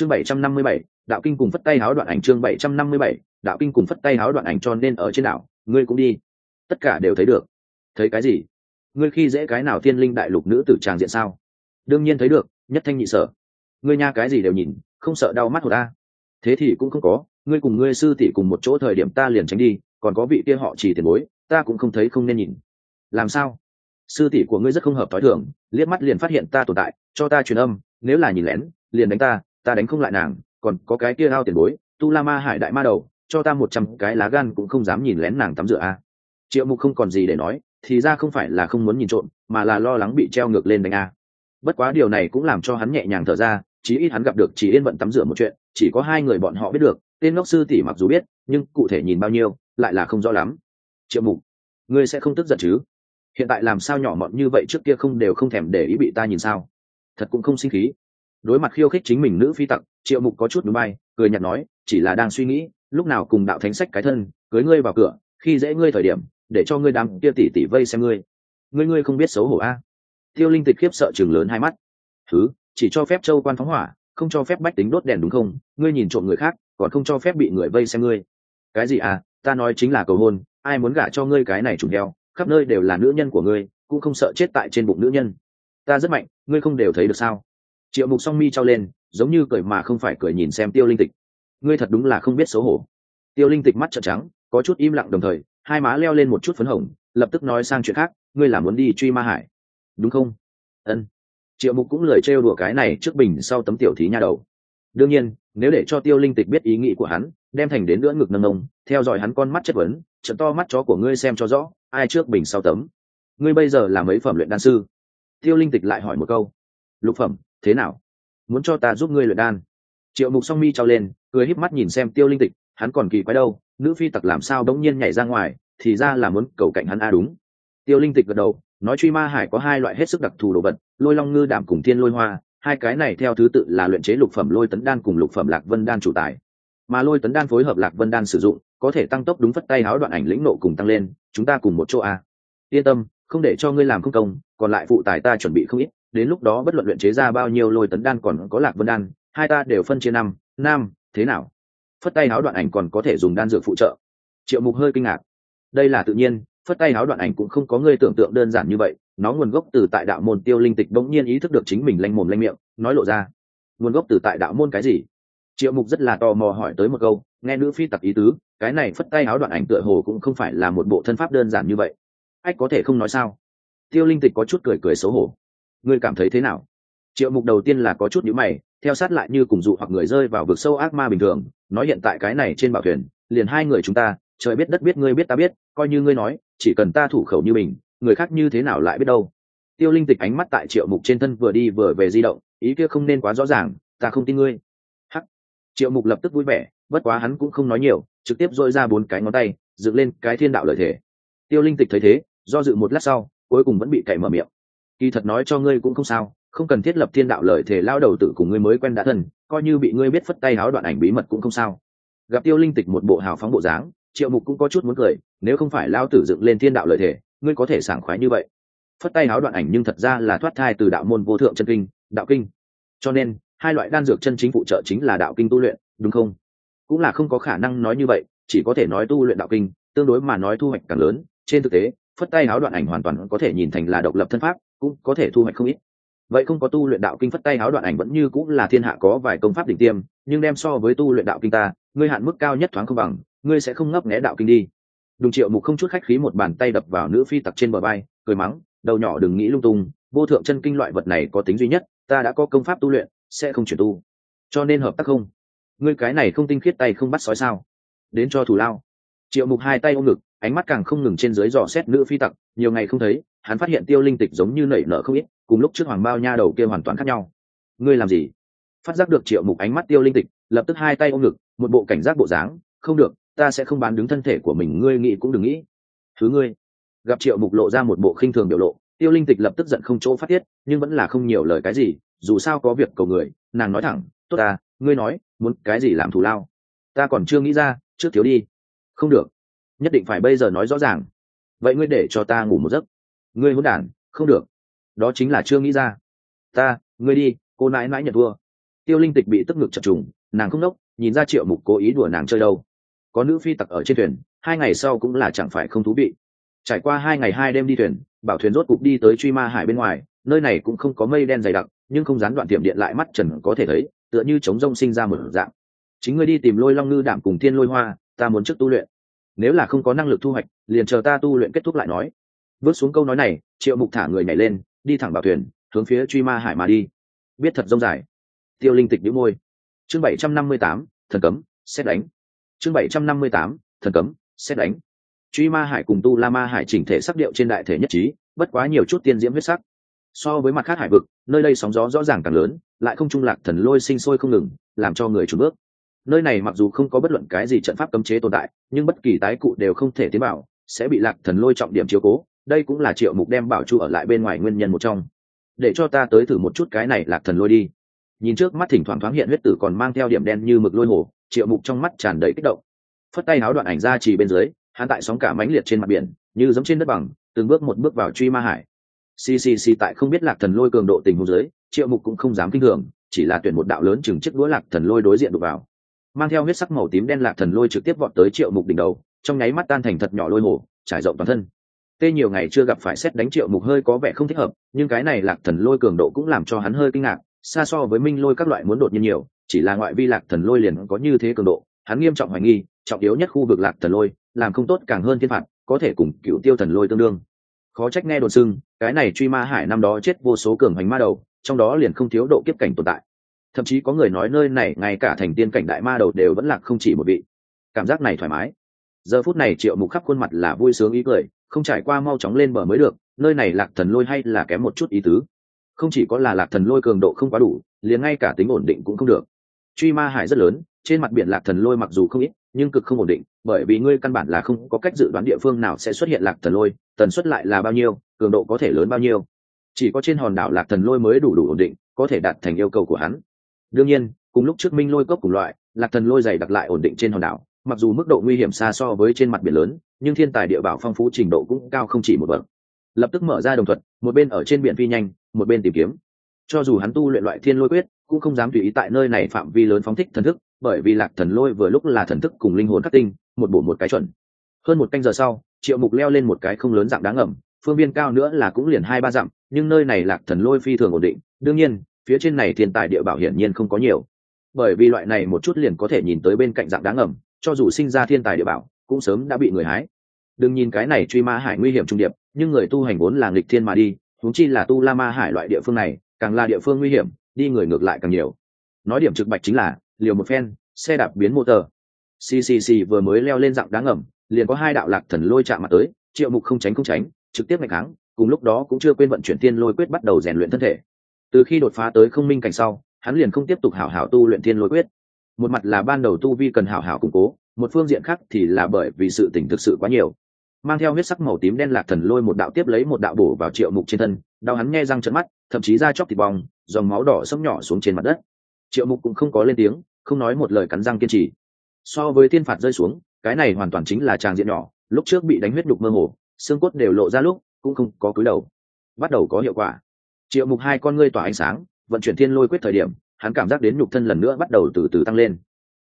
chương bảy trăm năm mươi bảy, đạo kinh cùng phất tay háo đoạn ảnh chương bảy trăm năm mươi bảy, đạo kinh cùng phất tay háo đoạn ảnh cho nên ở trên đảo, ngươi cũng đi. Tất cả đều thấy được. Thấy cái gì? Ngươi khi dễ cái nào thiên linh đại lục nữ tử tràng diện sao? Đương nhiên thấy được, nhất thanh nhị sở. Ngươi nha cái gì đều nhìn, không sợ đau mắt của ta thế thì cũng không có, ngươi cùng ngươi sư tỷ cùng một chỗ thời điểm ta liền tránh đi, còn có vị kia họ chỉ tiền bối, ta cũng không thấy không nên nhìn. Làm sao? Sư tỷ của ngươi rất không hợp thói thường, liếc mắt liền phát hiện ta tồn tại, cho ta truyền âm, nếu là nhìn lén, liền đánh ta ta đánh không lại nàng, còn có cái kia ao tiền bối, tu la ma hải đại ma đầu, cho ta một trăm cái lá gan cũng không dám nhìn lén nàng tắm rửa a. Triệu mục không còn gì để nói, thì ra không phải là không muốn nhìn trộm, mà là lo lắng bị treo ngược lên đánh a. Bất quá điều này cũng làm cho hắn nhẹ nhàng thở ra, chí ít hắn gặp được chỉ yên vận tắm rửa một chuyện, chỉ có hai người bọn họ biết được, tên ngốc sư tỷ mặc dù biết, nhưng cụ thể nhìn bao nhiêu, lại là không rõ lắm. Triệu mục, ngươi sẽ không tức giận chứ? Hiện tại làm sao nhỏ mọn như vậy trước kia không đều không thèm để ý bị ta nhìn sao? Thật cũng không sinh khí đối mặt khiêu khích chính mình nữ phi tặc, triệu mục có chút núi bay cười nhạt nói, chỉ là đang suy nghĩ, lúc nào cùng đạo thánh sách cái thân, cưới ngươi vào cửa, khi dễ ngươi thời điểm, để cho ngươi đám kia tỉ tỉ vây xem ngươi. Ngươi ngươi không biết xấu hổ a? Tiêu linh tịch khiếp sợ chừng lớn hai mắt. Thứ, chỉ cho phép châu quan phóng hỏa, không cho phép bách tính đốt đèn đúng không? Ngươi nhìn trộm người khác, còn không cho phép bị người vây xem ngươi. Cái gì à? Ta nói chính là cầu hôn, ai muốn gả cho ngươi cái này trùng đeo, khắp nơi đều là nữ nhân của ngươi, cũng không sợ chết tại trên bụng nữ nhân. Ta rất mạnh, ngươi không đều thấy được sao? Triệu mục song mi trao lên, giống như cười mà không phải cười nhìn xem tiêu linh tịch. Ngươi thật đúng là không biết xấu hổ. Tiêu linh tịch mắt trợn trắng, có chút im lặng đồng thời, hai má leo lên một chút phấn hồng, lập tức nói sang chuyện khác, ngươi là muốn đi truy ma hải. Đúng không? Ân. Triệu mục cũng lời trêu đùa cái này trước bình sau tấm tiểu thí nha đầu. Đương nhiên, nếu để cho tiêu linh tịch biết ý nghĩ của hắn, đem thành đến đỡ ngực nâng nông theo dõi hắn con mắt chất vấn trận to mắt chó của ngươi xem cho rõ, ai trước bình sau tấm. Ngươi bây giờ là mấy phẩm luyện đan sư? Tiêu linh tịch lại hỏi một câu. Lục phẩm thế nào? Muốn cho ta giúp ngươi luyện đan. Triệu mục song mi trao lên, cười híp mắt nhìn xem tiêu linh tịch, hắn còn kỳ quái đâu, nữ phi tặc làm sao đống nhiên nhảy ra ngoài, thì ra là muốn cầu cạnh hắn a, đúng. Tiêu linh tịch gật đầu, nói truy ma hải có hai loại hết sức đặc thù đồ vật, lôi long ngư đảm cùng thiên lôi hoa, hai cái này theo thứ tự là luyện chế lục phẩm lôi tấn đan cùng lục phẩm lạc vân đan chủ tài. Mà lôi tấn đan phối hợp lạc vân đan sử dụng, có thể tăng tốc đúng phất tay háo đoạn ảnh lĩnh nộ cùng tăng lên, chúng ta cùng một chỗ a. Yên tâm, không để cho ngươi làm không công, còn lại phụ tài ta chuẩn bị không ít đến lúc đó bất luận luyện chế ra bao nhiêu lôi tấn đan còn có lạc vân đan, hai ta đều phân chia năm năm thế nào? Phất tay háo đoạn ảnh còn có thể dùng đan dược phụ trợ. Triệu mục hơi kinh ngạc. Đây là tự nhiên, phất tay háo đoạn ảnh cũng không có người tưởng tượng đơn giản như vậy, nó nguồn gốc từ tại đạo môn tiêu linh tịch bỗng nhiên ý thức được chính mình lanh mồm lanh miệng, nói lộ ra. Nguồn gốc từ tại đạo môn cái gì? Triệu mục rất là tò mò hỏi tới một câu, nghe nữ phi tặc ý tứ, cái này phất tay háo đoạn ảnh tựa hồ cũng không phải là một bộ thân pháp đơn giản như vậy. Ách, có thể không nói sao? Tiêu linh tịch có chút cười cười xấu hổ ngươi cảm thấy thế nào? Triệu mục đầu tiên là có chút nhữ mày, theo sát lại như cùng dụ hoặc người rơi vào vực sâu ác ma bình thường, nói hiện tại cái này trên bảo thuyền, liền hai người chúng ta, trời biết đất biết ngươi biết ta biết, coi như ngươi nói, chỉ cần ta thủ khẩu như mình, người khác như thế nào lại biết đâu? Tiêu linh tịch ánh mắt tại triệu mục trên thân vừa đi vừa về di động, ý kia không nên quá rõ ràng, ta không tin ngươi. Hắc. Triệu mục lập tức vui vẻ, bất quá hắn cũng không nói nhiều, trực tiếp dội ra bốn cái ngón tay, dựng lên cái thiên đạo lợi thể. Tiêu linh tịch thấy thế, do dự một lát sau, cuối cùng vẫn bị cậy mở miệng kỳ thật nói cho ngươi cũng không sao, không cần thiết lập thiên đạo lợi thể lao đầu tử cùng ngươi mới quen đã thân, coi như bị ngươi biết phất tay háo đoạn ảnh bí mật cũng không sao. Gặp tiêu linh tịch một bộ hào phóng bộ dáng, triệu mục cũng có chút muốn cười, nếu không phải lao tử dựng lên thiên đạo lợi thể ngươi có thể sảng khoái như vậy. Phất tay háo đoạn ảnh nhưng thật ra là thoát thai từ đạo môn vô thượng chân kinh, đạo kinh. Cho nên, hai loại đan dược chân chính phụ trợ chính là đạo kinh tu luyện, đúng không? Cũng là không có khả năng nói như vậy, chỉ có thể nói tu luyện đạo kinh, tương đối mà nói thu hoạch càng lớn. Trên thực tế, phất tay háo đoạn ảnh hoàn toàn có thể nhìn thành là độc lập thân pháp cũng có thể thu hoạch không ít. Vậy không có tu luyện đạo kinh phất tay háo đoạn ảnh vẫn như cũng là thiên hạ có vài công pháp đỉnh tiêm, nhưng đem so với tu luyện đạo kinh ta, ngươi hạn mức cao nhất thoáng không bằng, ngươi sẽ không ngấp nghé đạo kinh đi. Đùng triệu mục không chút khách khí một bàn tay đập vào nữ phi tặc trên bờ bay cười mắng, đầu nhỏ đừng nghĩ lung tung, vô thượng chân kinh loại vật này có tính duy nhất, ta đã có công pháp tu luyện, sẽ không chuyển tu. Cho nên hợp tác không? Ngươi cái này không tinh khiết tay không bắt sói sao? Đến cho thủ lao. Triệu mục hai tay ôm ngực ánh mắt càng không ngừng trên dưới dò xét nữ phi tặc, nhiều ngày không thấy, hắn phát hiện tiêu linh tịch giống như nảy nở không ít, cùng lúc trước hoàng bao nha đầu kia hoàn toàn khác nhau. Ngươi làm gì? Phát giác được triệu mục ánh mắt tiêu linh tịch, lập tức hai tay ôm ngực, một bộ cảnh giác bộ dáng, không được, ta sẽ không bán đứng thân thể của mình, ngươi nghĩ cũng đừng nghĩ. Thứ ngươi. Gặp triệu mục lộ ra một bộ khinh thường biểu lộ, tiêu linh tịch lập tức giận không chỗ phát tiết, nhưng vẫn là không nhiều lời cái gì, dù sao có việc cầu người, nàng nói thẳng, tốt ta, ngươi nói, muốn cái gì làm thù lao? Ta còn chưa nghĩ ra, trước thiếu đi. Không được nhất định phải bây giờ nói rõ ràng. Vậy ngươi để cho ta ngủ một giấc. Ngươi hôn đản, không được. Đó chính là chưa nghĩ ra. Ta, ngươi đi, cô nãi nãi nhận thua. Tiêu linh tịch bị tức ngực chập trùng, nàng không nốc, nhìn ra triệu mục cố ý đùa nàng chơi đâu. Có nữ phi tặc ở trên thuyền, hai ngày sau cũng là chẳng phải không thú vị. Trải qua hai ngày hai đêm đi thuyền, bảo thuyền rốt cục đi tới truy ma hải bên ngoài, nơi này cũng không có mây đen dày đặc, nhưng không gián đoạn tiệm điện lại mắt trần có thể thấy, tựa như chống rông sinh ra một dạng. Chính ngươi đi tìm lôi long ngư đảm cùng thiên lôi hoa, ta muốn trước tu luyện nếu là không có năng lực thu hoạch, liền chờ ta tu luyện kết thúc lại nói. Vớt xuống câu nói này, triệu mục thả người nhảy lên, đi thẳng bảo thuyền, hướng phía truy ma hải mà đi. Biết thật rông dài. Tiêu linh tịch đĩu môi. Chương bảy trăm năm mươi tám, thần cấm, xét đánh. Chương bảy trăm năm mươi tám, thần cấm, xét đánh. Truy ma hải cùng tu la ma hải chỉnh thể sắc điệu trên đại thể nhất trí, bất quá nhiều chút tiên diễm huyết sắc. So với mặt khác hải vực, nơi đây sóng gió rõ ràng càng lớn, lại không trung lạc thần lôi sinh sôi không ngừng, làm cho người trùn bước nơi này mặc dù không có bất luận cái gì trận pháp cấm chế tồn tại, nhưng bất kỳ tái cụ đều không thể tiến bảo sẽ bị lạc thần lôi trọng điểm chiếu cố, đây cũng là triệu mục đem bảo chu ở lại bên ngoài nguyên nhân một trong. Để cho ta tới thử một chút cái này lạc thần lôi đi. Nhìn trước mắt thỉnh thoảng thoáng hiện huyết tử còn mang theo điểm đen như mực lôi hồ, triệu mục trong mắt tràn đầy kích động. Phất tay háo đoạn ảnh ra chỉ bên dưới, hắn tại sóng cả mãnh liệt trên mặt biển, như giống trên đất bằng, từng bước một bước vào truy ma hải. Ccc tại không biết lạc thần lôi cường độ tình huống dưới, triệu mục cũng không dám kinh thường, chỉ là tuyển một đạo lớn chừng chiếc đũa lạc thần lôi đối diện đục vào mang theo huyết sắc màu tím đen lạc thần lôi trực tiếp vọt tới triệu mục đỉnh đầu, trong nháy mắt tan thành thật nhỏ lôi hồ, trải rộng toàn thân. Tê nhiều ngày chưa gặp phải xét đánh triệu mục hơi có vẻ không thích hợp, nhưng cái này lạc thần lôi cường độ cũng làm cho hắn hơi kinh ngạc, xa so với minh lôi các loại muốn đột nhiên nhiều, chỉ là ngoại vi lạc thần lôi liền có như thế cường độ, hắn nghiêm trọng hoài nghi, trọng yếu nhất khu vực lạc thần lôi, làm không tốt càng hơn thiên phạt, có thể cùng cựu tiêu thần lôi tương đương. Khó trách nghe đồn xưng, cái này truy ma hải năm đó chết vô số cường hoành ma đầu, trong đó liền không thiếu độ kiếp cảnh tồn tại thậm chí có người nói nơi này ngay cả thành tiên cảnh đại ma đầu đều vẫn lạc không chỉ một vị. Cảm giác này thoải mái. Giờ phút này triệu mục khắp khuôn mặt là vui sướng ý cười, không trải qua mau chóng lên bờ mới được, nơi này lạc thần lôi hay là kém một chút ý tứ. Không chỉ có là lạc thần lôi cường độ không quá đủ, liền ngay cả tính ổn định cũng không được. Truy ma hải rất lớn, trên mặt biển lạc thần lôi mặc dù không ít, nhưng cực không ổn định, bởi vì ngươi căn bản là không có cách dự đoán địa phương nào sẽ xuất hiện lạc thần lôi, tần suất lại là bao nhiêu, cường độ có thể lớn bao nhiêu. Chỉ có trên hòn đảo lạc thần lôi mới đủ đủ ổn định, có thể đạt thành yêu cầu của hắn đương nhiên, cùng lúc trước minh lôi cốc cùng loại, lạc thần lôi dày đặc lại ổn định trên hòn đảo, mặc dù mức độ nguy hiểm xa so với trên mặt biển lớn, nhưng thiên tài địa bảo phong phú trình độ cũng cao không chỉ một bậc. Lập tức mở ra đồng thuận một bên ở trên biển phi nhanh, một bên tìm kiếm. Cho dù hắn tu luyện loại thiên lôi quyết, cũng không dám tùy ý tại nơi này phạm vi lớn phóng thích thần thức, bởi vì lạc thần lôi vừa lúc là thần thức cùng linh hồn khắc tinh, một bổ một cái chuẩn. Hơn một canh giờ sau, triệu mục leo lên một cái không lớn dạng đáng ẩm phương viên cao nữa là cũng liền hai ba dặm, nhưng nơi này lạc thần lôi phi thường ổn định. Đương nhiên phía trên này thiên tài địa bảo hiển nhiên không có nhiều. Bởi vì loại này một chút liền có thể nhìn tới bên cạnh dạng đáng ẩm, cho dù sinh ra thiên tài địa bảo, cũng sớm đã bị người hái. Đừng nhìn cái này truy ma hải nguy hiểm trung điệp, nhưng người tu hành vốn là nghịch thiên mà đi, huống chi là tu la ma hải loại địa phương này, càng là địa phương nguy hiểm, đi người ngược lại càng nhiều. Nói điểm trực bạch chính là, liều một phen, xe đạp biến motor ccc vừa mới leo lên dạng đáng ẩm, liền có hai đạo lạc thần lôi chạm mặt tới, triệu mục không tránh không tránh, trực tiếp mạnh kháng, cùng lúc đó cũng chưa quên vận chuyển tiên lôi quyết bắt đầu rèn luyện thân thể từ khi đột phá tới không minh cảnh sau, hắn liền không tiếp tục hảo hảo tu luyện thiên lôi quyết. Một mặt là ban đầu tu vi cần hảo hảo củng cố, một phương diện khác thì là bởi vì sự tỉnh thực sự quá nhiều. Mang theo huyết sắc màu tím đen lạc thần lôi một đạo tiếp lấy một đạo bổ vào triệu mục trên thân, đau hắn nghe răng trận mắt, thậm chí ra chóc thịt bong, dòng máu đỏ sốc nhỏ xuống trên mặt đất. Triệu mục cũng không có lên tiếng, không nói một lời cắn răng kiên trì. So với tiên phạt rơi xuống, cái này hoàn toàn chính là tràng diện nhỏ, lúc trước bị đánh huyết đục mơ hồ, xương cốt đều lộ ra lúc, cũng không có cúi đầu. Bắt đầu có hiệu quả triệu mục hai con ngươi tỏa ánh sáng, vận chuyển thiên lôi quyết thời điểm, hắn cảm giác đến nhục thân lần nữa bắt đầu từ từ tăng lên.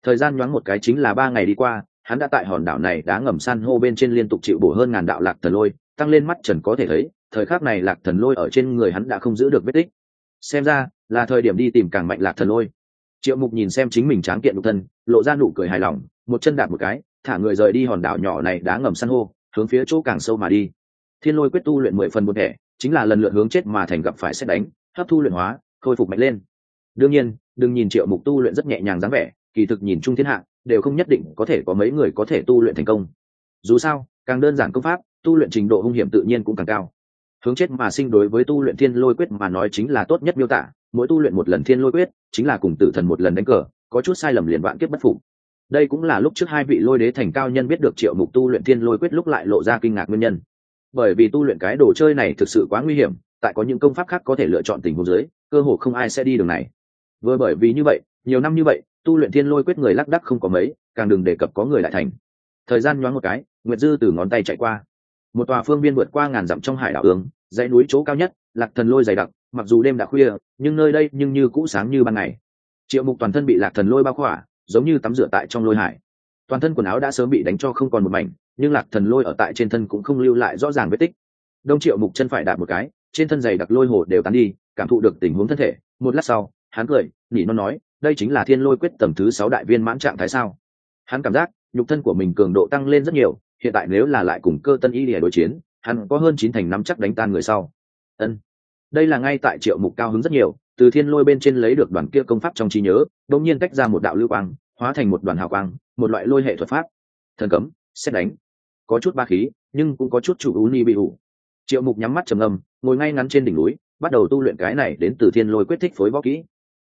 Thời gian nhoáng một cái chính là ba ngày đi qua, hắn đã tại hòn đảo này đã ngầm san hô bên trên liên tục chịu bổ hơn ngàn đạo lạc thần lôi, tăng lên mắt trần có thể thấy, thời khắc này lạc thần lôi ở trên người hắn đã không giữ được vết tích. Xem ra, là thời điểm đi tìm càng mạnh lạc thần lôi. Triệu mục nhìn xem chính mình tráng kiện nhục thân, lộ ra nụ cười hài lòng, một chân đạp một cái, thả người rời đi hòn đảo nhỏ này đã ngầm san hô, hướng phía chỗ càng sâu mà đi. Thiên lôi quyết tu luyện mười phần một thể chính là lần lượt hướng chết mà thành gặp phải xét đánh, hấp thu luyện hóa, khôi phục mạnh lên. Đương nhiên, đừng nhìn triệu mục tu luyện rất nhẹ nhàng dáng vẻ, kỳ thực nhìn chung thiên hạ, đều không nhất định có thể có mấy người có thể tu luyện thành công. Dù sao, càng đơn giản công pháp, tu luyện trình độ hung hiểm tự nhiên cũng càng cao. Hướng chết mà sinh đối với tu luyện thiên lôi quyết mà nói chính là tốt nhất miêu tả, mỗi tu luyện một lần thiên lôi quyết, chính là cùng tử thần một lần đánh cờ, có chút sai lầm liền vạn kiếp bất phục. Đây cũng là lúc trước hai vị lôi đế thành cao nhân biết được triệu mục tu luyện thiên lôi quyết lúc lại lộ ra kinh ngạc nguyên nhân bởi vì tu luyện cái đồ chơi này thực sự quá nguy hiểm, tại có những công pháp khác có thể lựa chọn tình huống dưới, cơ hồ không ai sẽ đi đường này. Vừa bởi vì như vậy, nhiều năm như vậy, tu luyện thiên lôi quyết người lác đắc không có mấy, càng đừng đề cập có người lại thành. Thời gian nhoáng một cái, nguyệt dư từ ngón tay chạy qua. Một tòa phương biên vượt qua ngàn dặm trong hải đảo ương, dãy núi chỗ cao nhất, lạc thần lôi dày đặc, mặc dù đêm đã khuya, nhưng nơi đây nhưng như cũ sáng như ban ngày. Triệu mục toàn thân bị lạc thần lôi bao khỏa, giống như tắm rửa tại trong lôi hải. Toàn thân quần áo đã sớm bị đánh cho không còn một mảnh nhưng lạc thần lôi ở tại trên thân cũng không lưu lại rõ ràng vết tích. Đông triệu mục chân phải đạp một cái, trên thân giày đặc lôi hồ đều tán đi, cảm thụ được tình huống thân thể. Một lát sau, hắn cười, nỉ nó nói, đây chính là thiên lôi quyết tầm thứ sáu đại viên mãn trạng thái sao? Hắn cảm giác, nhục thân của mình cường độ tăng lên rất nhiều, hiện tại nếu là lại cùng cơ tân y lìa đối chiến, hắn có hơn chín thành năm chắc đánh tan người sau. Ân. Đây là ngay tại triệu mục cao hứng rất nhiều, từ thiên lôi bên trên lấy được đoàn kia công pháp trong trí nhớ, đột nhiên tách ra một đạo lưu quang, hóa thành một đoàn hào quang, một loại lôi hệ thuật pháp. Thần cấm, xét đánh có chút ba khí, nhưng cũng có chút chủ ú ni bị ủ. Triệu mục nhắm mắt trầm âm ngồi ngay ngắn trên đỉnh núi, bắt đầu tu luyện cái này đến từ thiên lôi quyết thích phối võ kỹ.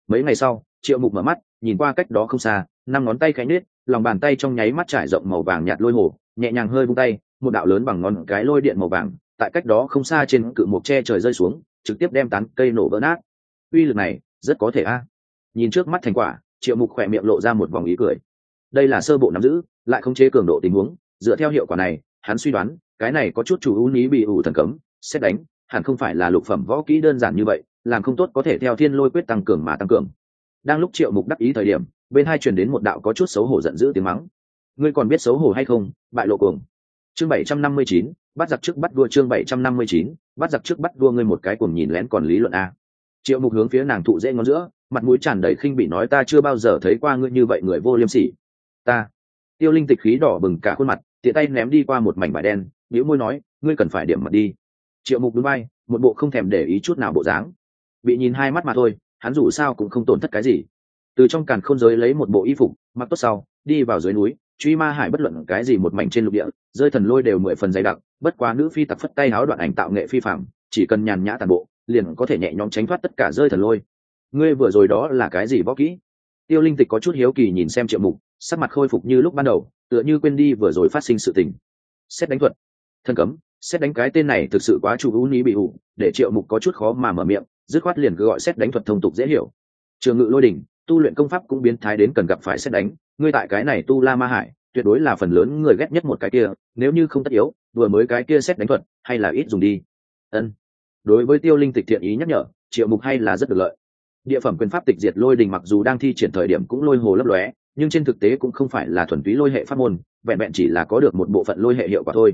Mấy ngày sau, triệu mục mở mắt, nhìn qua cách đó không xa, năm ngón tay cánh nết lòng bàn tay trong nháy mắt trải rộng màu vàng nhạt lôi hồ, nhẹ nhàng hơi vung tay, một đạo lớn bằng ngón cái lôi điện màu vàng, tại cách đó không xa trên cự mộc tre trời rơi xuống, trực tiếp đem tán cây nổ vỡ nát. Uy lực này, rất có thể a. Nhìn trước mắt thành quả, triệu mục khỏe miệng lộ ra một vòng ý cười. Đây là sơ bộ nắm giữ, lại không chế cường độ tình huống dựa theo hiệu quả này, hắn suy đoán, cái này có chút chủ ưu ý bị ủ thần cấm, xét đánh, hẳn không phải là lục phẩm võ kỹ đơn giản như vậy, làm không tốt có thể theo thiên lôi quyết tăng cường mà tăng cường. Đang lúc triệu mục đắc ý thời điểm, bên hai truyền đến một đạo có chút xấu hổ giận dữ tiếng mắng. Ngươi còn biết xấu hổ hay không, bại lộ cuồng. Chương bảy trăm năm mươi chín, bắt giặc trước bắt đua chương bảy trăm năm mươi chín, bắt giặc trước bắt đua ngươi một cái cuồng nhìn lén còn lý luận a. Triệu mục hướng phía nàng thụ dễ ngón giữa, mặt mũi tràn đầy khinh bị nói ta chưa bao giờ thấy qua ngươi như vậy người vô liêm sỉ. Ta. Tiêu linh tịch khí đỏ bừng cả khuôn mặt tiện tay ném đi qua một mảnh vải đen nếu môi nói, ngươi cần phải điểm mặt đi. Triệu mục núi bay một bộ không thèm để ý chút nào bộ dáng. Bị nhìn hai mắt mà thôi, hắn dù sao cũng không tổn thất cái gì. Từ trong càn khôn giới lấy một bộ y phục, mặc tốt sau, đi vào dưới núi, truy ma hải bất luận cái gì một mảnh trên lục địa, rơi thần lôi đều mười phần dày đặc, bất quá nữ phi tặc phất tay áo đoạn ảnh tạo nghệ phi phạm chỉ cần nhàn nhã tàn bộ, liền có thể nhẹ nhõm tránh thoát tất cả rơi thần lôi. Ngươi vừa rồi đó là cái gì võ kỹ? Tiêu linh tịch có chút hiếu kỳ nhìn xem triệu mục sắc mặt khôi phục như lúc ban đầu, tựa như quên đi vừa rồi phát sinh sự tình. Xét đánh thuật. Thân cấm, xét đánh cái tên này thực sự quá chủ ưu ní bị ủ, để triệu mục có chút khó mà mở miệng, dứt khoát liền cứ gọi xét đánh thuật thông tục dễ hiểu. Trường ngự lôi đình tu luyện công pháp cũng biến thái đến cần gặp phải xét đánh, ngươi tại cái này tu la ma hải, tuyệt đối là phần lớn người ghét nhất một cái kia, nếu như không tất yếu, vừa mới cái kia xét đánh thuật, hay là ít dùng đi. Ân. Đối với tiêu linh tịch thiện ý nhắc nhở, triệu mục hay là rất được lợi. Địa phẩm quyền pháp tịch diệt lôi đình mặc dù đang thi triển thời điểm cũng lôi hồ lấp lóe nhưng trên thực tế cũng không phải là thuần túy lôi hệ pháp môn, vẹn vẹn chỉ là có được một bộ phận lôi hệ hiệu quả thôi.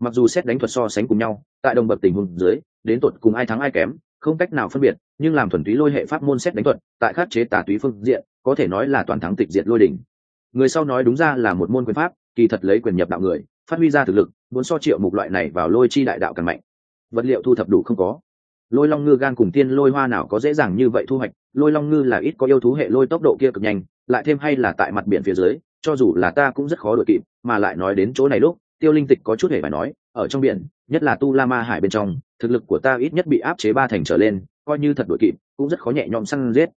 Mặc dù xét đánh thuật so sánh cùng nhau, tại đồng bậc tình huống dưới, đến tột cùng ai thắng ai kém, không cách nào phân biệt, nhưng làm thuần túy lôi hệ pháp môn xét đánh thuật, tại khắc chế tà túy phương diện, có thể nói là toàn thắng tịch diệt lôi đỉnh. Người sau nói đúng ra là một môn quyền pháp, kỳ thật lấy quyền nhập đạo người, phát huy ra thực lực, muốn so triệu mục loại này vào lôi chi đại đạo càng mạnh. Vật liệu thu thập đủ không có. Lôi long ngư gan cùng tiên lôi hoa nào có dễ dàng như vậy thu hoạch, lôi long ngư là ít có yêu thú hệ lôi tốc độ kia cực nhanh lại thêm hay là tại mặt biển phía dưới, cho dù là ta cũng rất khó đuổi kịp, mà lại nói đến chỗ này lúc, tiêu linh tịch có chút hề phải nói, ở trong biển, nhất là tu la ma hải bên trong, thực lực của ta ít nhất bị áp chế ba thành trở lên, coi như thật đuổi kịp, cũng rất khó nhẹ nhõm săn giết.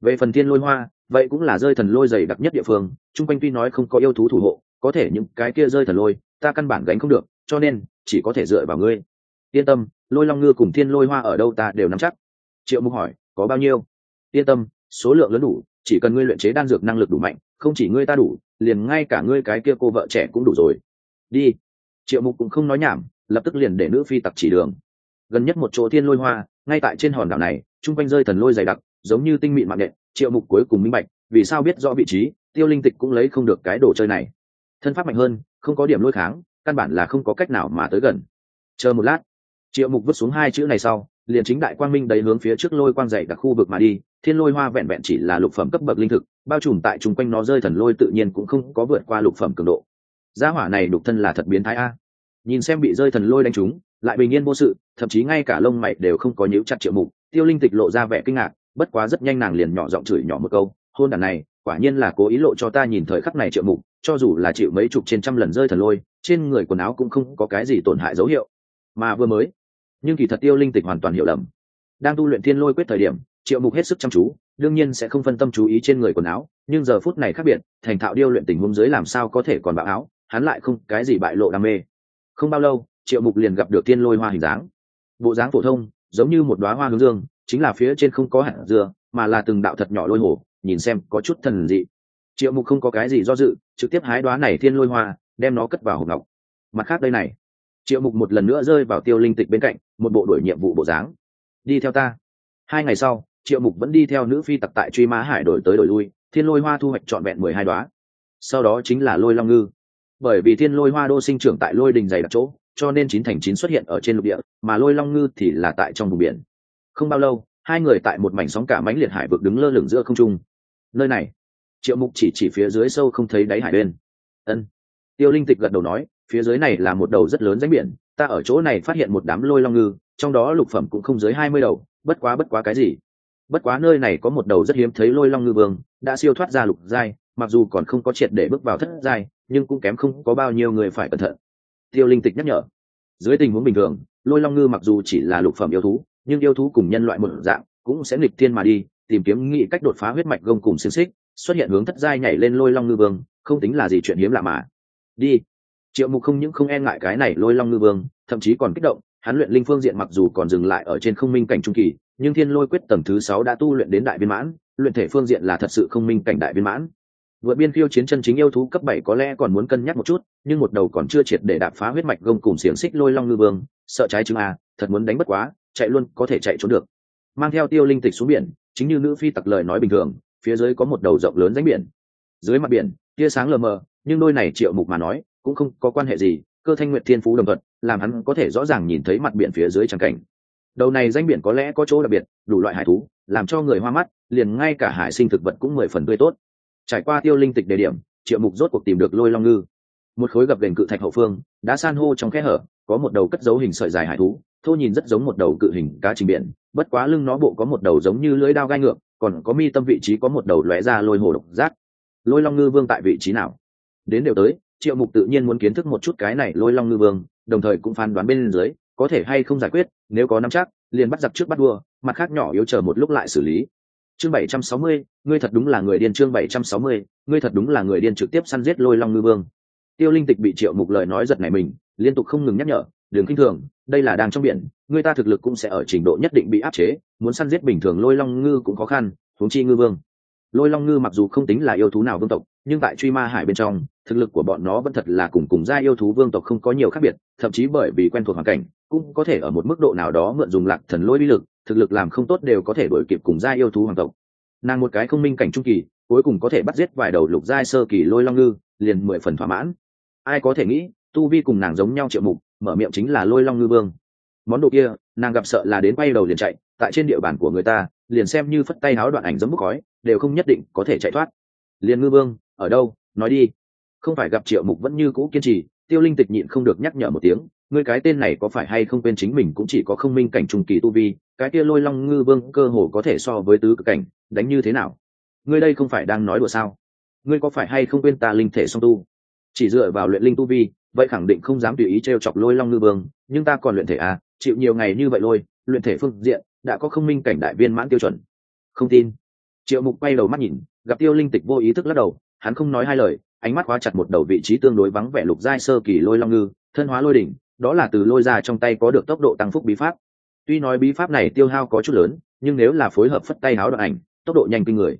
Về phần thiên lôi hoa, vậy cũng là rơi thần lôi dày đặc nhất địa phương, chung quanh tuy nói không có yêu thú thủ hộ, có thể những cái kia rơi thần lôi, ta căn bản gánh không được, cho nên, chỉ có thể dựa vào ngươi. Yên tâm, lôi long ngư cùng thiên lôi hoa ở đâu ta đều nắm chắc. Triệu mục hỏi, có bao nhiêu? Yên tâm, số lượng lớn đủ chỉ cần ngươi luyện chế đan dược năng lực đủ mạnh, không chỉ ngươi ta đủ, liền ngay cả ngươi cái kia cô vợ trẻ cũng đủ rồi. Đi. Triệu mục cũng không nói nhảm, lập tức liền để nữ phi tặc chỉ đường. Gần nhất một chỗ thiên lôi hoa, ngay tại trên hòn đảo này, chung quanh rơi thần lôi dày đặc, giống như tinh mịn mạng nhện triệu mục cuối cùng minh bạch, vì sao biết rõ vị trí, tiêu linh tịch cũng lấy không được cái đồ chơi này. Thân pháp mạnh hơn, không có điểm lôi kháng, căn bản là không có cách nào mà tới gần. Chờ một lát, triệu mục vứt xuống hai chữ này sau, liền chính đại quang minh đầy hướng phía trước lôi quang dày đặc khu vực mà đi thiên lôi hoa vẹn vẹn chỉ là lục phẩm cấp bậc linh thực, bao trùm tại chung quanh nó rơi thần lôi tự nhiên cũng không có vượt qua lục phẩm cường độ. Gia hỏa này đục thân là thật biến thái a. Nhìn xem bị rơi thần lôi đánh trúng, lại bình yên vô sự, thậm chí ngay cả lông mày đều không có nhíu chặt triệu mục, tiêu linh tịch lộ ra vẻ kinh ngạc, bất quá rất nhanh nàng liền nhỏ giọng chửi nhỏ một câu, hôn đàn này, quả nhiên là cố ý lộ cho ta nhìn thời khắc này triệu mục, cho dù là chịu mấy chục trên trăm lần rơi thần lôi, trên người quần áo cũng không có cái gì tổn hại dấu hiệu. Mà vừa mới, nhưng kỳ thật tiêu linh tịch hoàn toàn hiểu lầm. Đang tu luyện thiên lôi quyết thời điểm triệu mục hết sức chăm chú, đương nhiên sẽ không phân tâm chú ý trên người quần áo, nhưng giờ phút này khác biệt, thành thạo điêu luyện tình huống dưới làm sao có thể còn bạo áo, hắn lại không cái gì bại lộ đam mê. Không bao lâu, triệu mục liền gặp được thiên lôi hoa hình dáng. Bộ dáng phổ thông, giống như một đoá hoa hướng dương, chính là phía trên không có hạt dừa mà là từng đạo thật nhỏ lôi hổ, nhìn xem có chút thần dị. Triệu mục không có cái gì do dự, trực tiếp hái đoá này thiên lôi hoa, đem nó cất vào hộp ngọc. Mặt khác đây này. Triệu mục một lần nữa rơi vào tiêu linh tịch bên cạnh, một bộ đổi nhiệm vụ bộ dáng. Đi theo ta. Hai ngày sau triệu mục vẫn đi theo nữ phi tặc tại truy mã hải đổi tới đổi lui, thiên lôi hoa thu hoạch trọn vẹn mười hai đoá sau đó chính là lôi long ngư. Bởi vì thiên lôi hoa đô sinh trưởng tại lôi đình dày đặc chỗ, cho nên chín thành chín xuất hiện ở trên lục địa, mà lôi long ngư thì là tại trong vùng biển. Không bao lâu, hai người tại một mảnh sóng cả mánh liệt hải vực đứng lơ lửng giữa không trung. Nơi này, triệu mục chỉ chỉ phía dưới sâu không thấy đáy hải bên. Ân. Tiêu linh tịch gật đầu nói, phía dưới này là một đầu rất lớn ránh biển, ta ở chỗ này phát hiện một đám lôi long ngư, trong đó lục phẩm cũng không dưới hai mươi đầu, bất quá bất quá cái gì? Bất quá nơi này có một đầu rất hiếm thấy lôi long ngư vương, đã siêu thoát ra lục giai, mặc dù còn không có triệt để bước vào thất giai, nhưng cũng kém không có bao nhiêu người phải cẩn thận. Tiêu linh tịch nhắc nhở. Dưới tình huống bình thường, lôi long ngư mặc dù chỉ là lục phẩm yêu thú, nhưng yêu thú cùng nhân loại một dạng, cũng sẽ nghịch thiên mà đi, tìm kiếm nghị cách đột phá huyết mạch gông cùng xiềng xích, xuất hiện hướng thất giai nhảy lên lôi long ngư vương, không tính là gì chuyện hiếm lạ mà. Đi. Triệu mục không những không e ngại cái này lôi long ngư vương, thậm chí còn kích động, hắn luyện linh phương diện mặc dù còn dừng lại ở trên không minh cảnh trung kỳ nhưng thiên lôi quyết tầng thứ sáu đã tu luyện đến đại viên mãn, luyện thể phương diện là thật sự không minh cảnh đại viên mãn. Vượt biên khiêu chiến chân chính yêu thú cấp bảy có lẽ còn muốn cân nhắc một chút, nhưng một đầu còn chưa triệt để đạp phá huyết mạch gông cùng xiềng xích lôi long ngư vương, sợ trái chứng a, thật muốn đánh bất quá, chạy luôn có thể chạy trốn được. Mang theo tiêu linh tịch xuống biển, chính như nữ phi tặc lời nói bình thường, phía dưới có một đầu rộng lớn ránh biển. Dưới mặt biển, tia sáng lờ mờ, nhưng đôi này triệu mục mà nói, cũng không có quan hệ gì, cơ thanh nguyện thiên phú đồng thuận, làm hắn có thể rõ ràng nhìn thấy mặt biển phía dưới tràng cảnh đầu này danh biển có lẽ có chỗ đặc biệt, đủ loại hải thú, làm cho người hoa mắt, liền ngay cả hải sinh thực vật cũng mười phần tươi tốt. Trải qua tiêu linh tịch đề điểm, triệu mục rốt cuộc tìm được lôi long ngư. Một khối gập đền cự thạch hậu phương, đã san hô trong khe hở, có một đầu cất dấu hình sợi dài hải thú, thô nhìn rất giống một đầu cự hình cá trình biển, bất quá lưng nó bộ có một đầu giống như lưỡi đao gai ngược, còn có mi tâm vị trí có một đầu lóe ra lôi hồ độc giác. Lôi long ngư vương tại vị trí nào? Đến đều tới, triệu mục tự nhiên muốn kiến thức một chút cái này lôi long ngư vương, đồng thời cũng phán đoán bên dưới, có thể hay không giải quyết nếu có nắm chắc, liền bắt giặc trước bắt đua mặt khác nhỏ yếu chờ một lúc lại xử lý. Chương bảy trăm sáu mươi, ngươi thật đúng là người điên, chương bảy trăm sáu mươi, ngươi thật đúng là người điên trực tiếp săn giết lôi long ngư vương. Tiêu linh tịch bị triệu mục lời nói giật này mình, liên tục không ngừng nhắc nhở, đường kinh thường, đây là đang trong biển người ta thực lực cũng sẽ ở trình độ nhất định bị áp chế, muốn săn giết bình thường lôi long ngư cũng khó khăn, huống chi ngư vương. Lôi long ngư mặc dù không tính là yêu thú nào vương tộc, nhưng tại truy ma hải bên trong thực lực của bọn nó vẫn thật là cùng cùng gia yêu thú vương tộc không có nhiều khác biệt, thậm chí bởi vì quen thuộc hoàn cảnh, cũng có thể ở một mức độ nào đó mượn dùng lạc thần lôi bi lực, thực lực làm không tốt đều có thể đổi kịp cùng gia yêu thú hoàng tộc. Nàng một cái không minh cảnh trung kỳ, cuối cùng có thể bắt giết vài đầu lục giai sơ kỳ lôi long ngư, liền mười phần thỏa mãn. Ai có thể nghĩ, tu vi cùng nàng giống nhau triệu mục, mở miệng chính là lôi long ngư vương. Món đồ kia, nàng gặp sợ là đến bay đầu liền chạy, tại trên địa bàn của người ta, liền xem như phất tay háo đoạn ảnh giống bốc khói, đều không nhất định có thể chạy thoát. Liền ngư vương, ở đâu? Nói đi không phải gặp triệu mục vẫn như cũ kiên trì, tiêu linh tịch nhịn không được nhắc nhở một tiếng, ngươi cái tên này có phải hay không quên chính mình cũng chỉ có không minh cảnh trùng kỳ tu vi, cái kia lôi long ngư vương cơ hồ có thể so với tứ cực cảnh, đánh như thế nào? Ngươi đây không phải đang nói đùa sao? Ngươi có phải hay không quên ta linh thể song tu? Chỉ dựa vào luyện linh tu vi, vậy khẳng định không dám tùy ý t r e o chọc lôi long ngư vương, nhưng ta còn luyện thể à chịu nhiều ngày như vậy lôi, luyện thể phương diện, đã có không minh cảnh đại viên mãn tiêu chuẩn. Không tin. Triệu mục quay đầu mắt nhìn, gặp tiêu linh tịch vô ý thức lắc đầu, hắn không nói hai lời ánh mắt khóa chặt một đầu vị trí tương đối vắng vẻ lục giai sơ kỳ lôi long ngư, thân hóa lôi đỉnh, đó là từ lôi ra trong tay có được tốc độ tăng phúc bí pháp. Tuy nói bí pháp này tiêu hao có chút lớn, nhưng nếu là phối hợp phất tay háo đoạn ảnh, tốc độ nhanh kinh người.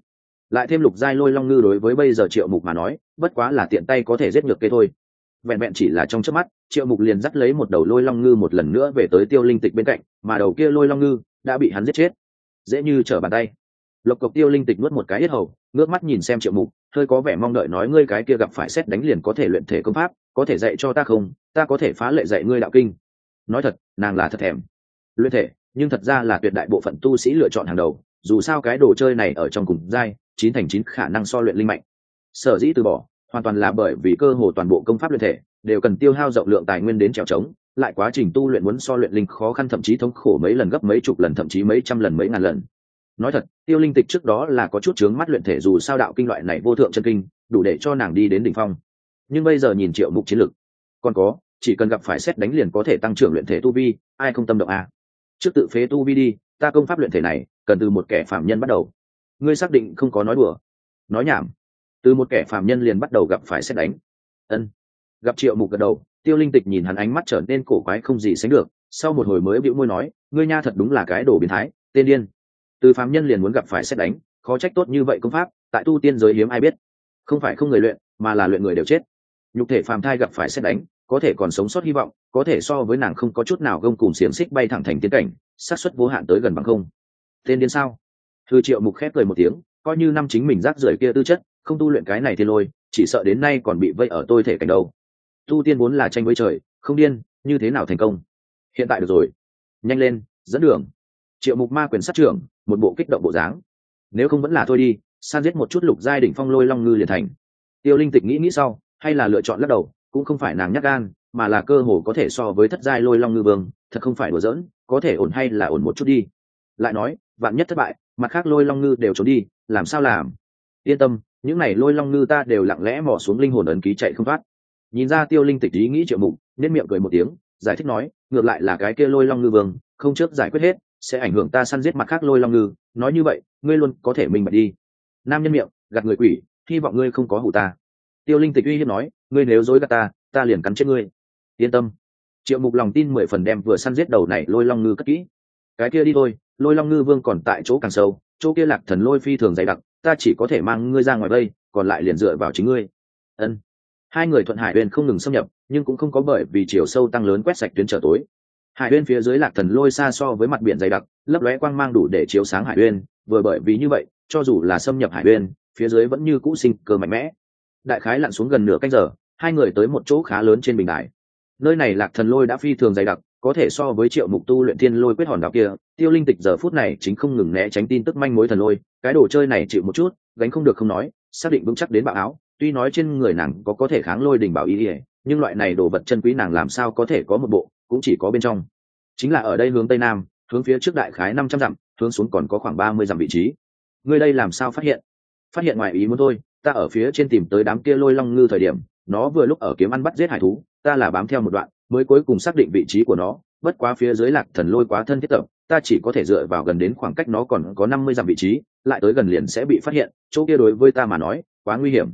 Lại thêm lục giai lôi long ngư đối với bây giờ triệu mục mà nói, bất quá là tiện tay có thể giết ngược kê thôi. Vẹn vẹn chỉ là trong chớp mắt, triệu mục liền dắt lấy một đầu lôi long ngư một lần nữa về tới tiêu linh tịch bên cạnh, mà đầu kia lôi long ngư đã bị hắn giết chết. Dễ như trở bàn tay lộc cộc tiêu linh tịch nuốt một cái yết hầu, ngước mắt nhìn xem triệu mục, hơi có vẻ mong đợi nói ngươi cái kia gặp phải xét đánh liền có thể luyện thể công pháp, có thể dạy cho ta không, ta có thể phá lệ dạy ngươi đạo kinh. Nói thật, nàng là thật thèm. Luyện thể, nhưng thật ra là tuyệt đại bộ phận tu sĩ lựa chọn hàng đầu, dù sao cái đồ chơi này ở trong cùng giai, chín thành chín khả năng so luyện linh mạnh. Sở dĩ từ bỏ, hoàn toàn là bởi vì cơ hồ toàn bộ công pháp luyện thể đều cần tiêu hao rộng lượng tài nguyên đến trèo trống, lại quá trình tu luyện muốn so luyện linh khó khăn thậm chí thống khổ mấy lần gấp mấy chục lần, thậm chí mấy trăm lần mấy ngàn lần nói thật, tiêu linh tịch trước đó là có chút chướng mắt luyện thể dù sao đạo kinh loại này vô thượng chân kinh, đủ để cho nàng đi đến đỉnh phong. Nhưng bây giờ nhìn triệu mục chiến lực, còn có, chỉ cần gặp phải xét đánh liền có thể tăng trưởng luyện thể tu vi, ai không tâm động à. trước tự phế tu vi đi, ta công pháp luyện thể này, cần từ một kẻ phạm nhân bắt đầu. Ngươi xác định không có nói đùa, nói nhảm. Từ một kẻ phạm nhân liền bắt đầu gặp phải xét đánh. Ân. Gặp triệu mục gật đầu, tiêu linh tịch nhìn hắn ánh mắt trở nên cổ quái không gì sánh được, sau một hồi mới bĩu môi nói, ngươi nha thật đúng là cái đồ biến thái, tên điên từ phạm nhân liền muốn gặp phải xét đánh, khó trách tốt như vậy công pháp, tại tu tiên giới hiếm ai biết. Không phải không người luyện, mà là luyện người đều chết. Nhục thể phàm thai gặp phải xét đánh, có thể còn sống sót hy vọng, có thể so với nàng không có chút nào gông cùng xiềng xích bay thẳng thành tiến cảnh sát xuất vô hạn tới gần bằng không. Tên điên sao? Thư triệu mục khép cười một tiếng, coi như năm chính mình rác rưởi kia tư chất, không tu luyện cái này thì lôi, chỉ sợ đến nay còn bị vây ở tôi thể cảnh đâu. Tu tiên vốn là tranh với trời, không điên, như thế nào thành công? Hiện tại được rồi. Nhanh lên, dẫn đường. Triệu mục ma quyền sát trưởng một bộ kích động bộ dáng. Nếu không vẫn là thôi đi, san giết một chút lục giai đỉnh phong lôi long ngư liền thành. Tiêu linh tịch nghĩ nghĩ sau, hay là lựa chọn lắc đầu, cũng không phải nàng nhắc gan, mà là cơ hồ có thể so với thất giai lôi long ngư vương, thật không phải đùa giỡn, có thể ổn hay là ổn một chút đi. Lại nói, vạn nhất thất bại, mặt khác lôi long ngư đều trốn đi, làm sao làm? Yên tâm, những n à y lôi long ngư ta đều lặng lẽ mò xuống linh hồn ấn ký chạy không thoát. Nhìn ra tiêu linh tịch ý nghĩ triệu mục nên miệng cười một tiếng, giải thích nói, ngược lại là cái kia lôi long ngư vương, không trước giải quyết hết sẽ ảnh hưởng ta săn giết mặt khác lôi long ngư. Nói như vậy, ngươi luôn có thể minh bạch đi. Nam nhân miệng, gạt người quỷ, hy vọng ngươi không có hủ ta. Tiêu linh tịch uy hiếp nói, ngươi nếu dối gạt ta ta liền cắn chết ngươi. Yên tâm. Triệu mục lòng tin mười phần đem vừa săn giết đầu này lôi long ngư cất kỹ. Cái kia đi thôi, lôi long ngư vương còn tại chỗ càng sâu, chỗ kia lạc thần lôi phi thường dày đặc, ta chỉ có thể mang ngươi ra ngoài đây, còn lại liền dựa vào chính ngươi. Ân. Hai người thuận hải bên không ngừng xâm nhập, nhưng cũng không có bởi vì chiều sâu tăng lớn quét sạch tuyến trở tối hải uyên phía dưới lạc thần lôi xa so với mặt biển dày đặc, lấp lóe quang mang đủ để chiếu sáng hải uyên, vừa bởi vì như vậy, cho dù là xâm nhập hải uyên, phía dưới vẫn như cũ sinh cơ mạnh mẽ. Đại khái lặn xuống gần nửa canh giờ, hai người tới một chỗ khá lớn trên bình đài. Nơi này lạc thần lôi đã phi thường dày đặc, có thể so với triệu mục tu luyện thiên lôi quyết hòn đảo kia, tiêu linh tịch giờ phút này chính không ngừng né tránh tin tức manh mối thần lôi, cái đồ chơi này chịu một chút, gánh không được không nói, xác định vững chắc đến bạo áo, tuy nói trên người nàng có có thể kháng lôi đình bảo ý ỉa nhưng loại này đồ vật chân quý nàng làm sao có thể có một bộ cũng chỉ có bên trong. Chính là ở đây hướng tây nam, hướng phía trước đại khái năm trăm dặm, hướng xuống còn có khoảng ba mươi dặm vị trí. Ngươi đây làm sao phát hiện? Phát hiện ngoài ý muốn thôi, ta ở phía trên tìm tới đám kia lôi long ngư thời điểm, nó vừa lúc ở kiếm ăn bắt giết hải thú, ta là bám theo một đoạn, mới cuối cùng xác định vị trí của nó, bất quá phía dưới lạc thần lôi quá thân thiết tập, ta chỉ có thể dựa vào gần đến khoảng cách nó còn có năm mươi dặm vị trí, lại tới gần liền sẽ bị phát hiện, chỗ kia đối với ta mà nói, quá nguy hiểm.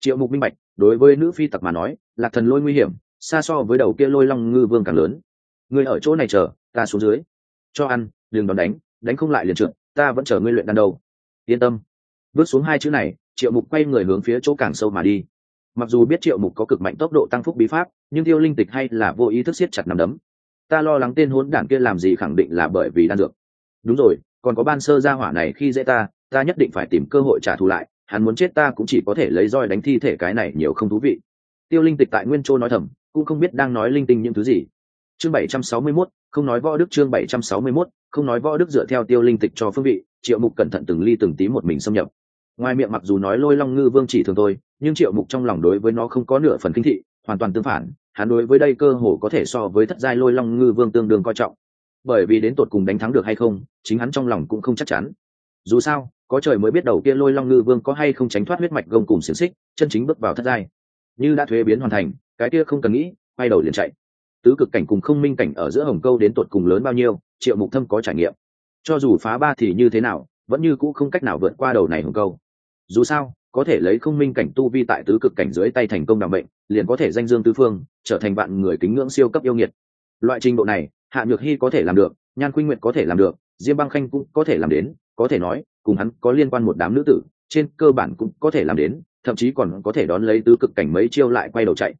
Triệu mục minh bạch, đối với nữ phi tặc mà nói, lạc thần lôi nguy hiểm xa so với đầu kia lôi long ngư vương càng lớn. Người ở chỗ này chờ, ta xuống dưới. Cho ăn, đừng đón đánh đánh không lại liền trượt, ta vẫn chờ ngươi luyện đan đâu. Yên tâm. Bước xuống hai chữ này, triệu mục quay người hướng phía chỗ càng sâu mà đi. Mặc dù biết triệu mục có cực mạnh tốc độ tăng phúc bí pháp, nhưng tiêu linh tịch hay là vô ý thức siết chặt nằm đấm. Ta lo lắng tên hốn đảng kia làm gì khẳng định là bởi vì đan dược. Đúng rồi, còn có ban sơ gia hỏa này khi dễ ta ta nhất định phải tìm cơ hội trả thù lại, hắn muốn chết ta cũng chỉ có thể lấy roi đánh thi thể cái này nhiều không thú vị. Tiêu linh tịch tại nguyên châu nói thầm cũng không biết đang nói linh tinh những thứ gì. Chương bảy trăm sáu mươi 761, không nói võ đức chương bảy trăm sáu mươi 761, không nói võ đức dựa theo tiêu linh tịch cho phương vị triệu mục cẩn thận từng ly từng tí một mình xâm nhập. Ngoài miệng mặc dù nói lôi long ngư vương chỉ thường thôi, nhưng triệu mục trong lòng đối với nó không có nửa phần kinh thị hoàn toàn tương phản hắn đối với đây cơ hồ có thể so với thất giai lôi long ngư vương tương đương coi trọng. Bởi vì đến tột cùng đánh thắng được hay không chính hắn trong lòng cũng không chắc chắn. Dù sao có trời mới biết đầu kia lôi long ngư vương có hay không tránh thoát huyết mạch gông cùng xiềng xích chân chính bước vào thất giai. Như đã thuế biến hoàn thành cái kia không cần nghĩ, quay đầu liền chạy. Tứ cực cảnh cùng không minh cảnh ở giữa hồng câu đến tột cùng lớn bao nhiêu, triệu mục thâm có trải nghiệm. Cho dù phá ba thì như thế nào, vẫn như cũ không cách nào vượt qua đầu này hồng câu. Dù sao, có thể lấy không minh cảnh tu vi tại tứ cực cảnh dưới tay thành công đảm bệnh liền có thể danh dương tứ phương, trở thành bạn người kính ngưỡng siêu cấp yêu nghiệt. Loại trình độ này, hạ nhược hy có thể làm được, nhan khuynh nguyện có thể làm được, diêm băng khanh cũng có thể làm đến, có thể nói, cùng hắn có liên quan một đám nữ tử, trên cơ bản cũng có thể làm đến, thậm chí còn có thể đón lấy tứ cực cảnh mấy chiêu lại quay đầu chạy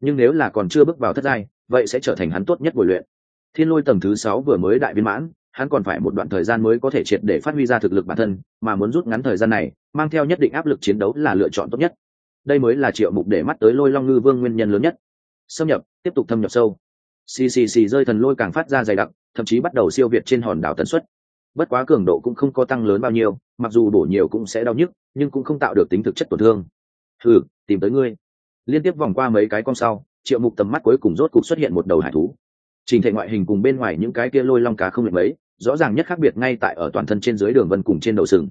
nhưng nếu là còn chưa bước vào thất giai, vậy sẽ trở thành hắn tốt nhất bồi luyện. Thiên lôi tầng thứ sáu vừa mới đại viên mãn, hắn còn phải một đoạn thời gian mới có thể triệt để phát huy ra thực lực bản thân, mà muốn rút ngắn thời gian này, mang theo nhất định áp lực chiến đấu là lựa chọn tốt nhất. Đây mới là triệu mục để mắt tới lôi long ngư vương nguyên nhân lớn nhất. Xâm nhập, tiếp tục thâm nhập sâu. Xì xì xì rơi thần lôi càng phát ra dày đặc, thậm chí bắt đầu siêu việt trên hòn đảo tần suất. Bất quá cường độ cũng không có tăng lớn bao nhiêu, mặc dù bổ nhiều cũng sẽ đau nhức, nhưng cũng không tạo được tính thực chất tổn thương. Thử tìm tới ngươi liên tiếp vòng qua mấy cái con sau, triệu mục tầm mắt cuối cùng rốt cục xuất hiện một đầu hải thú. Trình thể ngoại hình cùng bên ngoài những cái kia lôi long cá không lệch mấy, rõ ràng nhất khác biệt ngay tại ở toàn thân trên dưới đường vân cùng trên đầu sừng.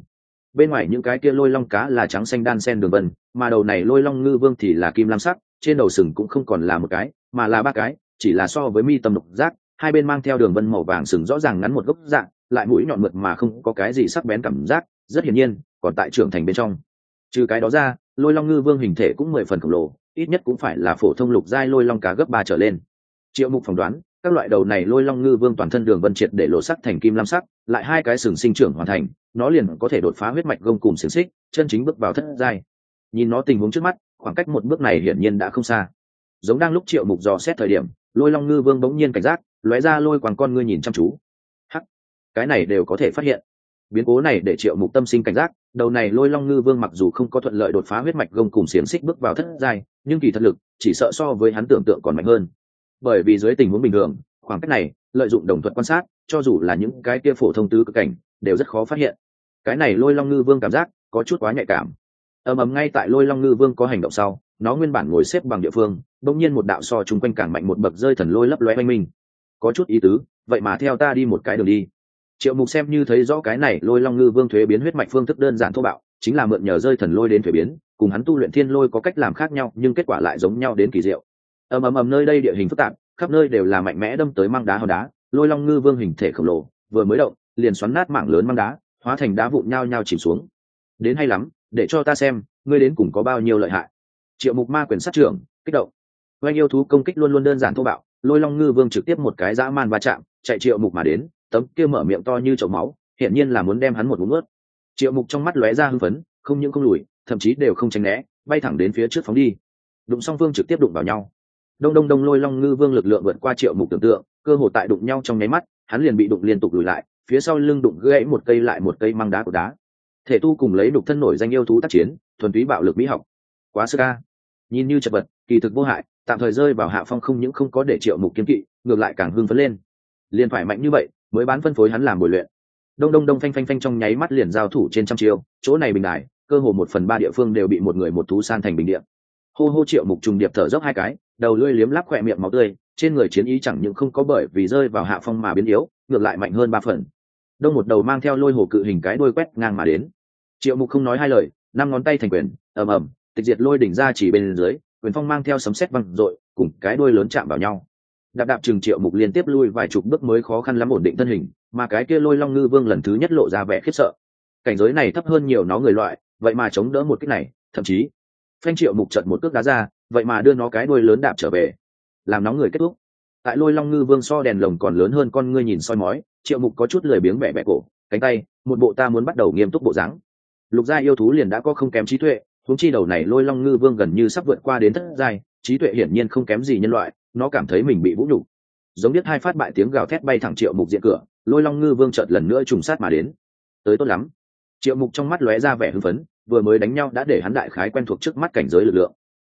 Bên ngoài những cái kia lôi long cá là trắng xanh đan sen đường vân, mà đầu này lôi long ngư vương thì là kim lam sắc, trên đầu sừng cũng không còn là một cái, mà là ba cái, chỉ là so với mi tâm độc giác, hai bên mang theo đường vân màu vàng sừng rõ ràng ngắn một gốc dạng, lại mũi nhọn mượt mà không có cái gì sắc bén cảm giác, rất hiển nhiên, còn tại trưởng thành bên trong. Trừ cái đó ra, lôi long ngư vương hình thể cũng mười phần khổng lồ ít nhất cũng phải là phổ thông lục giai lôi long cá gấp ba trở lên. Triệu mục phỏng đoán, các loại đầu này lôi long ngư vương toàn thân đường vân triệt để lộ sắc thành kim lam sắc, lại hai cái sừng sinh trưởng hoàn thành, nó liền có thể đột phá huyết mạch gông cùng xiềng xích, chân chính bước vào thất giai. Nhìn nó tình huống trước mắt, khoảng cách một bước này hiển nhiên đã không xa. Giống đang lúc triệu mục dò xét thời điểm, lôi long ngư vương bỗng nhiên cảnh giác, lóe ra lôi quàng con ngươi nhìn chăm chú. Hắc, cái này đều có thể phát hiện. Biến cố này để triệu mục tâm sinh cảnh giác, đầu này lôi long ngư vương mặc dù không có thuận lợi đột phá huyết mạch gông cùng xiềng xích bước vào thất giai nhưng kỳ thật lực, chỉ sợ so với hắn tưởng tượng còn mạnh hơn. Bởi vì dưới tình huống bình thường, khoảng cách này, lợi dụng đồng thuận quan sát, cho dù là những cái kia phổ thông tứ cực cảnh, đều rất khó phát hiện. Cái này lôi long ngư vương cảm giác có chút quá nhạy cảm. Ầm ầm ngay tại lôi long ngư vương có hành động sau, nó nguyên bản ngồi xếp bằng địa phương, bỗng nhiên một đạo so chung quanh càng mạnh một bậc rơi thần lôi lấp lóe oanh minh. Có chút ý tứ, vậy mà theo ta đi một cái đường đi. Triệu mục xem như thấy rõ cái này lôi long ngư vương thuế biến huyết mạch phương thức đơn giản thô bạo chính là mượn nhờ rơi thần lôi đến thuế biến, cùng hắn tu luyện thiên lôi có cách làm khác nhau, nhưng kết quả lại giống nhau đến kỳ diệu. Ầm ầm ầm, nơi đây địa hình phức tạp, khắp nơi đều là mạnh mẽ đâm tới mang đá hòn đá, lôi long ngư vương hình thể khổng lồ, vừa mới động, liền xoắn nát mảng lớn mang đá, hóa thành đá vụn nhao nhao chìm xuống. Đến hay lắm, để cho ta xem, ngươi đến cùng có bao nhiêu lợi hại. Triệu mục ma quyền sát trưởng, kích động. Oanh yêu thú công kích luôn luôn đơn giản thô bạo, lôi long ngư vương trực tiếp một cái dã man va chạm, chạy triệu mục mà đến, tấm kia mở miệng to như chậu máu, hiển nhiên là muốn đem hắn một ngụm ướt triệu mục trong mắt lóe ra hưng phấn, không những không lùi, thậm chí đều không tránh né, bay thẳng đến phía trước phóng đi. Đụng song vương trực tiếp đụng vào nhau. Đông đông đông lôi long ngư vương lực lượng vượt qua triệu mục tưởng tượng, cơ hồ tại đụng nhau trong nháy mắt, hắn liền bị đụng liên tục lùi lại, phía sau lưng đụng gãy một cây lại một cây mang đá của đá. Thể tu cùng lấy đục thân nổi danh yêu thú tác chiến, thuần túy bạo lực mỹ học. Quá sơ ca nhìn như chật vật, kỳ thực vô hại, tạm thời rơi vào hạ phong không những không có để triệu mục kiếm kỵ, ngược lại càng hưng phấn lên. Liền phải mạnh như vậy, mới bán phân phối hắn làm bồi luyện đông đông đông phanh phanh phanh trong nháy mắt liền giao thủ trên trăm chiêu, chỗ này bình đại, cơ hồ một phần ba địa phương đều bị một người một thú san thành bình điện hô hô triệu mục trùng điệp thở dốc hai cái, đầu lưỡi liếm lắp khỏe miệng máu tươi, trên người chiến ý chẳng những không có bởi vì rơi vào hạ phong mà biến yếu, ngược lại mạnh hơn ba phần. Đông một đầu mang theo lôi hồ cự hình cái đôi quét ngang mà đến. Triệu mục không nói hai lời, năm ngón tay thành quyền, ầm ầm, tịch diệt lôi đỉnh ra chỉ bên dưới, quyền phong mang theo sấm sét văng dội, cùng cái đôi lớn chạm vào nhau. Đạp đạp chừng triệu mục liên tiếp lui vài chục bước mới khó khăn lắm ổn định thân hình mà cái kia lôi long ngư vương lần thứ nhất lộ ra vẻ khiếp sợ. Cảnh giới này thấp hơn nhiều nó người loại, vậy mà chống đỡ một cách này, thậm chí, phanh triệu mục trận một cước đá ra, vậy mà đưa nó cái đuôi lớn đạp trở về, làm nóng người kết thúc. Tại lôi long ngư vương so đèn lồng còn lớn hơn con ngươi nhìn soi mói, triệu mục có chút lười biếng vẻ vẻ cổ, cánh tay, một bộ ta muốn bắt đầu nghiêm túc bộ dáng. Lục gia yêu thú liền đã có không kém trí tuệ, huống chi đầu này lôi long ngư vương gần như sắp vượt qua đến thất giai, trí tuệ hiển nhiên không kém gì nhân loại, nó cảm thấy mình bị vũ nhục. Giống biết hai phát bại tiếng gào thét bay thẳng triệu mục diện cửa lôi long ngư vương chợt lần nữa trùng sát mà đến. Tới tốt lắm. Triệu mục trong mắt lóe ra vẻ hưng phấn, vừa mới đánh nhau đã để hắn đại khái quen thuộc trước mắt cảnh giới lực lượng.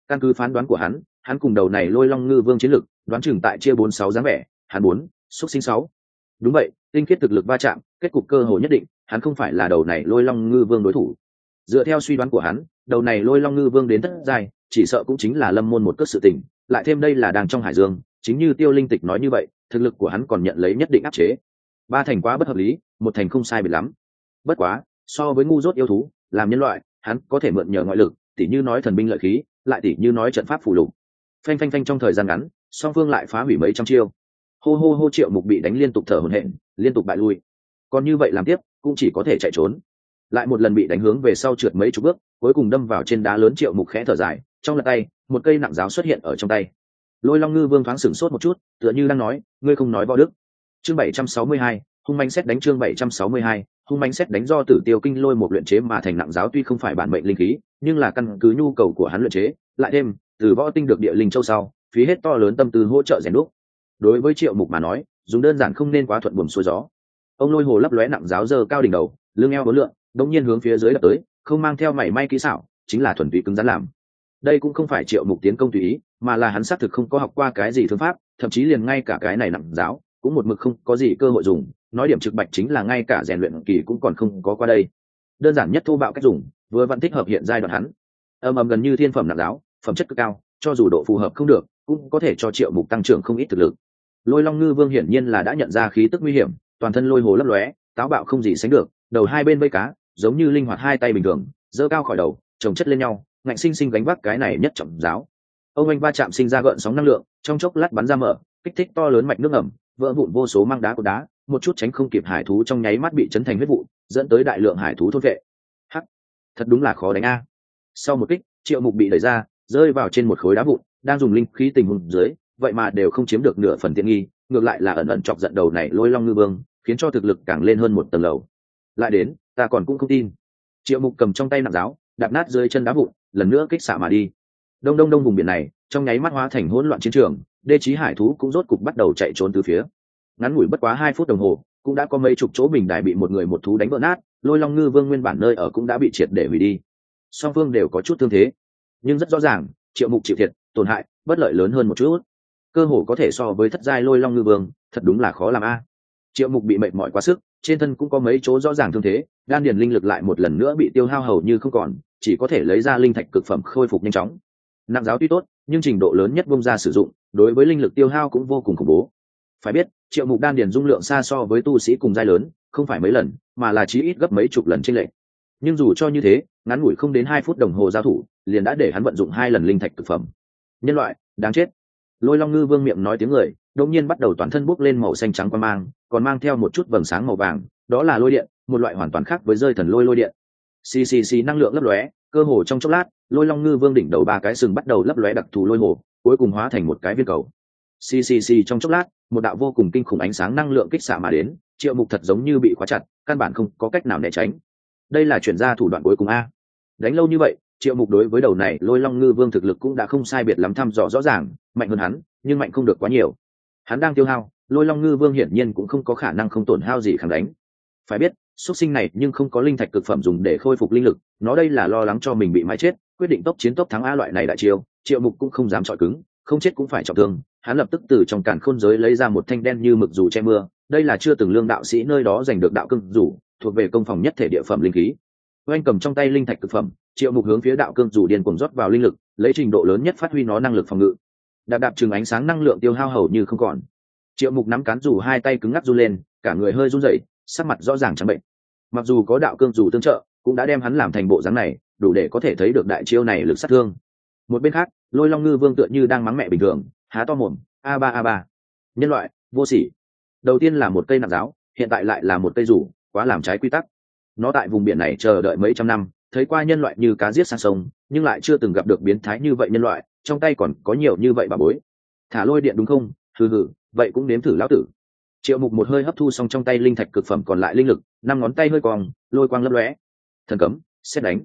Căn cứ phán đoán của hắn hắn cùng đầu này lôi long ngư vương chiến lực, đoán chừng tại chia bốn sáu dáng vẻ, hắn bốn, xúc sinh sáu. Đúng vậy, tinh khiết thực lực va chạm, kết cục cơ hồ nhất định, hắn không phải là đầu này lôi long ngư vương đối thủ. Dựa theo suy đoán của hắn, đầu này lôi long ngư vương đến thất giai, chỉ sợ cũng chính là lâm môn một cất sự tình, lại thêm đây là đang trong hải dương, chính như tiêu linh tịch nói như vậy, thực lực của hắn còn nhận lấy nhất định áp chế ba thành quá bất hợp lý, một thành không sai bị lắm. Bất quá, so với ngu dốt yêu thú, làm nhân loại, hắn có thể mượn nhờ ngoại lực, tỉ như nói thần binh lợi khí, lại tỉ như nói trận pháp phù lục. Phanh phanh phanh trong thời gian ngắn, song phương lại phá hủy mấy trăm chiêu. Hô hô hô triệu mục bị đánh liên tục thở hổn hển, liên tục bại lui. Còn như vậy làm tiếp, cũng chỉ có thể chạy trốn. Lại một lần bị đánh hướng về sau trượt mấy chục bước, cuối cùng đâm vào trên đá lớn triệu mục khẽ thở dài, trong lật tay, một cây nặng giáo xuất hiện ở trong tay. Lôi long ngư vương thoáng sửng sốt một chút, tựa như đang nói, ngươi không nói võ đức chương bảy trăm sáu mươi hai, hung manh xét đánh chương bảy trăm sáu mươi hai, hung manh xét đánh do tử tiêu kinh lôi một luyện chế mà thành nặng giáo tuy không phải bản mệnh linh khí, nhưng là căn cứ nhu cầu của hắn luyện chế, lại thêm, từ võ tinh được địa linh châu sau, phí hết to lớn tâm tư hỗ trợ rèn đúc. Đối với triệu mục mà nói, dùng đơn giản không nên quá thuận buồm xuôi gió. Ông lôi hồ lấp lóe nặng giáo dơ cao đỉnh đầu, lưng eo hối lượng đống nhiên hướng phía dưới đập tới, không mang theo mảy may kỹ xảo, chính là thuần túy cứng rắn làm. Đây cũng không phải triệu mục tiến công tùy ý, mà là hắn xác thực không có học qua cái gì thương pháp, thậm chí liền ngay cả cái này nặng giáo cũng một mực không có gì cơ hội dùng, nói điểm trực bạch chính là ngay cả rèn luyện kỳ cũng còn không có qua đây. Đơn giản nhất thô bạo cách dùng, vừa vẫn thích hợp hiện giai đoạn hắn. Ầm ầm gần như thiên phẩm nặng giáo, phẩm chất cực cao, cho dù độ phù hợp không được, cũng có thể cho triệu mục tăng trưởng không ít thực lực. Lôi long ngư vương hiển nhiên là đã nhận ra khí tức nguy hiểm, toàn thân lôi hồ lấp lóe, táo bạo không gì sánh được, đầu hai bên vây cá, giống như linh hoạt hai tay bình thường, giơ cao khỏi đầu trồng chất lên nhau, ngạnh sinh sinh gánh vác cái này nhất trọng giáo. Ông anh va chạm sinh ra gợn sóng năng lượng, trong chốc lát bắn ra mở, kích thích to lớn mạch nước ẩm vỡ vụn vô số mang đá của đá, một chút tránh không kịp hải thú trong nháy mắt bị chấn thành huyết vụ dẫn tới đại lượng hải thú thốt vệ. Hắc, thật đúng là khó đánh a. Sau một kích, triệu mục bị đẩy ra, rơi vào trên một khối đá vụn, đang dùng linh khí tình hùng dưới, vậy mà đều không chiếm được nửa phần tiện nghi, ngược lại là ẩn ẩn chọc giận đầu này lôi long ngư vương, khiến cho thực lực càng lên hơn một tầng lầu. Lại đến, ta còn cũng không tin. Triệu mục cầm trong tay nặng giáo, đạp nát dưới chân đá vụn, lần nữa kích xạ mà đi. Đông đông đông vùng biển này, trong nháy mắt hóa thành hỗn loạn chiến trường đê trí hải thú cũng rốt cục bắt đầu chạy trốn từ phía. Ngắn ngủi bất quá hai phút đồng hồ, cũng đã có mấy chục chỗ bình đài bị một người một thú đánh vỡ nát, lôi long ngư vương nguyên bản nơi ở cũng đã bị triệt để hủy đi. Song phương đều có chút thương thế, nhưng rất rõ ràng, triệu mục chịu thiệt, tổn hại, bất lợi lớn hơn một chút. Cơ hồ có thể so với thất giai lôi long ngư vương, thật đúng là khó làm a. Triệu mục bị mệt mỏi quá sức, trên thân cũng có mấy chỗ rõ ràng thương thế, đan điền linh lực lại một lần nữa bị tiêu hao hầu như không còn, chỉ có thể lấy ra linh thạch cực phẩm khôi phục nhanh chóng. Nặng giáo tuy tốt, nhưng trình độ lớn nhất bông ra sử dụng đối với linh lực tiêu hao cũng vô cùng khủng bố. Phải biết, triệu mục đan điền dung lượng xa so với tu sĩ cùng giai lớn, không phải mấy lần, mà là chí ít gấp mấy chục lần trên lệ nhưng dù cho như thế, ngắn ngủi không đến hai phút đồng hồ giao thủ, liền đã để hắn vận dụng hai lần linh thạch thực phẩm. Nhân loại, đáng chết. Lôi long ngư vương miệng nói tiếng người, đột nhiên bắt đầu toàn thân bốc lên màu xanh trắng qua mang, còn mang theo một chút vầng sáng màu vàng, đó là lôi điện, một loại hoàn toàn khác với rơi thần lôi lôi điện. Xì xì xì, năng lượng lấp lóe, cơ hồ trong chốc lát, lôi long ngư vương đỉnh đầu ba cái sừng bắt đầu lấp lóe đặc thù lôi hồ cuối cùng hóa thành một cái viên cầu. Ccc trong chốc lát, một đạo vô cùng kinh khủng ánh sáng năng lượng kích xạ mà đến, triệu mục thật giống như bị khóa chặt, căn bản không có cách nào né tránh. Đây là chuyển ra thủ đoạn cuối cùng a. Đánh lâu như vậy, triệu mục đối với đầu này lôi long ngư vương thực lực cũng đã không sai biệt lắm thăm dò rõ ràng, mạnh hơn hắn, nhưng mạnh không được quá nhiều. Hắn đang tiêu hao, lôi long ngư vương hiển nhiên cũng không có khả năng không tổn hao gì kháng đánh. Phải biết, xuất sinh này nhưng không có linh thạch cực phẩm dùng để khôi phục linh lực, nó đây là lo lắng cho mình bị mái chết, quyết định tốc chiến tốc thắng a loại này đại chiêu triệu mục cũng không dám chọi cứng, không chết cũng phải trọng thương, hắn lập tức từ trong cản khôn giới lấy ra một thanh đen như mực dù che mưa, đây là chưa từng lương đạo sĩ nơi đó giành được đạo cương dù, thuộc về công phòng nhất thể địa phẩm linh khí. Oanh cầm trong tay linh thạch cực phẩm, triệu mục hướng phía đạo cương dù điên cuồng rót vào linh lực, lấy trình độ lớn nhất phát huy nó năng lực phòng ngự. Đạp đạp chừng ánh sáng năng lượng tiêu hao hầu như không còn. Triệu mục nắm cán dù hai tay cứng ngắc run lên, cả người hơi run rẩy, sắc mặt rõ ràng trắng bệnh. Mặc dù có đạo cương dù tương trợ, cũng đã đem hắn làm thành bộ dáng này, đủ để có thể thấy được đại chiêu này lực sát thương một bên khác, lôi long ngư vương tựa như đang mắng mẹ bình thường, há to mồm, a ba a ba. Nhân loại, vô sỉ. Đầu tiên là một cây nạp giáo, hiện tại lại là một cây rủ, quá làm trái quy tắc. Nó tại vùng biển này chờ đợi mấy trăm năm, thấy qua nhân loại như cá giết sang sông, nhưng lại chưa từng gặp được biến thái như vậy nhân loại, trong tay còn có nhiều như vậy bà bối. Thả lôi điện đúng không? Hừ hừ, vậy cũng nếm thử lão tử. Triệu mục một hơi hấp thu xong trong tay linh thạch cực phẩm còn lại linh lực, năm ngón tay hơi quòng lôi quang lấp lóe. Thần cấm, xét đánh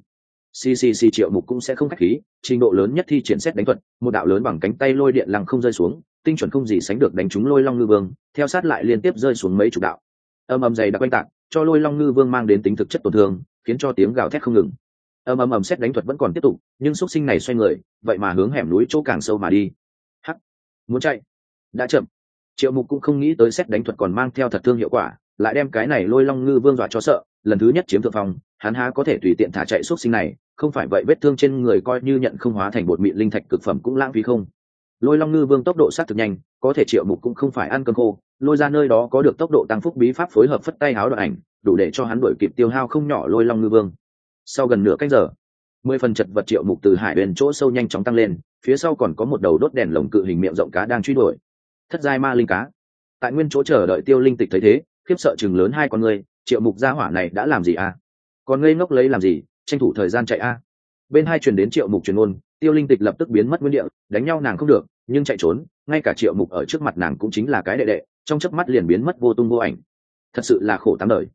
ccc triệu mục cũng sẽ không khách khí, trình độ lớn nhất thi triển xét đánh thuật, một đạo lớn bằng cánh tay lôi điện lăng không rơi xuống, tinh chuẩn không gì sánh được đánh trúng lôi long ngư vương, theo sát lại liên tiếp rơi xuống mấy chục đạo. Âm âm dày đặc oanh tạc, cho lôi long ngư vương mang đến tính thực chất tổn thương, khiến cho tiếng gào thét không ngừng. Âm âm ầm xét đánh thuật vẫn còn tiếp tục, nhưng x sinh này xoay người, vậy mà hướng hẻm núi chỗ càng sâu mà đi. Hắc! Muốn chạy? Đã chậm. Triệu mục cũng không nghĩ tới xét đánh thuật còn mang theo thật thương hiệu quả, lại đem cái này lôi long ngư vương dọa cho sợ, lần thứ nhất chiếm thượng phong, hắn há có thể tùy tiện thả chạy x sinh này không phải vậy vết thương trên người coi như nhận không hóa thành bột mịn linh thạch cực phẩm cũng lãng phí không. Lôi long ngư vương tốc độ sát thực nhanh, có thể triệu mục cũng không phải ăn cơm khô, lôi ra nơi đó có được tốc độ tăng phúc bí pháp phối hợp phất tay háo đoạn ảnh, đủ để cho hắn đổi kịp tiêu hao không nhỏ lôi long ngư vương. Sau gần nửa cách giờ, mười phần chật vật triệu mục từ hải bên chỗ sâu nhanh chóng tăng lên, phía sau còn có một đầu đốt đèn lồng cự hình miệng rộng cá đang truy đuổi. Thất giai ma linh cá. Tại nguyên chỗ chờ đợi tiêu linh tịch thấy thế, khiếp sợ chừng lớn hai con người, triệu mục gia hỏa này đã làm gì à? Còn ngây ngốc lấy làm gì? Tranh thủ thời gian chạy a. Bên hai truyền đến triệu mục truyền ngôn, tiêu linh tịch lập tức biến mất nguyên địa, đánh nhau nàng không được, nhưng chạy trốn, ngay cả triệu mục ở trước mặt nàng cũng chính là cái đệ đệ, trong chớp mắt liền biến mất vô tung vô ảnh. Thật sự là khổ tám đời.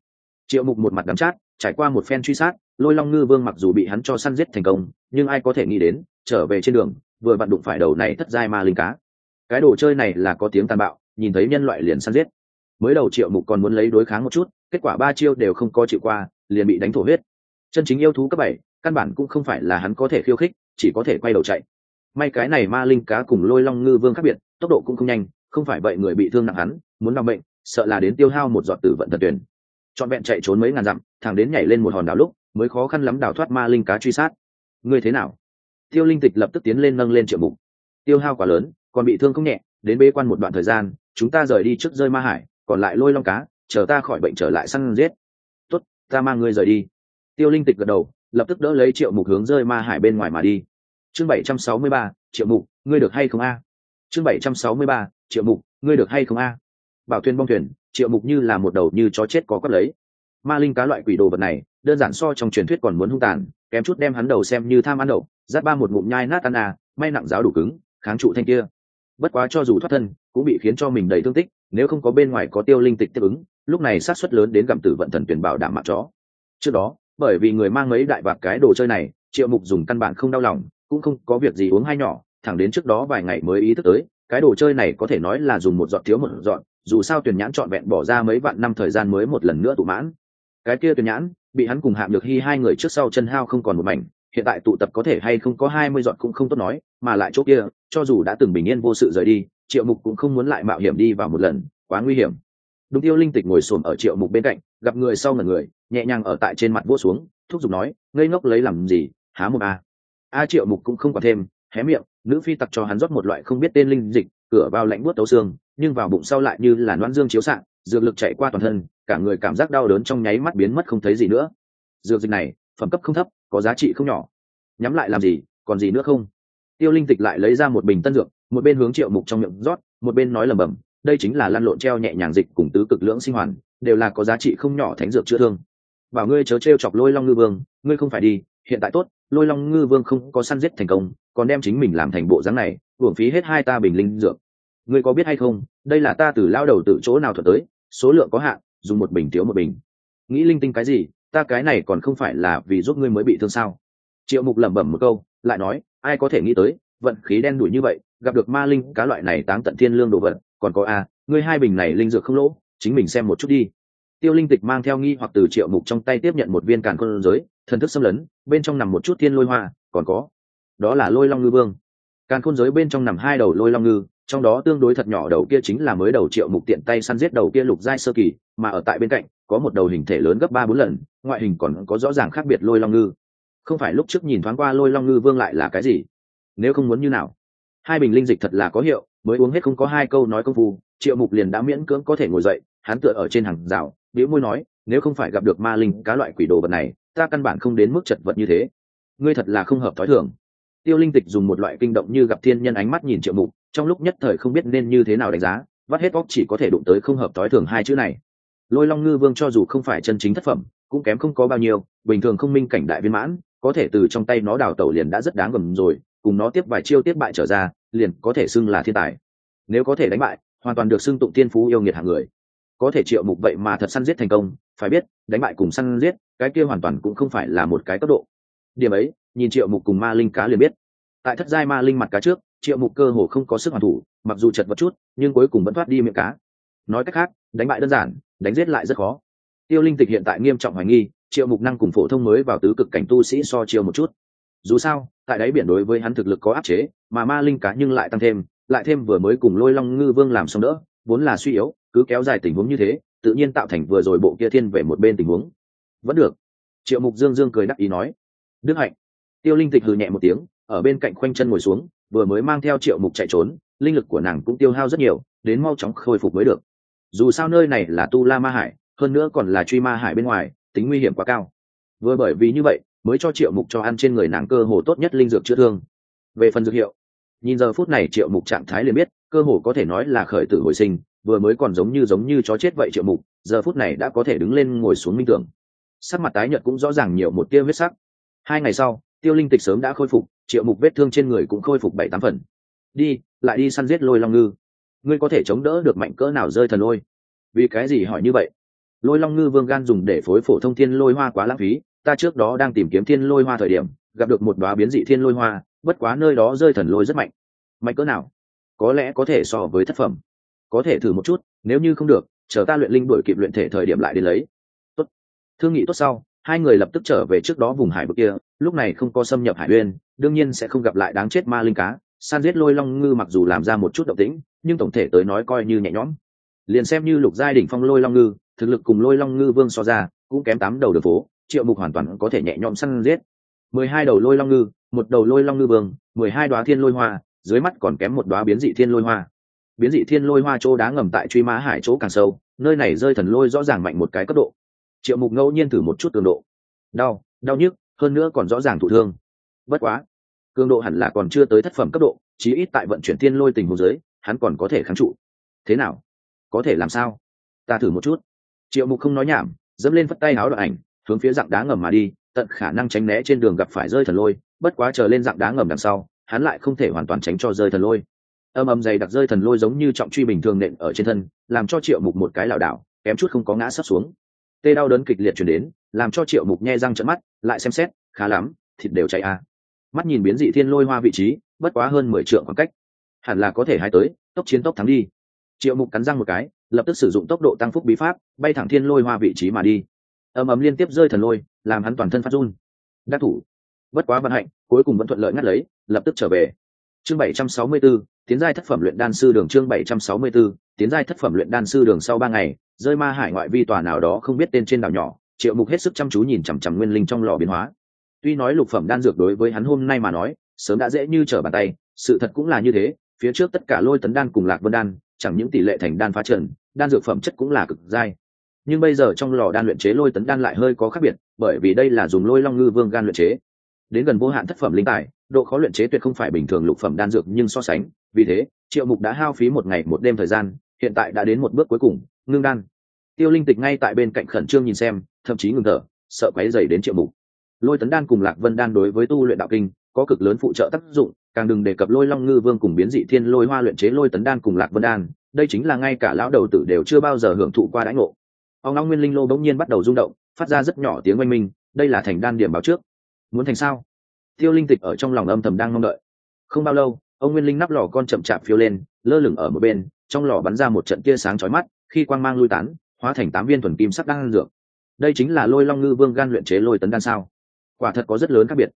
Triệu mục một mặt đắm chát, trải qua một phen truy sát, lôi long ngư vương mặc dù bị hắn cho săn giết thành công, nhưng ai có thể nghĩ đến, trở về trên đường, vừa vặn đụng phải đầu này thất giai ma linh cá. Cái đồ chơi này là có tiếng tàn bạo, nhìn thấy nhân loại liền săn giết. Mới đầu triệu mục còn muốn lấy đối kháng một chút, kết quả ba chiêu đều không có chịu qua, liền bị đánh thổ huyết chân chính yêu thú cấp bảy, căn bản cũng không phải là hắn có thể khiêu khích, chỉ có thể quay đầu chạy. May cái này ma linh cá cùng lôi long ngư vương khác biệt, tốc độ cũng không nhanh, không phải vậy người bị thương nặng hắn, muốn làm bệnh, sợ là đến tiêu hao một giọt tử vận thần tuyển. Trọn vẹn chạy trốn mấy ngàn dặm, thẳng đến nhảy lên một hòn đảo lúc, mới khó khăn lắm đào thoát ma linh cá truy sát. Ngươi thế nào? Tiêu linh tịch lập tức tiến lên nâng lên triệu mục. Tiêu hao quá lớn, còn bị thương không nhẹ, đến bế quan một đoạn thời gian, chúng ta rời đi trước rơi ma hải, còn lại lôi long cá, chờ ta khỏi bệnh trở lại săn giết. Tốt, ta mang ngươi rời đi tiêu linh tịch gật đầu, lập tức đỡ lấy triệu mục hướng rơi ma hải bên ngoài mà đi. Chương bảy trăm sáu mươi ba, triệu mục, ngươi được hay không a? Chương bảy trăm sáu mươi ba, triệu mục, ngươi được hay không a? Bảo thuyền bong thuyền, triệu mục như là một đầu như chó chết có quất lấy. Ma linh cá loại quỷ đồ vật này, đơn giản so trong truyền thuyết còn muốn hung tàn, kém chút đem hắn đầu xem như tham ăn đậu giáp ba một ngụm nhai nát ăn à may nặng giáo đủ cứng, kháng trụ thanh kia. Bất quá cho dù thoát thân, cũng bị khiến cho mình đầy thương tích, nếu không có bên ngoài có tiêu linh tịch tiếp ứng, lúc này sát xuất lớn đến gặm tử vận thần tuyển bảo đảm mặt chó. Trước đó bởi vì người mang mấy đại bạc cái đồ chơi này, triệu mục dùng căn bản không đau lòng, cũng không có việc gì uống hai nhỏ, thẳng đến trước đó vài ngày mới ý thức tới, cái đồ chơi này có thể nói là dùng một giọt thiếu một giọt, dù sao tuyển nhãn trọn vẹn bỏ ra mấy vạn năm thời gian mới một lần nữa tụ mãn. Cái kia tuyển nhãn, bị hắn cùng hạm được hy hai người trước sau chân hao không còn một mảnh, hiện tại tụ tập có thể hay không có hai mươi giọt cũng không tốt nói, mà lại chỗ kia, cho dù đã từng bình yên vô sự rời đi, triệu mục cũng không muốn lại mạo hiểm đi vào một lần, quá nguy hiểm đúng tiêu linh tịch ngồi xổm ở triệu mục bên cạnh, gặp người sau ngẩn người, nhẹ nhàng ở tại trên mặt vỗ xuống, thúc giục nói, ngây ngốc lấy làm gì, há một a? A triệu mục cũng không còn thêm, hé miệng, nữ phi tặc cho hắn rót một loại không biết tên linh dịch, cửa vào lạnh buốt tấu xương, nhưng vào bụng sau lại như là noan dương chiếu s dược lực chạy qua toàn thân, cả người cảm giác đau đớn trong nháy mắt biến mất không thấy gì nữa. Dược dịch này, phẩm cấp không thấp, có giá trị không nhỏ. Nhắm lại làm gì, còn gì nữa không? Tiêu linh tịch lại lấy ra một bình tân dược, một bên hướng triệu mục trong miệng rót, một bên nói lầm bầm đây chính là lăn lộn treo nhẹ nhàng dịch cùng tứ cực lưỡng sinh hoàn, đều là có giá trị không nhỏ thánh dược chữa thương. Bảo ngươi chớ t chọc lôi long ngư vương, ngươi không phải đi, hiện tại tốt, lôi long ngư vương không có săn giết thành công, còn đem chính mình làm thành bộ dáng này uổng phí hết hai ta bình linh dược. Ngươi có biết hay không, đây là ta từ lao đầu từ chỗ nào thuật tới, số lượng có hạn, dùng một bình thiếu một bình. Nghĩ linh tinh cái gì, ta cái này còn không phải là vì giúp ngươi mới bị thương sao? Triệu mục lẩm bẩm một câu, lại nói, ai có thể nghĩ tới, vận khí đen đủi như vậy, gặp được ma linh, cá loại này táng tận thiên lương đồ vật còn có a à, ngươi hai bình này linh dược không lỗ chính mình xem một chút đi. Tiêu linh tịch mang theo nghi hoặc từ triệu mục trong tay tiếp nhận một viên càn khôn giới thần thức xâm lấn bên trong nằm một chút thiên lôi hoa còn có đó là lôi long ngư vương. Càn khôn giới bên trong nằm hai đầu lôi long ngư trong đó tương đối thật nhỏ đầu kia chính là mới đầu triệu mục tiện tay săn giết đầu kia lục giai sơ kỳ mà ở tại bên cạnh có một đầu hình thể lớn gấp ba bốn lần ngoại hình còn có rõ ràng khác biệt lôi long ngư. Không phải lúc trước nhìn thoáng qua lôi long ngư vương lại là cái gì? Nếu không muốn như nào? Hai bình linh dịch thật là có hiệu mới uống hết không có hai câu nói công phu, triệu mục liền đã miễn cưỡng có thể ngồi dậy, hắn tựa ở trên hàng rào biễu môi nói, nếu không phải gặp được ma linh cá loại quỷ đồ vật này, ta căn bản không đến mức chật vật như thế. Ngươi thật là không hợp thói thường. Tiêu linh tịch dùng một loại kinh động như gặp thiên nhân ánh mắt nhìn triệu mục, trong lúc nhất thời không biết nên như thế nào đánh giá, vắt hết óc chỉ có thể đụng tới không hợp thói thường hai chữ này. Lôi long ngư vương cho dù không phải chân chính thất phẩm, cũng kém không có bao nhiêu, bình thường không minh cảnh đại viên mãn, có thể từ trong tay nó đào tẩu liền đã rất đáng gầm rồi, cùng nó tiếp vài chiêu tiếp bại trở ra liền có thể xưng là thiên tài. Nếu có thể đánh bại, hoàn toàn được xưng tụng tiên phú yêu nghiệt hạng người. Có thể triệu mục vậy mà thật săn giết thành công, phải biết, đánh bại cùng săn giết, cái kia hoàn toàn cũng không phải là một cái cấp độ. Điểm ấy, nhìn triệu mục cùng ma linh cá liền biết. Tại thất giai ma linh mặt cá trước, triệu mục cơ hồ không có sức hoàn thủ, mặc dù chật vật chút, nhưng cuối cùng vẫn thoát đi miệng cá. Nói cách khác, đánh bại đơn giản, đánh giết lại rất khó. Tiêu linh tịch hiện tại nghiêm trọng hoài nghi, triệu mục năng cùng phổ thông mới vào tứ cực cảnh tu sĩ so chiều một chút dù sao, tại đáy biển đối với hắn thực lực có áp chế, mà ma linh cá nhưng lại tăng thêm, lại thêm vừa mới cùng lôi long ngư vương làm xong đỡ, vốn là suy yếu, cứ kéo dài tình huống như thế, tự nhiên tạo thành vừa rồi bộ kia thiên về một bên tình huống. Vẫn được. Triệu mục dương dương cười đắc ý nói. Đức hạnh. Tiêu linh tịch hừ nhẹ một tiếng, ở bên cạnh khoanh chân ngồi xuống, vừa mới mang theo triệu mục chạy trốn, linh lực của nàng cũng tiêu hao rất nhiều, đến mau chóng khôi phục mới được. Dù sao nơi này là tu la ma hải, hơn nữa còn là truy ma hải bên ngoài, tính nguy hiểm quá cao. Vừa bởi vì như vậy mới cho triệu mục cho ăn trên người nàng cơ hồ tốt nhất linh dược chữa thương. Về phần dược hiệu, nhìn giờ phút này triệu mục trạng thái liền biết, cơ hồ có thể nói là khởi tử hồi sinh, vừa mới còn giống như giống như chó chết vậy triệu mục, giờ phút này đã có thể đứng lên ngồi xuống minh tưởng. Sắc mặt tái nhợt cũng rõ ràng nhiều một tia huyết sắc. Hai ngày sau, tiêu linh tịch sớm đã khôi phục, triệu mục vết thương trên người cũng khôi phục bảy tám phần. Đi, lại đi săn giết lôi long ngư. Ngươi có thể chống đỡ được mạnh cỡ nào rơi thần lôi? Vì cái gì hỏi như vậy? Lôi long ngư vương gan dùng để phối phổ thông thiên lôi hoa quá lãng phí ta trước đó đang tìm kiếm thiên lôi hoa thời điểm, gặp được một đoá biến dị thiên lôi hoa, bất quá nơi đó rơi thần lôi rất mạnh. Mạnh cỡ nào? Có lẽ có thể so với thất phẩm. Có thể thử một chút, nếu như không được, chờ ta luyện linh đổi kịp luyện thể thời điểm lại đến lấy. Tốt. Thương nghị tốt sau, hai người lập tức trở về trước đó vùng hải vực kia, lúc này không có xâm nhập hải uyên, đương nhiên sẽ không gặp lại đáng chết ma linh cá. San giết lôi long ngư mặc dù làm ra một chút động tĩnh, nhưng tổng thể tới nói coi như nhẹ nhõm. Liền xem như lục giai đỉnh phong lôi long ngư, thực lực cùng lôi long ngư vương so ra, cũng kém tám đầu đường phố triệu mục hoàn toàn có thể nhẹ nhõm săn giết. Mười hai đầu lôi long ngư, một đầu lôi long ngư vương, mười hai đoá thiên lôi hoa, dưới mắt còn kém một đoá biến dị thiên lôi hoa. Biến dị thiên lôi hoa chỗ đá ngầm tại truy mã hải chỗ càng sâu, nơi này rơi thần lôi rõ ràng mạnh một cái cấp độ. Triệu mục ngẫu nhiên thử một chút cường độ. Đau đau nhức, hơn nữa còn rõ ràng thụ thương. Bất quá, cường độ hẳn là còn chưa tới thất phẩm cấp độ, chí ít tại vận chuyển thiên lôi tình hồ dưới, hắn còn có thể kháng trụ. Thế nào? Có thể làm sao? Ta thử một chút. Triệu mục không nói nhảm, dẫm lên phất tay áo đoạn ảnh hướng phía dạng đá ngầm mà đi, tận khả năng tránh né trên đường gặp phải rơi thần lôi, bất quá chờ lên dạng đá ngầm đằng sau, hắn lại không thể hoàn toàn tránh cho rơi thần lôi. Âm âm dày đặc rơi thần lôi giống như trọng truy bình thường nện ở trên thân, làm cho triệu mục một cái lảo đảo, kém chút không có ngã sấp xuống. Tê đau đớn kịch liệt chuyển đến, làm cho triệu mục nhe răng trận mắt, lại xem xét, khá lắm, thịt đều chạy à? mắt nhìn biến dị thiên lôi hoa vị trí, bất quá hơn mười trượng khoảng cách. Hẳn là có thể hai tới, tốc chiến tốc thắng đi. Triệu mục cắn răng một cái, lập tức sử dụng tốc độ tăng phúc bí pháp, bay thẳng thiên lôi hoa vị trí mà đi ầm ầm liên tiếp rơi thần lôi làm hắn toàn thân phát run. Đắc thủ. Bất quá vận hạnh cuối cùng vẫn thuận lợi ngắt lấy lập tức trở về. Chương 764, tiến giai thất phẩm luyện đan sư đường chương 764, tiến giai thất phẩm luyện đan sư đường sau ba ngày rơi ma hải ngoại vi tòa nào đó không biết tên trên đảo nhỏ triệu mục hết sức chăm chú nhìn chằm chằm nguyên linh trong lò biến hóa. Tuy nói lục phẩm đan dược đối với hắn hôm nay mà nói sớm đã dễ như trở bàn tay sự thật cũng là như thế phía trước tất cả lôi tấn đan cùng lạc vân đan chẳng những tỷ lệ thành đan phá trần đan dược phẩm chất cũng là cực dai nhưng bây giờ trong lò đan luyện chế lôi tấn đan lại hơi có khác biệt, bởi vì đây là dùng lôi long ngư vương gan luyện chế. Đến gần vô hạn thất phẩm linh tài, độ khó luyện chế tuyệt không phải bình thường lục phẩm đan dược nhưng so sánh, vì thế, triệu mục đã hao phí một ngày một đêm thời gian, hiện tại đã đến một bước cuối cùng, ngưng đan. Tiêu linh tịch ngay tại bên cạnh khẩn trương nhìn xem, thậm chí ngừng thở, sợ quáy dày đến triệu mục. Lôi tấn đan cùng lạc vân đan đối với tu luyện đạo kinh, có cực lớn phụ trợ tác dụng, càng đừng đề cập lôi long ngư vương cùng biến dị thiên lôi hoa luyện chế lôi tấn đan cùng lạc vân đan, đây chính là ngay cả lão đầu tử đều chưa bao giờ hưởng thụ qua đãi ngộ ông long nguyên linh lô bỗng nhiên bắt đầu rung động, phát ra rất nhỏ tiếng oanh minh, đây là thành đan điểm báo trước. Muốn thành sao? Tiêu linh tịch ở trong lòng âm thầm đang mong đợi. Không bao lâu, ông nguyên linh nắp lò con chậm chạp phiêu lên, lơ lửng ở một bên, trong lò bắn ra một trận tia sáng chói mắt, khi quang mang lui tán, hóa thành tám viên thuần kim sắc đan dược. Đây chính là lôi long ngư vương gan luyện chế lôi tấn đan sao? Quả thật có rất lớn khác biệt.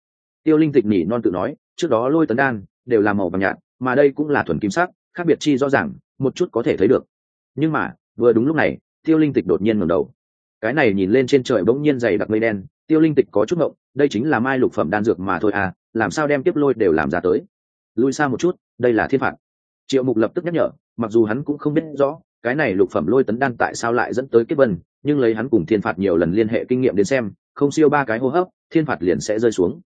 Tiêu linh tịch nhỉ non tự nói, trước đó lôi tấn đan đều là màu vàng nhạt, mà đây cũng là thuần kim sắc, khác biệt chi rõ ràng, một chút có thể thấy được. Nhưng mà, vừa đúng lúc này tiêu linh tịch đột nhiên ngẩng đầu. Cái này nhìn lên trên trời bỗng nhiên dày đặc mây đen, tiêu linh tịch có chút ngộng, đây chính là mai lục phẩm đan dược mà thôi à làm sao đem tiếp lôi đều làm ra tới. Lui xa một chút, đây là thiên phạt. Triệu mục lập tức nhắc nhở, mặc dù hắn cũng không biết rõ, cái này lục phẩm lôi tấn đan tại sao lại dẫn tới kiếp vân, nhưng lấy hắn cùng thiên phạt nhiều lần liên hệ kinh nghiệm đến xem, không siêu ba cái hô hấp, thiên phạt liền sẽ rơi xuống.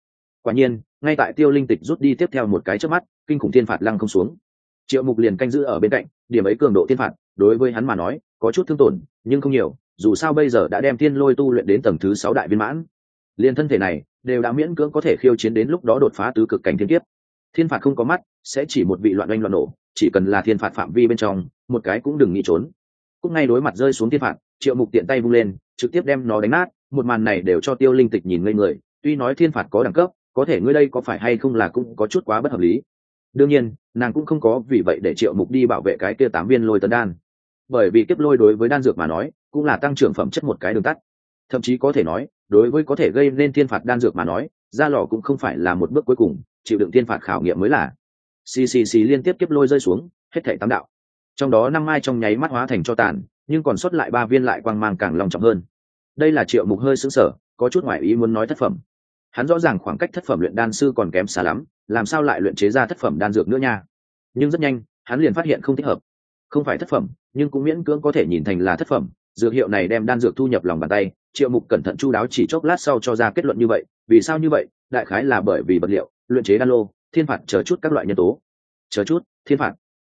Quả nhiên, ngay tại tiêu linh tịch rút đi tiếp theo một cái trước mắt, kinh khủng thiên phạt lăng không xuống. Triệu mục liền canh giữ ở bên cạnh, điểm ấy cường độ thiên phạt đối với hắn mà nói, có chút thương tổn, nhưng không nhiều, dù sao bây giờ đã đem thiên lôi tu luyện đến tầng thứ sáu đại viên mãn. Liền thân thể này, đều đã miễn cưỡng có thể khiêu chiến đến lúc đó đột phá tứ cực cảnh thiên kiếp. Thiên phạt không có mắt, sẽ chỉ một vị loạn oanh loạn nổ, chỉ cần là thiên phạt phạm vi bên trong, một cái cũng đừng nghĩ trốn. Cũng ngay đối mặt rơi xuống thiên phạt, triệu mục tiện tay vung lên, trực tiếp đem nó đánh nát, một màn này đều cho tiêu linh tịch nhìn ngây người, tuy nói thiên phạt có đẳng cấp, có thể ngươi đây có phải hay không là cũng có chút quá bất hợp lý. Đương nhiên, nàng cũng không có vì vậy để triệu mục đi bảo vệ cái kia tám viên lôi tấn đan bởi vì kiếp lôi đối với đan dược mà nói, cũng là tăng trưởng phẩm chất một cái đường tắt. Thậm chí có thể nói, đối với có thể gây nên thiên phạt đan dược mà nói ra lò cũng không phải là một bước cuối cùng, chịu đựng thiên phạt khảo nghiệm mới là. Ccc liên tiếp kiếp lôi rơi xuống, hết thể tám đạo. Trong đó năm mai trong nháy mắt hóa thành cho tàn, nhưng còn sót lại ba viên lại quang mang càng long trọng hơn. Đây là triệu mục hơi xứng sở có chút ngoại ý muốn nói thất phẩm. Hắn rõ ràng khoảng cách thất phẩm luyện đan sư còn kém xa lắm, làm sao lại luyện chế ra thất phẩm đan dược nữa nha? Nhưng rất nhanh, hắn liền phát hiện không thích hợp. Không phải thất phẩm nhưng cũng miễn cưỡng có thể nhìn thành là thất phẩm. Dược hiệu này đem đan dược thu nhập lòng bàn tay, triệu mục cẩn thận chu đáo chỉ chốc lát sau cho ra kết luận như vậy. Vì sao như vậy? Đại khái là bởi vì vật liệu, luyện chế đan lô, thiên phạt chờ chút các loại nhân tố. Chờ chút, thiên phạt.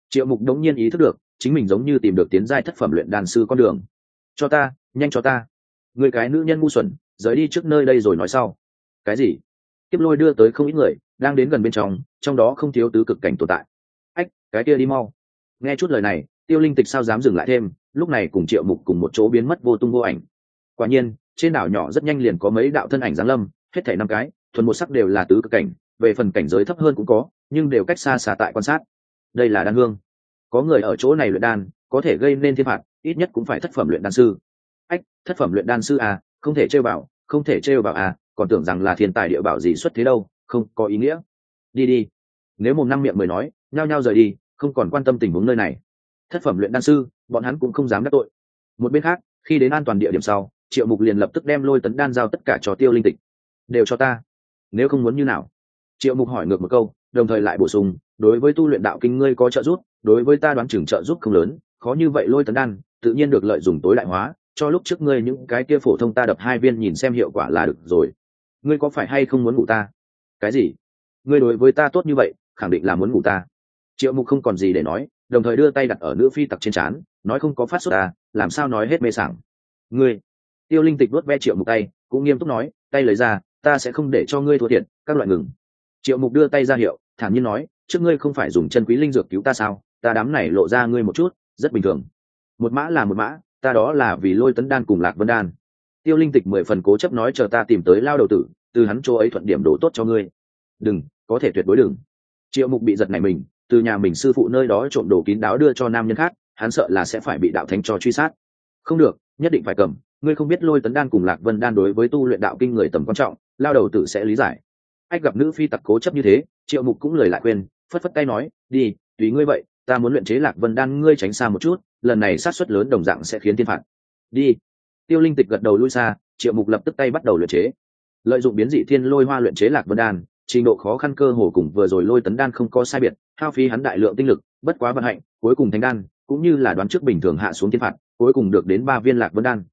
Triệu mục đống nhiên ý thức được, chính mình giống như tìm được tiến giai thất phẩm luyện đan sư con đường. Cho ta, nhanh cho ta. Người cái nữ nhân ngu xuẩn, rời đi trước nơi đây rồi nói sau. Cái gì? Kiếp lôi đưa tới không ít người, đang đến gần bên trong trong đó không thiếu tứ cực cảnh tồn tại. Ách, cái kia đi mau. Nghe chút lời này tiêu linh tịch sao dám dừng lại thêm, lúc này cùng triệu mục cùng một chỗ biến mất vô tung vô ảnh. Quả nhiên, trên đảo nhỏ rất nhanh liền có mấy đạo thân ảnh giáng lâm, hết thảy năm cái, thuần một sắc đều là tứ cực cảnh, về phần cảnh giới thấp hơn cũng có, nhưng đều cách xa xả tại quan sát. Đây là đan hương. Có người ở chỗ này luyện đan, có thể gây nên thiên phạt, ít nhất cũng phải thất phẩm luyện đan sư. Ách, thất phẩm luyện đan sư à không thể trêu bảo không thể trêu bảo à còn tưởng rằng là thiên tài địa bảo gì xuất thế đâu, không, có ý nghĩa. Đi đi. Nếu một năm miệng mười nói, nhao nhao rời đi, không còn quan tâm tình huống nơi này thất phẩm luyện đan sư, bọn hắn cũng không dám đắc tội. Một bên khác, khi đến an toàn địa điểm sau, triệu mục liền lập tức đem lôi tấn đan giao tất cả cho tiêu linh tịch. Đều cho ta. Nếu không muốn như nào? Triệu mục hỏi ngược một câu, đồng thời lại bổ sung, đối với tu luyện đạo kinh ngươi có trợ giúp, đối với ta đoán chừng trợ giúp không lớn, khó như vậy lôi tấn đan, tự nhiên được lợi dụng tối đại hóa, cho lúc trước ngươi những cái kia phổ thông ta đập hai viên nhìn xem hiệu quả là được rồi. Ngươi có phải hay không muốn ngủ ta? Cái gì? Ngươi đối với ta tốt như vậy, khẳng định là muốn ngủ ta. Triệu mục không còn gì để nói đồng thời đưa tay đặt ở nữ phi tặc trên trán, nói không có phát xuất ta à, làm sao nói hết mê sảng. Ngươi, tiêu linh tịch đốt ve triệu mục tay, cũng nghiêm túc nói, tay lấy ra, ta sẽ không để cho ngươi thua thiệt, các loại ngừng. Triệu mục đưa tay ra hiệu, thản nhiên nói, trước ngươi không phải dùng chân quý linh dược cứu ta sao, ta đám này lộ ra ngươi một chút, rất bình thường. Một mã là một mã, ta đó là vì lôi tấn đan cùng lạc vân đan. Tiêu linh tịch mười phần cố chấp nói, chờ ta tìm tới lao đầu tử, từ hắn chỗ ấy thuận điểm đổ tốt cho ngươi. Đừng, có thể tuyệt đối đừng. Triệu mục bị giật này mình từ nhà mình sư phụ nơi đó trộm đồ kín đáo đưa cho nam nhân khác, hắn sợ là sẽ phải bị đạo thánh cho truy sát. Không được, nhất định phải cầm, ngươi không biết lôi tấn đan cùng lạc vân đan đối với tu luyện đạo kinh người tầm quan trọng, lao đầu tử sẽ lý giải. Ách gặp nữ phi tặc cố chấp như thế, triệu mục cũng lời lại quên phất phất tay nói, đi, tùy ngươi vậy, ta muốn luyện chế lạc vân đan, ngươi tránh xa một chút, lần này sát xuất lớn đồng dạng sẽ khiến thiên phạt. Đi. Tiêu linh tịch gật đầu lui xa, triệu mục lập tức tay bắt đầu luyện chế. Lợi dụng biến dị thiên lôi hoa luyện chế lạc vân đan, trình độ khó khăn cơ hồ cùng vừa rồi lôi tấn đan không có sai biệt hao phí hắn đại lượng tinh lực, bất quá vận hạnh, cuối cùng thành đan, cũng như là đoán trước bình thường hạ xuống thiên phạt, cuối cùng được đến ba viên lạc vân đan.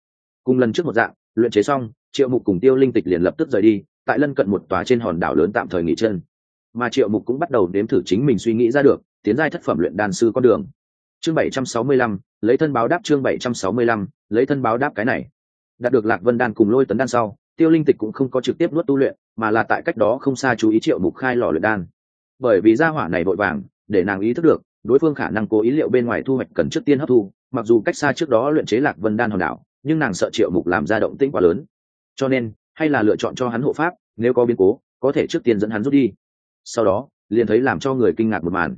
Cùng lần trước một dạng, luyện chế xong, triệu mục cùng tiêu linh tịch liền lập tức rời đi, tại lân cận một tòa trên hòn đảo lớn tạm thời nghỉ chân. Mà triệu mục cũng bắt đầu đếm thử chính mình suy nghĩ ra được, tiến giai thất phẩm luyện đan sư con đường. Chương bảy trăm sáu mươi lăm, lấy thân báo đáp chương bảy trăm sáu mươi lăm, lấy thân báo đáp cái này. Đạt được lạc vân đan cùng lôi tấn đan sau, tiêu linh tịch cũng không có trực tiếp nuốt tu luyện, mà là tại cách đó không xa chú ý triệu mục khai lò luyện đan bởi vì gia hỏa này vội vàng, để nàng ý thức được, đối phương khả năng cố ý liệu bên ngoài thu hoạch cần trước tiên hấp thu, mặc dù cách xa trước đó luyện chế lạc vân đan hòn đảo, nhưng nàng sợ triệu mục làm ra động tĩnh quá lớn. Cho nên, hay là lựa chọn cho hắn hộ pháp, nếu có biến cố, có thể trước tiên dẫn hắn rút đi. Sau đó, liền thấy làm cho người kinh ngạc một màn.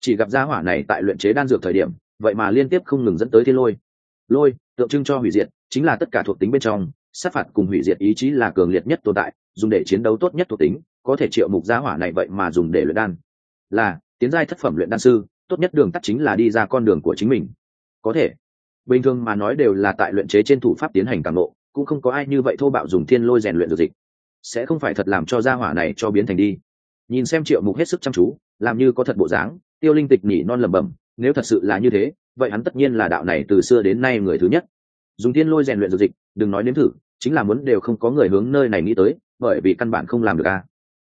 Chỉ gặp gia hỏa này tại luyện chế đan dược thời điểm, vậy mà liên tiếp không ngừng dẫn tới thiên lôi. Lôi, tượng trưng cho hủy diệt, chính là tất cả thuộc tính bên trong, sát phạt cùng hủy diệt ý chí là cường liệt nhất tồn tại, dùng để chiến đấu tốt nhất thuộc tính có thể triệu mục gia hỏa này vậy mà dùng để luyện đan. Là, tiến giai thất phẩm luyện đan sư, tốt nhất đường tắt chính là đi ra con đường của chính mình. Có thể. Bình thường mà nói đều là tại luyện chế trên thủ pháp tiến hành càng lộ cũng không có ai như vậy thô bạo dùng thiên lôi rèn luyện dược dịch. Sẽ không phải thật làm cho gia hỏa này cho biến thành đi. Nhìn xem triệu mục hết sức chăm chú, làm như có thật bộ dáng, tiêu linh tịch nhỉ non lẩm bẩm, nếu thật sự là như thế, vậy hắn tất nhiên là đạo này từ xưa đến nay người thứ nhất. Dùng thiên lôi rèn luyện dược dịch, đừng nói nếm thử, chính là muốn đều không có người hướng nơi này nghĩ tới, bởi vì căn bản không làm được a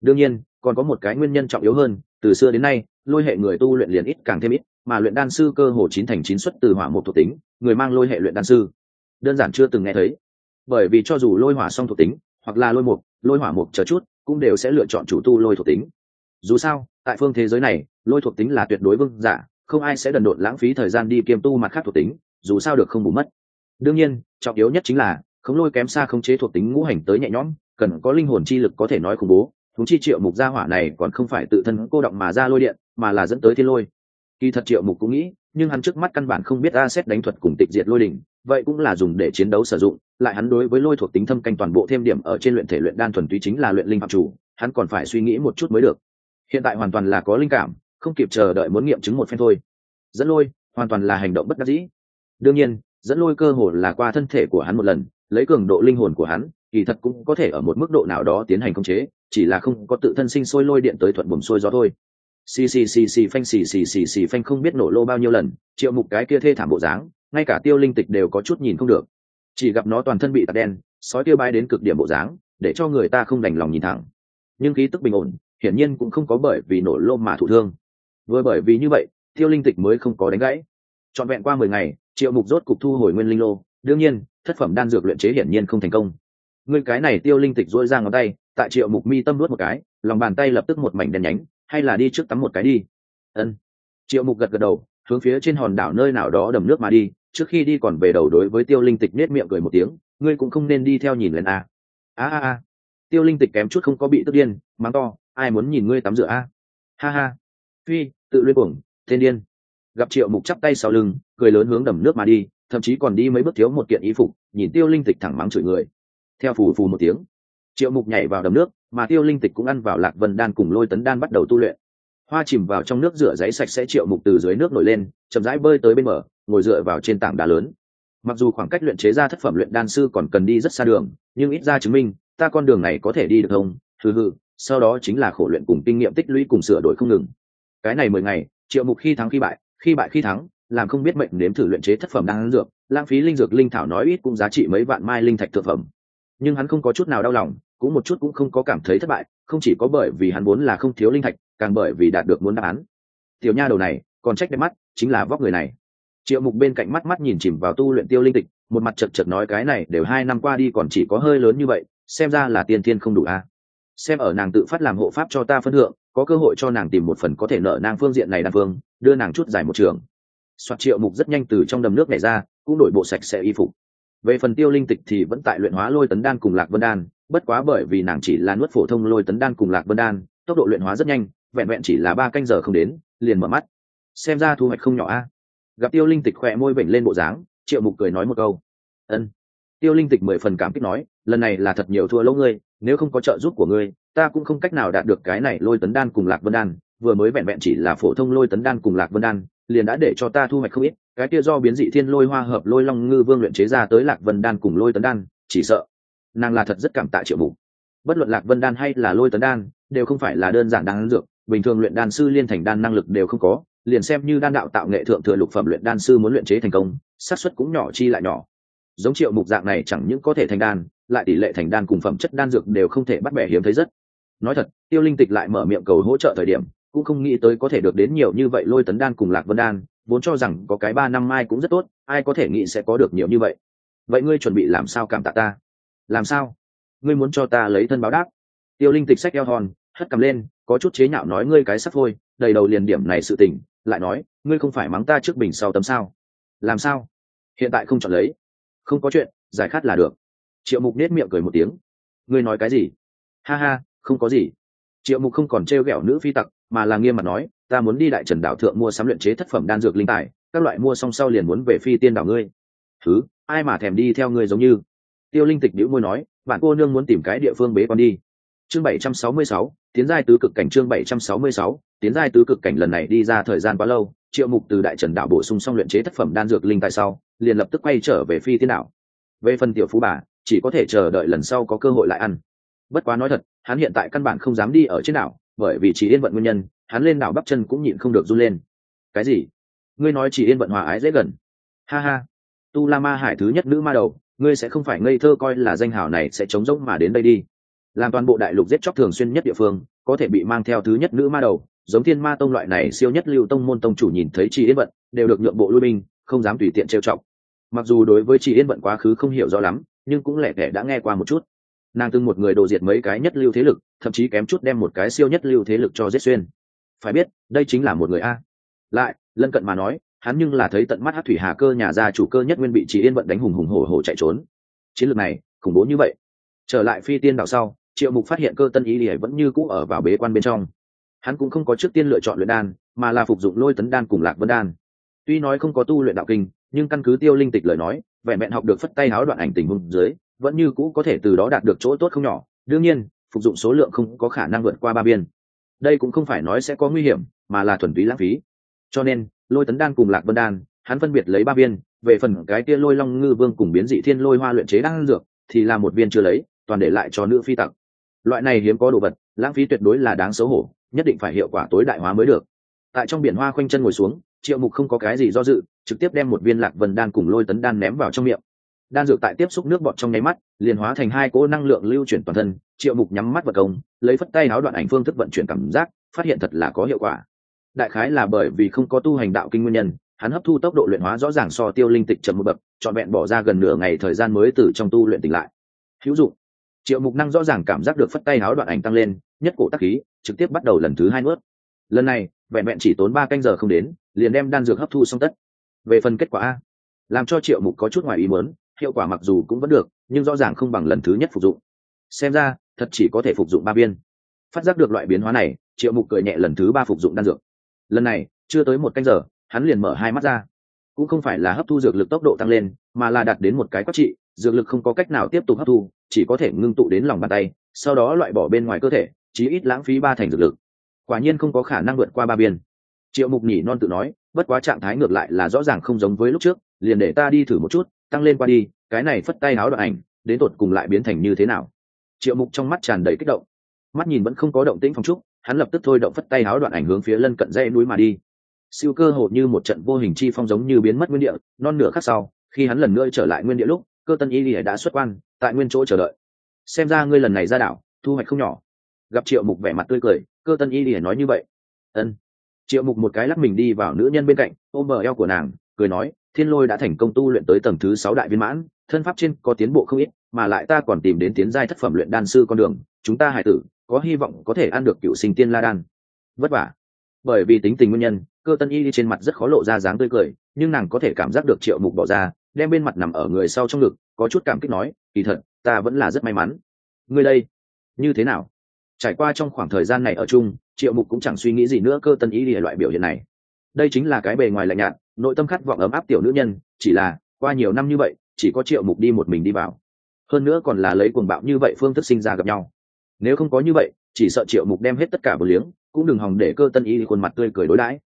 đương nhiên, còn có một cái nguyên nhân trọng yếu hơn, từ xưa đến nay, lôi hệ người tu luyện liền ít càng thêm ít, mà luyện đan sư cơ hồ chín thành chín xuất từ hỏa một thuộc tính, người mang lôi hệ luyện đan sư. Đơn giản chưa từng nghe thấy. Bởi vì cho dù lôi hỏa song thuộc tính, hoặc là lôi mục, lôi hỏa mục chờ chút, cũng đều sẽ lựa chọn chủ tu lôi thuộc tính. Dù sao, tại phương thế giới này, lôi thuộc tính là tuyệt đối vương giả, không ai sẽ đần độn lãng phí thời gian đi kiêm tu mặt khác thuộc tính, dù sao được không bù mất. Đương nhiên, trọng yếu nhất chính là, không lôi kém xa không chế thuộc tính ngũ hành tới nhẹ nhõm, cần có linh hồn chi lực có thể nói khủng bố thúng chi triệu mục gia hỏa này còn không phải tự thân cô động mà ra lôi điện, mà là dẫn tới thiên lôi. Kỳ thật triệu mục cũng nghĩ, nhưng hắn trước mắt căn bản không biết a xét đánh thuật cùng tịch diệt lôi đỉnh, vậy cũng là dùng để chiến đấu sử dụng, lại hắn đối với lôi thuộc tính thâm canh toàn bộ thêm điểm ở trên luyện thể luyện đan thuần túy chính là luyện linh phạm chủ, hắn còn phải suy nghĩ một chút mới được. Hiện tại hoàn toàn là có linh cảm, không kịp chờ đợi muốn nghiệm chứng một phen thôi. Dẫn lôi, hoàn toàn là hành động bất đắc dĩ. Đương nhiên, dẫn lôi cơ hồ là qua thân thể của hắn một lần, lấy cường độ linh hồn của hắn kỳ thật cũng có thể ở một mức độ nào đó tiến hành khống chế, chỉ là không có tự thân sinh sôi lôi điện tới thuận buồm sôi gió thôi. Xì xì xì xì phanh xì xì xì xì phanh không biết nổ lô bao nhiêu lần, triệu mục cái kia thê thảm bộ dáng, ngay cả tiêu linh tịch đều có chút nhìn không được. Chỉ gặp nó toàn thân bị tạt đen, sói tiêu bay đến cực điểm bộ dáng, để cho người ta không đành lòng nhìn thẳng. Nhưng khí tức bình ổn, hiển nhiên cũng không có bởi vì nổ lô mà thụ thương. Vừa bởi vì như vậy, tiêu linh tịch mới không có đánh gãy. Trọn vẹn qua mười ngày, triệu mục rốt cục thu hồi nguyên linh lô. Đương nhiên, thất phẩm đan dược luyện chế hiển nhiên không thành công người cái này tiêu linh tịch dỗi ra ngón tay, tại triệu mục mi tâm nuốt một cái, lòng bàn tay lập tức một mảnh đen nhánh, hay là đi trước tắm một cái đi. Ân. Triệu mục gật gật đầu, hướng phía trên hòn đảo nơi nào đó đầm nước mà đi, trước khi đi còn về đầu đối với tiêu linh tịch nết miệng cười một tiếng, ngươi cũng không nên đi theo nhìn lên a. A a a. Tiêu linh tịch kém chút không có bị tức điên, mắng to, ai muốn nhìn ngươi tắm rửa a? Ha ha. Phi, tự luyên cuồng, thiên điên. Gặp triệu mục chắp tay sau lưng, cười lớn hướng đầm nước mà đi, thậm chí còn đi mấy bước thiếu một kiện ý phục, nhìn tiêu linh tịch thẳng mắng chửi người theo phù phù một tiếng. Triệu mục nhảy vào đầm nước mà tiêu linh tịch cũng ăn vào lạc vân đan cùng lôi tấn đan bắt đầu tu luyện. Hoa chìm vào trong nước rửa giấy sạch sẽ triệu mục từ dưới nước nổi lên chậm rãi bơi tới bên mở, ngồi dựa vào trên tảng đá lớn. Mặc dù khoảng cách luyện chế ra thất phẩm luyện đan sư còn cần đi rất xa đường nhưng ít ra chứng minh ta con đường này có thể đi được không? Hừ hừ sau đó chính là khổ luyện cùng kinh nghiệm tích lũy cùng sửa đổi không ngừng. Cái này mười ngày triệu mục khi thắng khi bại khi bại khi thắng làm không biết mệnh nếm thử luyện chế thất phẩm đan dược lãng phí linh dược linh thảo nói ít cũng giá trị mấy vạn mai linh thạch thực phẩm nhưng hắn không có chút nào đau lòng, cũng một chút cũng không có cảm thấy thất bại, không chỉ có bởi vì hắn vốn là không thiếu linh thạch, càng bởi vì đạt được muốn đáp án. Tiểu nha đầu này, còn trách đẹp mắt, chính là vóc người này. Triệu mục bên cạnh mắt mắt nhìn chìm vào tu luyện tiêu linh tịch, một mặt chật chật nói cái này đều hai năm qua đi còn chỉ có hơi lớn như vậy, xem ra là tiên thiên không đủ a xem ở nàng tự phát làm hộ pháp cho ta phân thượng, có cơ hội cho nàng tìm một phần có thể nợ nàng phương diện này đan phương đưa nàng chút giải một trường. Soạt triệu mục rất nhanh từ trong đầm nước này ra, cũng đổi bộ sạch sẽ y phục về phần tiêu linh tịch thì vẫn tại luyện hóa lôi tấn đan cùng lạc vân đan, bất quá bởi vì nàng chỉ là nuốt phổ thông lôi tấn đan cùng lạc vân đan, tốc độ luyện hóa rất nhanh, vẹn vẹn chỉ là ba canh giờ không đến, liền mở mắt. Xem ra thu hoạch không nhỏ a. Gặp tiêu linh tịch khỏe môi vểnh lên bộ dáng, triệu mục cười nói một câu. Ân. Tiêu linh tịch mười phần cảm kích nói, lần này là thật nhiều thua lỗ ngươi, nếu không có trợ giúp của ngươi, ta cũng không cách nào đạt được cái này lôi tấn đan cùng lạc vân đan, vừa mới vẹn vẹn chỉ là phổ thông lôi tấn đan cùng lạc vân đan, liền đã để cho ta thu hoạch không ít cái kia do biến dị thiên lôi hoa hợp lôi long ngư vương luyện chế ra tới lạc vân đan cùng lôi tấn đan, chỉ sợ nàng là thật rất cảm tạ triệu mục bất luận lạc vân đan hay là lôi tấn đan, đều không phải là đơn giản đan dược, bình thường luyện đan sư liên thành đan năng lực đều không có, liền xem như đan đạo tạo nghệ thượng thừa lục phẩm luyện đan sư muốn luyện chế thành công, xác suất cũng nhỏ chi lại nhỏ. Giống triệu mục dạng này chẳng những có thể thành đan, lại tỷ lệ thành đan cùng phẩm chất đan dược đều không thể bắt bẻ hiếm thấy rất. Nói thật, tiêu linh tịch lại mở miệng cầu hỗ trợ thời điểm, cũng không nghĩ tới có thể được đến nhiều như vậy lôi tấn đan cùng lạc vân đan vốn cho rằng có cái ba năm mai cũng rất tốt, ai có thể nghĩ sẽ có được nhiều như vậy. Vậy ngươi chuẩn bị làm sao cảm tạ ta? Làm sao? Ngươi muốn cho ta lấy thân báo đáp? Tiêu linh tịch sách eo hòn, hất cầm lên, có chút chế nhạo nói ngươi cái sắp thôi, đầy đầu liền điểm này sự tình, lại nói, ngươi không phải mắng ta trước bình sau tấm sao? Làm sao? Hiện tại không chọn lấy. Không có chuyện, giải khát là được. Triệu mục nết miệng cười một tiếng. Ngươi nói cái gì? Ha ha, không có gì. Triệu mục không còn t r e o g ẹ o nữ phi tặc mà là nghiêm mặt nói, ta muốn đi đại trần đảo thượng mua sắm luyện chế thất phẩm đan dược linh tài, các loại mua xong sau liền muốn về phi tiên đảo ngươi. Thứ, ai mà thèm đi theo ngươi giống như? Tiêu linh tịch đĩu môi nói, bạn cô nương muốn tìm cái địa phương bế con đi. Chương bảy trăm sáu mươi sáu, tiến giai tứ cực cảnh chương bảy trăm sáu mươi sáu, tiến giai tứ cực cảnh lần này đi ra thời gian quá lâu, triệu mục từ đại trần đảo bổ sung xong luyện chế thất phẩm đan dược linh tại sau, liền lập tức quay trở về phi tiên đảo. Về phần tiểu phú bà, chỉ có thể chờ đợi lần sau có cơ hội lại ăn. Bất quá nói thật, hắn hiện tại căn bản không dám đi ở trên đảo bởi vì chỉ yên vận nguyên nhân, hắn lên đảo bắp chân cũng nhịn không được run lên. Cái gì? Ngươi nói chỉ yên vận hòa ái dễ gần. Ha ha. Tu la ma hải thứ nhất nữ ma đầu, ngươi sẽ không phải ngây thơ coi là danh hào này sẽ chống rỗng mà đến đây đi. Làm toàn bộ đại lục giết chóc thường xuyên nhất địa phương, có thể bị mang theo thứ nhất nữ ma đầu, giống thiên ma tông loại này siêu nhất lưu tông môn tông chủ nhìn thấy chỉ yên vận, đều được nhượng bộ lui binh, không dám tùy tiện trêu chọc. Mặc dù đối với chỉ yên vận quá khứ không hiểu rõ lắm, nhưng cũng lẻ tẻ đã nghe qua một chút. Nàng từng một người đồ diệt mấy cái nhất lưu thế lực thậm chí kém chút đem một cái siêu nhất lưu thế lực cho giết xuyên. Phải biết, đây chính là một người a. Lại, lân cận mà nói, hắn nhưng là thấy tận mắt hát thủy hà cơ nhà gia chủ cơ nhất nguyên bị chỉ yên vận đánh hùng hùng hổ hổ chạy trốn. Chiến lược này, khủng bố như vậy. Trở lại phi tiên đảo sau, triệu mục phát hiện cơ tân ý ỉa vẫn như cũ ở vào bế quan bên trong. Hắn cũng không có trước tiên lựa chọn luyện đan, mà là phục dụng lôi tấn đan cùng lạc vân đan. Tuy nói không có tu luyện đạo kinh, nhưng căn cứ tiêu linh tịch lời nói vẻ vẹn học được phất tay háo đoạn ảnh tình huống dưới, vẫn như cũ có thể từ đó đạt được chỗ tốt không nhỏ. Đương nhiên phục dụng số lượng không có khả năng vượt qua ba biên đây cũng không phải nói sẽ có nguy hiểm, mà là thuần túy lãng phí. Cho nên, lôi tấn đan cùng lạc vân đan, hắn phân biệt lấy ba viên, về phần cái kia lôi long ngư vương cùng biến dị thiên lôi hoa luyện chế đan dược, thì là một viên chưa lấy, toàn để lại cho nữ phi tặc. Loại này hiếm có đồ vật, lãng phí tuyệt đối là đáng xấu hổ, nhất định phải hiệu quả tối đại hóa mới được. Tại trong biển hoa khoanh chân ngồi xuống, triệu mục không có cái gì do dự, trực tiếp đem một viên lạc vân đan cùng lôi tấn đan ném vào trong miệng đan dược tại tiếp xúc nước bọt trong nháy mắt, liền hóa thành hai cỗ năng lượng lưu chuyển toàn thân, triệu mục nhắm mắt vật công, lấy phất tay áo đoạn ảnh phương thức vận chuyển cảm giác, phát hiện thật là có hiệu quả. Đại khái là bởi vì không có tu hành đạo kinh nguyên nhân, hắn hấp thu tốc độ luyện hóa rõ ràng so tiêu linh tịch chậm một bậc, trọn vẹn bỏ ra gần nửa ngày thời gian mới từ trong tu luyện tỉnh lại. Hữu dụng. Triệu mục năng rõ ràng cảm giác được phất tay áo đoạn ảnh tăng lên, nhất cổ tắc khí, trực tiếp bắt đầu lần thứ hai nuốt. Lần này, vẹn vẹn chỉ tốn ba canh giờ không đến, liền đem đan dược hấp thu xong tất. Về phần kết quả a, làm cho triệu mục có chút ngoài ý muốn hiệu quả mặc dù cũng vẫn được, nhưng rõ ràng không bằng lần thứ nhất phục dụng. Xem ra, thật chỉ có thể phục dụng ba viên. Phát giác được loại biến hóa này, triệu mục cười nhẹ lần thứ ba phục dụng đan dược. Lần này, chưa tới một canh giờ, hắn liền mở hai mắt ra. Cũng không phải là hấp thu dược lực tốc độ tăng lên, mà là đạt đến một cái quát trị, dược lực không có cách nào tiếp tục hấp thu, chỉ có thể ngưng tụ đến lòng bàn tay, sau đó loại bỏ bên ngoài cơ thể, chí ít lãng phí ba thành dược lực. Quả nhiên không có khả năng vượt qua ba biên triệu mục nhỉ non tự nói, bất quá trạng thái ngược lại là rõ ràng không giống với lúc trước liền để ta đi thử một chút, tăng lên qua đi, cái này phất tay áo đoạn ảnh, đến tột cùng lại biến thành như thế nào? Triệu mục trong mắt tràn đầy kích động. Mắt nhìn vẫn không có động tĩnh phong trúc, hắn lập tức thôi động phất tay áo đoạn ảnh hướng phía lân cận dãy núi mà đi. Siêu cơ hồ như một trận vô hình chi phong giống như biến mất nguyên địa, non nửa khắc sau, khi hắn lần nữa trở lại nguyên địa lúc, cơ tân y lìa đã xuất quan, tại nguyên chỗ chờ đợi. Xem ra ngươi lần này ra đảo, thu hoạch không nhỏ. Gặp triệu mục vẻ mặt tươi cười, cơ tân y lìa nói như vậy. Ân. Triệu mục một cái lắc mình đi vào nữ nhân bên cạnh, ôm bờ eo của nàng, cười nói thiên lôi đã thành công tu luyện tới tầng thứ sáu đại viên mãn, thân pháp trên có tiến bộ không ít, mà lại ta còn tìm đến tiến giai thất phẩm luyện đan sư con đường, chúng ta hải tử, có hy vọng có thể ăn được cựu sinh tiên la đan. Vất vả. Bởi vì tính tình nguyên nhân, cơ tân y đi trên mặt rất khó lộ ra dáng tươi cười, nhưng nàng có thể cảm giác được triệu mục bỏ ra, đem bên mặt nằm ở người sau trong ngực, có chút cảm kích nói, kỳ thật, ta vẫn là rất may mắn. Ngươi đây, như thế nào? Trải qua trong khoảng thời gian này ở chung, triệu mục cũng chẳng suy nghĩ gì nữa cơ tân y lìa loại biểu hiện này. Đây chính là cái bề ngoài lạnh nhạt nội tâm khát vọng ấm áp tiểu nữ nhân, chỉ là, qua nhiều năm như vậy, chỉ có triệu mục đi một mình đi vào. Hơn nữa còn là lấy cuồng bạo như vậy phương thức sinh ra gặp nhau. Nếu không có như vậy, chỉ sợ triệu mục đem hết tất cả bờ liếng, cũng đừng hòng để cơ tân y khuôn mặt tươi cười đối đãi.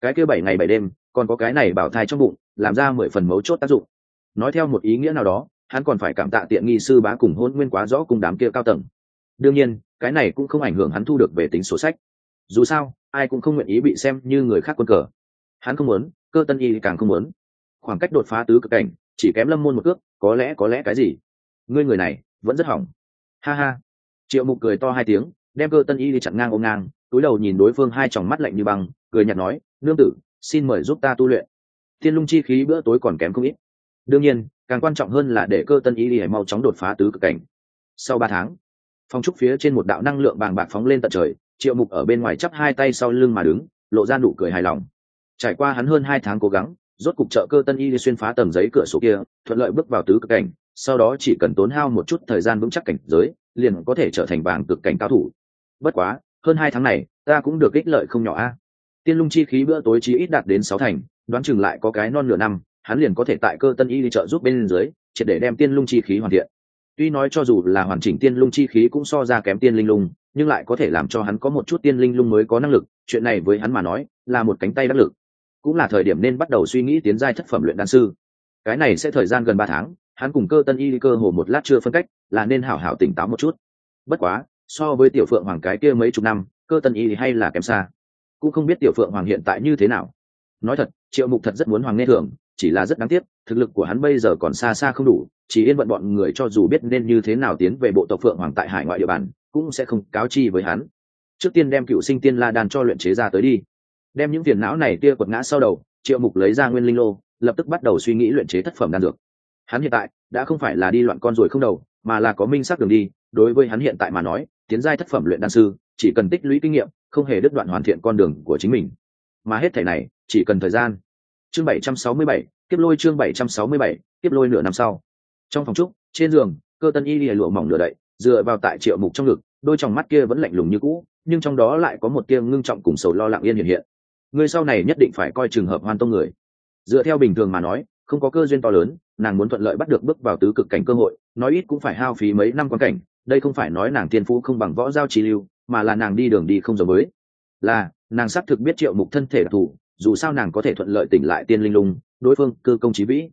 Cái kia bảy ngày bảy đêm, còn có cái này bảo thai trong bụng, làm ra mười phần mấu chốt tác dụng. Nói theo một ý nghĩa nào đó, hắn còn phải cảm tạ tiện nghi sư bá cùng hôn nguyên quá rõ cùng đám kia cao tầng. Đương nhiên, cái này cũng không ảnh hưởng hắn thu được về tính sổ sách. Dù sao, ai cũng không nguyện ý bị xem như người khác quân cờ. Hắn không muốn cơ tân y càng không muốn. Khoảng cách đột phá tứ cực cảnh, chỉ kém lâm môn một cước, có lẽ có lẽ cái gì? Ngươi người này, vẫn rất hỏng. Ha ha. Triệu mục cười to hai tiếng, đem cơ tân y đi chặn ngang ôm ngang, túi đầu nhìn đối phương hai tròng mắt lạnh như băng, cười nhạt nói, nương tử, xin mời giúp ta tu luyện. Thiên lung chi khí bữa tối còn kém không ít. Đương nhiên, càng quan trọng hơn là để cơ tân y đi mau chóng đột phá tứ cực cảnh. Sau ba tháng, phong trúc phía trên một đạo năng lượng bàng bạc phóng lên tận trời, triệu mục ở bên ngoài chắp hai tay sau lưng mà đứng, lộ ra nụ cười hài lòng trải qua hắn hơn hai tháng cố gắng, rốt cục trợ cơ tân y xuyên phá tầng giấy cửa sổ kia, thuận lợi bước vào tứ cực cảnh, sau đó chỉ cần tốn hao một chút thời gian vững chắc cảnh giới, liền có thể trở thành vàng cực cảnh cao thủ. Bất quá, hơn hai tháng này, ta cũng được ích lợi không nhỏ a. Tiên lung chi khí bữa tối chí ít đạt đến sáu thành, đoán chừng lại có cái non nửa năm, hắn liền có thể tại cơ tân y đi trợ giúp bên dưới, triệt để đem tiên lung chi khí hoàn thiện. Tuy nói cho dù là hoàn chỉnh tiên lung chi khí cũng so ra kém tiên linh lung, nhưng lại có thể làm cho hắn có một chút tiên linh lung mới có năng lực, chuyện này với hắn mà nói, là một cánh tay đắc lực cũng là thời điểm nên bắt đầu suy nghĩ tiến giai thất phẩm luyện đan sư. Cái này sẽ thời gian gần ba tháng, hắn cùng cơ tân y cơ hồ một lát chưa phân cách, là nên hảo hảo tỉnh táo một chút. Bất quá, so với tiểu phượng hoàng cái kia mấy chục năm, cơ tân y hay là kém xa. Cũng không biết tiểu phượng hoàng hiện tại như thế nào. Nói thật, triệu mục thật rất muốn hoàng nghe thường, chỉ là rất đáng tiếc, thực lực của hắn bây giờ còn xa xa không đủ, chỉ yên vận bọn người cho dù biết nên như thế nào tiến về bộ tộc phượng hoàng tại hải ngoại địa bàn, cũng sẽ không cáo chi với hắn. Trước tiên đem cựu sinh tiên la đan cho luyện chế ra tới đi đem những phiền não này tia quật ngã sau đầu triệu mục lấy ra nguyên linh lô lập tức bắt đầu suy nghĩ luyện chế thất phẩm đan dược. Hắn hiện tại đã không phải là đi loạn con ruồi không đầu mà là có minh sắc đường đi đối với hắn hiện tại mà nói tiến giai thất phẩm luyện đan sư chỉ cần tích lũy kinh nghiệm không hề đứt đoạn hoàn thiện con đường của chính mình. Mà hết thể này chỉ cần thời gian. Chương 767, tiếp lôi chương 767, tiếp lôi nửa năm sau. Trong phòng trúc trên giường cơ tân y lìa lụa mỏng nửa đậy dựa vào tại triệu mục trong ngực đôi tròng mắt kia vẫn lạnh lùng như cũ nhưng trong đó lại có một tia ngưng trọng cùng sầu lo lặng yên hiện hiện người sau này nhất định phải coi trường hợp hoan tông người. Dựa theo bình thường mà nói, không có cơ duyên to lớn, nàng muốn thuận lợi bắt được bước vào tứ cực cảnh cơ hội, nói ít cũng phải hao phí mấy năm quan cảnh, đây không phải nói nàng tiên phú không bằng võ giao trí lưu, mà là nàng đi đường đi không giống với. Là, nàng xác thực biết triệu mục thân thể đặc thù, dù sao nàng có thể thuận lợi tỉnh lại tiên linh lung, đối phương cơ công trí vĩ.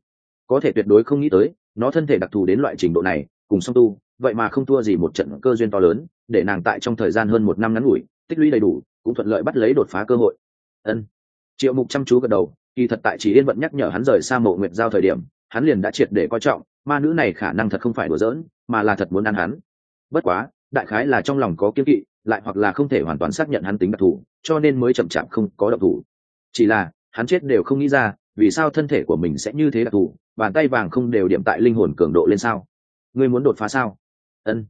Có thể tuyệt đối không nghĩ tới, nó thân thể đặc thù đến loại trình độ này, cùng song tu, vậy mà không thua gì một trận cơ duyên to lớn, để nàng tại trong thời gian hơn một năm ngắn ngủi, tích lũy đầy đủ, cũng thuận lợi bắt lấy đột phá cơ hội ân. Triệu mục chăm chú gật đầu, kỳ thật tại chỉ yên vận nhắc nhở hắn rời xa mộ nguyệt giao thời điểm, hắn liền đã triệt để coi trọng, ma nữ này khả năng thật không phải đùa giỡn, mà là thật muốn ăn hắn. Bất quá, đại khái là trong lòng có kiên kỵ, lại hoặc là không thể hoàn toàn xác nhận hắn tính đặc thù, cho nên mới chậm chạp không có đặc thù chỉ là, hắn chết đều không nghĩ ra, vì sao thân thể của mình sẽ như thế đặc thù, bàn tay vàng không đều điểm tại linh hồn cường độ lên sao? Ngươi muốn đột phá sao? Ân.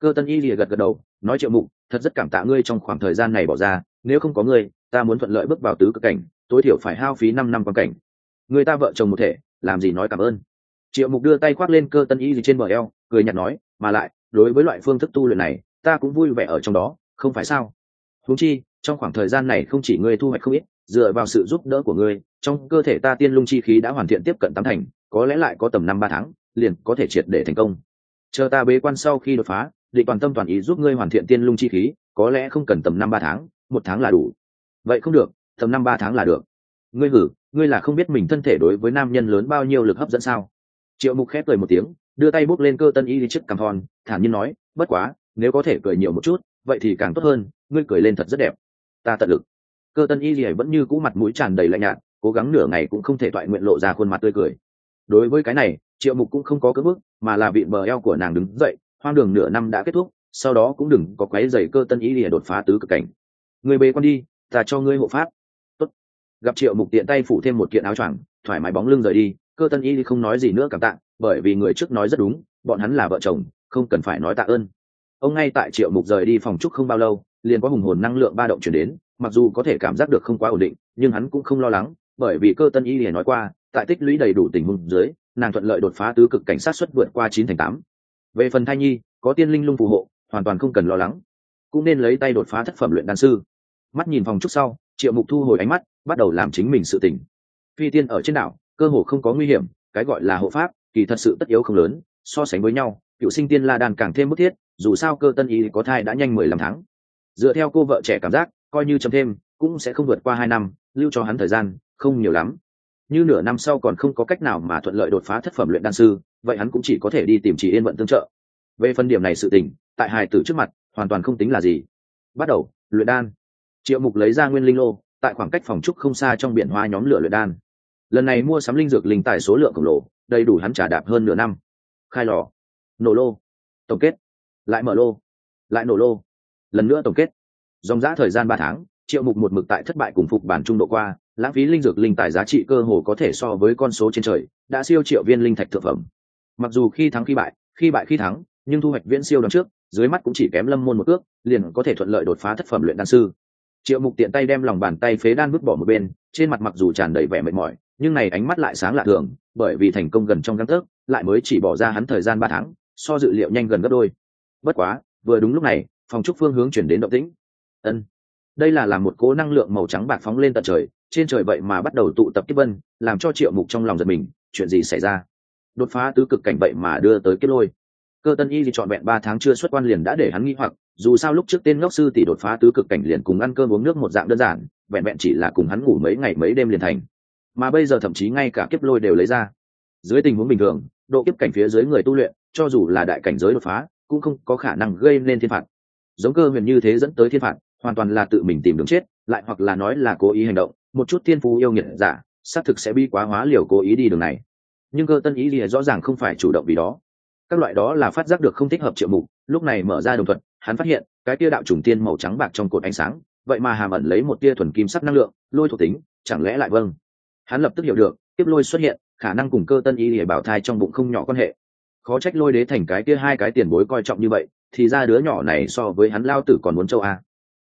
Cơ tân y lìa gật gật đầu, nói triệu mục, thật rất cảm tạ ngươi trong khoảng thời gian này bỏ ra nếu không có ngươi, ta muốn thuận lợi bước vào tứ cực cảnh, tối thiểu phải hao phí năm năm quan cảnh. Người ta vợ chồng một thể, làm gì nói cảm ơn. Triệu mục đưa tay khoác lên cơ tân y gì trên bờ eo, cười nhạt nói, mà lại, đối với loại phương thức tu luyện này, ta cũng vui vẻ ở trong đó, không phải sao? Huống chi, trong khoảng thời gian này không chỉ ngươi thu hoạch không ít, dựa vào sự giúp đỡ của ngươi, trong cơ thể ta tiên lung chi khí đã hoàn thiện tiếp cận tám thành, có lẽ lại có tầm năm ba tháng, liền có thể triệt để thành công. Chờ ta bế quan sau khi đột phá, định toàn tâm toàn ý giúp ngươi hoàn thiện tiên lung chi khí, có lẽ không cần tầm năm ba tháng một tháng là đủ. Vậy không được, tầm năm ba tháng là được. Ngươi hử, ngươi là không biết mình thân thể đối với nam nhân lớn bao nhiêu lực hấp dẫn sao? Triệu mục khép cười một tiếng, đưa tay bút lên cơ tân y đi trước cằm thon thản nhiên nói, bất quá, nếu có thể cười nhiều một chút, vậy thì càng tốt hơn, ngươi cười lên thật rất đẹp. Ta tận lực. Cơ tân y gì vẫn như cũ mặt mũi tràn đầy lạnh nhạt, cố gắng nửa ngày cũng không thể toại nguyện lộ ra khuôn mặt tươi cười. Đối với cái này, triệu mục cũng không có cỡ bức, mà là vị bờ eo của nàng đứng dậy, hoang đường nửa năm đã kết thúc, sau đó cũng đừng có quấy giày cơ tân y lìa đột phá tứ cực cảnh người bê con đi, ta cho ngươi hộ pháp. Tốt. gặp triệu mục tiện tay phủ thêm một kiện áo choàng, thoải mái bóng lưng rời đi, cơ tân y không nói gì nữa cảm tạ, bởi vì người trước nói rất đúng, bọn hắn là vợ chồng, không cần phải nói tạ ơn. Ông ngay tại triệu mục rời đi phòng trúc không bao lâu, liền có hùng hồn năng lượng ba động chuyển đến, mặc dù có thể cảm giác được không quá ổn định, nhưng hắn cũng không lo lắng, bởi vì cơ tân y liền nói qua, tại tích lũy đầy đủ tình huống dưới, nàng thuận lợi đột phá tứ cực cảnh sát xuất vượt qua chín thành tám. Về phần thai nhi, có tiên linh lung phù hộ, hoàn toàn không cần lo lắng. Cũng nên lấy tay đột phá thất phẩm luyện đan sư mắt nhìn phòng trúc sau, triệu mục thu hồi ánh mắt, bắt đầu làm chính mình sự tỉnh phi tiên ở trên đảo, cơ hồ không có nguy hiểm, cái gọi là hộ pháp, kỳ thật sự tất yếu không lớn, so sánh với nhau, cựu sinh tiên la đàn càng thêm bức thiết, dù sao cơ tân ý có thai đã nhanh mười lăm tháng. Dựa theo cô vợ trẻ cảm giác, coi như chấm thêm, cũng sẽ không vượt qua hai năm, lưu cho hắn thời gian, không nhiều lắm. Như nửa năm sau còn không có cách nào mà thuận lợi đột phá thất phẩm luyện đan sư, vậy hắn cũng chỉ có thể đi tìm chỉ yên vận tương trợ. Về phần điểm này sự tình, tại hài tử trước mặt, hoàn toàn không tính là gì. Bắt đầu, luyện đan triệu mục lấy ra nguyên linh lô, tại khoảng cách phòng trúc không xa trong biển hoa nhóm lửa luyện đan. Lần này mua sắm linh dược linh tài số lượng khổng lồ, đầy đủ hắn trả đạp hơn nửa năm. Khai lò. Nổ lô. Tổng kết. Lại mở lô. Lại nổ lô. Lần nữa tổng kết. Dòng giã thời gian ba tháng, triệu mục một mực tại thất bại cùng phục bản trung độ qua, lãng phí linh dược linh tài giá trị cơ hồ có thể so với con số trên trời, đã siêu triệu viên linh thạch thượng phẩm. Mặc dù khi thắng khi bại khi bại khi thắng, nhưng thu hoạch viễn siêu đón trước, dưới mắt cũng chỉ kém lâm môn một ước, liền có thể thuận lợi đột phá thất phẩm luyện đan sư triệu mục tiện tay đem lòng bàn tay phế đan vứt bỏ một bên, trên mặt mặc dù tràn đầy vẻ mệt mỏi, nhưng này ánh mắt lại sáng lạ thường, bởi vì thành công gần trong găng tấc lại mới chỉ bỏ ra hắn thời gian ba tháng, so dự liệu nhanh gần gấp đôi. Bất quá, vừa đúng lúc này, phòng trúc phương hướng chuyển đến động tĩnh. Ân, đây là làm một cố năng lượng màu trắng bạc phóng lên tận trời, trên trời vậy mà bắt đầu tụ tập kiếp vân, làm cho triệu mục trong lòng giật mình, chuyện gì xảy ra? Đột phá tứ cực cảnh vậy mà đưa tới kết lôi. Cơ tân y thì trọn vẹn ba tháng chưa xuất quan liền đã để hắn nghi hoặc dù sao lúc trước tên ngốc sư tỷ đột phá tứ cực cảnh liền cùng ăn cơm uống nước một dạng đơn giản, vẹn vẹn chỉ là cùng hắn ngủ mấy ngày mấy đêm liền thành. Mà bây giờ thậm chí ngay cả kiếp lôi đều lấy ra. Dưới tình huống bình thường, độ kiếp cảnh phía dưới người tu luyện, cho dù là đại cảnh giới đột phá, cũng không có khả năng gây nên thiên phạt. Giống cơ huyền như thế dẫn tới thiên phạt, hoàn toàn là tự mình tìm đường chết, lại hoặc là nói là cố ý hành động, một chút thiên phú yêu nghiệt giả, xác thực sẽ bi quá hóa liều cố ý đi đường này. Nhưng cơ tân ý gì rõ ràng không phải chủ động vì đó. Các loại đó là phát giác được không thích hợp triệu mục, lúc này mở ra đồng thuận hắn phát hiện, cái tia đạo trùng tiên màu trắng bạc trong cột ánh sáng, vậy mà hàm ẩn lấy một tia thuần kim sắc năng lượng, lôi thuộc tính, chẳng lẽ lại vâng? Hắn lập tức hiểu được tiếp lôi xuất hiện, khả năng cùng cơ tân Y để bảo thai trong bụng không nhỏ quan hệ. Khó trách lôi đế thành cái kia hai cái tiền bối coi trọng như vậy, thì ra đứa nhỏ này so với hắn lao tử còn muốn châu a.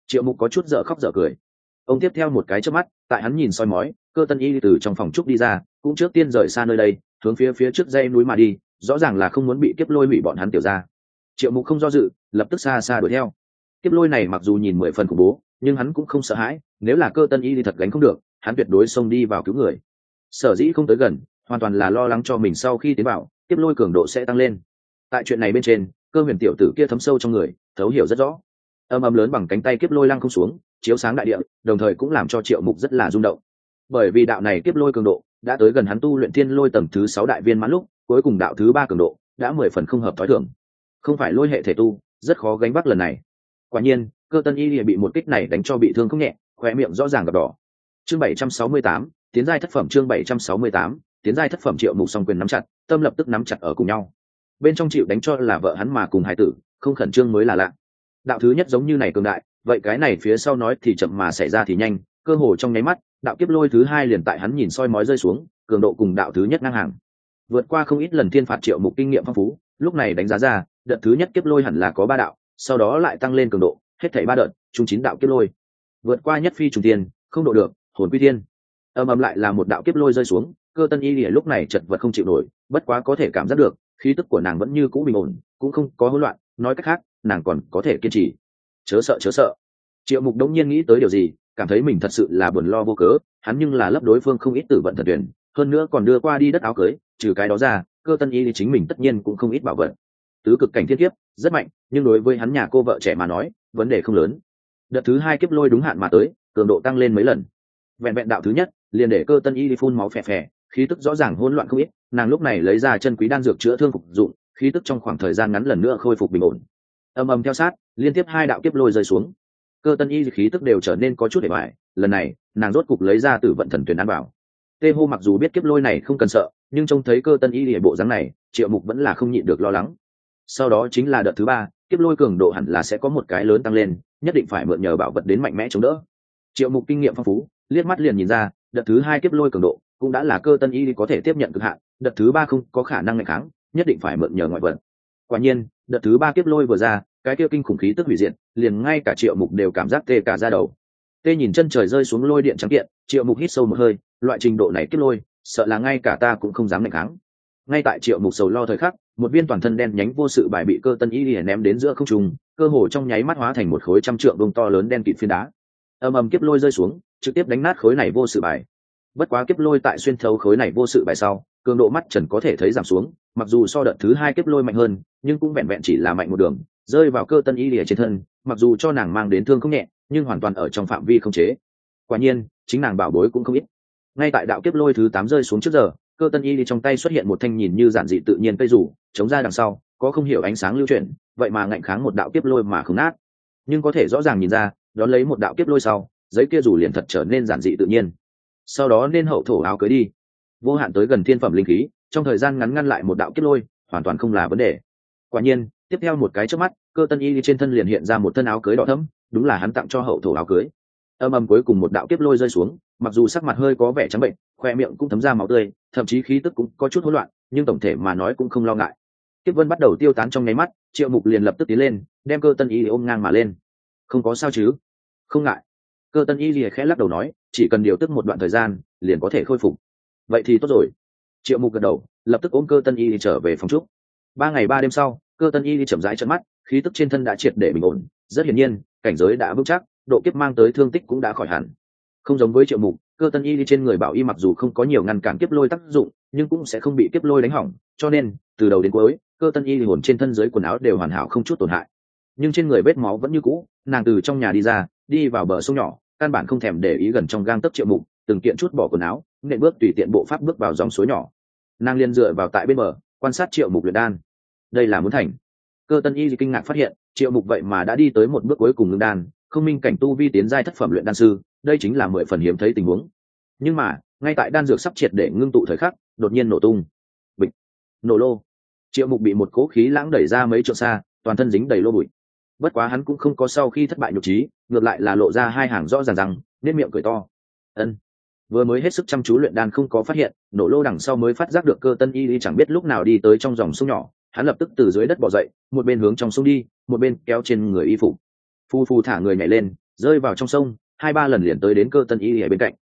Triệu mục có chút dở khóc dở cười. Ông tiếp theo một cái trước mắt, tại hắn nhìn soi mói, cơ tân y từ trong phòng trúc đi ra, cũng trước tiên rời xa nơi đây, hướng phía phía trước dây núi mà đi, rõ ràng là không muốn bị kiếp lôi hủy bọn hắn tiểu ra triệu mục không do dự, lập tức xa xa đuổi theo. Kiếp lôi này mặc dù nhìn mười phần khủng bố, nhưng hắn cũng không sợ hãi, nếu là cơ tân y thì thật gánh không được, hắn tuyệt đối xông đi vào cứu người. Sở dĩ không tới gần, hoàn toàn là lo lắng cho mình sau khi tiến vào, kiếp lôi cường độ sẽ tăng lên. Tại chuyện này bên trên, cơ huyền tiểu tử kia thấm sâu trong người, thấu hiểu rất rõ. Âm âm lớn bằng cánh tay kiếp lôi lăng không xuống, chiếu sáng đại địa, đồng thời cũng làm cho triệu mục rất là rung động. Bởi vì đạo này kiếp lôi cường độ, đã tới gần hắn tu luyện thiên lôi tầng thứ sáu đại viên mãn lúc, cuối cùng đạo thứ ba cường độ, đã mười phần không hợp thói thường không phải lôi hệ thể tu, rất khó gánh vác lần này. Quả nhiên, cơ tân y bị một kích này đánh cho bị thương không nhẹ, khóe miệng rõ ràng gặp đỏ. Chương bảy trăm sáu mươi tám, tiến giai thất phẩm chương bảy trăm sáu mươi tám, tiến giai thất phẩm triệu mục song quyền nắm chặt, tâm lập tức nắm chặt ở cùng nhau. Bên trong chịu đánh cho là vợ hắn mà cùng hải tử, không khẩn trương mới là lạ. Đạo thứ nhất giống như này cường đại, vậy cái này phía sau nói thì chậm mà xảy ra thì nhanh, cơ hồ trong nháy mắt, đạo kiếp lôi thứ hai liền tại hắn nhìn soi mói rơi xuống, cường độ cùng đạo thứ nhất ngang hàng. Vượt qua không ít lần thiên phạt triệu mục kinh nghiệm phong phú, lúc này đánh giá ra đợt thứ nhất kiếp lôi hẳn là có ba đạo, sau đó lại tăng lên cường độ, hết thảy ba đợt, chung chín đạo kiếp lôi. Vượt qua nhất phi trùng tiên không độ được, hồn quy tiên âm ầm lại là một đạo kiếp lôi rơi xuống, cơ tân y lìa lúc này chật vật không chịu nổi, bất quá có thể cảm giác được, khí tức của nàng vẫn như cũ bình ổn, cũng không có hỗn loạn, nói cách khác, nàng còn có thể kiên trì. Chớ sợ chớ sợ. Triệu mục đống nhiên nghĩ tới điều gì, cảm thấy mình thật sự là buồn lo vô cớ, hắn nhưng là lấp đối phương không ít tử vận thần tuyển, hơn nữa còn đưa qua đi đất áo cưới, trừ cái đó ra, cơ tân y thì chính mình tất nhiên cũng không ít bảo vật tứ cực cảnh thiên kiếp, rất mạnh, nhưng đối với hắn nhà cô vợ trẻ mà nói, vấn đề không lớn. Đợt thứ hai kiếp lôi đúng hạn mà tới, cường độ tăng lên mấy lần. Vẹn vẹn đạo thứ nhất, liền để cơ tân y đi phun máu phè phè, khí tức rõ ràng hỗn loạn không ít, nàng lúc này lấy ra chân quý đan dược chữa thương phục dụng, khí tức trong khoảng thời gian ngắn lần nữa khôi phục bình ổn. Âm âm theo sát, liên tiếp hai đạo kiếp lôi rơi xuống. Cơ tân y khí tức đều trở nên có chút để bại lần này, nàng rốt cục lấy ra từ vận thần tuyển an bảo tê hô mặc dù biết kiếp lôi này không cần sợ, nhưng trông thấy cơ tân y địa bộ dáng này, triệu mục vẫn là không nhịn được lo lắng sau đó chính là đợt thứ ba, kiếp lôi cường độ hẳn là sẽ có một cái lớn tăng lên, nhất định phải mượn nhờ bảo vật đến mạnh mẽ chống đỡ. Triệu mục kinh nghiệm phong phú, liếc mắt liền nhìn ra, đợt thứ hai kiếp lôi cường độ cũng đã là cơ tân y có thể tiếp nhận cực hạn, đợt thứ ba không có khả năng ngày kháng, nhất định phải mượn nhờ ngoại vật. Quả nhiên, đợt thứ ba kiếp lôi vừa ra, cái kia kinh khủng khí tức hủy diệt, liền ngay cả triệu mục đều cảm giác tê cả ra đầu. Tê nhìn chân trời rơi xuống lôi điện trắng kiện, triệu mục hít sâu một hơi, loại trình độ này kiếp lôi, sợ là ngay cả ta cũng không dám ngày kháng ngay tại triệu mục sầu lo thời khắc, một viên toàn thân đen nhánh vô sự bài bị cơ tân y lìa ném đến giữa không trung, cơ hồ trong nháy mắt hóa thành một khối trăm trượng bông to lớn đen kịt phiến đá. Ầm ầm kiếp lôi rơi xuống, trực tiếp đánh nát khối này vô sự bài. Bất quá kiếp lôi tại xuyên thấu khối này vô sự bài sau, cường độ mắt trần có thể thấy giảm xuống, mặc dù so đợt thứ hai kiếp lôi mạnh hơn, nhưng cũng vẹn vẹn chỉ là mạnh một đường, rơi vào cơ tân y lìa trên thân, mặc dù cho nàng mang đến thương không nhẹ, nhưng hoàn toàn ở trong phạm vi không chế. Quả nhiên, chính nàng bảo bối cũng không ít. Ngay tại đạo kiếp lôi thứ tám rơi xuống trước giờ cơ tân y đi trong tay xuất hiện một thanh nhìn như giản dị tự nhiên cây rủ, chống ra đằng sau, có không hiểu ánh sáng lưu chuyển, vậy mà ngạnh kháng một đạo kiếp lôi mà không nát nhưng có thể rõ ràng nhìn ra, đón lấy một đạo kiếp lôi sau, giấy kia rủ liền thật trở nên giản dị tự nhiên. Sau đó nên hậu thổ áo cưới đi. Vô hạn tới gần thiên phẩm linh khí, trong thời gian ngắn ngăn lại một đạo kiếp lôi, hoàn toàn không là vấn đề. Quả nhiên, tiếp theo một cái trước mắt, cơ tân y trên thân liền hiện ra một thân áo cưới đỏ thấm đúng là hắn tặng cho hậu thổ áo cưới. Âm âm cuối cùng một đạo kiếp lôi rơi xuống, mặc dù sắc mặt hơi có vẻ trắng bệnh khoe miệng cũng thấm ra máu tươi, thậm chí khí tức cũng có chút hỗn loạn, nhưng tổng thể mà nói cũng không lo ngại. Tiếp vân bắt đầu tiêu tán trong nháy mắt, triệu mục liền lập tức tiến lên, đem cơ tân y ôm ngang mà lên. Không có sao chứ? Không ngại. Cơ tân y lìa khẽ lắc đầu nói, chỉ cần điều tức một đoạn thời gian, liền có thể khôi phục. Vậy thì tốt rồi. Triệu mục gật đầu, lập tức ôm cơ tân y trở về phòng trúc. Ba ngày ba đêm sau, cơ tân y chậm rãi trận mắt, khí tức trên thân đã triệt để bình ổn. Rất hiển nhiên, cảnh giới đã vững chắc, độ kiếp mang tới thương tích cũng đã khỏi hẳn. Không giống với triệu mục cơ tân y đi trên người bảo y mặc dù không có nhiều ngăn cản kiếp lôi tác dụng, nhưng cũng sẽ không bị kiếp lôi đánh hỏng, cho nên, từ đầu đến cuối, cơ tân y hồn trên thân dưới quần áo đều hoàn hảo không chút tổn hại. Nhưng trên người vết máu vẫn như cũ, nàng từ trong nhà đi ra, đi vào bờ sông nhỏ, căn bản không thèm để ý gần trong gang tấc triệu mục, từng kiện chút bỏ quần áo nện bước tùy tiện bộ pháp bước vào dòng suối nhỏ. Nàng liền dựa vào tại bên bờ, quan sát triệu mục luyện đan. Đây là muốn thành. Cơ tân y kinh ngạc phát hiện, triệu mục vậy mà đã đi tới một bước cuối cùng ngưng đan, không minh cảnh tu vi tiến giai thất phẩm luyện đan sư đây chính là mười phần hiếm thấy tình huống. Nhưng mà, ngay tại đan dược sắp triệt để ngưng tụ thời khắc, đột nhiên nổ tung. Bịch. Nổ lô. Triệu mục bị một cố khí lãng đẩy ra mấy trượng xa, toàn thân dính đầy lô bụi. Bất quá hắn cũng không có sau khi thất bại nhục trí, ngược lại là lộ ra hai hàng rõ ràng rằng nên miệng cười to. Ân. Vừa mới hết sức chăm chú luyện đan không có phát hiện, nổ lô đằng sau mới phát giác được cơ tân y y chẳng biết lúc nào đi tới trong dòng sông nhỏ. Hắn lập tức từ dưới đất bỏ dậy, một bên hướng trong sông đi, một bên kéo trên người y phục. Phu phu thả người nhảy lên, rơi vào trong sông hai ba lần liền tới đến cơ tân y ở bên cạnh.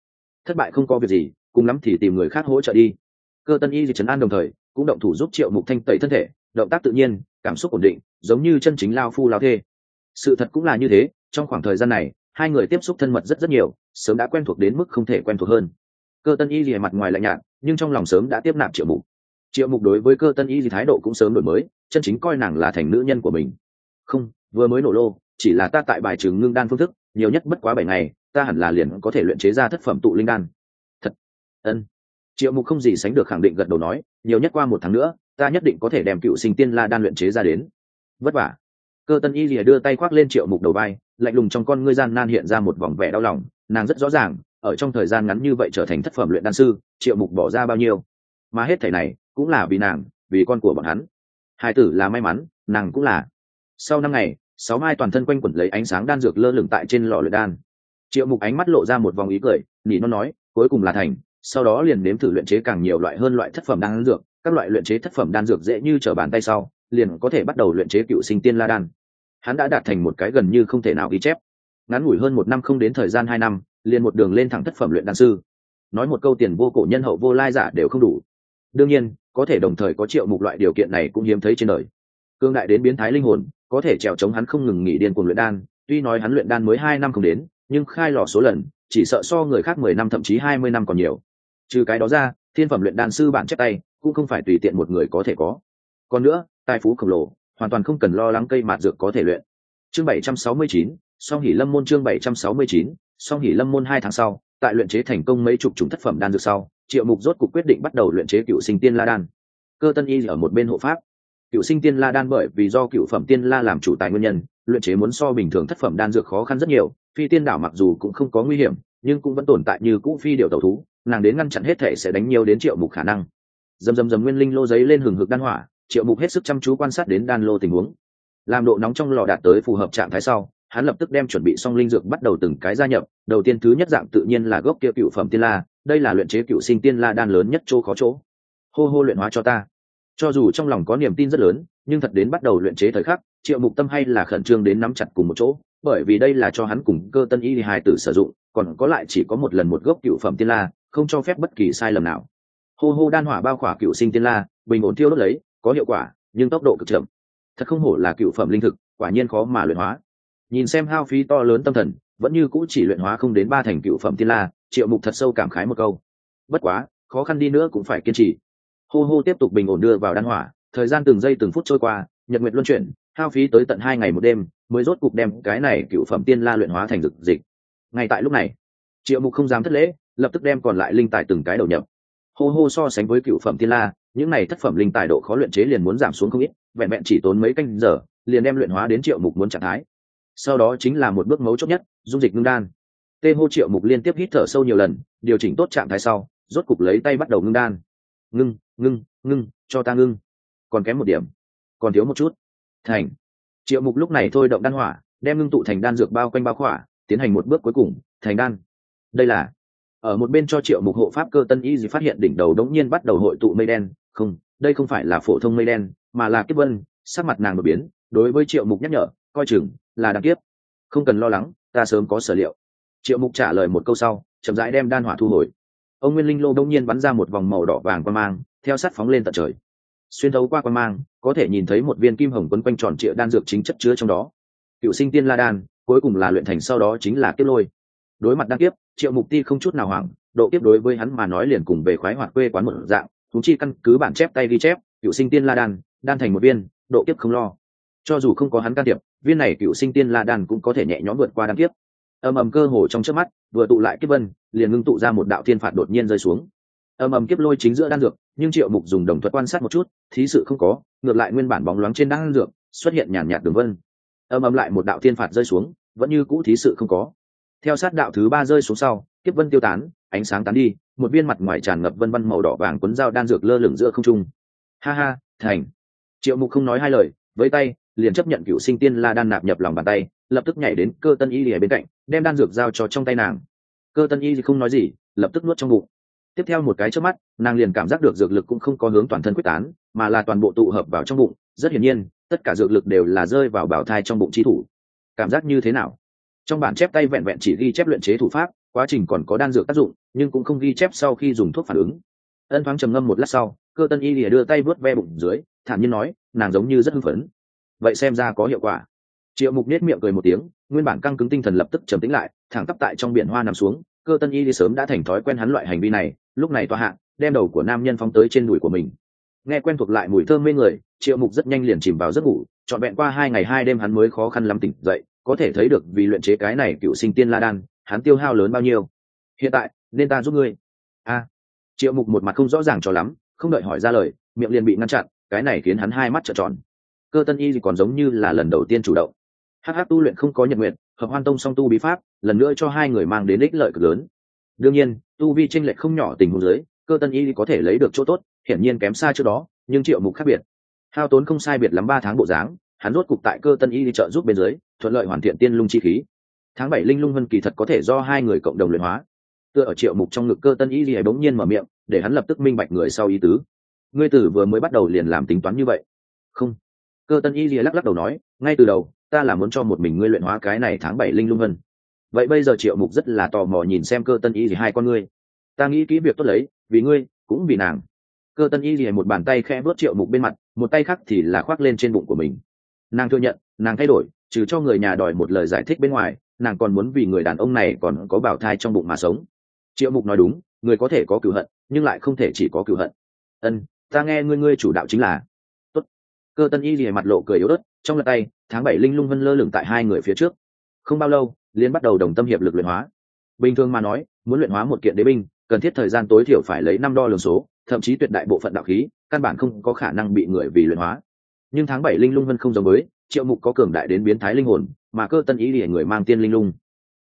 Thất bại không có việc gì, cùng lắm thì tìm người khác hỗ trợ đi. Cơ tân y thì trấn an đồng thời, cũng động thủ giúp triệu mục thanh tẩy thân thể, động tác tự nhiên, cảm xúc ổn định, giống như chân chính lao phu lao thê. Sự thật cũng là như thế, trong khoảng thời gian này, hai người tiếp xúc thân mật rất rất nhiều, sớm đã quen thuộc đến mức không thể quen thuộc hơn. Cơ tân y gì mặt ngoài lạnh nhạt, nhưng trong lòng sớm đã tiếp nạp triệu mục. Triệu mục đối với cơ tân y gì thái độ cũng sớm đổi mới, chân chính coi nàng là thành nữ nhân của mình. Không, vừa mới nổ lô, chỉ là ta tại bài trừ ngưng đan phương thức nhiều nhất bất quá bảy ngày, ta hẳn là liền có thể luyện chế ra thất phẩm tụ linh đan. Thật. Ân. Triệu mục không gì sánh được khẳng định gật đầu nói, nhiều nhất qua một tháng nữa, ta nhất định có thể đem cựu sinh tiên la đan luyện chế ra đến. Vất vả. Cơ tân y lìa đưa tay khoác lên triệu mục đầu vai, lạnh lùng trong con ngươi gian nan hiện ra một vòng vẻ đau lòng, nàng rất rõ ràng, ở trong thời gian ngắn như vậy trở thành thất phẩm luyện đan sư, triệu mục bỏ ra bao nhiêu. Mà hết thảy này cũng là vì nàng, vì con của bọn hắn. Hai tử là may mắn, nàng cũng là. Sau năm ngày sáu mai toàn thân quanh quẩn lấy ánh sáng đan dược lơ lửng tại trên lò luyện đan. Triệu mục ánh mắt lộ ra một vòng ý cười, nỉ nó nói, cuối cùng là thành, sau đó liền nếm thử luyện chế càng nhiều loại hơn loại thất phẩm đan dược, các loại luyện chế thất phẩm đan dược dễ như trở bàn tay sau, liền có thể bắt đầu luyện chế cựu sinh tiên la đan. Hắn đã đạt thành một cái gần như không thể nào ghi chép. Ngắn ngủi hơn một năm không đến thời gian hai năm, liền một đường lên thẳng thất phẩm luyện đan sư. Nói một câu tiền vô cổ nhân hậu vô lai giả đều không đủ. Đương nhiên, có thể đồng thời có triệu mục loại điều kiện này cũng hiếm thấy trên đời. Cương đại đến biến thái linh hồn có thể trèo chống hắn không ngừng nghỉ điên cuồng luyện đan, tuy nói hắn luyện đan mới hai năm không đến, nhưng khai lò số lần, chỉ sợ so người khác mười năm thậm chí hai mươi năm còn nhiều. Trừ cái đó ra, thiên phẩm luyện đan sư bản chép tay, cũng không phải tùy tiện một người có thể có. Còn nữa, tài phú khổng lồ, hoàn toàn không cần lo lắng cây mạt dược có thể luyện. Chương bảy trăm sáu mươi chín, song hỉ lâm môn chương bảy trăm sáu mươi chín, song hỉ lâm môn hai tháng sau, tại luyện chế thành công mấy chục chủng thất phẩm đan dược sau, triệu mục rốt cuộc quyết định bắt đầu luyện chế cựu sinh tiên la đan. Cơ tân y ở một bên hộ pháp cựu sinh tiên la đan bởi vì do cựu phẩm tiên la làm chủ tài nguyên nhân, luyện chế muốn so bình thường thất phẩm đan dược khó khăn rất nhiều, phi tiên đảo mặc dù cũng không có nguy hiểm, nhưng cũng vẫn tồn tại như cũ phi điệu tẩu thú, nàng đến ngăn chặn hết thể sẽ đánh nhiều đến triệu mục khả năng. Dầm dầm dầm nguyên linh lô giấy lên hừng hực đan hỏa, triệu mục hết sức chăm chú quan sát đến đan lô tình huống. Làm độ nóng trong lò đạt tới phù hợp trạng thái sau, hắn lập tức đem chuẩn bị xong linh dược bắt đầu từng cái gia nhập, đầu tiên thứ nhất dạng tự nhiên là gốc kia cựu phẩm tiên la, đây là luyện chế cựu sinh tiên la đan lớn nhất chỗ khó chỗ. Hô hô luyện hóa cho ta cho dù trong lòng có niềm tin rất lớn, nhưng thật đến bắt đầu luyện chế thời khắc, triệu mục tâm hay là khẩn trương đến nắm chặt cùng một chỗ, bởi vì đây là cho hắn cùng cơ tân y hai tử sử dụng, còn có lại chỉ có một lần một gốc cựu phẩm tiên la, không cho phép bất kỳ sai lầm nào. Hô hô đan hỏa bao khỏa cựu sinh tiên la, bình ổn thiêu đốt lấy, có hiệu quả, nhưng tốc độ cực chậm. Thật không hổ là cựu phẩm linh thực, quả nhiên khó mà luyện hóa. Nhìn xem hao phí to lớn tâm thần, vẫn như cũ chỉ luyện hóa không đến ba thành cựu phẩm tiên la, triệu mục thật sâu cảm khái một câu. Bất quá, khó khăn đi nữa cũng phải kiên trì hô hô tiếp tục bình ổn đưa vào đan hỏa. Thời gian từng giây từng phút trôi qua, nhật nguyện luân chuyển, hao phí tới tận hai ngày một đêm, mới rốt cục đem cái này cựu phẩm tiên la luyện hóa thành dực dịch. Ngay tại lúc này, triệu mục không dám thất lễ, lập tức đem còn lại linh tài từng cái đầu nhập. Hô hô so sánh với cựu phẩm tiên la, những này thất phẩm linh tài độ khó luyện chế liền muốn giảm xuống không ít, vẹn vẹn chỉ tốn mấy canh giờ, liền đem luyện hóa đến triệu mục muốn trạng thái. Sau đó chính là một bước mấu chốt nhất, dung dịch ngưng đan. Tê hô triệu mục liên tiếp hít thở sâu nhiều lần, điều chỉnh tốt trạng thái sau, rốt cục lấy tay bắt đầu ngưng đan. Ngưng ngưng ngưng, cho ta ngưng. Còn kém một điểm, còn thiếu một chút. Thành. Triệu mục lúc này thôi động đan hỏa, đem ngưng tụ thành đan dược bao quanh bao khỏa, tiến hành một bước cuối cùng, thành đan. Đây là, ở một bên cho triệu mục hộ pháp cơ tân y gì phát hiện đỉnh đầu đống nhiên bắt đầu hội tụ mây đen. Không, đây không phải là phổ thông mây đen, mà là kiếp vân, sắc mặt nàng đột biến, đối với triệu mục nhắc nhở, coi chừng là đáng kiếp. Không cần lo lắng, ta sớm có sở liệu. Triệu mục trả lời một câu sau, chậm rãi đem đan hỏa thu hồi. Ông nguyên linh lô đông nhiên bắn ra một vòng màu đỏ vàng qua mang theo sát phóng lên tận trời. Xuyên thấu qua quan mang, có thể nhìn thấy một viên kim hồng quấn quanh tròn trịa đan dược chính chất chứa trong đó. Cựu sinh tiên la đan, cuối cùng là luyện thành sau đó chính là kiếp lôi. Đối mặt đan kiếp, triệu mục ti không chút nào hoảng, độ kiếp đối với hắn mà nói liền cùng về khoái hoạt quê quán một dạng thú chi căn cứ bản chép tay ghi chép, cựu sinh tiên la đan đan thành một viên, độ kiếp không lo. Cho dù không có hắn can thiệp, viên này cựu sinh tiên la đan cũng có thể nhẹ nhõm vượt qua đan kiếp. Ầm ầm cơ hồ trong trước mắt, vừa tụ lại kiếp vân, liền ngưng tụ ra một đạo thiên phạt đột nhiên rơi xuống ầm ầm kiếp lôi chính giữa đan dược, nhưng triệu mục dùng đồng thuật quan sát một chút, thí sự không có, ngược lại nguyên bản bóng loáng trên đan dược, xuất hiện nhàn nhạt đường vân. Ầm ầm lại một đạo thiên phạt rơi xuống, vẫn như cũ thí sự không có. Theo sát đạo thứ ba rơi xuống sau, kiếp vân tiêu tán, ánh sáng tán đi, một viên mặt ngoài tràn ngập vân vân màu đỏ vàng cuốn dao đan dược lơ lửng giữa không trung. Ha ha, thành. Triệu mục không nói hai lời, với tay, liền chấp nhận cựu sinh tiên la đan nạp nhập lòng bàn tay, lập tức nhảy đến cơ tân y lìa bên cạnh, đem đan dược giao cho trong tay nàng. Cơ tân y thì không nói gì, lập tức nuốt trong bụng tiếp theo một cái trước mắt, nàng liền cảm giác được dược lực cũng không có hướng toàn thân quyết tán, mà là toàn bộ tụ hợp vào trong bụng. Rất hiển nhiên, tất cả dược lực đều là rơi vào bảo thai trong bụng trí thủ. Cảm giác như thế nào? Trong bản chép tay vẹn vẹn chỉ ghi chép luyện chế thủ pháp, quá trình còn có đan dược tác dụng, nhưng cũng không ghi chép sau khi dùng thuốc phản ứng. Ân thoáng trầm ngâm một lát sau, cơ tân y lìa đưa tay vớt ve bụng dưới, thản nhiên nói, nàng giống như rất hưng phấn. Vậy xem ra có hiệu quả. Triệu mục nết miệng cười một tiếng, nguyên bản căng cứng tinh thần lập tức trầm tĩnh lại, thẳng tắp tại trong biển hoa nằm xuống cơ tân y đi sớm đã thành thói quen hắn loại hành vi này, lúc này tòa hạ, đem đầu của nam nhân phóng tới trên đùi của mình. Nghe quen thuộc lại mùi thơm mê người, triệu mục rất nhanh liền chìm vào giấc ngủ, trọn vẹn qua hai ngày hai đêm hắn mới khó khăn lắm tỉnh dậy, có thể thấy được vì luyện chế cái này cựu sinh tiên la đan, hắn tiêu hao lớn bao nhiêu. Hiện tại, nên ta giúp ngươi. A. Triệu mục một mặt không rõ ràng cho lắm, không đợi hỏi ra lời, miệng liền bị ngăn chặn, cái này khiến hắn hai mắt trợn tròn. Cơ tân y còn giống như là lần đầu tiên chủ động. Hh tu luyện không có nhật nguyện hợp hoan tông song tu bí pháp, lần nữa cho hai người mang đến ích lợi cực lớn. Đương nhiên, tu vi tranh lệch không nhỏ tình huống dưới, cơ tân y có thể lấy được chỗ tốt, hiển nhiên kém xa trước đó, nhưng triệu mục khác biệt. Hao tốn không sai biệt lắm ba tháng bộ dáng, hắn rốt cục tại cơ tân y đi trợ giúp bên dưới, thuận lợi hoàn thiện tiên lung chi khí. Tháng bảy linh lung vân kỳ thật có thể do hai người cộng đồng luyện hóa. Tựa ở triệu mục trong ngực cơ tân y gì bỗng nhiên mở miệng, để hắn lập tức minh bạch người sau ý tứ. Ngươi tử vừa mới bắt đầu liền làm tính toán như vậy. Không. Cơ tân y lìa lắc lắc đầu nói, ngay từ đầu ta là muốn cho một mình ngươi luyện hóa cái này tháng bảy linh lung vân. Vậy bây giờ triệu mục rất là tò mò nhìn xem cơ tân y gì hai con ngươi. Ta nghĩ kỹ việc tốt lấy, vì ngươi, cũng vì nàng. Cơ tân y gì một bàn tay khẽ vớt triệu mục bên mặt, một tay khác thì là khoác lên trên bụng của mình. Nàng thừa nhận, nàng thay đổi, trừ cho người nhà đòi một lời giải thích bên ngoài, nàng còn muốn vì người đàn ông này còn có bảo thai trong bụng mà sống. Triệu mục nói đúng, người có thể có cựu hận, nhưng lại không thể chỉ có cựu hận. Ân, ta nghe ngươi ngươi chủ đạo chính là. Tốt. cơ tân y lìa mặt lộ cười yếu ớt trong lật tay, tháng bảy linh lung vân lơ lửng tại hai người phía trước. Không bao lâu liên bắt đầu đồng tâm hiệp lực luyện hóa. Bình thường mà nói, muốn luyện hóa một kiện đế binh, cần thiết thời gian tối thiểu phải lấy năm đo lường số, thậm chí tuyệt đại bộ phận đạo khí, căn bản không có khả năng bị người vì luyện hóa. Nhưng tháng bảy linh lung vân không giống với, triệu mục có cường đại đến biến thái linh hồn, mà cơ tân ý để người mang tiên linh lung.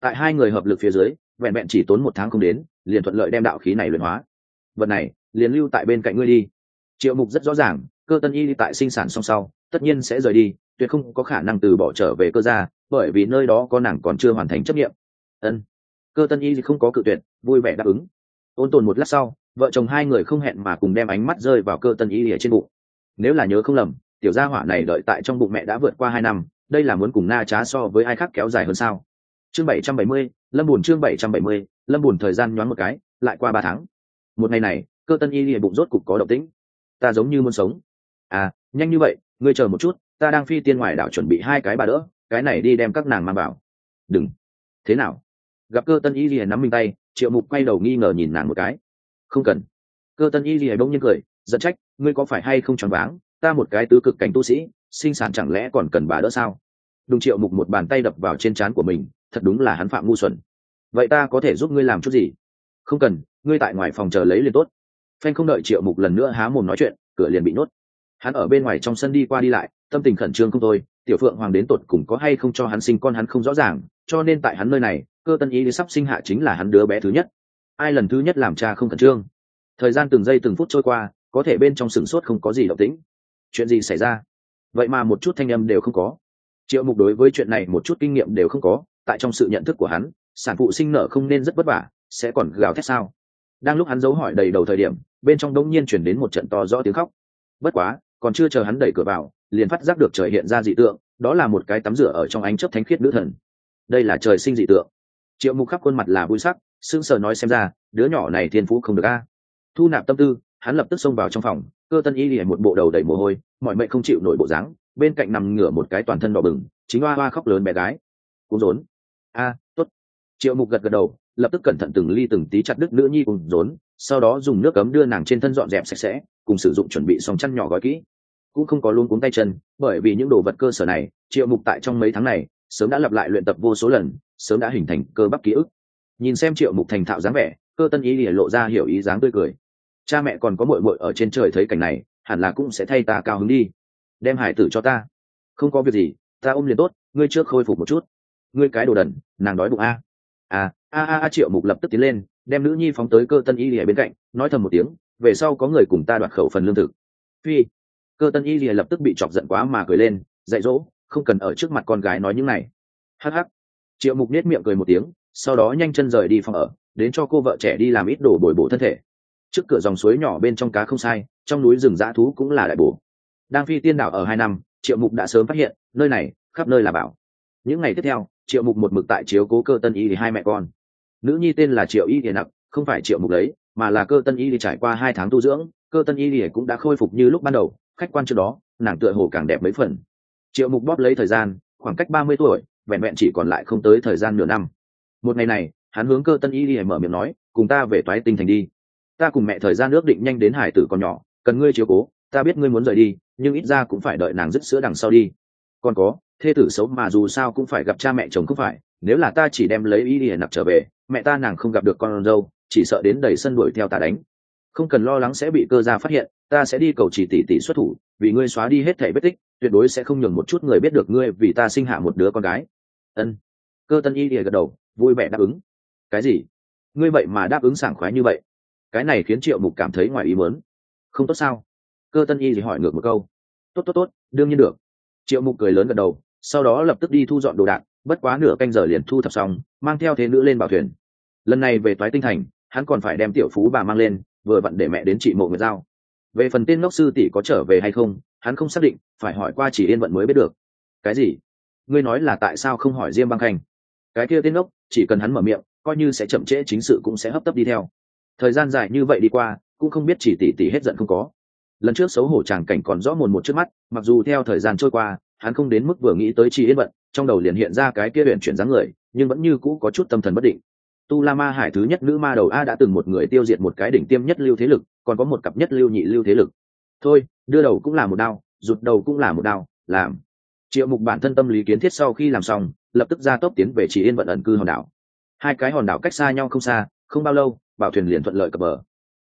Tại hai người hợp lực phía dưới, vẹn vẹn chỉ tốn một tháng không đến, liền thuận lợi đem đạo khí này luyện hóa. Vật này, liền lưu tại bên cạnh ngươi đi. Triệu mục rất rõ ràng, cơ tân y tại sinh sản song sau, tất nhiên sẽ rời đi tuyệt không có khả năng từ bỏ trở về cơ gia, bởi vì nơi đó có nàng còn chưa hoàn thành chấp nghiệm. Ân. Cơ tân y không có cự tuyệt, vui vẻ đáp ứng. Ôn tồn một lát sau, vợ chồng hai người không hẹn mà cùng đem ánh mắt rơi vào cơ tân y ở trên bụng. Nếu là nhớ không lầm, tiểu gia hỏa này đợi tại trong bụng mẹ đã vượt qua hai năm, đây là muốn cùng na trá so với ai khác kéo dài hơn sao? Chương bảy trăm bảy mươi, lâm bùn chương bảy trăm bảy mươi, lâm bùn thời gian nhoáng một cái, lại qua ba tháng. Một ngày này, cơ tân y lìa bụng rốt cục có động tĩnh. Ta giống như muốn sống. À nhanh như vậy, ngươi chờ một chút ta đang phi tiên ngoài đảo chuẩn bị hai cái bà đỡ, cái này đi đem các nàng mang vào. Đừng. Thế nào? Gặp cơ tân y lìa nắm mình tay, triệu mục quay đầu nghi ngờ nhìn nàng một cái. Không cần. Cơ tân y Lìa bỗng nhiên cười, giận trách, ngươi có phải hay không choáng váng? Ta một cái tứ cực cảnh tu sĩ, sinh sản chẳng lẽ còn cần bà đỡ sao? Đùng triệu mục một bàn tay đập vào trên trán của mình, thật đúng là hắn phạm ngu xuẩn. Vậy ta có thể giúp ngươi làm chút gì? Không cần, ngươi tại ngoài phòng chờ lấy liền tốt. Phanh không đợi triệu mục lần nữa há mồm nói chuyện, cửa liền bị nuốt. hắn ở bên ngoài trong sân đi qua đi lại tâm tình khẩn trương không thôi, tiểu phượng hoàng đến tột cùng có hay không cho hắn sinh con hắn không rõ ràng, cho nên tại hắn nơi này, cơ tân ý sắp sinh hạ chính là hắn đứa bé thứ nhất. Ai lần thứ nhất làm cha không khẩn trương? Thời gian từng giây từng phút trôi qua, có thể bên trong sửng sốt không có gì động tĩnh. Chuyện gì xảy ra? Vậy mà một chút thanh âm đều không có. Triệu mục đối với chuyện này một chút kinh nghiệm đều không có, tại trong sự nhận thức của hắn, sản phụ sinh nở không nên rất vất vả, sẽ còn gào thét sao? Đang lúc hắn giấu hỏi đầy đầu thời điểm, bên trong đông nhiên chuyển đến một trận to rõ tiếng khóc. Bất quá, còn chưa chờ hắn đẩy cửa vào liền phát giác được trời hiện ra dị tượng đó là một cái tắm rửa ở trong ánh chớp thánh khiết nữ thần. Đây là trời sinh dị tượng. Triệu mục khắp khuôn mặt là vui sắc sững sờ nói xem ra đứa nhỏ này thiên phú không được a. Thu nạp tâm tư hắn lập tức xông vào trong phòng cơ tân y liền một bộ đầu đầy mồ hôi mọi mệnh không chịu nổi bộ dáng bên cạnh nằm ngửa một cái toàn thân đỏ bừng chính hoa hoa khóc lớn bé gái. Cũng rốn. A à, tốt. Triệu mục gật gật đầu lập tức cẩn thận từng ly từng tí chặt đứt nữ nhi cùng rốn sau đó dùng nước cấm đưa nàng trên thân dọn dẹp sạch sẽ cùng sử dụng chuẩn bị xong chăn nhỏ gói kỹ cũng không có luôn cuống tay chân, bởi vì những đồ vật cơ sở này, triệu mục tại trong mấy tháng này, sớm đã lặp lại luyện tập vô số lần, sớm đã hình thành cơ bắp ký ức. Nhìn xem triệu mục thành thạo dáng vẻ, cơ tân ý lìa lộ ra hiểu ý dáng tươi cười. Cha mẹ còn có mội mội ở trên trời thấy cảnh này, hẳn là cũng sẽ thay ta cao hứng đi. Đem hải tử cho ta. Không có việc gì, ta ôm liền tốt, ngươi trước khôi phục một chút. Ngươi cái đồ đần, nàng đói bụng a. À, a a a, triệu mục lập tức tiến lên, đem nữ nhi phóng tới cơ tân y lìa bên cạnh, nói thầm một tiếng, về sau có người cùng ta đoạt khẩu phần lương thực. Phi cơ tân y lìa lập tức bị chọc giận quá mà cười lên, dạy dỗ, không cần ở trước mặt con gái nói những này. Hh triệu mục nết miệng cười một tiếng, sau đó nhanh chân rời đi phòng ở, đến cho cô vợ trẻ đi làm ít đồ bồi bổ thân thể. Trước cửa dòng suối nhỏ bên trong cá không sai, trong núi rừng dã thú cũng là đại bổ. Đang phi tiên đảo ở hai năm, triệu mục đã sớm phát hiện, nơi này, khắp nơi là bảo. Những ngày tiếp theo, triệu mục một mực tại chiếu cố cơ tân y thì hai mẹ con. Nữ nhi tên là triệu y thì nặc, không phải triệu mục lấy mà là cơ tân y thì trải qua hai tháng tu dưỡng, cơ tân y thì cũng đã khôi phục như lúc ban đầu khách quan trước đó, nàng tựa hồ càng đẹp mấy phần. Triệu mục bóp lấy thời gian, khoảng cách ba mươi tuổi, vẹn vẹn chỉ còn lại không tới thời gian nửa năm. Một ngày này, hắn hướng cơ tân y thì mở miệng nói, cùng ta về toái tinh thành đi. Ta cùng mẹ thời gian ước định nhanh đến hải tử còn nhỏ, cần ngươi chiếu cố, ta biết ngươi muốn rời đi, nhưng ít ra cũng phải đợi nàng dứt sữa đằng sau đi. Còn có, thê tử xấu mà dù sao cũng phải gặp cha mẹ chồng cũng phải, nếu là ta chỉ đem lấy Y đi nặc trở về, mẹ ta nàng không gặp được con dâu, chỉ sợ đến đầy sân đuổi theo ta đánh. Không cần lo lắng sẽ bị cơ gia phát hiện ta sẽ đi cầu chỉ tỷ tỷ xuất thủ, vì ngươi xóa đi hết thẻ vết tích, tuyệt đối sẽ không nhường một chút người biết được ngươi vì ta sinh hạ một đứa con gái. Ân. Cơ tân y thì gật đầu, vui vẻ đáp ứng. Cái gì? Ngươi vậy mà đáp ứng sảng khoái như vậy? Cái này khiến triệu mục cảm thấy ngoài ý muốn. Không tốt sao? Cơ tân y thì hỏi ngược một câu. Tốt tốt tốt, đương nhiên được. Triệu mục cười lớn gật đầu, sau đó lập tức đi thu dọn đồ đạc, bất quá nửa canh giờ liền thu thập xong, mang theo thế nữ lên bảo thuyền. Lần này về toái tinh thành, hắn còn phải đem tiểu phú bà mang lên, vừa vặn để mẹ đến chị mộ người giao về phần tên ngốc sư tỷ có trở về hay không, hắn không xác định, phải hỏi qua chỉ yên vận mới biết được. Cái gì? Ngươi nói là tại sao không hỏi diêm băng khanh? Cái kia tên ngốc, chỉ cần hắn mở miệng, coi như sẽ chậm trễ chính sự cũng sẽ hấp tấp đi theo. Thời gian dài như vậy đi qua, cũng không biết chỉ tỷ tỷ hết giận không có. Lần trước xấu hổ tràng cảnh còn rõ mồn một trước mắt, mặc dù theo thời gian trôi qua, hắn không đến mức vừa nghĩ tới chi yên vận, trong đầu liền hiện ra cái kia huyện chuyển dáng người, nhưng vẫn như cũ có chút tâm thần bất định tu la ma hải thứ nhất nữ ma đầu a đã từng một người tiêu diệt một cái đỉnh tiêm nhất lưu thế lực, còn có một cặp nhất lưu nhị lưu thế lực. Thôi, đưa đầu cũng là một đao, rụt đầu cũng là một đao, làm. Triệu mục bản thân tâm lý kiến thiết sau khi làm xong, lập tức ra tốc tiến về chỉ yên vận ẩn cư hòn đảo. Hai cái hòn đảo cách xa nhau không xa, không bao lâu, bảo thuyền liền thuận lợi cập bờ.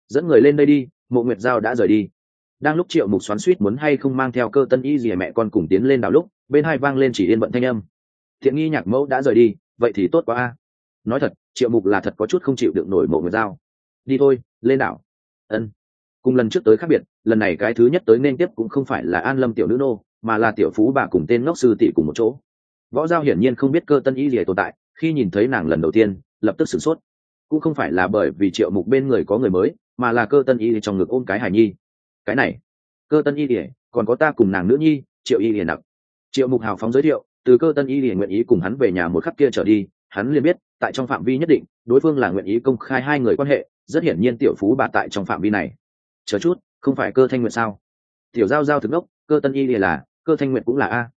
Dẫn người lên đây đi, mộ nguyệt giao đã rời đi. Đang lúc triệu mục xoắn suýt muốn hay không mang theo cơ tân y gì mẹ con cùng tiến lên đảo lúc, bên hai vang lên chỉ yên bận thanh âm. Thiện nghi nhạc mẫu đã rời đi, vậy thì tốt quá a nói thật, triệu mục là thật có chút không chịu được nổi mộ người dao. Đi thôi, lên đảo. Ân. Cùng lần trước tới khác biệt, lần này cái thứ nhất tới nên tiếp cũng không phải là an lâm tiểu nữ nô, mà là tiểu phú bà cùng tên ngốc sư tỷ cùng một chỗ. Võ giao hiển nhiên không biết cơ tân y gì tồn tại, khi nhìn thấy nàng lần đầu tiên, lập tức sửng sốt. Cũng không phải là bởi vì triệu mục bên người có người mới, mà là cơ tân y trong ngực ôm cái hải nhi. Cái này, cơ tân y ỉa còn có ta cùng nàng nữ nhi, triệu y ỉa nặc triệu mục hào phóng giới thiệu, từ cơ tân y ỉa nguyện ý cùng hắn về nhà một khắc kia trở đi hắn liền biết, tại trong phạm vi nhất định, đối phương là nguyện ý công khai hai người quan hệ, rất hiển nhiên tiểu phú bà tại trong phạm vi này. Chờ chút, không phải cơ thanh nguyện sao? Tiểu giao giao thực ốc cơ tân y là, cơ thanh nguyện cũng là a.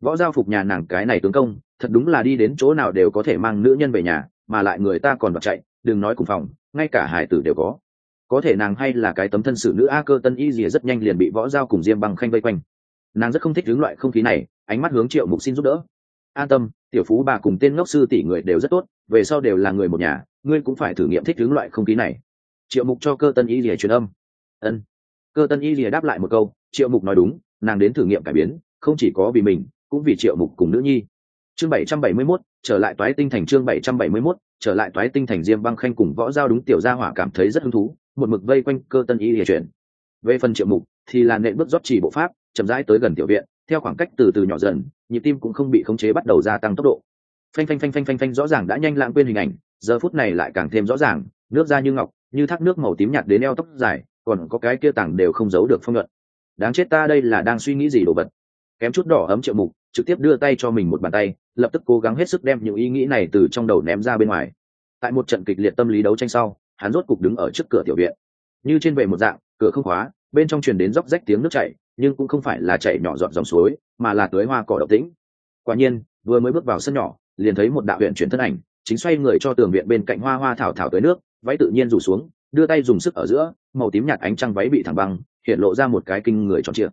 Võ giao phục nhà nàng cái này tướng công, thật đúng là đi đến chỗ nào đều có thể mang nữ nhân về nhà, mà lại người ta còn bật chạy, đừng nói cùng phòng, ngay cả hải tử đều có. Có thể nàng hay là cái tấm thân xử nữ a cơ tân y rìa rất nhanh liền bị võ giao cùng diêm băng khanh vây quanh. Nàng rất không thích hướng loại không khí này, ánh mắt hướng triệu mục xin giúp đỡ an tâm, tiểu phú bà cùng tên ngốc sư tỷ người đều rất tốt, về sau đều là người một nhà, ngươi cũng phải thử nghiệm thích hướng loại không khí này. Triệu mục cho cơ tân y lìa truyền âm. Ân. Cơ tân y lìa đáp lại một câu, triệu mục nói đúng, nàng đến thử nghiệm cải biến, không chỉ có vì mình, cũng vì triệu mục cùng nữ nhi. Chương bảy trăm bảy mươi mốt, trở lại toái tinh thành chương bảy trăm bảy mươi mốt, trở lại toái tinh thành diêm băng khanh cùng võ giao đúng tiểu gia hỏa cảm thấy rất hứng thú, một mực vây quanh cơ tân y lìa chuyển về phần triệu mục, thì là nện bước rót chỉ bộ pháp, chậm rãi tới gần tiểu viện theo khoảng cách từ từ nhỏ dần, nhịp tim cũng không bị khống chế bắt đầu gia tăng tốc độ. Phanh phanh phanh phanh phanh phanh rõ ràng đã nhanh lãng quên hình ảnh, giờ phút này lại càng thêm rõ ràng, nước da như ngọc, như thác nước màu tím nhạt đến eo tóc dài, còn có cái kia tảng đều không giấu được phong nhuận. Đáng chết ta đây là đang suy nghĩ gì đồ vật. Kém chút đỏ ấm triệu mục, trực tiếp đưa tay cho mình một bàn tay, lập tức cố gắng hết sức đem những ý nghĩ này từ trong đầu ném ra bên ngoài. Tại một trận kịch liệt tâm lý đấu tranh sau, hắn rốt cục đứng ở trước cửa tiểu viện. Như trên bệ một dạng, cửa không khóa, bên trong truyền đến róc rách tiếng nước chảy nhưng cũng không phải là chạy nhỏ dọn dòng suối, mà là tưới hoa cỏ độc tĩnh. Quả nhiên, vừa mới bước vào sân nhỏ, liền thấy một đạo huyện chuyển thân ảnh, chính xoay người cho tường viện bên cạnh hoa hoa thảo thảo tới nước, váy tự nhiên rủ xuống, đưa tay dùng sức ở giữa, màu tím nhạt ánh trăng váy bị thẳng băng, hiện lộ ra một cái kinh người tròn trịa.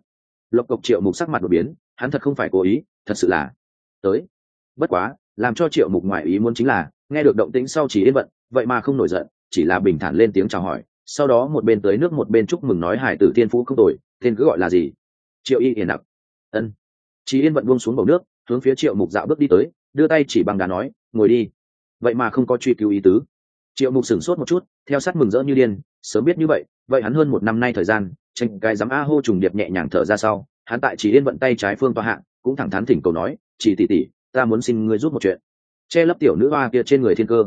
Lộc cộc triệu mục sắc mặt đột biến, hắn thật không phải cố ý, thật sự là tới. Bất quá, làm cho triệu mục ngoại ý muốn chính là, nghe được động tĩnh sau chỉ yên vận vậy mà không nổi giận, chỉ là bình thản lên tiếng chào hỏi, sau đó một bên tới nước một bên chúc mừng nói hải tử thiên phú không tồi tên cứ gọi là gì? Triệu y hiền nặc. Ân. Chị yên vận buông xuống bầu nước, hướng phía triệu mục dạo bước đi tới, đưa tay chỉ bằng đá nói, ngồi đi. Vậy mà không có truy cứu ý tứ. Triệu mục sửng sốt một chút, theo sát mừng rỡ như điên, sớm biết như vậy vậy hắn hơn một năm nay thời gian, tranh cái dám a hô trùng điệp nhẹ nhàng thở ra sau, hắn tại chỉ yên vận tay trái phương toa hạng cũng thẳng thắn thỉnh cầu nói, chỉ tỷ tỷ, ta muốn xin ngươi giúp một chuyện. Che lấp tiểu nữ hoa kia trên người thiên cơ.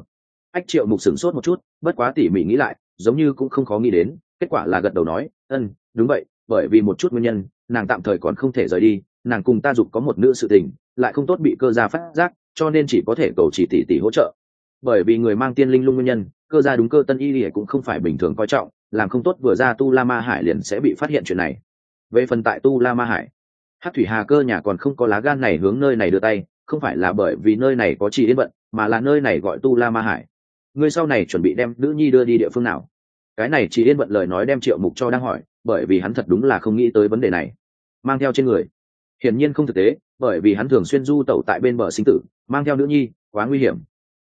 Ách triệu mục sửng sốt một chút, bất quá tỉ mỉ nghĩ lại, giống như cũng không khó nghĩ đến, kết quả là gật đầu nói, ân, đúng vậy bởi vì một chút nguyên nhân, nàng tạm thời còn không thể rời đi, nàng cùng ta dục có một nữ sự tình, lại không tốt bị cơ gia phát giác, cho nên chỉ có thể cầu chỉ tỷ tỷ hỗ trợ. Bởi vì người mang tiên linh lung nguyên nhân, cơ gia đúng cơ tân y lìa cũng không phải bình thường coi trọng, làm không tốt vừa ra tu la ma hải liền sẽ bị phát hiện chuyện này. Về phần tại tu la ma hải hát thủy hà cơ nhà còn không có lá gan này hướng nơi này đưa tay, không phải là bởi vì nơi này có chỉ yên vận, mà là nơi này gọi tu la ma hải. Ngươi sau này chuẩn bị đem nữ nhi đưa đi địa phương nào? Cái này chỉ yên vận lời nói đem triệu mục cho đang hỏi bởi vì hắn thật đúng là không nghĩ tới vấn đề này. Mang theo trên người. Hiển nhiên không thực tế, bởi vì hắn thường xuyên du tẩu tại bên bờ sinh tử, mang theo nữ nhi, quá nguy hiểm.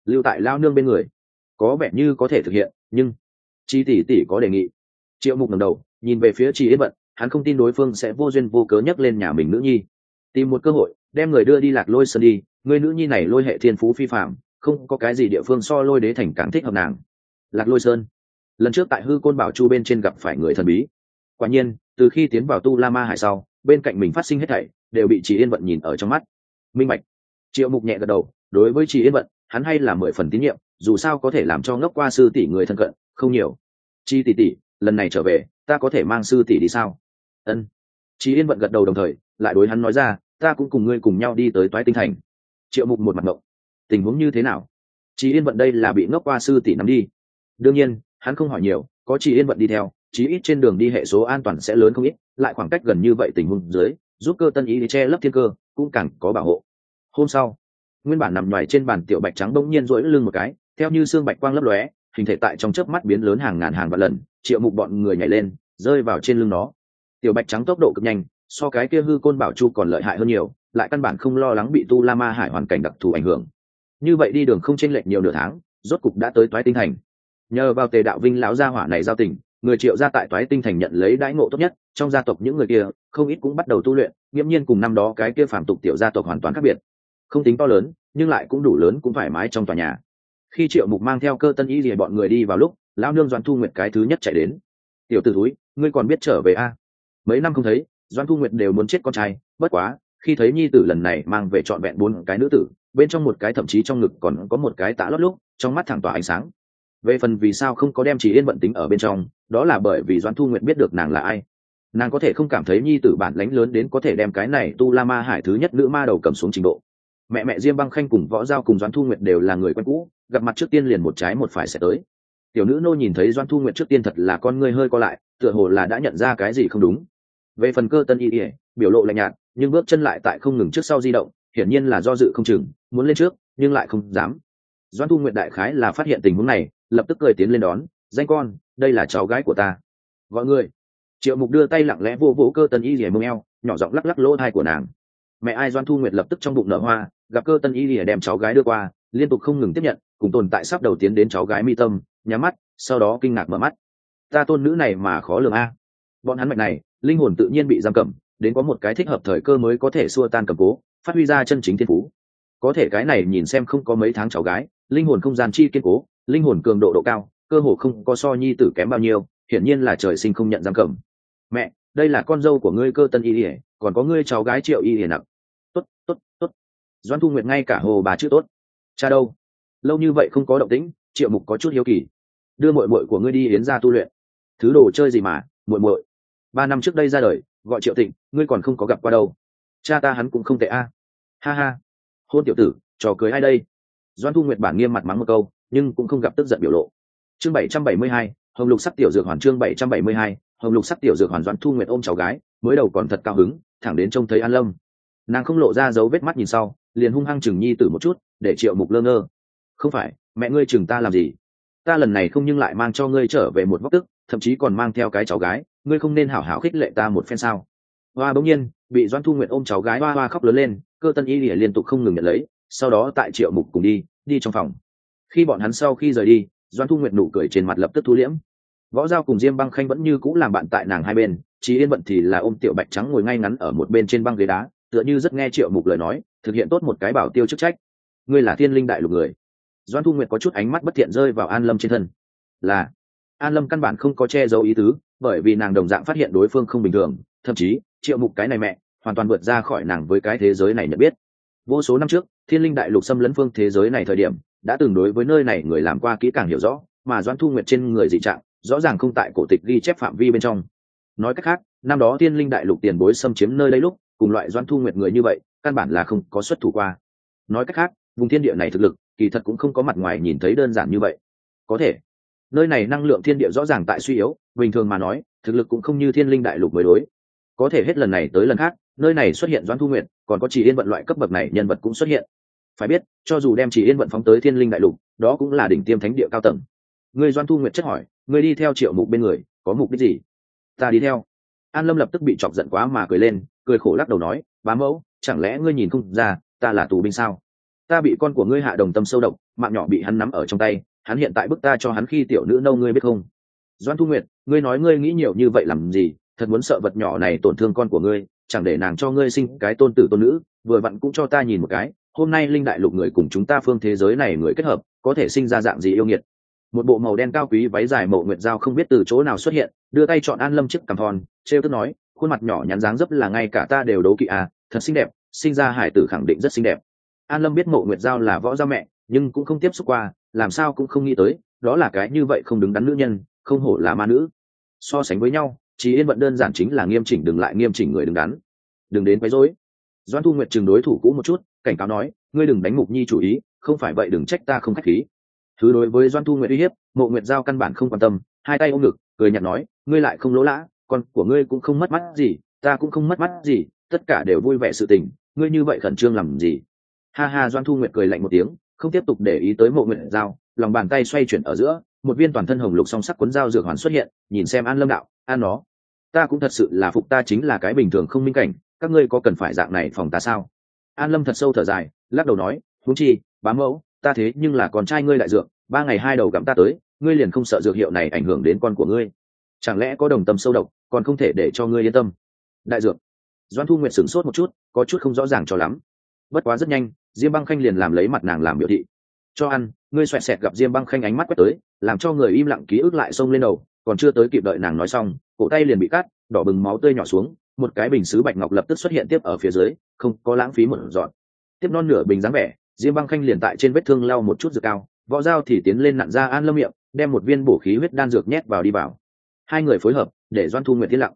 Lưu tại lao nương bên người. Có vẻ như có thể thực hiện, nhưng chi tỷ tỷ có đề nghị. Triệu mục ngẩng đầu, nhìn về phía chị yên vận, hắn không tin đối phương sẽ vô duyên vô cớ nhắc lên nhà mình nữ nhi. Tìm một cơ hội, đem người đưa đi lạc lôi sơn đi, người nữ nhi này lôi hệ thiên phú phi phạm không có cái gì địa phương so lôi đế thành càng thích hợp nàng. Lạc lôi sơn. Lần trước tại hư côn bảo chu bên trên gặp phải người thần bí quả nhiên từ khi tiến vào tu la ma hải sau bên cạnh mình phát sinh hết thảy đều bị chị yên vận nhìn ở trong mắt. Minh Mạch, triệu mục nhẹ gật đầu đối với chị yên vận hắn hay là mười phần tín nhiệm dù sao có thể làm cho ngốc qua sư tỷ người thân cận không nhiều. Chi tỷ tỷ lần này trở về ta có thể mang sư tỷ đi sao? Ân. Chị yên vận gật đầu đồng thời lại đối hắn nói ra ta cũng cùng ngươi cùng nhau đi tới toái tinh thành. Triệu mục một mặt ngộng. Tình huống như thế nào? Chị yên vận đây là bị ngốc qua sư tỷ nắm đi. Đương nhiên hắn không hỏi nhiều có chị yên vận đi theo chí ít trên đường đi hệ số an toàn sẽ lớn không ít, lại khoảng cách gần như vậy tình huống dưới, giúp cơ tân ý che lấp thiên cơ, cũng càng có bảo hộ. Hôm sau, nguyên bản nằm ngoài trên bàn tiểu bạch trắng bỗng nhiên rỗi lưng một cái, theo như xương bạch quang lấp lóe, hình thể tại trong chớp mắt biến lớn hàng ngàn hàng vạn lần, triệu mục bọn người nhảy lên, rơi vào trên lưng nó. Tiểu bạch trắng tốc độ cực nhanh, so cái kia hư côn bảo chu còn lợi hại hơn nhiều, lại căn bản không lo lắng bị tu la ma hải hoàn cảnh đặc thù ảnh hưởng. Như vậy đi đường không chênh lệch nhiều nửa tháng, rốt cục đã tới toái tinh thành. Nhờ vào tề đạo vinh lão gia hỏa này giao tình người triệu gia tại toái tinh thành nhận lấy đãi ngộ tốt nhất, trong gia tộc những người kia, không ít cũng bắt đầu tu luyện, nghiễm nhiên cùng năm đó cái kia phản tục tiểu gia tộc hoàn toàn khác biệt. Không tính to lớn, nhưng lại cũng đủ lớn cũng thoải mái trong tòa nhà. Khi triệu mục mang theo cơ tân y rìa bọn người đi vào lúc, lão nương doãn thu nguyệt cái thứ nhất chạy đến. Tiểu t ử túi ngươi còn biết trở về a? Mấy năm không thấy, doãn thu nguyệt đều muốn chết con trai, bất quá, khi thấy nhi tử lần này mang về trọn vẹn bốn cái nữ tử, bên trong một cái thậm chí trong ngực còn có một cái tã lót lúc, trong mắt thẳng tỏa ánh sáng về phần vì sao không có đem chỉ yên vận tính ở bên trong, đó là bởi vì doãn thu nguyện biết được nàng là ai. Nàng có thể không cảm thấy nhi tử bản lánh lớn đến có thể đem cái này tu la ma hải thứ nhất nữ ma đầu cầm xuống trình độ. Mẹ mẹ diêm băng khanh cùng võ giao cùng doãn thu nguyện đều là người quen cũ, gặp mặt trước tiên liền một trái một phải sẽ tới. Tiểu nữ nô nhìn thấy doãn thu nguyện trước tiên thật là con ngươi hơi co lại, tựa hồ là đã nhận ra cái gì không đúng. Về phần cơ tân y ỉa biểu lộ lạnh nhạt, nhưng bước chân lại tại không ngừng trước sau di động, hiển nhiên là do dự không chừng, muốn lên trước, nhưng lại không dám. Doãn thu nguyện đại khái là phát hiện tình huống này lập tức cười tiến lên đón, danh con, đây là cháu gái của ta. Gọi người. Triệu mục đưa tay lặng lẽ vô vỗ cơ tân y rỉa mông eo, nhỏ giọng lắc lắc lỗ thai của nàng. Mẹ ai doan thu nguyệt lập tức trong bụng nở hoa, gặp cơ tân y rỉa đem cháu gái đưa qua, liên tục không ngừng tiếp nhận, cùng tồn tại sắp đầu tiến đến cháu gái mi tâm, nhắm mắt, sau đó kinh ngạc mở mắt. Ta tôn nữ này mà khó lường a. Bọn hắn mạch này, linh hồn tự nhiên bị giam cầm, đến có một cái thích hợp thời cơ mới có thể xua tan cầm cố, phát huy ra chân chính thiên phú. Có thể cái này nhìn xem không có mấy tháng cháu gái, linh hồn không gian chi kiên cố linh hồn cường độ độ cao, cơ hồ không có so nhi tử kém bao nhiêu, hiển nhiên là trời sinh không nhận giam cầm. Mẹ, đây là con dâu của ngươi cơ tân y ỉa còn có ngươi cháu gái triệu y ỉa nặng. Tốt tốt tốt. Doan thu nguyệt ngay cả hồ bà chữ tốt. Cha đâu? Lâu như vậy không có động tĩnh, triệu mục có chút hiếu kỳ. Đưa mội mội của ngươi đi yến ra tu luyện. Thứ đồ chơi gì mà, muội muội? Ba năm trước đây ra đời, gọi triệu tịnh, ngươi còn không có gặp qua đâu. Cha ta hắn cũng không tệ a. Ha ha. Hôn tiểu tử, trò cưới ai đây? Doan thu nguyệt bản nghiêm mặt mắng một câu nhưng cũng không gặp tức giận biểu lộ. Chương bảy trăm bảy mươi hai, hồng lục sắc tiểu dược hoàn chương bảy trăm bảy mươi hai, hồng lục sắc tiểu dược hoàn doãn thu nguyệt ôm cháu gái, mới đầu còn thật cao hứng, thẳng đến trông thấy an lâm. Nàng không lộ ra dấu vết mắt nhìn sau, liền hung hăng chừng nhi tử một chút, để triệu mục lơ ngơ. Không phải, mẹ ngươi chừng ta làm gì? Ta lần này không nhưng lại mang cho ngươi trở về một vóc tức, thậm chí còn mang theo cái cháu gái, ngươi không nên hảo hảo khích lệ ta một phen sao? Hoa bỗng nhiên, bị doãn thu nguyện ôm cháu gái hoa hoa khóc lớn lên, cơ tân y lìa liên tục không ngừng nhận lấy, sau đó tại triệu mục cùng đi đi trong phòng khi bọn hắn sau khi rời đi, doan thu Nguyệt nụ cười trên mặt lập tức thu liễm. Võ giao cùng diêm băng khanh vẫn như cũng làm bạn tại nàng hai bên chỉ yên bận thì là ôm tiểu bạch trắng ngồi ngay ngắn ở một bên trên băng ghế đá, tựa như rất nghe triệu mục lời nói, thực hiện tốt một cái bảo tiêu chức trách. Ngươi là thiên linh đại lục người. Doan thu nguyệt có chút ánh mắt bất thiện rơi vào an lâm trên thân. Là, an lâm căn bản không có che giấu ý tứ, bởi vì nàng đồng dạng phát hiện đối phương không bình thường, thậm chí, triệu mục cái này mẹ, hoàn toàn vượt ra khỏi nàng với cái thế giới này nhận biết. Vô số năm trước, thiên linh đại lục xâm lấn phương thế giới này thời điểm đã từng đối với nơi này người làm qua kỹ càng hiểu rõ mà doan thu nguyệt trên người dị trạng rõ ràng không tại cổ tịch ghi chép phạm vi bên trong. Nói cách khác năm đó thiên linh đại lục tiền bối xâm chiếm nơi đây lúc cùng loại doan thu nguyệt người như vậy căn bản là không có xuất thủ qua. Nói cách khác vùng thiên địa này thực lực kỳ thật cũng không có mặt ngoài nhìn thấy đơn giản như vậy. Có thể nơi này năng lượng thiên địa rõ ràng tại suy yếu bình thường mà nói thực lực cũng không như thiên linh đại lục mới đối. Có thể hết lần này tới lần khác nơi này xuất hiện doan thu Nguyệt, còn có chỉ yên vận loại cấp bậc này nhân vật cũng xuất hiện phải biết, cho dù đem chỉ yên vận phóng tới thiên linh đại lục, đó cũng là đỉnh tiêm thánh địa cao tầng. Người doan thu nguyệt chất hỏi người đi theo triệu mục bên người, có mục đích gì? Ta đi theo. An lâm lập tức bị chọc giận quá mà cười lên, cười khổ lắc đầu nói, bá mẫu, chẳng lẽ ngươi nhìn không ra, ta là tù binh sao? Ta bị con của ngươi hạ đồng tâm sâu độc, mạng nhỏ bị hắn nắm ở trong tay, hắn hiện tại bức ta cho hắn khi tiểu nữ nâu ngươi biết không? Doan thu nguyệt, ngươi nói ngươi nghĩ nhiều như vậy làm gì? Thật muốn sợ vật nhỏ này tổn thương con của ngươi, chẳng để nàng cho ngươi sinh cái tôn tử tôn nữ, vừa vặn cũng cho ta nhìn một cái hôm nay linh đại lục người cùng chúng ta phương thế giới này người kết hợp, có thể sinh ra dạng gì yêu nghiệt? Một bộ màu đen cao quý váy dài mậu nguyệt dao không biết từ chỗ nào xuất hiện, đưa tay chọn an lâm chiếc cằm thon, trêu tức nói, khuôn mặt nhỏ nhắn dáng dấp là ngay cả ta đều đấu kỵ à thật xinh đẹp, sinh ra hải tử khẳng định rất xinh đẹp. An lâm biết mậu nguyệt giao là võ gia mẹ, nhưng cũng không tiếp xúc qua, làm sao cũng không nghĩ tới, đó là cái như vậy không đứng đắn nữ nhân, không hổ là ma nữ. So sánh với nhau chỉ yên vận đơn giản chính là nghiêm chỉnh đừng lại nghiêm chỉnh người đứng đắn. Đừng đến quấy rối. Doan thu nguyệt chừng đối thủ cũ một chút cảnh cáo nói ngươi đừng đánh mục nhi chủ ý không phải vậy đừng trách ta không khách khí. Thứ đối với doan thu nguyệt uy hiếp mộ nguyệt giao căn bản không quan tâm hai tay ôm ngực cười nhạt nói ngươi lại không lỗ lã con của ngươi cũng không mất mắt gì ta cũng không mất mắt gì tất cả đều vui vẻ sự tình ngươi như vậy khẩn trương làm gì? Ha ha doan thu nguyệt cười lạnh một tiếng không tiếp tục để ý tới mộ nguyện Giao, lòng bàn tay xoay chuyển ở giữa một viên toàn thân hồng lục song sắc cuốn dao dược hoàn xuất hiện nhìn xem an lâm đạo an nó ta cũng thật sự là phục ta chính là cái bình thường không minh cảnh các ngươi có cần phải dạng này phòng ta sao? An lâm thật sâu thở dài, lắc đầu nói, huống chi bám mẫu, ta thế nhưng là con trai ngươi đại dược, ba ngày hai đầu gặm ta tới, ngươi liền không sợ dược hiệu này ảnh hưởng đến con của ngươi. Chẳng lẽ có đồng tâm sâu độc, còn không thể để cho ngươi yên tâm? Đại dược. Doan thu nguyệt sửng sốt một chút, có chút không rõ ràng cho lắm. Bất quá rất nhanh, diêm băng khanh liền làm lấy mặt nàng làm biểu thị. Cho ăn, ngươi xoẹt xẹt gặp diêm băng khanh ánh mắt quét tới, làm cho người im lặng ký ức lại xông lên đầu, còn chưa tới kịp đợi nàng nói xong, cổ tay liền bị cắt, đỏ bừng máu tươi nhỏ xuống một cái bình sứ bạch ngọc lập tức xuất hiện tiếp ở phía dưới, không có lãng phí một dọn tiếp non nửa bình dáng vẻ, diêm băng khanh liền tại trên vết thương lau một chút dược cao, võ dao thì tiến lên nặn ra an lâm miệng, đem một viên bổ khí huyết đan dược nhét vào đi vào. Hai người phối hợp, để doan thu nguyện thiết lặng.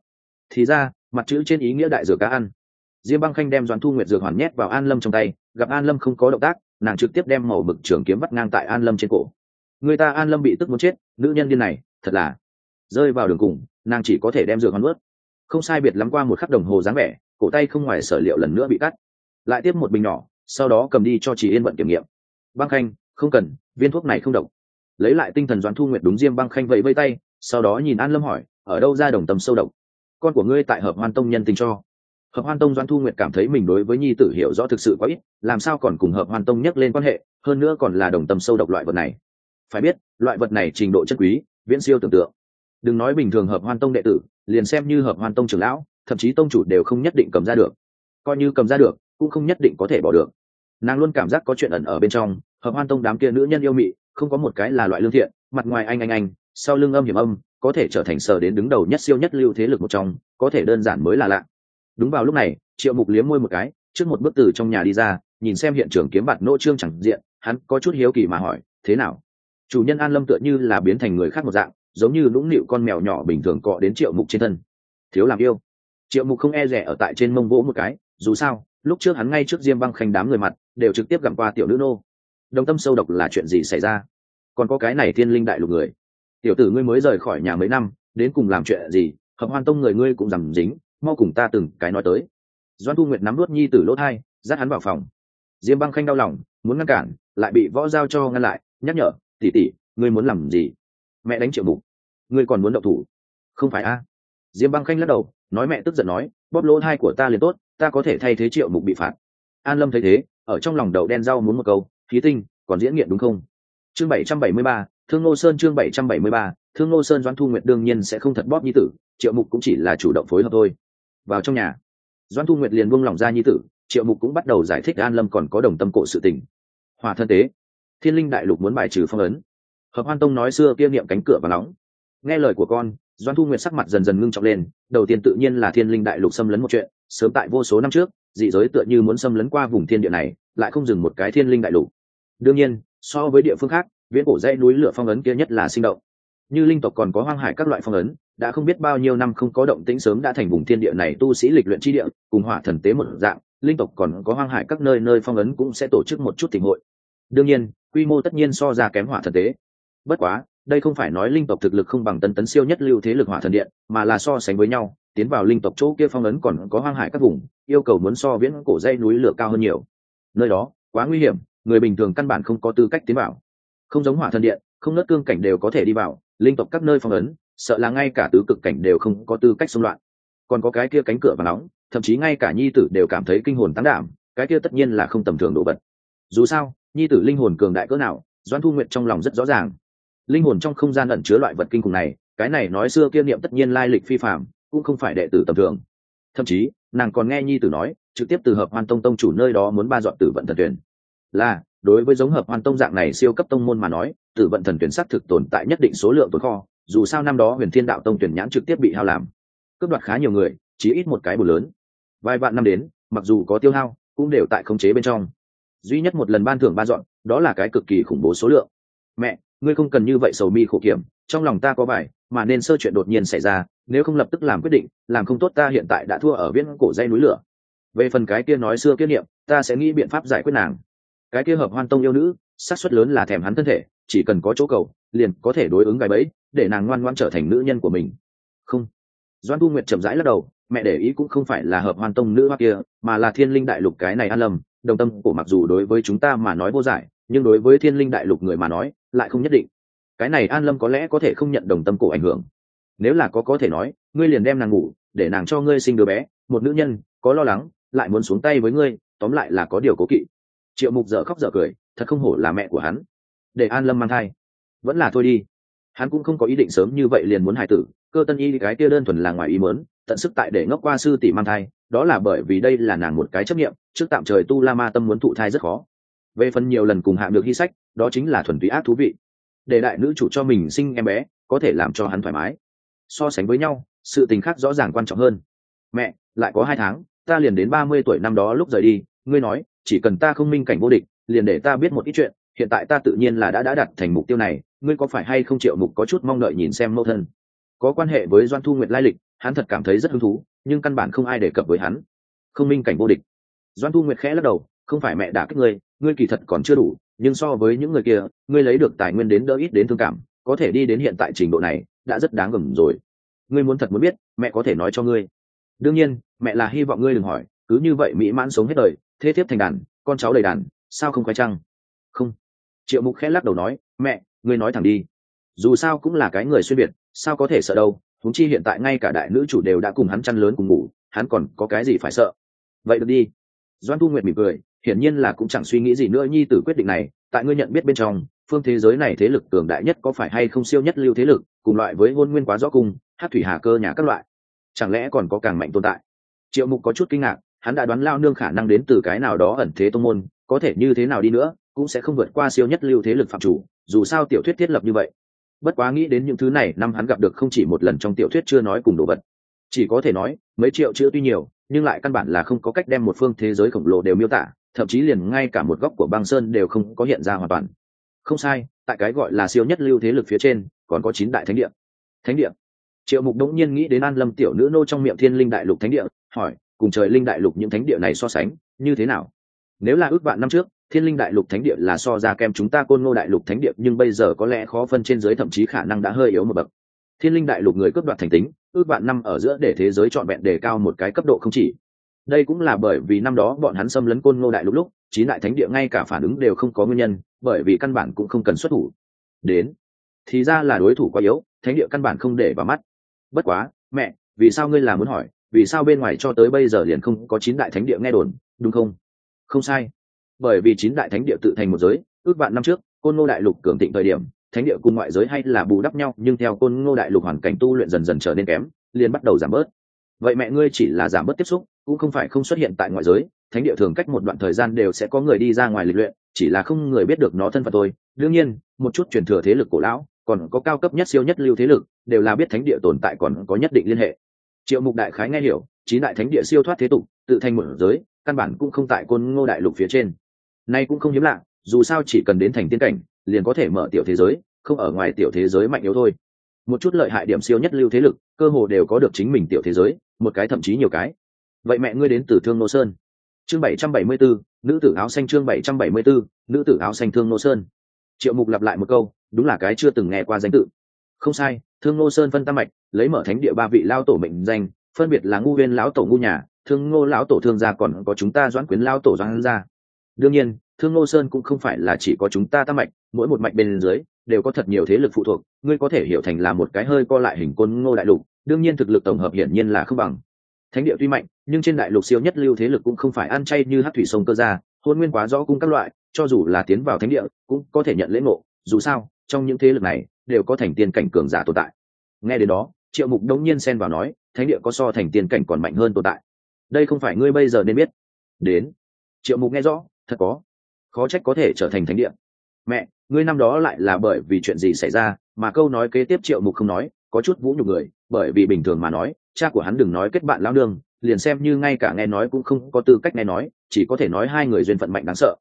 Thì ra, mặt chữ trên ý nghĩa đại dược cá ăn. Diêm băng khanh đem doan thu nguyệt dược hoàn nhét vào an lâm trong tay, gặp an lâm không có động tác, nàng trực tiếp đem màu bực trường kiếm bắt ngang tại an lâm trên cổ. Người ta an lâm bị tức muốn chết, nữ nhân điên này, thật là rơi vào đường cùng, nàng chỉ có thể đem dược hoàn ướt không sai biệt lắm qua một khắc đồng hồ dáng vẻ, cổ tay không ngoài sở liệu lần nữa bị cắt. Lại tiếp một bình nhỏ, sau đó cầm đi cho chị yên bận kiểm nghiệm. Băng khanh, không cần, viên thuốc này không độc. Lấy lại tinh thần doãn thu nguyệt đúng diêm băng khanh vẫy vây tay, sau đó nhìn an lâm hỏi, ở đâu ra đồng tâm sâu độc? Con của ngươi tại hợp hoan tông nhân tình cho. Hợp hoan tông doãn thu nguyệt cảm thấy mình đối với nhi tử hiểu rõ thực sự quá ít, làm sao còn cùng hợp hoan tông nhắc lên quan hệ, hơn nữa còn là đồng tâm sâu độc loại vật này. Phải biết, loại vật này trình độ chất quý, viễn siêu tưởng tượng đừng nói bình thường hợp hoan tông đệ tử, liền xem như hợp hoan tông trưởng lão, thậm chí tông chủ đều không nhất định cầm ra được. Coi như cầm ra được, cũng không nhất định có thể bỏ được. Nàng luôn cảm giác có chuyện ẩn ở bên trong, hợp hoan tông đám kia nữ nhân yêu mị, không có một cái là loại lương thiện, mặt ngoài anh anh anh, sau lưng âm hiểm âm, có thể trở thành sở đến đứng đầu nhất siêu nhất lưu thế lực một trong, có thể đơn giản mới là lạ. Đúng vào lúc này, triệu mục liếm môi một cái, trước một bước từ trong nhà đi ra, nhìn xem hiện trường kiếm bạt nỗ trương chẳng diện, hắn có chút hiếu kỳ mà hỏi, thế nào? Chủ nhân an lâm tựa như là biến thành người khác một dạng giống như lũng nịu con mèo nhỏ bình thường cọ đến triệu mục trên thân. Thiếu làm yêu. Triệu mục không e rẻ ở tại trên mông vỗ một cái, dù sao, lúc trước hắn ngay trước diêm băng khanh đám người mặt, đều trực tiếp gặm qua tiểu nữ nô. Đồng tâm sâu độc là chuyện gì xảy ra? Còn có cái này thiên linh đại lục người. Tiểu tử ngươi mới rời khỏi nhà mấy năm, đến cùng làm chuyện gì? Hợp hoan tông người ngươi cũng dằm dính, mau cùng ta từng cái nói tới. Doan thu nguyệt nắm nuốt nhi tử lỗ thai, dắt hắn vào phòng. Diêm băng khanh đau lòng, muốn ngăn cản, lại bị võ giao cho ngăn lại, nhắc nhở tỉ tỉ ngươi muốn làm gì? Mẹ đánh triệu mục. Ngươi còn muốn động thủ? Không phải a? Diêm băng khanh lắc đầu, nói mẹ tức giận nói, bóp lỗ thai của ta liền tốt, ta có thể thay thế triệu mục bị phạt. An lâm thấy thế, ở trong lòng đậu đen rau muốn một câu khí tinh, còn diễn nghiện đúng không? Chương bảy trăm bảy mươi ba, thương ngô sơn chương bảy trăm bảy mươi ba, thương ngô sơn doãn thu nguyệt đương nhiên sẽ không thật bóp nhi tử, triệu mục cũng chỉ là chủ động phối hợp thôi. Vào trong nhà, doãn thu nguyệt liền buông lỏng ra nhi tử, triệu mục cũng bắt đầu giải thích an lâm còn có đồng tâm cổ sự tình. Hòa thân tế, thiên linh đại lục muốn bài trừ phong ấn hợp hoan tông nói xưa kia niệm cánh cửa và nóng. Nghe lời của con doan thu nguyệt sắc mặt dần dần ngưng trọng lên, đầu tiên tự nhiên là thiên linh đại lục xâm lấn một chuyện, sớm tại vô số năm trước, dị giới tựa như muốn xâm lấn qua vùng thiên địa này, lại không dừng một cái thiên linh đại lục. Đương nhiên, so với địa phương khác, viễn cổ dãy núi lửa phong ấn kia nhất là sinh động. Như linh tộc còn có hoang hải các loại phong ấn, đã không biết bao nhiêu năm không có động tĩnh sớm đã thành vùng thiên địa này tu sĩ lịch luyện chi địa, cùng hỏa thần tế một dạng, linh tộc còn có hoang hải các nơi nơi phong ấn cũng sẽ tổ chức một chút tình hội. Đương nhiên, quy mô tất nhiên so ra kém hỏa thần tế bất quá, đây không phải nói linh tộc thực lực không bằng tân tấn siêu nhất lưu thế lực hỏa thần điện, mà là so sánh với nhau, tiến vào linh tộc chỗ kia phong ấn còn có hoang hải các vùng, yêu cầu muốn so viễn cổ dây núi lửa cao hơn nhiều. Nơi đó, quá nguy hiểm, người bình thường căn bản không có tư cách tiến vào. Không giống hỏa thần điện, không nớt cương cảnh đều có thể đi vào, linh tộc các nơi phong ấn, sợ là ngay cả tứ cực cảnh đều không có tư cách xung loạn. Còn có cái kia cánh cửa và nóng, thậm chí ngay cả nhi tử đều cảm thấy kinh hồn tán đảm, cái kia tất nhiên là không tầm thường đồ vật. Dù sao, nhi tử linh hồn cường đại cỡ nào doan thu nguyện trong lòng rất rõ ràng linh hồn trong không gian ẩn chứa loại vật kinh khủng này, cái này nói xưa kiêm niệm tất nhiên lai lịch phi phạm cũng không phải đệ tử tầm thường. Thậm chí, nàng còn nghe nhi tử nói, trực tiếp từ hợp hoan tông tông chủ nơi đó muốn ba dọn tử vận thần tuyển. Là, đối với giống hợp hoan tông dạng này siêu cấp tông môn mà nói, tử vận thần tuyển xác thực tồn tại nhất định số lượng tồn kho, dù sao năm đó huyền thiên đạo tông tuyển nhãn trực tiếp bị hao làm. Cướp đoạt khá nhiều người, chỉ ít một cái bù lớn. Vài vạn năm đến, mặc dù có tiêu hao, cũng đều tại khống chế bên trong. Duy nhất một lần ban thưởng ba dọn, đó là cái cực kỳ khủng bố số lượng. Mẹ ngươi không cần như vậy sầu mi khổ kiểm, trong lòng ta có bài, mà nên sơ chuyện đột nhiên xảy ra, nếu không lập tức làm quyết định, làm không tốt ta hiện tại đã thua ở viễn cổ dây núi lửa. Về phần cái kia nói xưa kiết niệm, ta sẽ nghĩ biện pháp giải quyết nàng. Cái kia hợp hoan tông yêu nữ, xác suất lớn là thèm hắn thân thể, chỉ cần có chỗ cầu, liền có thể đối ứng gái bẫy, để nàng ngoan ngoan trở thành nữ nhân của mình. Không. Doan thu nguyệt chậm rãi lắc đầu, mẹ để ý cũng không phải là hợp hoan tông nữ hoa kia, mà là thiên linh đại lục cái này an lâm, đồng tâm của mặc dù đối với chúng ta mà nói vô giải nhưng đối với thiên linh đại lục người mà nói, lại không nhất định. Cái này an lâm có lẽ có thể không nhận đồng tâm cổ ảnh hưởng. Nếu là có có thể nói, ngươi liền đem nàng ngủ, để nàng cho ngươi sinh đứa bé, một nữ nhân, có lo lắng, lại muốn xuống tay với ngươi, tóm lại là có điều cố kỵ. Triệu mục dở khóc dở cười, thật không hổ là mẹ của hắn. Để an lâm mang thai. Vẫn là thôi đi. Hắn cũng không có ý định sớm như vậy liền muốn hài tử, cơ tân y cái kia đơn thuần là ngoài ý mớn tận sức tại để ngốc qua sư tỷ mang thai, đó là bởi vì đây là nàng một cái chấp nghiệm trước tạm trời tu la ma tâm muốn thụ thai rất khó về phần nhiều lần cùng hạ được hy sách, đó chính là thuần túy ác thú vị. Để đại nữ chủ cho mình sinh em bé, có thể làm cho hắn thoải mái. So sánh với nhau, sự tình khác rõ ràng quan trọng hơn. Mẹ, lại có hai tháng, ta liền đến ba mươi tuổi năm đó lúc rời đi, ngươi nói, chỉ cần ta không minh cảnh vô địch, liền để ta biết một ít chuyện, hiện tại ta tự nhiên là đã đã đặt thành mục tiêu này, ngươi có phải hay không triệu mục có chút mong đợi nhìn xem mẫu thân? Có quan hệ với doan thu nguyệt lai lịch, hắn thật cảm thấy rất hứng thú, nhưng căn bản không ai đề cập với hắn. Không minh cảnh vô địch. Doan thu nguyệt khẽ lắc đầu, không phải mẹ đã kích ngươi ngươi kỳ thật còn chưa đủ, nhưng so với những người kia, ngươi lấy được tài nguyên đến đỡ ít đến thương cảm, có thể đi đến hiện tại trình độ này, đã rất đáng gầm rồi. Ngươi muốn thật muốn biết, mẹ có thể nói cho ngươi. Đương nhiên, mẹ là hy vọng ngươi đừng hỏi, cứ như vậy mỹ mãn sống hết đời, thế thiếp thành đàn, con cháu đầy đàn, sao không khoai trăng? Không. Triệu mục khẽ lắc đầu nói, mẹ, ngươi nói thẳng đi. Dù sao cũng là cái người xuyên biệt sao có thể sợ đâu thúng chi hiện tại ngay cả đại nữ chủ đều đã cùng hắn chăn lớn cùng ngủ, hắn còn có cái gì phải sợ? Vậy được đi. Doan thu nguyệt mỉm cười hiển nhiên là cũng chẳng suy nghĩ gì nữa, nhi tử quyết định này, tại ngươi nhận biết bên trong, phương thế giới này thế lực cường đại nhất có phải hay không siêu nhất lưu thế lực, cùng loại với hôn nguyên quá rõ cung, hát thủy hà cơ nhà các loại. Chẳng lẽ còn có càng mạnh tồn tại? Triệu mục có chút kinh ngạc, hắn đã đoán lao nương khả năng đến từ cái nào đó ẩn thế tông môn, có thể như thế nào đi nữa, cũng sẽ không vượt qua siêu nhất lưu thế lực phạm chủ, dù sao tiểu thuyết thiết lập như vậy. Bất quá nghĩ đến những thứ này, năm hắn gặp được không chỉ một lần trong tiểu thuyết chưa nói cùng đồ vật. Chỉ có thể nói, mấy triệu chữ tuy nhiều, nhưng lại căn bản là không có cách đem một phương thế giới khổng lồ đều miêu tả thậm chí liền ngay cả một góc của băng sơn đều không có hiện ra hoàn toàn. Không sai, tại cái gọi là siêu nhất lưu thế lực phía trên, còn có chín đại thánh địa. Thánh địa. Triệu mục đống nhiên nghĩ đến an lâm tiểu nữ nô trong miệng thiên linh đại lục thánh địa, hỏi, cùng trời linh đại lục những thánh địa này so sánh, như thế nào? Nếu là ước vạn năm trước, thiên linh đại lục thánh địa là so ra kem chúng ta côn ngô đại lục thánh địa, nhưng bây giờ có lẽ khó phân trên dưới thậm chí khả năng đã hơi yếu một bậc. Thiên linh đại lục người cướp đoạt thành tính, ước vạn năm ở giữa để thế giới trọn vẹn đề cao một cái cấp độ không chỉ đây cũng là bởi vì năm đó bọn hắn xâm lấn côn ngô đại lục lúc, chín đại thánh địa ngay cả phản ứng đều không có nguyên nhân, bởi vì căn bản cũng không cần xuất thủ. Đến, thì ra là đối thủ quá yếu, thánh địa căn bản không để vào mắt. Bất quá, mẹ, vì sao ngươi là muốn hỏi, vì sao bên ngoài cho tới bây giờ liền không có chín đại thánh địa nghe đồn, đúng không? Không sai. Bởi vì chín đại thánh địa tự thành một giới, ước vạn năm trước, côn ngô đại lục cường thịnh thời điểm, thánh địa cùng ngoại giới hay là bù đắp nhau, nhưng theo côn ngô đại lục hoàn cảnh tu luyện dần dần trở nên kém, liền bắt đầu giảm bớt vậy mẹ ngươi chỉ là giảm bớt tiếp xúc, cũng không phải không xuất hiện tại ngoại giới. Thánh địa thường cách một đoạn thời gian đều sẽ có người đi ra ngoài lịch luyện, chỉ là không người biết được nó thân phận thôi. Đương nhiên, một chút truyền thừa thế lực cổ lão, còn có cao cấp nhất siêu nhất lưu thế lực, đều là biết thánh địa tồn tại còn có nhất định liên hệ. Triệu mục đại khái nghe hiểu, chín đại thánh địa siêu thoát thế tục, tự thành một giới, căn bản cũng không tại côn ngô đại lục phía trên. Nay cũng không hiếm lạ, dù sao chỉ cần đến thành tiên cảnh, liền có thể mở tiểu thế giới, không ở ngoài tiểu thế giới mạnh yếu thôi. Một chút lợi hại điểm siêu nhất lưu thế lực, cơ hồ đều có được chính mình tiểu thế giới một cái thậm chí nhiều cái. Vậy mẹ ngươi đến từ thương nô sơn. Chương bảy trăm bảy mươi bốn nữ tử áo xanh chương bảy trăm bảy mươi bốn nữ tử áo xanh thương nô sơn. Triệu mục lặp lại một câu, đúng là cái chưa từng nghe qua danh tự. Không sai, thương nô sơn phân tam mạch, lấy mở thánh địa ba vị lao tổ mệnh danh, phân biệt là ngu viên lão tổ ngu nhà, thương ngô lão tổ thương gia còn có chúng ta doãn quyến lão tổ doãn gia. Đương nhiên, thương ngô sơn cũng không phải là chỉ có chúng ta tam mạch, mỗi một mạch bên dưới đều có thật nhiều thế lực phụ thuộc, ngươi có thể hiểu thành là một cái hơi co lại hình côn ngô đại lục đương nhiên thực lực tổng hợp hiển nhiên là không bằng. Thánh địa tuy mạnh, nhưng trên đại lục siêu nhất lưu thế lực cũng không phải ăn chay như hát thủy sông cơ gia, hôn nguyên quá rõ cung các loại, cho dù là tiến vào thánh địa, cũng có thể nhận lễ ngộ. Dù sao, trong những thế lực này, đều có thành tiên cảnh cường giả tồn tại. Nghe đến đó, triệu mục đống nhiên xen vào nói, thánh địa có so thành tiên cảnh còn mạnh hơn tồn tại. Đây không phải ngươi bây giờ nên biết. Đến. Triệu mục nghe rõ, thật có. Khó trách có thể trở thành thánh địa. Mẹ, ngươi năm đó lại là bởi vì chuyện gì xảy ra, mà câu nói kế tiếp triệu mục không nói có chút vũ nhục người, bởi vì bình thường mà nói, cha của hắn đừng nói kết bạn lao nương, liền xem như ngay cả nghe nói cũng không có tư cách nghe nói, chỉ có thể nói hai người duyên phận mạnh đáng sợ.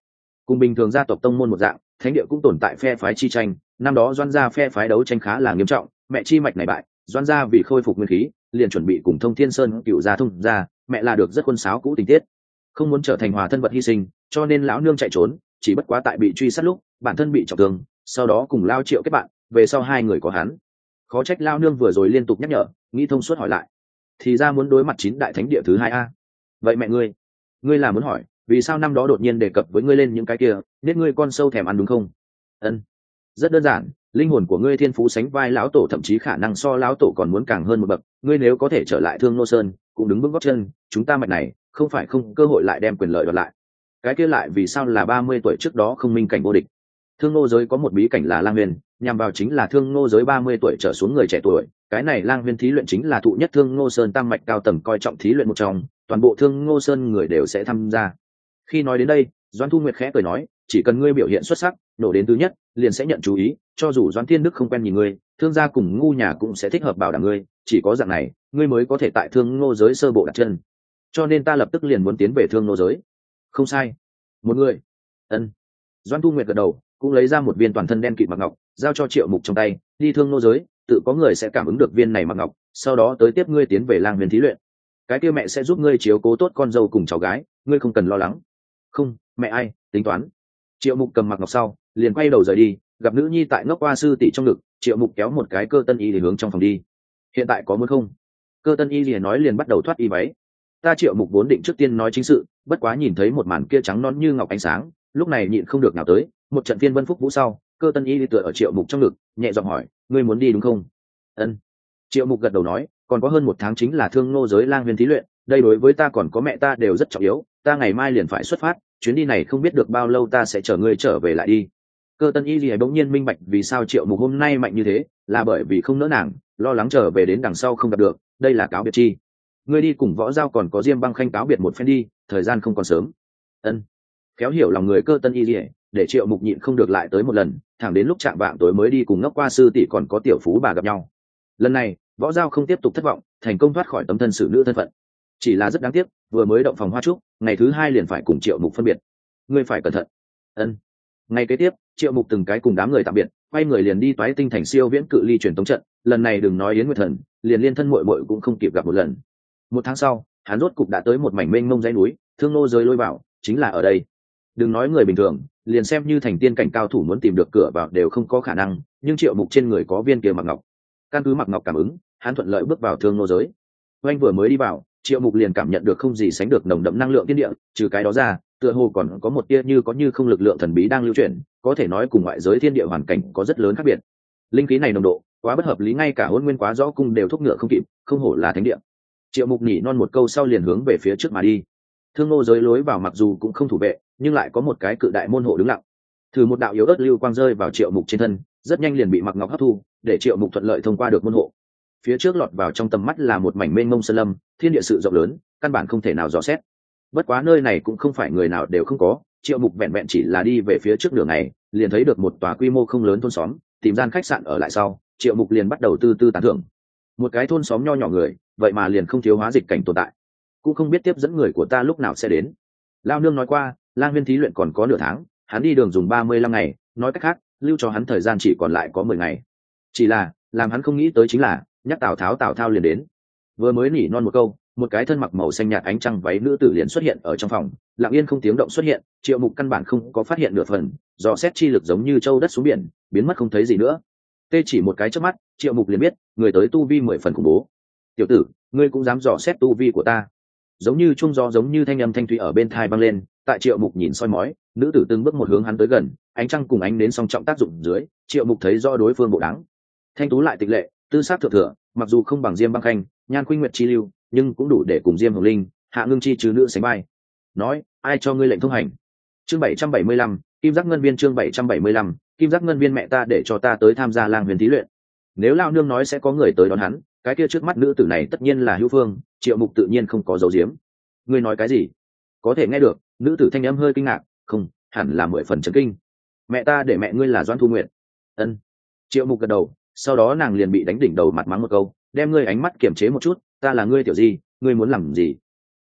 Cùng bình thường gia tộc tông môn một dạng, thánh địa cũng tồn tại phe phái chi tranh, năm đó doan gia phe phái đấu tranh khá là nghiêm trọng, mẹ chi mạch này bại doan gia vì khôi phục nguyên khí, liền chuẩn bị cùng thông thiên sơn cựu gia thông gia, mẹ là được rất quân sáo cũ tình tiết. Không muốn trở thành hòa thân vật hy sinh, cho nên lão nương chạy trốn, chỉ bất quá tại bị truy sát lúc, bản thân bị trọng thương, sau đó cùng lao triệu kết bạn, về sau hai người có hắn khó trách lao nương vừa rồi liên tục nhắc nhở, nghĩ thông suốt hỏi lại. Thì ra muốn đối mặt chín đại thánh địa thứ hai a. Vậy mẹ ngươi ngươi là muốn hỏi, vì sao năm đó đột nhiên đề cập với ngươi lên những cái kia, biết ngươi con sâu thèm ăn đúng không? Ân. Rất đơn giản, linh hồn của ngươi thiên phú sánh vai lão tổ thậm chí khả năng so lão tổ còn muốn càng hơn một bậc, ngươi nếu có thể trở lại thương nô sơn, cũng đứng bước góc chân, chúng ta mạch này, không phải không, cơ hội lại đem quyền lợi đoạt lại. Cái kia lại vì sao là ba mươi tuổi trước đó không minh cảnh vô địch? Thương ngô giới có một bí cảnh là lang huyền nhằm vào chính là thương ngô giới ba mươi tuổi trở xuống người trẻ tuổi. Cái này lang huyền thí luyện chính là thụ nhất thương ngô sơn tăng mạch cao tầng coi trọng thí luyện một trong, toàn bộ thương ngô sơn người đều sẽ tham gia. Khi nói đến đây doan thu nguyệt khẽ cười nói, chỉ cần ngươi biểu hiện xuất sắc, nổ đến thứ nhất, liền sẽ nhận chú ý, cho dù doan thiên đức không quen nhìn ngươi, thương gia cùng ngu nhà cũng sẽ thích hợp bảo đảm ngươi, chỉ có dạng này, ngươi mới có thể tại thương ngô giới sơ bộ đặt chân. Cho nên ta lập tức liền muốn tiến về thương ngô giới. Không sai. Một người. Ân. Doan thu nguyệt gật đầu cũng lấy ra một viên toàn thân đen kịt mặc ngọc, giao cho triệu mục trong tay, đi thương nô giới, tự có người sẽ cảm ứng được viên này mặc ngọc, sau đó tới tiếp ngươi tiến về lang huyền thí luyện. Cái kia mẹ sẽ giúp ngươi chiếu cố tốt con dâu cùng cháu gái, ngươi không cần lo lắng. Không, mẹ ai, tính toán. Triệu mục cầm mặc ngọc sau, liền quay đầu rời đi, gặp nữ nhi tại ngốc qua sư tỷ trong ngực, triệu mục kéo một cái cơ tân y để hướng trong phòng đi. Hiện tại có muốn không? Cơ tân y liền nói liền bắt đầu thoát y váy. Ta triệu mục vốn định trước tiên nói chính sự, bất quá nhìn thấy một màn kia trắng non như ngọc ánh sáng, lúc này nhịn không được nào tới một trận phiên vân phúc vũ sau, cơ tân y tựa ở triệu mục trong ngực, nhẹ giọng hỏi, ngươi muốn đi đúng không? Ân. Triệu mục gật đầu nói, còn có hơn một tháng chính là thương ngô giới lang huyền thí luyện, đây đối với ta còn có mẹ ta đều rất trọng yếu, ta ngày mai liền phải xuất phát, chuyến đi này không biết được bao lâu ta sẽ chở ngươi trở về lại đi. Cơ tân y lìa bỗng nhiên minh bạch vì sao triệu mục hôm nay mạnh như thế, là bởi vì không nỡ nàng, lo lắng trở về đến đằng sau không gặp được, đây là cáo biệt chi. Ngươi đi cùng võ giao còn có diêm băng khanh cáo biệt một phen đi, thời gian không còn sớm. Ân. Khéo hiểu lòng người cơ tân y lìa để triệu mục nhịn không được lại tới một lần, thẳng đến lúc chạm vạng tối mới đi cùng ngốc qua sư tỷ còn có tiểu phú bà gặp nhau. Lần này, võ giao không tiếp tục thất vọng, thành công thoát khỏi tấm thân xử nữ thân phận. Chỉ là rất đáng tiếc, vừa mới động phòng hoa trúc, ngày thứ hai liền phải cùng triệu mục phân biệt. Ngươi phải cẩn thận. Ân. Ngày kế tiếp, triệu mục từng cái cùng đám người tạm biệt, quay người liền đi toái tinh thành siêu viễn cự ly truyền tống trận, lần này đừng nói yến nguyệt thần, liền liên thân mội mội cũng không kịp gặp một lần. Một tháng sau, hắn rốt cục đã tới một mảnh mênh mông dãy núi, thương nô giới lôi vào, chính là ở đây. Đừng nói người bình thường liền xem như thành tiên cảnh cao thủ muốn tìm được cửa vào đều không có khả năng, nhưng triệu mục trên người có viên kia mặc ngọc. Căn cứ mặc ngọc cảm ứng, hắn thuận lợi bước vào thương nô giới. Oanh vừa mới đi vào, triệu mục liền cảm nhận được không gì sánh được nồng đậm năng lượng tiên địa, trừ cái đó ra, tựa hồ còn có một tia như có như không lực lượng thần bí đang lưu chuyển, có thể nói cùng ngoại giới thiên địa hoàn cảnh có rất lớn khác biệt. Linh khí này nồng độ, quá bất hợp lý, ngay cả hôn nguyên quá rõ cung đều thúc ngựa không kịp, không hổ là thánh địa. Triệu mục nhỉ non một câu sau liền hướng về phía trước mà đi thương nô giới lối vào mặc dù cũng không thủ vệ, nhưng lại có một cái cự đại môn hộ đứng lặng. Thử một đạo yếu ớt lưu quang rơi vào triệu mục trên thân, rất nhanh liền bị mặc ngọc hấp thu, để triệu mục thuận lợi thông qua được môn hộ. Phía trước lọt vào trong tầm mắt là một mảnh mênh mông sơn lâm, thiên địa sự rộng lớn, căn bản không thể nào dò xét. Bất quá nơi này cũng không phải người nào đều không có, triệu mục vẹn vẹn chỉ là đi về phía trước đường này liền thấy được một tòa quy mô không lớn thôn xóm, tìm gian khách sạn ở lại sau, triệu mục liền bắt đầu tư tư tán thưởng. Một cái thôn xóm nho nhỏ người, vậy mà liền không thiếu hóa dịch cảnh tồn tại cũng không biết tiếp dẫn người của ta lúc nào sẽ đến. Lao nương nói qua, lang viên thí luyện còn có nửa tháng, hắn đi đường dùng ba mươi lăm ngày, nói cách khác, lưu cho hắn thời gian chỉ còn lại có mười ngày. Chỉ là, làm hắn không nghĩ tới chính là, nhắc tào tháo tào thao liền đến. Vừa mới nỉ non một câu, một cái thân mặc màu xanh nhạt ánh trăng váy nữ tử liền xuất hiện ở trong phòng, lặng yên không tiếng động xuất hiện, triệu mục căn bản không có phát hiện nửa phần do xét chi lực giống như châu đất xuống biển, biến mất không thấy gì nữa. Tê chỉ một cái trước mắt, triệu mục liền biết, người tới tu vi mười phần khủng bố. Tiểu tử, ngươi cũng dám dò xét tu vi của ta giống như trung gió giống như thanh âm thanh thủy ở bên thai băng lên, tại triệu mục nhìn soi mói, nữ tử từng bước một hướng hắn tới gần, ánh trăng cùng ánh đến song trọng tác dụng dưới, triệu mục thấy do đối phương bộ đáng thanh tú lại tịch lệ, tư sát thượng thừa, mặc dù không bằng diêm băng khanh, nhan khuynh nguyệt chi lưu, nhưng cũng đủ để cùng diêm hồng linh, hạ ngưng chi chứ nữ sánh bay nói, ai cho ngươi lệnh thông hành? Chương bảy trăm bảy mươi lăm, kim giác ngân viên chương bảy trăm bảy mươi lăm, kim giác ngân viên mẹ ta để cho ta tới tham gia lang huyền thí luyện. Nếu lao nương nói sẽ có người tới đón hắn cái kia trước mắt nữ tử này tất nhiên là hữu phương, triệu mục tự nhiên không có dấu diếm ngươi nói cái gì? Có thể nghe được, nữ tử thanh âm hơi kinh ngạc, không, hẳn là mười phần trấn kinh. Mẹ ta để mẹ ngươi là doan thu nguyện ân. Triệu mục gật đầu, sau đó nàng liền bị đánh đỉnh đầu mặt mắng một câu, đem ngươi ánh mắt kiểm chế một chút, ta là ngươi tiểu di, ngươi muốn làm gì?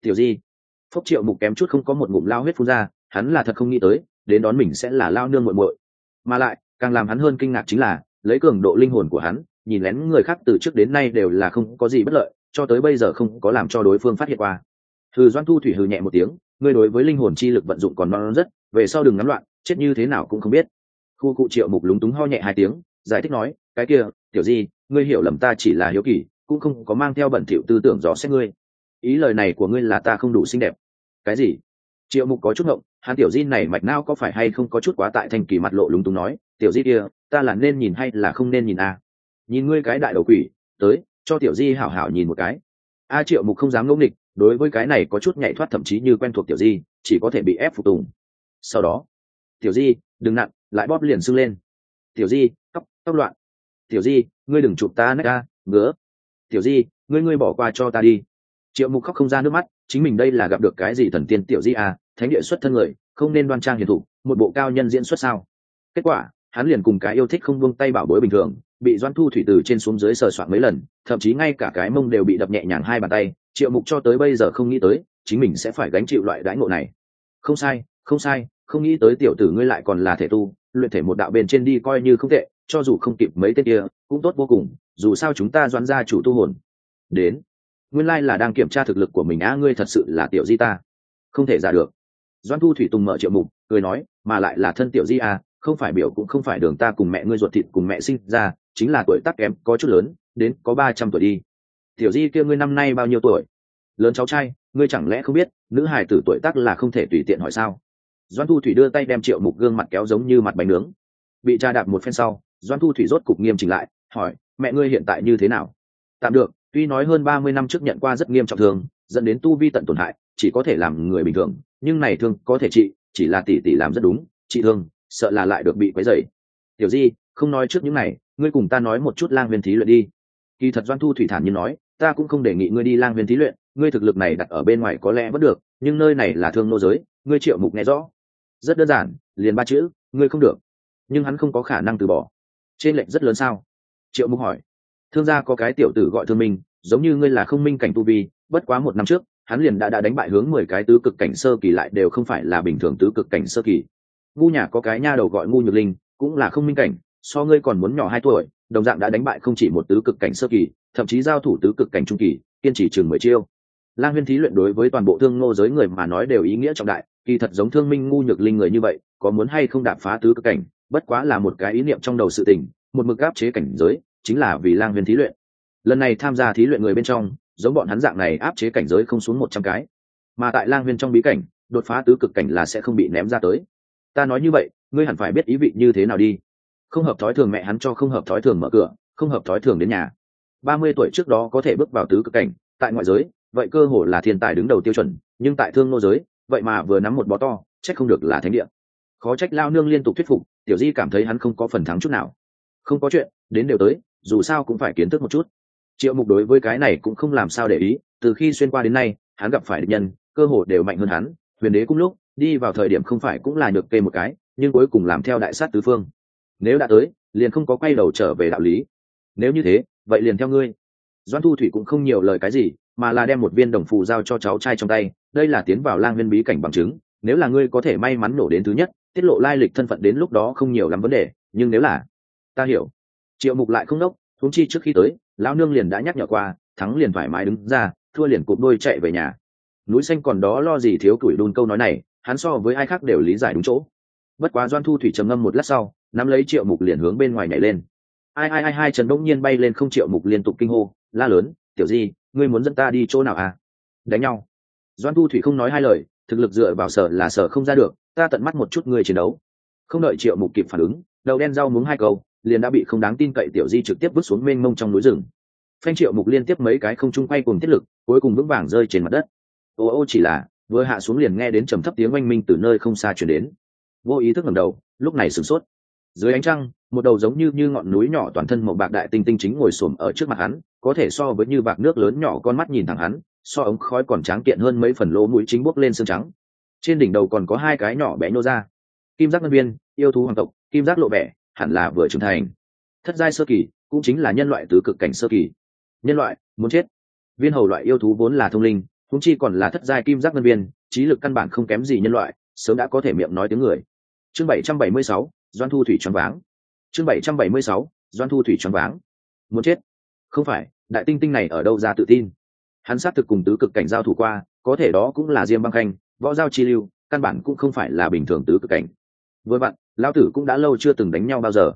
Tiểu di. Phúc triệu mục kém chút không có một ngụm lao huyết phun ra, hắn là thật không nghĩ tới, đến đón mình sẽ là lao nương muội muội. Mà lại, càng làm hắn hơn kinh ngạc chính là, lấy cường độ linh hồn của hắn nhìn lén người khác từ trước đến nay đều là không có gì bất lợi, cho tới bây giờ không có làm cho đối phương phát hiện qua. Hừ doan thu thủy hừ nhẹ một tiếng, ngươi đối với linh hồn chi lực vận dụng còn non rất, về sau đừng ngắn loạn, chết như thế nào cũng không biết. Khu cụ triệu mục lúng túng ho nhẹ hai tiếng, giải thích nói, cái kia, tiểu di, ngươi hiểu lầm ta chỉ là hiếu kỳ, cũng không có mang theo bẩn thỉu tư tưởng dò xét ngươi. Ý lời này của ngươi là ta không đủ xinh đẹp. Cái gì? Triệu mục có chút ngộng, hắn tiểu di này mạch nao có phải hay không có chút quá tại thành kỳ mặt lộ lúng túng nói, tiểu di kia, ta là nên nhìn hay là không nên nhìn a nhìn ngươi cái đại đầu quỷ, tới, cho tiểu di hảo hảo nhìn một cái. A triệu mục không dám ngẫu nghịch, đối với cái này có chút nhảy thoát thậm chí như quen thuộc tiểu di, chỉ có thể bị ép phục tùng. Sau đó, tiểu di, đừng nặng, lại bóp liền sưng lên. Tiểu di, tóc tóc loạn. Tiểu di, ngươi đừng chụp ta nách ta ngứa. Tiểu di, ngươi ngươi bỏ qua cho ta đi. Triệu mục khóc không ra nước mắt, chính mình đây là gặp được cái gì thần tiên tiểu di à thánh địa xuất thân người, không nên đoan trang hiền thủ, một bộ cao nhân diễn xuất sao. Kết quả, hắn liền cùng cái yêu thích không buông tay bảo bối bình thường bị doan thu thủy từ trên xuống dưới sờ soạn mấy lần, thậm chí ngay cả cái mông đều bị đập nhẹ nhàng hai bàn tay, triệu mục cho tới bây giờ không nghĩ tới, chính mình sẽ phải gánh chịu loại đãi ngộ này. Không sai không sai, không nghĩ tới tiểu tử ngươi lại còn là thể tu, luyện thể một đạo bên trên đi coi như không tệ, cho dù không kịp mấy tên kia, cũng tốt vô cùng, dù sao chúng ta doan ra chủ tu hồn. Đến, nguyên lai là đang kiểm tra thực lực của mình á, ngươi thật sự là tiểu di ta. Không thể giả được. Doan thu thủy tùng mở triệu mục, cười nói, mà lại là thân tiểu di à không phải biểu cũng không phải đường ta cùng mẹ ngươi ruột thịt cùng mẹ sinh ra, chính là tuổi tác em có chút lớn, đến có ba trăm tuổi đi. Tiểu di kia ngươi năm nay bao nhiêu tuổi? Lớn cháu trai, ngươi chẳng lẽ không biết, nữ hài tử tuổi tác là không thể tùy tiện hỏi sao? Doan thu thủy đưa tay đem triệu mục gương mặt kéo giống như mặt bánh nướng. Bị cha đạp một phen sau doan thu thủy rốt cục nghiêm chỉnh lại, hỏi, mẹ ngươi hiện tại như thế nào? Tạm được, tuy nói hơn ba mươi năm trước nhận qua rất nghiêm trọng thương, dẫn đến tu vi tận tổn hại, chỉ có thể làm người bình thường, nhưng này thương có thể trị, chỉ là tỷ tỷ làm rất đúng chị thương sợ là lại được bị quấy rầy. Tiểu di, không nói trước những này, ngươi cùng ta nói một chút lang viên thí luyện đi. Kỳ thật doan thu thủy thản như nói, ta cũng không đề nghị ngươi đi lang viên thí luyện, ngươi thực lực này đặt ở bên ngoài có lẽ vẫn được, nhưng nơi này là thương nô giới, ngươi triệu mục nghe rõ. Rất đơn giản, liền ba chữ, ngươi không được. Nhưng hắn không có khả năng từ bỏ. Trên lệnh rất lớn sao? Triệu mục hỏi. Thương gia có cái tiểu tử gọi thương minh, giống như ngươi là không minh cảnh tu vi, bất quá một năm trước, hắn liền đã đã đánh bại hướng mười cái tứ cực cảnh sơ kỳ lại đều không phải là bình thường tứ cực cảnh sơ kỳ ngu nhà có cái nha đầu gọi ngu nhược linh, cũng là không minh cảnh, so ngươi còn muốn nhỏ hai tuổi, đồng dạng đã đánh bại không chỉ một tứ cực cảnh sơ kỳ, thậm chí giao thủ tứ cực cảnh trung kỳ, kiên trì chừng mười chiêu. Lang huyên thí luyện đối với toàn bộ thương ngô giới người mà nói đều ý nghĩa trọng đại, kỳ thật giống thương minh ngu nhược linh người như vậy, có muốn hay không đạp phá tứ cực cảnh, bất quá là một cái ý niệm trong đầu sự tình, một mực áp chế cảnh giới, chính là vì lang huyên thí luyện. Lần này tham gia thí luyện người bên trong, giống bọn hắn dạng này áp chế cảnh giới không xuống một trăm cái. Mà tại lang huyên trong bí cảnh, đột phá tứ cực cảnh là sẽ không bị ném ra tới ta nói như vậy, ngươi hẳn phải biết ý vị như thế nào đi. Không hợp thói thường mẹ hắn cho không hợp thói thường mở cửa, không hợp thói thường đến nhà. Ba mươi tuổi trước đó có thể bước vào tứ cực cảnh, tại ngoại giới, vậy cơ hồ là thiên tài đứng đầu tiêu chuẩn, nhưng tại thương nô giới, vậy mà vừa nắm một bó to trách không được là thánh địa. Khó trách lao nương liên tục thuyết phục, tiểu di cảm thấy hắn không có phần thắng chút nào. Không có chuyện, đến đều tới, dù sao cũng phải kiến thức một chút. Triệu mục đối với cái này cũng không làm sao để ý, từ khi xuyên qua đến nay, hắn gặp phải địch nhân, cơ hồ đều mạnh hơn hắn, huyền đế cũng lúc đi vào thời điểm không phải cũng là nhược kê một cái, nhưng cuối cùng làm theo đại sát tứ phương. Nếu đã tới, liền không có quay đầu trở về đạo lý. Nếu như thế, vậy liền theo ngươi. Doan thu thủy cũng không nhiều lời cái gì, mà là đem một viên đồng phù giao cho cháu trai trong tay, đây là tiến vào lang nguyên bí cảnh bằng chứng, nếu là ngươi có thể may mắn nổ đến thứ nhất, tiết lộ lai lịch thân phận đến lúc đó không nhiều lắm vấn đề, nhưng nếu là, ta hiểu. Triệu mục lại không đốc thúng chi trước khi tới, lão nương liền đã nhắc nhở qua, thắng liền thoải mái đứng ra, thua liền cụp đôi chạy về nhà. Núi xanh còn đó lo gì thiếu tuổi đun câu nói này hắn so với ai khác đều lý giải đúng chỗ. Bất quá doan thu thủy trầm ngâm một lát sau, nắm lấy triệu mục liền hướng bên ngoài nhảy lên. Ai ai ai, hai trần đông nhiên bay lên không triệu mục liên tục kinh hô, la lớn, tiểu di, ngươi muốn dẫn ta đi chỗ nào à? Đánh nhau. Doan thu thủy không nói hai lời, thực lực dựa vào sở là sở không ra được, ta tận mắt một chút người chiến đấu. Không đợi triệu mục kịp phản ứng, đầu đen rau muống hai câu, liền đã bị không đáng tin cậy tiểu di trực tiếp vứt xuống mênh mông trong núi rừng. Phanh triệu mục liên tiếp mấy cái không chung quay cùng tiết lực, cuối cùng vững vàng rơi trên mặt đất. Ô ô chỉ là vừa hạ xuống liền nghe đến trầm thấp tiếng oanh minh từ nơi không xa chuyển đến. Vô ý thức ngầm đầu, lúc này sửng sốt. Dưới ánh trăng, một đầu giống như như ngọn núi nhỏ toàn thân một bạc đại tinh tinh chính ngồi xổm ở trước mặt hắn, có thể so với như bạc nước lớn nhỏ con mắt nhìn thẳng hắn, so ống khói còn tráng kiện hơn mấy phần lỗ mũi chính bốc lên xương trắng. Trên đỉnh đầu còn có hai cái nhỏ bé nhô ra. Kim giác ngân viên, yêu thú hoàng tộc, kim giác lộ vẻ hẳn là vừa trưởng thành. Thất giai sơ kỳ, cũng chính là nhân loại tứ cực cảnh sơ kỳ. Nhân loại, muốn chết. Viên hầu loại yêu thú vốn là thông linh húng chi còn là thất giai kim giác ngân viên, trí lực căn bản không kém gì nhân loại, sớm đã có thể miệng nói tiếng người. Chương bảy trăm bảy mươi sáu doan thu thủy choáng váng. Chương bảy trăm bảy mươi sáu doan thu thủy choáng váng. Muốn chết? Không phải, đại tinh tinh này ở đâu ra tự tin? Hắn xác thực cùng tứ cực cảnh giao thủ qua, có thể đó cũng là diêm băng khanh, võ giao chi lưu, căn bản cũng không phải là bình thường tứ cực cảnh. Với bạn lão tử cũng đã lâu chưa từng đánh nhau bao giờ.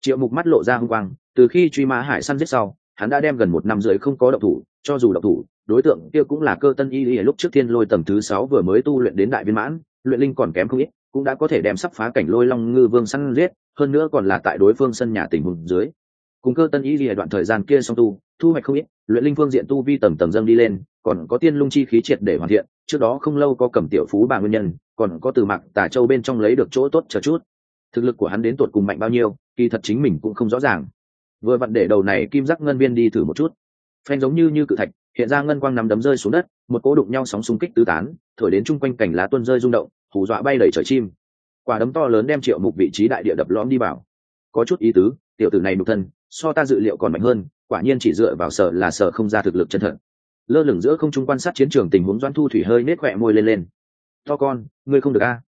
Triệu mục mắt lộ ra hung quang, từ khi truy mã hải săn giết sau hắn đã đem gần một năm rưỡi không có động thủ, cho dù động thủ, đối tượng kia cũng là cơ tân y y lúc trước thiên lôi tầm thứ sáu vừa mới tu luyện đến đại viên mãn, luyện linh còn kém không ít, cũng đã có thể đem sắp phá cảnh lôi long ngư vương săn giết, hơn nữa còn là tại đối phương sân nhà tình hùng dưới. Cùng cơ tân y y đoạn thời gian kia song tu, thu hoạch không ít, luyện linh phương diện tu vi tầng tầng dâng đi lên, còn có tiên lung chi khí triệt để hoàn thiện, trước đó không lâu có cầm tiểu phú bà nguyên nhân, còn có từ mạc tà châu bên trong lấy được chỗ tốt chờ chút. Thực lực của hắn đến tột cùng mạnh bao nhiêu, kỳ thật chính mình cũng không rõ ràng vừa vặn để đầu này kim giác ngân viên đi thử một chút. Phanh giống như như cự thạch, hiện ra ngân quang nắm đấm rơi xuống đất, một cỗ đụng nhau sóng xung kích tứ tán, thổi đến chung quanh cảnh lá tuân rơi rung động, hù dọa bay đầy trời chim. Quả đấm to lớn đem triệu mục vị trí đại địa đập lõm đi vào. Có chút ý tứ, tiểu tử này nụ thân, so ta dự liệu còn mạnh hơn, quả nhiên chỉ dựa vào sở là sở không ra thực lực chân thật. Lơ lửng giữa không trung quan sát chiến trường tình huống doan thu thủy hơi nết khỏe môi lên lên. To con, ngươi không được a.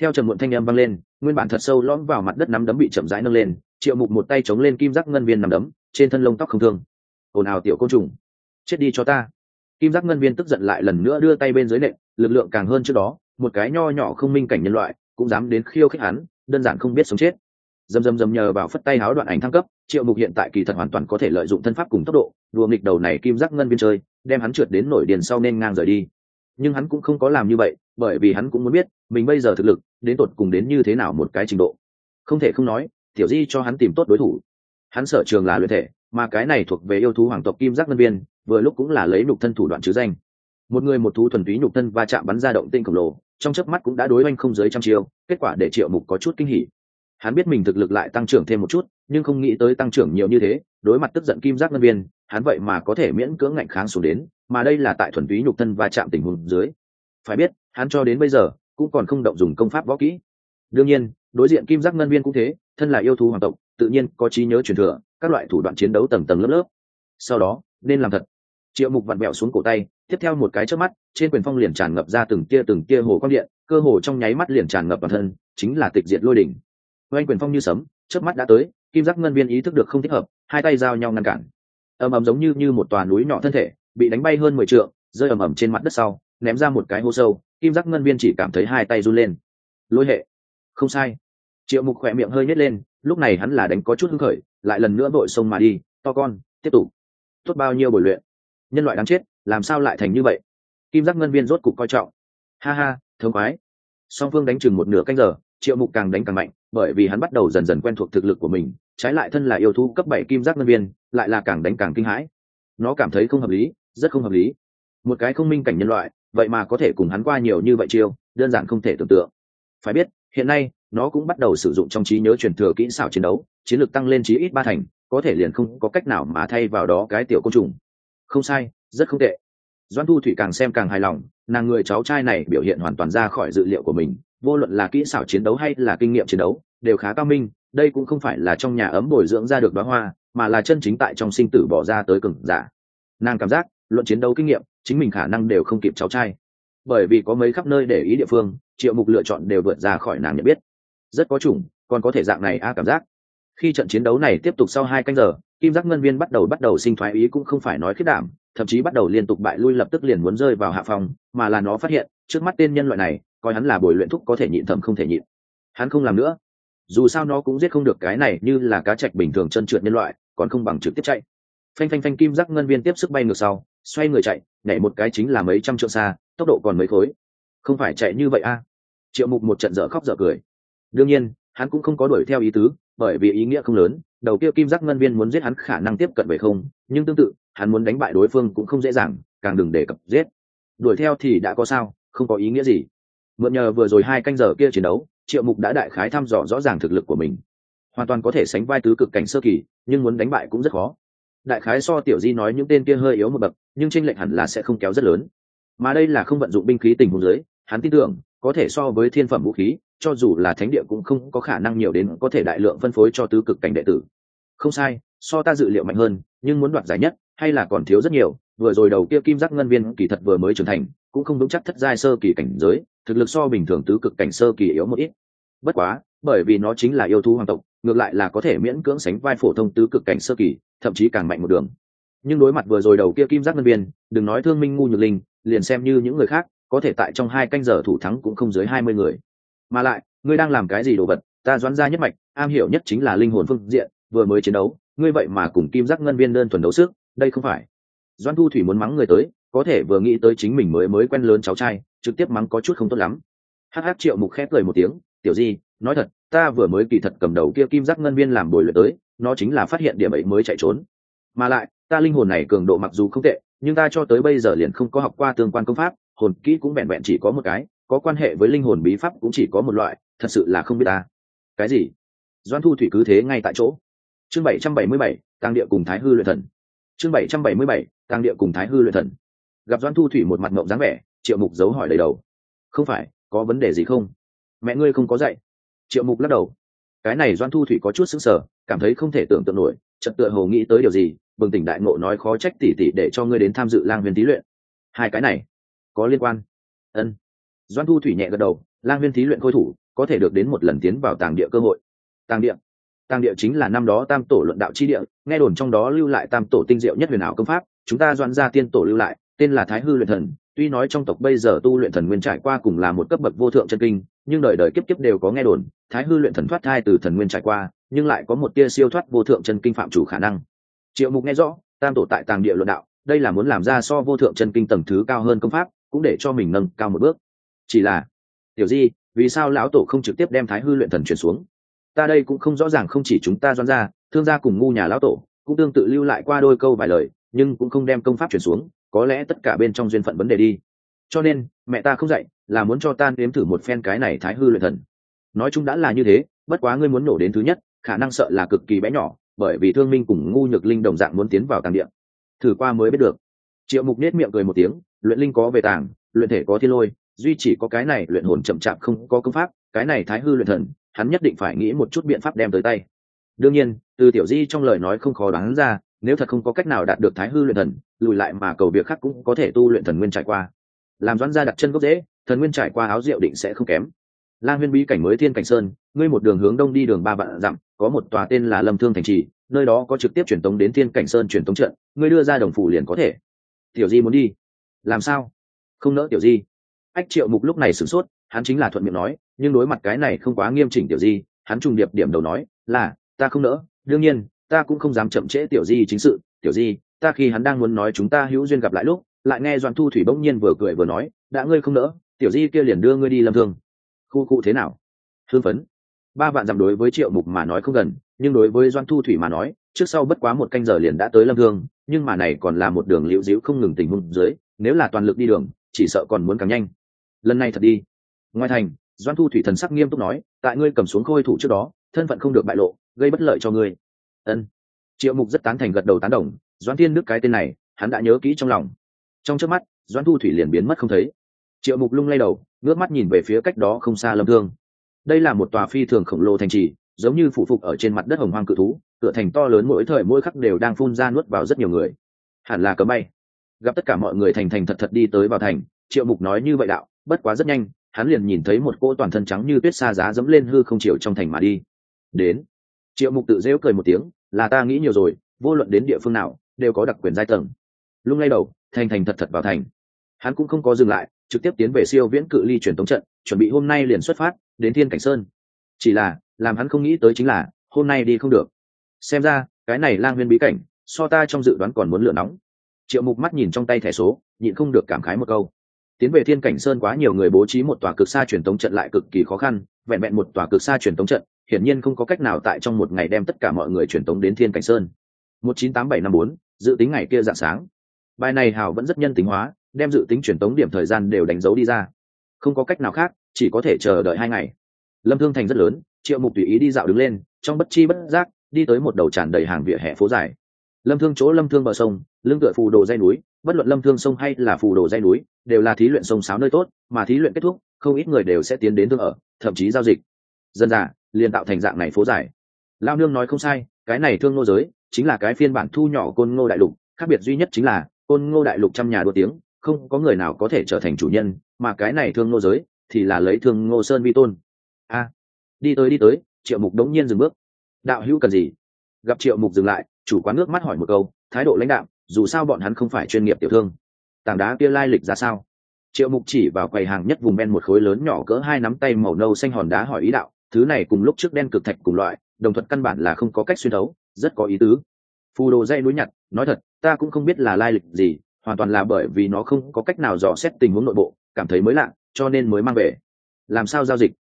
Theo trầm muộn thanh âm vang lên, nguyên bản thật sâu lõm vào mặt đất nắm đấm bị chậm rãi nâng lên triệu mục một tay chống lên kim giác ngân viên nằm đấm, trên thân lông tóc không thương. Ồn ào tiểu côn trùng, chết đi cho ta. Kim giác ngân viên tức giận lại lần nữa đưa tay bên dưới nệm lực lượng càng hơn trước đó, một cái nho nhỏ không minh cảnh nhân loại, cũng dám đến khiêu khích hắn, đơn giản không biết sống chết. Dầm dầm dầm nhờ vào phất tay háo đoạn ảnh thăng cấp, triệu mục hiện tại kỳ thật hoàn toàn có thể lợi dụng thân pháp cùng tốc độ, đùa nghịch đầu này kim giác ngân viên chơi, đem hắn trượt đến nổi điền sau nên ngang rời đi. Nhưng hắn cũng không có làm như vậy, bởi vì hắn cũng muốn biết, mình bây giờ thực lực, đến tột cùng đến như thế nào một cái trình độ. Không thể không nói tiểu di cho hắn tìm tốt đối thủ. Hắn sở trường là luyện thể, mà cái này thuộc về yêu thú hoàng tộc kim giác ngân viên, vừa lúc cũng là lấy nhục thân thủ đoạn chứ danh. Một người một thú thuần túy nhục thân va chạm bắn ra động tinh khổng lồ, trong chớp mắt cũng đã đối oanh không dưới trăm chiêu, kết quả để triệu mục có chút kinh hỉ. Hắn biết mình thực lực lại tăng trưởng thêm một chút, nhưng không nghĩ tới tăng trưởng nhiều như thế, đối mặt tức giận kim giác ngân viên, hắn vậy mà có thể miễn cưỡng ngạnh kháng xuống đến, mà đây là tại thuần túy nhục thân va chạm tình huống dưới. Phải biết, hắn cho đến bây giờ, cũng còn không động dùng công pháp võ kỹ. Đương nhiên, đối diện kim giác ngân viên cũng thế thân là yêu thú hoàng tộc, tự nhiên có trí nhớ truyền thừa, các loại thủ đoạn chiến đấu tầng tầng lớp lớp. Sau đó, nên làm thật. Triệu mục vặn mẹo xuống cổ tay, tiếp theo một cái trước mắt, trên quyền phong liền tràn ngập ra từng tia từng tia hồ quang điện, cơ hồ trong nháy mắt liền tràn ngập bản thân, chính là tịch diệt lôi đỉnh. Oanh quyền phong như sấm trước mắt đã tới, kim giác ngân viên ý thức được không thích hợp, hai tay giao nhau ngăn cản. Ầm ầm giống như như một tòa núi nhỏ thân thể, bị đánh bay hơn mười t rơi ầm ầm trên mặt đất sau, ném ra một cái hô sâu, kim giác ngân viên chỉ cảm thấy hai tay run lên. Lôi hệ. Không sai triệu mục khỏe miệng hơi nhét lên, lúc này hắn là đánh có chút hưng khởi, lại lần nữa vội sông mà đi, to con, tiếp tục. Tốt bao nhiêu buổi luyện? Nhân loại đáng chết, làm sao lại thành như vậy? Kim giác ngân viên rốt cục coi trọng. Ha ha thương khoái. Song phương đánh chừng một nửa canh giờ, triệu mục càng đánh càng mạnh, bởi vì hắn bắt đầu dần dần quen thuộc thực lực của mình, trái lại thân là yêu thú cấp bảy kim giác ngân viên, lại là càng đánh càng kinh hãi. Nó cảm thấy không hợp lý, rất không hợp lý. Một cái không minh cảnh nhân loại, vậy mà có thể cùng hắn qua nhiều như vậy chiêu, đơn giản không thể tưởng tượng. Phải biết, hiện nay nó cũng bắt đầu sử dụng trong trí nhớ truyền thừa kỹ xảo chiến đấu, chiến lược tăng lên chí ít ba thành, có thể liền không có cách nào mà thay vào đó cái tiểu côn trùng. Không sai, rất không tệ. Doan thu thủy càng xem càng hài lòng, nàng người cháu trai này biểu hiện hoàn toàn ra khỏi dự liệu của mình, vô luận là kỹ xảo chiến đấu hay là kinh nghiệm chiến đấu, đều khá cao minh, đây cũng không phải là trong nhà ấm bồi dưỡng ra được đoá hoa, mà là chân chính tại trong sinh tử bỏ ra tới cừng giả. Nàng cảm giác, luận chiến đấu kinh nghiệm, chính mình khả năng đều không kịp cháu trai. Bởi vì có mấy khắp nơi để ý địa phương, triệu mục lựa chọn đều vượt ra khỏi nàng nhận biết rất có chủng, còn có thể dạng này a, cảm giác. Khi trận chiến đấu này tiếp tục sau hai canh giờ, kim giác ngân viên bắt đầu bắt đầu sinh thoái ý cũng không phải nói khiết đảm, thậm chí bắt đầu liên tục bại lui lập tức liền muốn rơi vào hạ phòng mà là nó phát hiện, trước mắt tên nhân loại này, coi hắn là bồi luyện thúc có thể nhịn thầm không thể nhịn. Hắn không làm nữa. Dù sao nó cũng giết không được cái này như là cá trạch bình thường chân trượt nhân loại, còn không bằng trực tiếp chạy. Phanh phanh phanh, kim giác ngân viên tiếp sức bay ngược sau, xoay người chạy, nhảy một cái chính là mấy trăm trượng xa, tốc độ còn mấy khối. Không phải chạy như vậy a. Triệu mục một trận dở khóc dở cười đương nhiên, hắn cũng không có đuổi theo ý tứ, bởi vì ý nghĩa không lớn, đầu kia kim giác ngân viên muốn giết hắn khả năng tiếp cận về không, nhưng tương tự, hắn muốn đánh bại đối phương cũng không dễ dàng, càng đừng đề cập giết. Đuổi theo thì đã có sao, không có ý nghĩa gì. Mượn nhờ vừa rồi hai canh giờ kia chiến đấu, triệu mục đã đại khái thăm dò rõ ràng thực lực của mình. Hoàn toàn có thể sánh vai tứ cực cảnh sơ kỳ, nhưng muốn đánh bại cũng rất khó. Đại khái so tiểu di nói những tên kia hơi yếu một bậc, nhưng tranh lệch hẳn là sẽ không kéo rất lớn. Mà đây là không vận dụng binh khí tình huống dưới, hắn tin tưởng, có thể so với thiên phẩm vũ khí cho dù là thánh địa cũng không có khả năng nhiều đến có thể đại lượng phân phối cho tứ cực cảnh đệ tử. Không sai, so ta dự liệu mạnh hơn, nhưng muốn đoạt giải nhất, hay là còn thiếu rất nhiều, vừa rồi đầu kia kim giác ngân viên kỳ thật vừa mới trưởng thành, cũng không vững chắc thất giai sơ kỳ cảnh giới, thực lực so bình thường tứ cực cảnh sơ kỳ yếu một ít. Bất quá, bởi vì nó chính là yêu thú hoàng tộc, ngược lại là có thể miễn cưỡng sánh vai phổ thông tứ cực cảnh sơ kỳ, thậm chí càng mạnh một đường. Nhưng đối mặt vừa rồi đầu kia kim giác ngân viên, đừng nói thương minh ngu nhược linh, liền xem như những người khác, có thể tại trong hai canh giờ thủ thắng cũng không dưới hai mươi người mà lại, ngươi đang làm cái gì đồ vật? Ta doãn ra nhất mạch, am hiểu nhất chính là linh hồn phương diện, vừa mới chiến đấu, ngươi vậy mà cùng kim giác ngân viên đơn thuần đấu sức, đây không phải. Doãn thu thủy muốn mắng người tới, có thể vừa nghĩ tới chính mình mới mới quen lớn cháu trai, trực tiếp mắng có chút không tốt lắm. Hh triệu mục khép cười một tiếng, tiểu di, nói thật, ta vừa mới kỳ thật cầm đầu kia kim giác ngân viên làm bồi luyện tới, nó chính là phát hiện điểm ấy mới chạy trốn. Mà lại, ta linh hồn này cường độ mặc dù không tệ, nhưng ta cho tới bây giờ liền không có học qua tương quan công pháp, hồn kỹ cũng vẹn vẹn chỉ có một cái có quan hệ với linh hồn bí pháp cũng chỉ có một loại, thật sự là không biết ta. Cái gì? Doan thu thủy cứ thế ngay tại chỗ. Chương bảy trăm bảy mươi bảy tăng địa cùng thái hư luyện thần. Chương bảy trăm bảy mươi bảy tăng địa cùng thái hư luyện thần. Gặp doan thu thủy một mặt mộng dáng vẻ, triệu mục giấu hỏi đầy đầu. Không phải, có vấn đề gì không? Mẹ ngươi không có dạy. Triệu mục lắc đầu. Cái này doan thu thủy có chút xứng sở cảm thấy không thể tưởng tượng nổi trật tựa hồ nghĩ tới điều gì, bừng tỉnh đại ngộ nói khó trách tỉ tỉ để cho ngươi đến tham dự lang huyền tý luyện. Hai cái này, có liên quan. Ân doan thu thủy nhẹ gật đầu, lang viên thí luyện khôi thủ, có thể được đến một lần tiến vào tàng địa cơ hội. Tàng địa? Tàng địa chính là năm đó tam tổ luận đạo chi địa, nghe đồn trong đó lưu lại tam tổ tinh diệu nhất huyền ảo công pháp, chúng ta doan ra tiên tổ lưu lại, tên là thái hư luyện thần. Tuy nói trong tộc bây giờ tu luyện thần nguyên trải qua cùng là một cấp bậc vô thượng chân kinh, nhưng đời đời kiếp kiếp đều có nghe đồn, thái hư luyện thần thoát thai từ thần nguyên trải qua, nhưng lại có một tia siêu thoát vô thượng chân kinh phạm chủ khả năng. Triệu mục nghe rõ, tam tổ tại tàng địa luận đạo, đây là muốn làm ra so vô thượng chân kinh tầng thứ cao hơn công pháp, cũng để cho mình nâng cao một bước chỉ là, tiểu di, vì sao lão tổ không trực tiếp đem thái hư luyện thần chuyển xuống? Ta đây cũng không rõ ràng không chỉ chúng ta doan ra thương gia cùng ngu nhà lão tổ, cũng tương tự lưu lại qua đôi câu vài lời, nhưng cũng không đem công pháp chuyển xuống, có lẽ tất cả bên trong duyên phận vấn đề đi. Cho nên, mẹ ta không dạy là muốn cho ta nếm thử một phen cái này thái hư luyện thần. Nói chung đã là như thế, bất quá ngươi muốn nổ đến thứ nhất, khả năng sợ là cực kỳ bé nhỏ, bởi vì thương minh cùng ngu nhược linh đồng dạng muốn tiến vào tàng điện thử qua mới biết được. Triệu mục nết miệng cười một tiếng, luyện linh có về tàng, luyện thể có thiên lôi duy chỉ có cái này luyện hồn chậm chạp không có công pháp, cái này thái hư luyện thần, hắn nhất định phải nghĩ một chút biện pháp đem tới tay. Đương nhiên, từ tiểu di trong lời nói không khó đoán ra, nếu thật không có cách nào đạt được thái hư luyện thần, lùi lại mà cầu việc khác cũng có thể tu luyện thần nguyên trải qua. Làm doãn gia đặt chân gốc dễ thần nguyên trải qua áo rượu định sẽ không kém. Lang huyên bí cảnh mới thiên cảnh sơn, ngươi một đường hướng đông đi đường ba vạn dặm, có một tòa tên là lâm thương thành trì, nơi đó có trực tiếp truyền tống đến thiên cảnh sơn truyền tống trận, ngươi đưa ra đồng phủ liền có thể. Tiểu di muốn đi. Làm sao? Không nỡ tiểu di ách triệu mục lúc này sửng sốt, hắn chính là thuận miệng nói, nhưng đối mặt cái này không quá nghiêm chỉnh tiểu di, hắn trùng điệp điểm đầu nói, là, ta không nỡ, đương nhiên, ta cũng không dám chậm trễ tiểu di chính sự, tiểu di, ta khi hắn đang muốn nói chúng ta hữu duyên gặp lại lúc, lại nghe doan thu thủy bỗng nhiên vừa cười vừa nói, đã ngươi không nỡ, tiểu di kia liền đưa ngươi đi lâm thương. Khu cụ thế nào? Hương phấn. Ba vạn dặm đối với triệu mục mà nói không gần, nhưng đối với doan thu thủy mà nói, trước sau bất quá một canh giờ liền đã tới lâm thương, nhưng mà này còn là một đường liễu dĩu không ngừng tình huống dưới, nếu là toàn lực đi đường, chỉ sợ còn muốn càng nhanh lần này thật đi. Ngoài thành doan thu thủy thần sắc nghiêm túc nói, tại ngươi cầm xuống khôi thủ trước đó, thân phận không được bại lộ, gây bất lợi cho ngươi. Ân. Triệu mục rất tán thành gật đầu tán đồng doan thiên đức cái tên này, hắn đã nhớ kỹ trong lòng. Trong trước mắt doan thu thủy liền biến mất không thấy. Triệu mục lung lay đầu, ngước mắt nhìn về phía cách đó không xa lâm thương. Đây là một tòa phi thường khổng lồ thành trì, giống như phụ phục ở trên mặt đất hồng hoang cự thú, cửa thành to lớn mỗi thời mỗi khắc đều đang phun ra nuốt vào rất nhiều người. Hẳn là cấm bay. Gặp tất cả mọi người thành thành thật thật đi tới vào thành, triệu mục nói như vậy đạo bất quá rất nhanh, hắn liền nhìn thấy một cỗ toàn thân trắng như tuyết xa giá dẫm lên hư không chiều trong thành mà đi. Đến. Triệu mục tự dễu cười một tiếng, là ta nghĩ nhiều rồi, vô luận đến địa phương nào, đều có đặc quyền giai tầng. Lung lay đầu, thành thành thật thật vào thành. Hắn cũng không có dừng lại, trực tiếp tiến về siêu viễn cự ly truyền tống trận, chuẩn bị hôm nay liền xuất phát, đến thiên cảnh sơn. Chỉ là, làm hắn không nghĩ tới chính là, hôm nay đi không được. Xem ra, cái này lang huyên bí cảnh, so ta trong dự đoán còn muốn lửa nóng. Triệu mục mắt nhìn trong tay thẻ số, nhịn không được cảm khái một câu tiến về thiên cảnh sơn quá nhiều người bố trí một tòa cực xa truyền tống trận lại cực kỳ khó khăn, vẹn vẹn một tòa cực xa truyền tống trận, hiển nhiên không có cách nào tại trong một ngày đem tất cả mọi người truyền tống đến thiên cảnh sơn. một chín tám bảy năm bốn, dự tính ngày kia dạng sáng. Bài này hào vẫn rất nhân tính hóa, đem dự tính truyền tống điểm thời gian đều đánh dấu đi ra. Không có cách nào khác, chỉ có thể chờ đợi hai ngày. Lâm thương thành rất lớn, triệu mục tùy ý đi dạo đứng lên, trong bất chi bất giác, đi tới một đầu tràn đầy hàng vỉa hè phố dài. Lâm thương chỗ lâm thương bờ sông lưng tựa phù đồ dây núi, bất luận lâm thương sông hay là phù đồ dây núi, đều là thí luyện sông sáo nơi tốt, mà thí luyện kết thúc, không ít người đều sẽ tiến đến thương ở, thậm chí giao dịch. Dân giả, liền tạo thành dạng này phố dài lao nương nói không sai, cái này thương ngô giới, chính là cái phiên bản thu nhỏ côn ngô đại lục, khác biệt duy nhất chính là, côn ngô đại lục trăm nhà đua tiếng, không có người nào có thể trở thành chủ nhân, mà cái này thương ngô giới, thì là lấy thương ngô sơn vi tôn. A, đi tới đi tới, triệu mục đống nhiên dừng bước. Đạo hữu cần gì? Gặp triệu mục dừng lại, chủ quán nước mắt hỏi một câu, thái độ lãnh đạo dù sao bọn hắn không phải chuyên nghiệp tiểu thương. Tảng đá kia lai lịch ra sao? Triệu mục chỉ vào quầy hàng nhất vùng ben một khối lớn nhỏ cỡ hai nắm tay màu nâu xanh hòn đá hỏi ý đạo thứ này cùng lúc trước đen cực thạch cùng loại đồng thuận căn bản là không có cách xuyên đấu, rất có ý tứ. Phù đồ dây núi nhặt nói thật ta cũng không biết là lai lịch gì hoàn toàn là bởi vì nó không có cách nào dò xét tình huống nội bộ cảm thấy mới lạ cho nên mới mang về. Làm sao giao dịch?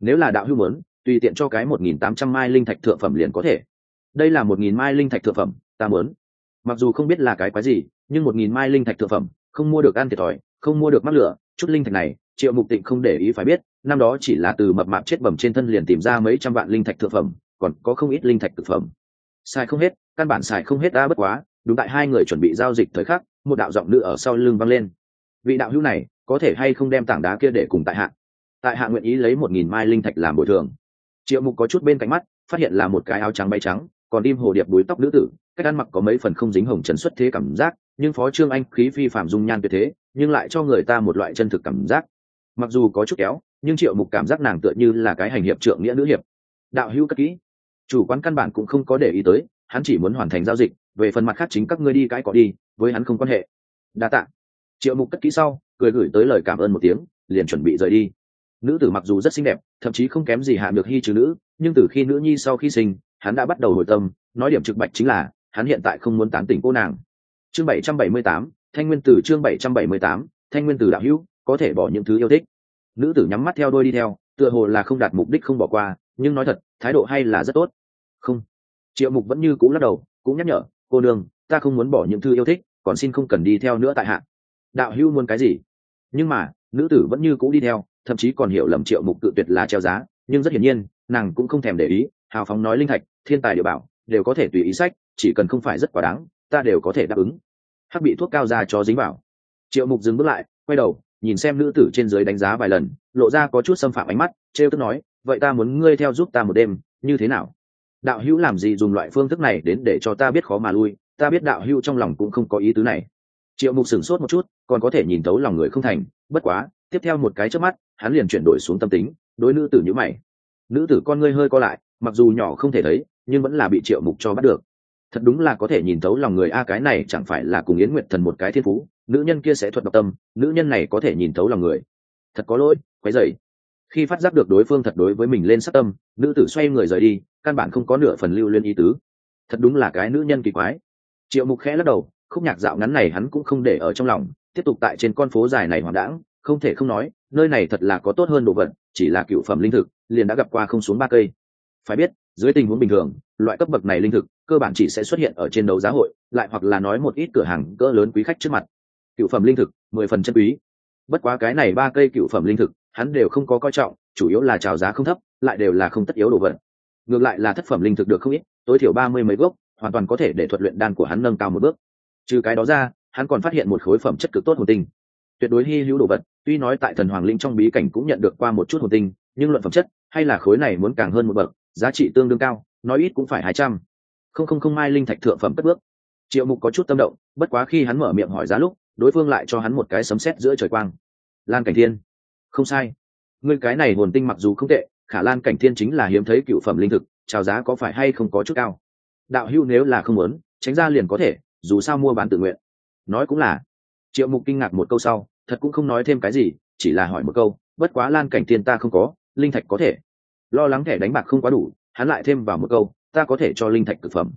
Nếu là đạo hưu muốn tùy tiện cho cái một nghìn tám trăm mai linh thạch thượng phẩm liền có thể. Đây là một nghìn mai linh thạch thượng phẩm ta muốn mặc dù không biết là cái quái gì, nhưng một nghìn mai linh thạch thượng phẩm, không mua được ăn thiệt thòi, không mua được mắc lửa, chút linh thạch này, triệu mục tịnh không để ý phải biết, năm đó chỉ là từ mập mạp chết bầm trên thân liền tìm ra mấy trăm vạn linh thạch thượng phẩm, còn có không ít linh thạch thực phẩm. Xài không hết, căn bản xài không hết đã bất quá, đúng tại hai người chuẩn bị giao dịch thời khắc, một đạo giọng nữ ở sau lưng vang lên. Vị đạo hữu này, có thể hay không đem tảng đá kia để cùng tại hạ? Tại hạ nguyện ý lấy một nghìn mai linh thạch làm bồi thường. Triệu mục có chút bên cạnh mắt, phát hiện là một cái áo trắng bay trắng còn im hồ điệp đuối tóc nữ tử, cách ăn mặc có mấy phần không dính hồng trần xuất thế cảm giác, nhưng phó trương anh khí phi phạm dung nhan tuyệt thế, nhưng lại cho người ta một loại chân thực cảm giác. Mặc dù có chút kéo, nhưng triệu mục cảm giác nàng tựa như là cái hành hiệp trượng nghĩa nữ hiệp. Đạo hữu cất kỹ. Chủ quán căn bản cũng không có để ý tới, hắn chỉ muốn hoàn thành giao dịch, về phần mặt khác chính các ngươi đi cái có đi, với hắn không quan hệ. Đa tạ. Triệu mục cất kỹ sau, cười gửi tới lời cảm ơn một tiếng, liền chuẩn bị rời đi. Nữ tử mặc dù rất xinh đẹp, thậm chí không kém gì hạ được hy trừ nữ, nhưng từ khi nữ nhi sau khi sinh hắn đã bắt đầu hồi tâm, nói điểm trực bạch chính là, hắn hiện tại không muốn tán tỉnh cô nàng. Chương bảy trăm bảy mươi tám, thanh nguyên tử chương bảy trăm bảy mươi tám, thanh nguyên tử đạo hữu, có thể bỏ những thứ yêu thích. Nữ tử nhắm mắt theo đôi đi theo, tựa hồ là không đạt mục đích không bỏ qua, nhưng nói thật, thái độ hay là rất tốt. Không. Triệu mục vẫn như cũ lắc đầu, cũng nhắc nhở, cô nương, ta không muốn bỏ những thứ yêu thích, còn xin không cần đi theo nữa tại hạ. Đạo hưu muốn cái gì? Nhưng mà, nữ tử vẫn như cũ đi theo, thậm chí còn hiểu lầm triệu mục tự tuyệt là treo giá, nhưng rất hiển nhiên, nàng cũng không thèm để ý hào phóng nói linh thạch, thiên tài địa bảo, đều có thể tùy ý sách, chỉ cần không phải rất quá đáng, ta đều có thể đáp ứng. Hắc bị thuốc cao ra cho dính vào. Triệu mục dừng bước lại, quay đầu, nhìn xem nữ tử trên dưới đánh giá vài lần, lộ ra có chút xâm phạm ánh mắt, trêu tức nói, vậy ta muốn ngươi theo giúp ta một đêm, như thế nào? Đạo hữu làm gì dùng loại phương thức này đến để cho ta biết khó mà lui, ta biết đạo hữu trong lòng cũng không có ý tứ này. Triệu mục sửng sốt một chút, còn có thể nhìn thấu lòng người không thành, bất quá, tiếp theo một cái trước mắt, hắn liền chuyển đổi xuống tâm tính, đối nữ tử nhữ mày. Nữ tử con ngươi hơi co lại mặc dù nhỏ không thể thấy, nhưng vẫn là bị triệu mục cho bắt được. Thật đúng là có thể nhìn thấu lòng người a, cái này chẳng phải là cùng yến nguyệt thần một cái thiên phú, nữ nhân kia sẽ thuật độc tâm, nữ nhân này có thể nhìn thấu lòng người. Thật có lỗi, quấy dày khi phát giác được đối phương thật đối với mình lên sát tâm, nữ tử xoay người rời đi, căn bản không có nửa phần lưu liên ý tứ. Thật đúng là cái nữ nhân kỳ quái. Triệu mục khẽ lắc đầu, khúc nhạc dạo ngắn này hắn cũng không để ở trong lòng, tiếp tục tại trên con phố dài này hoảng đãng, không thể không nói, nơi này thật là có tốt hơn đồ vật, chỉ là cựu phẩm linh thực, liền đã gặp qua không xuống ba cây phải biết, dưới tình huống bình thường, loại cấp bậc này linh thực, cơ bản chỉ sẽ xuất hiện ở trên đấu giá hội, lại hoặc là nói một ít cửa hàng cỡ lớn quý khách trước mặt. Cựu phẩm linh thực, mười phần chân quý. Bất quá cái này ba cây cựu phẩm linh thực, hắn đều không có coi trọng, chủ yếu là trào giá không thấp, lại đều là không tất yếu đồ vật. Ngược lại là thất phẩm linh thực được không ít, tối thiểu ba mươi mấy gốc, hoàn toàn có thể để thuật luyện đan của hắn nâng cao một bước. Trừ cái đó ra, hắn còn phát hiện một khối phẩm chất cực tốt hồn tinh. Tuyệt đối hy hữu đồ vật, tuy nói tại thần hoàng linh trong bí cảnh cũng nhận được qua một chút hồn tinh, nhưng luận phẩm chất, hay là khối này muốn càng hơn một bậc giá trị tương đương cao, nói ít cũng phải hai trăm. Không không không, mai linh thạch thượng phẩm cất bước. Triệu mục có chút tâm động, bất quá khi hắn mở miệng hỏi giá lúc, đối phương lại cho hắn một cái sấm sét giữa trời quang. Lan cảnh thiên, không sai. Ngươi cái này hồn tinh mặc dù không tệ, khả lan cảnh thiên chính là hiếm thấy cựu phẩm linh thực trào giá có phải hay không có chút cao? Đạo hưu nếu là không muốn, tránh ra liền có thể, dù sao mua bán tự nguyện. Nói cũng là. Triệu mục kinh ngạc một câu sau, thật cũng không nói thêm cái gì, chỉ là hỏi một câu, bất quá lan cảnh thiên ta không có, linh thạch có thể lo lắng thẻ đánh bạc không quá đủ, hắn lại thêm vào một câu, ta có thể cho linh thạch cực phẩm.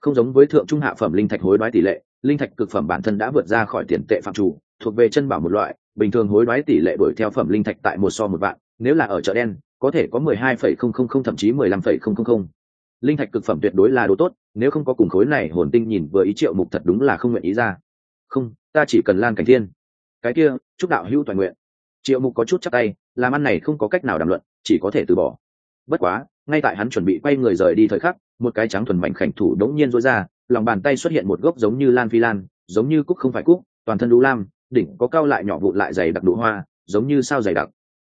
Không giống với thượng trung hạ phẩm linh thạch hối đoái tỷ lệ, linh thạch cực phẩm bản thân đã vượt ra khỏi tiền tệ phạm chủ, thuộc về chân bảo một loại, bình thường hối đoái tỷ lệ đuổi theo phẩm linh thạch tại một so một vạn, nếu là ở chợ đen, có thể có mười hai phẩy không không không, thậm chí mười lăm phẩy không không không. Linh thạch cực phẩm tuyệt đối là đồ tốt, nếu không có cùng khối này hồn tinh nhìn vừa ý triệu mục thật đúng là không nguyện ý ra. Không, ta chỉ cần lan cảnh thiên. Cái kia, chúc đạo hữu toàn nguyện. Triệu mục có chút chắc tay, làm ăn này không có cách nào đàm luận, chỉ có thể từ bỏ bất quá, ngay tại hắn chuẩn bị quay người rời đi thời khắc, một cái trắng thuần mảnh khảnh thủ đống nhiên rối ra, lòng bàn tay xuất hiện một gốc giống như lan phi lan, giống như cúc không phải cúc, toàn thân đũ lam, đỉnh có cao lại nhỏ vụn lại dày đặc đũ hoa, giống như sao dày đặc.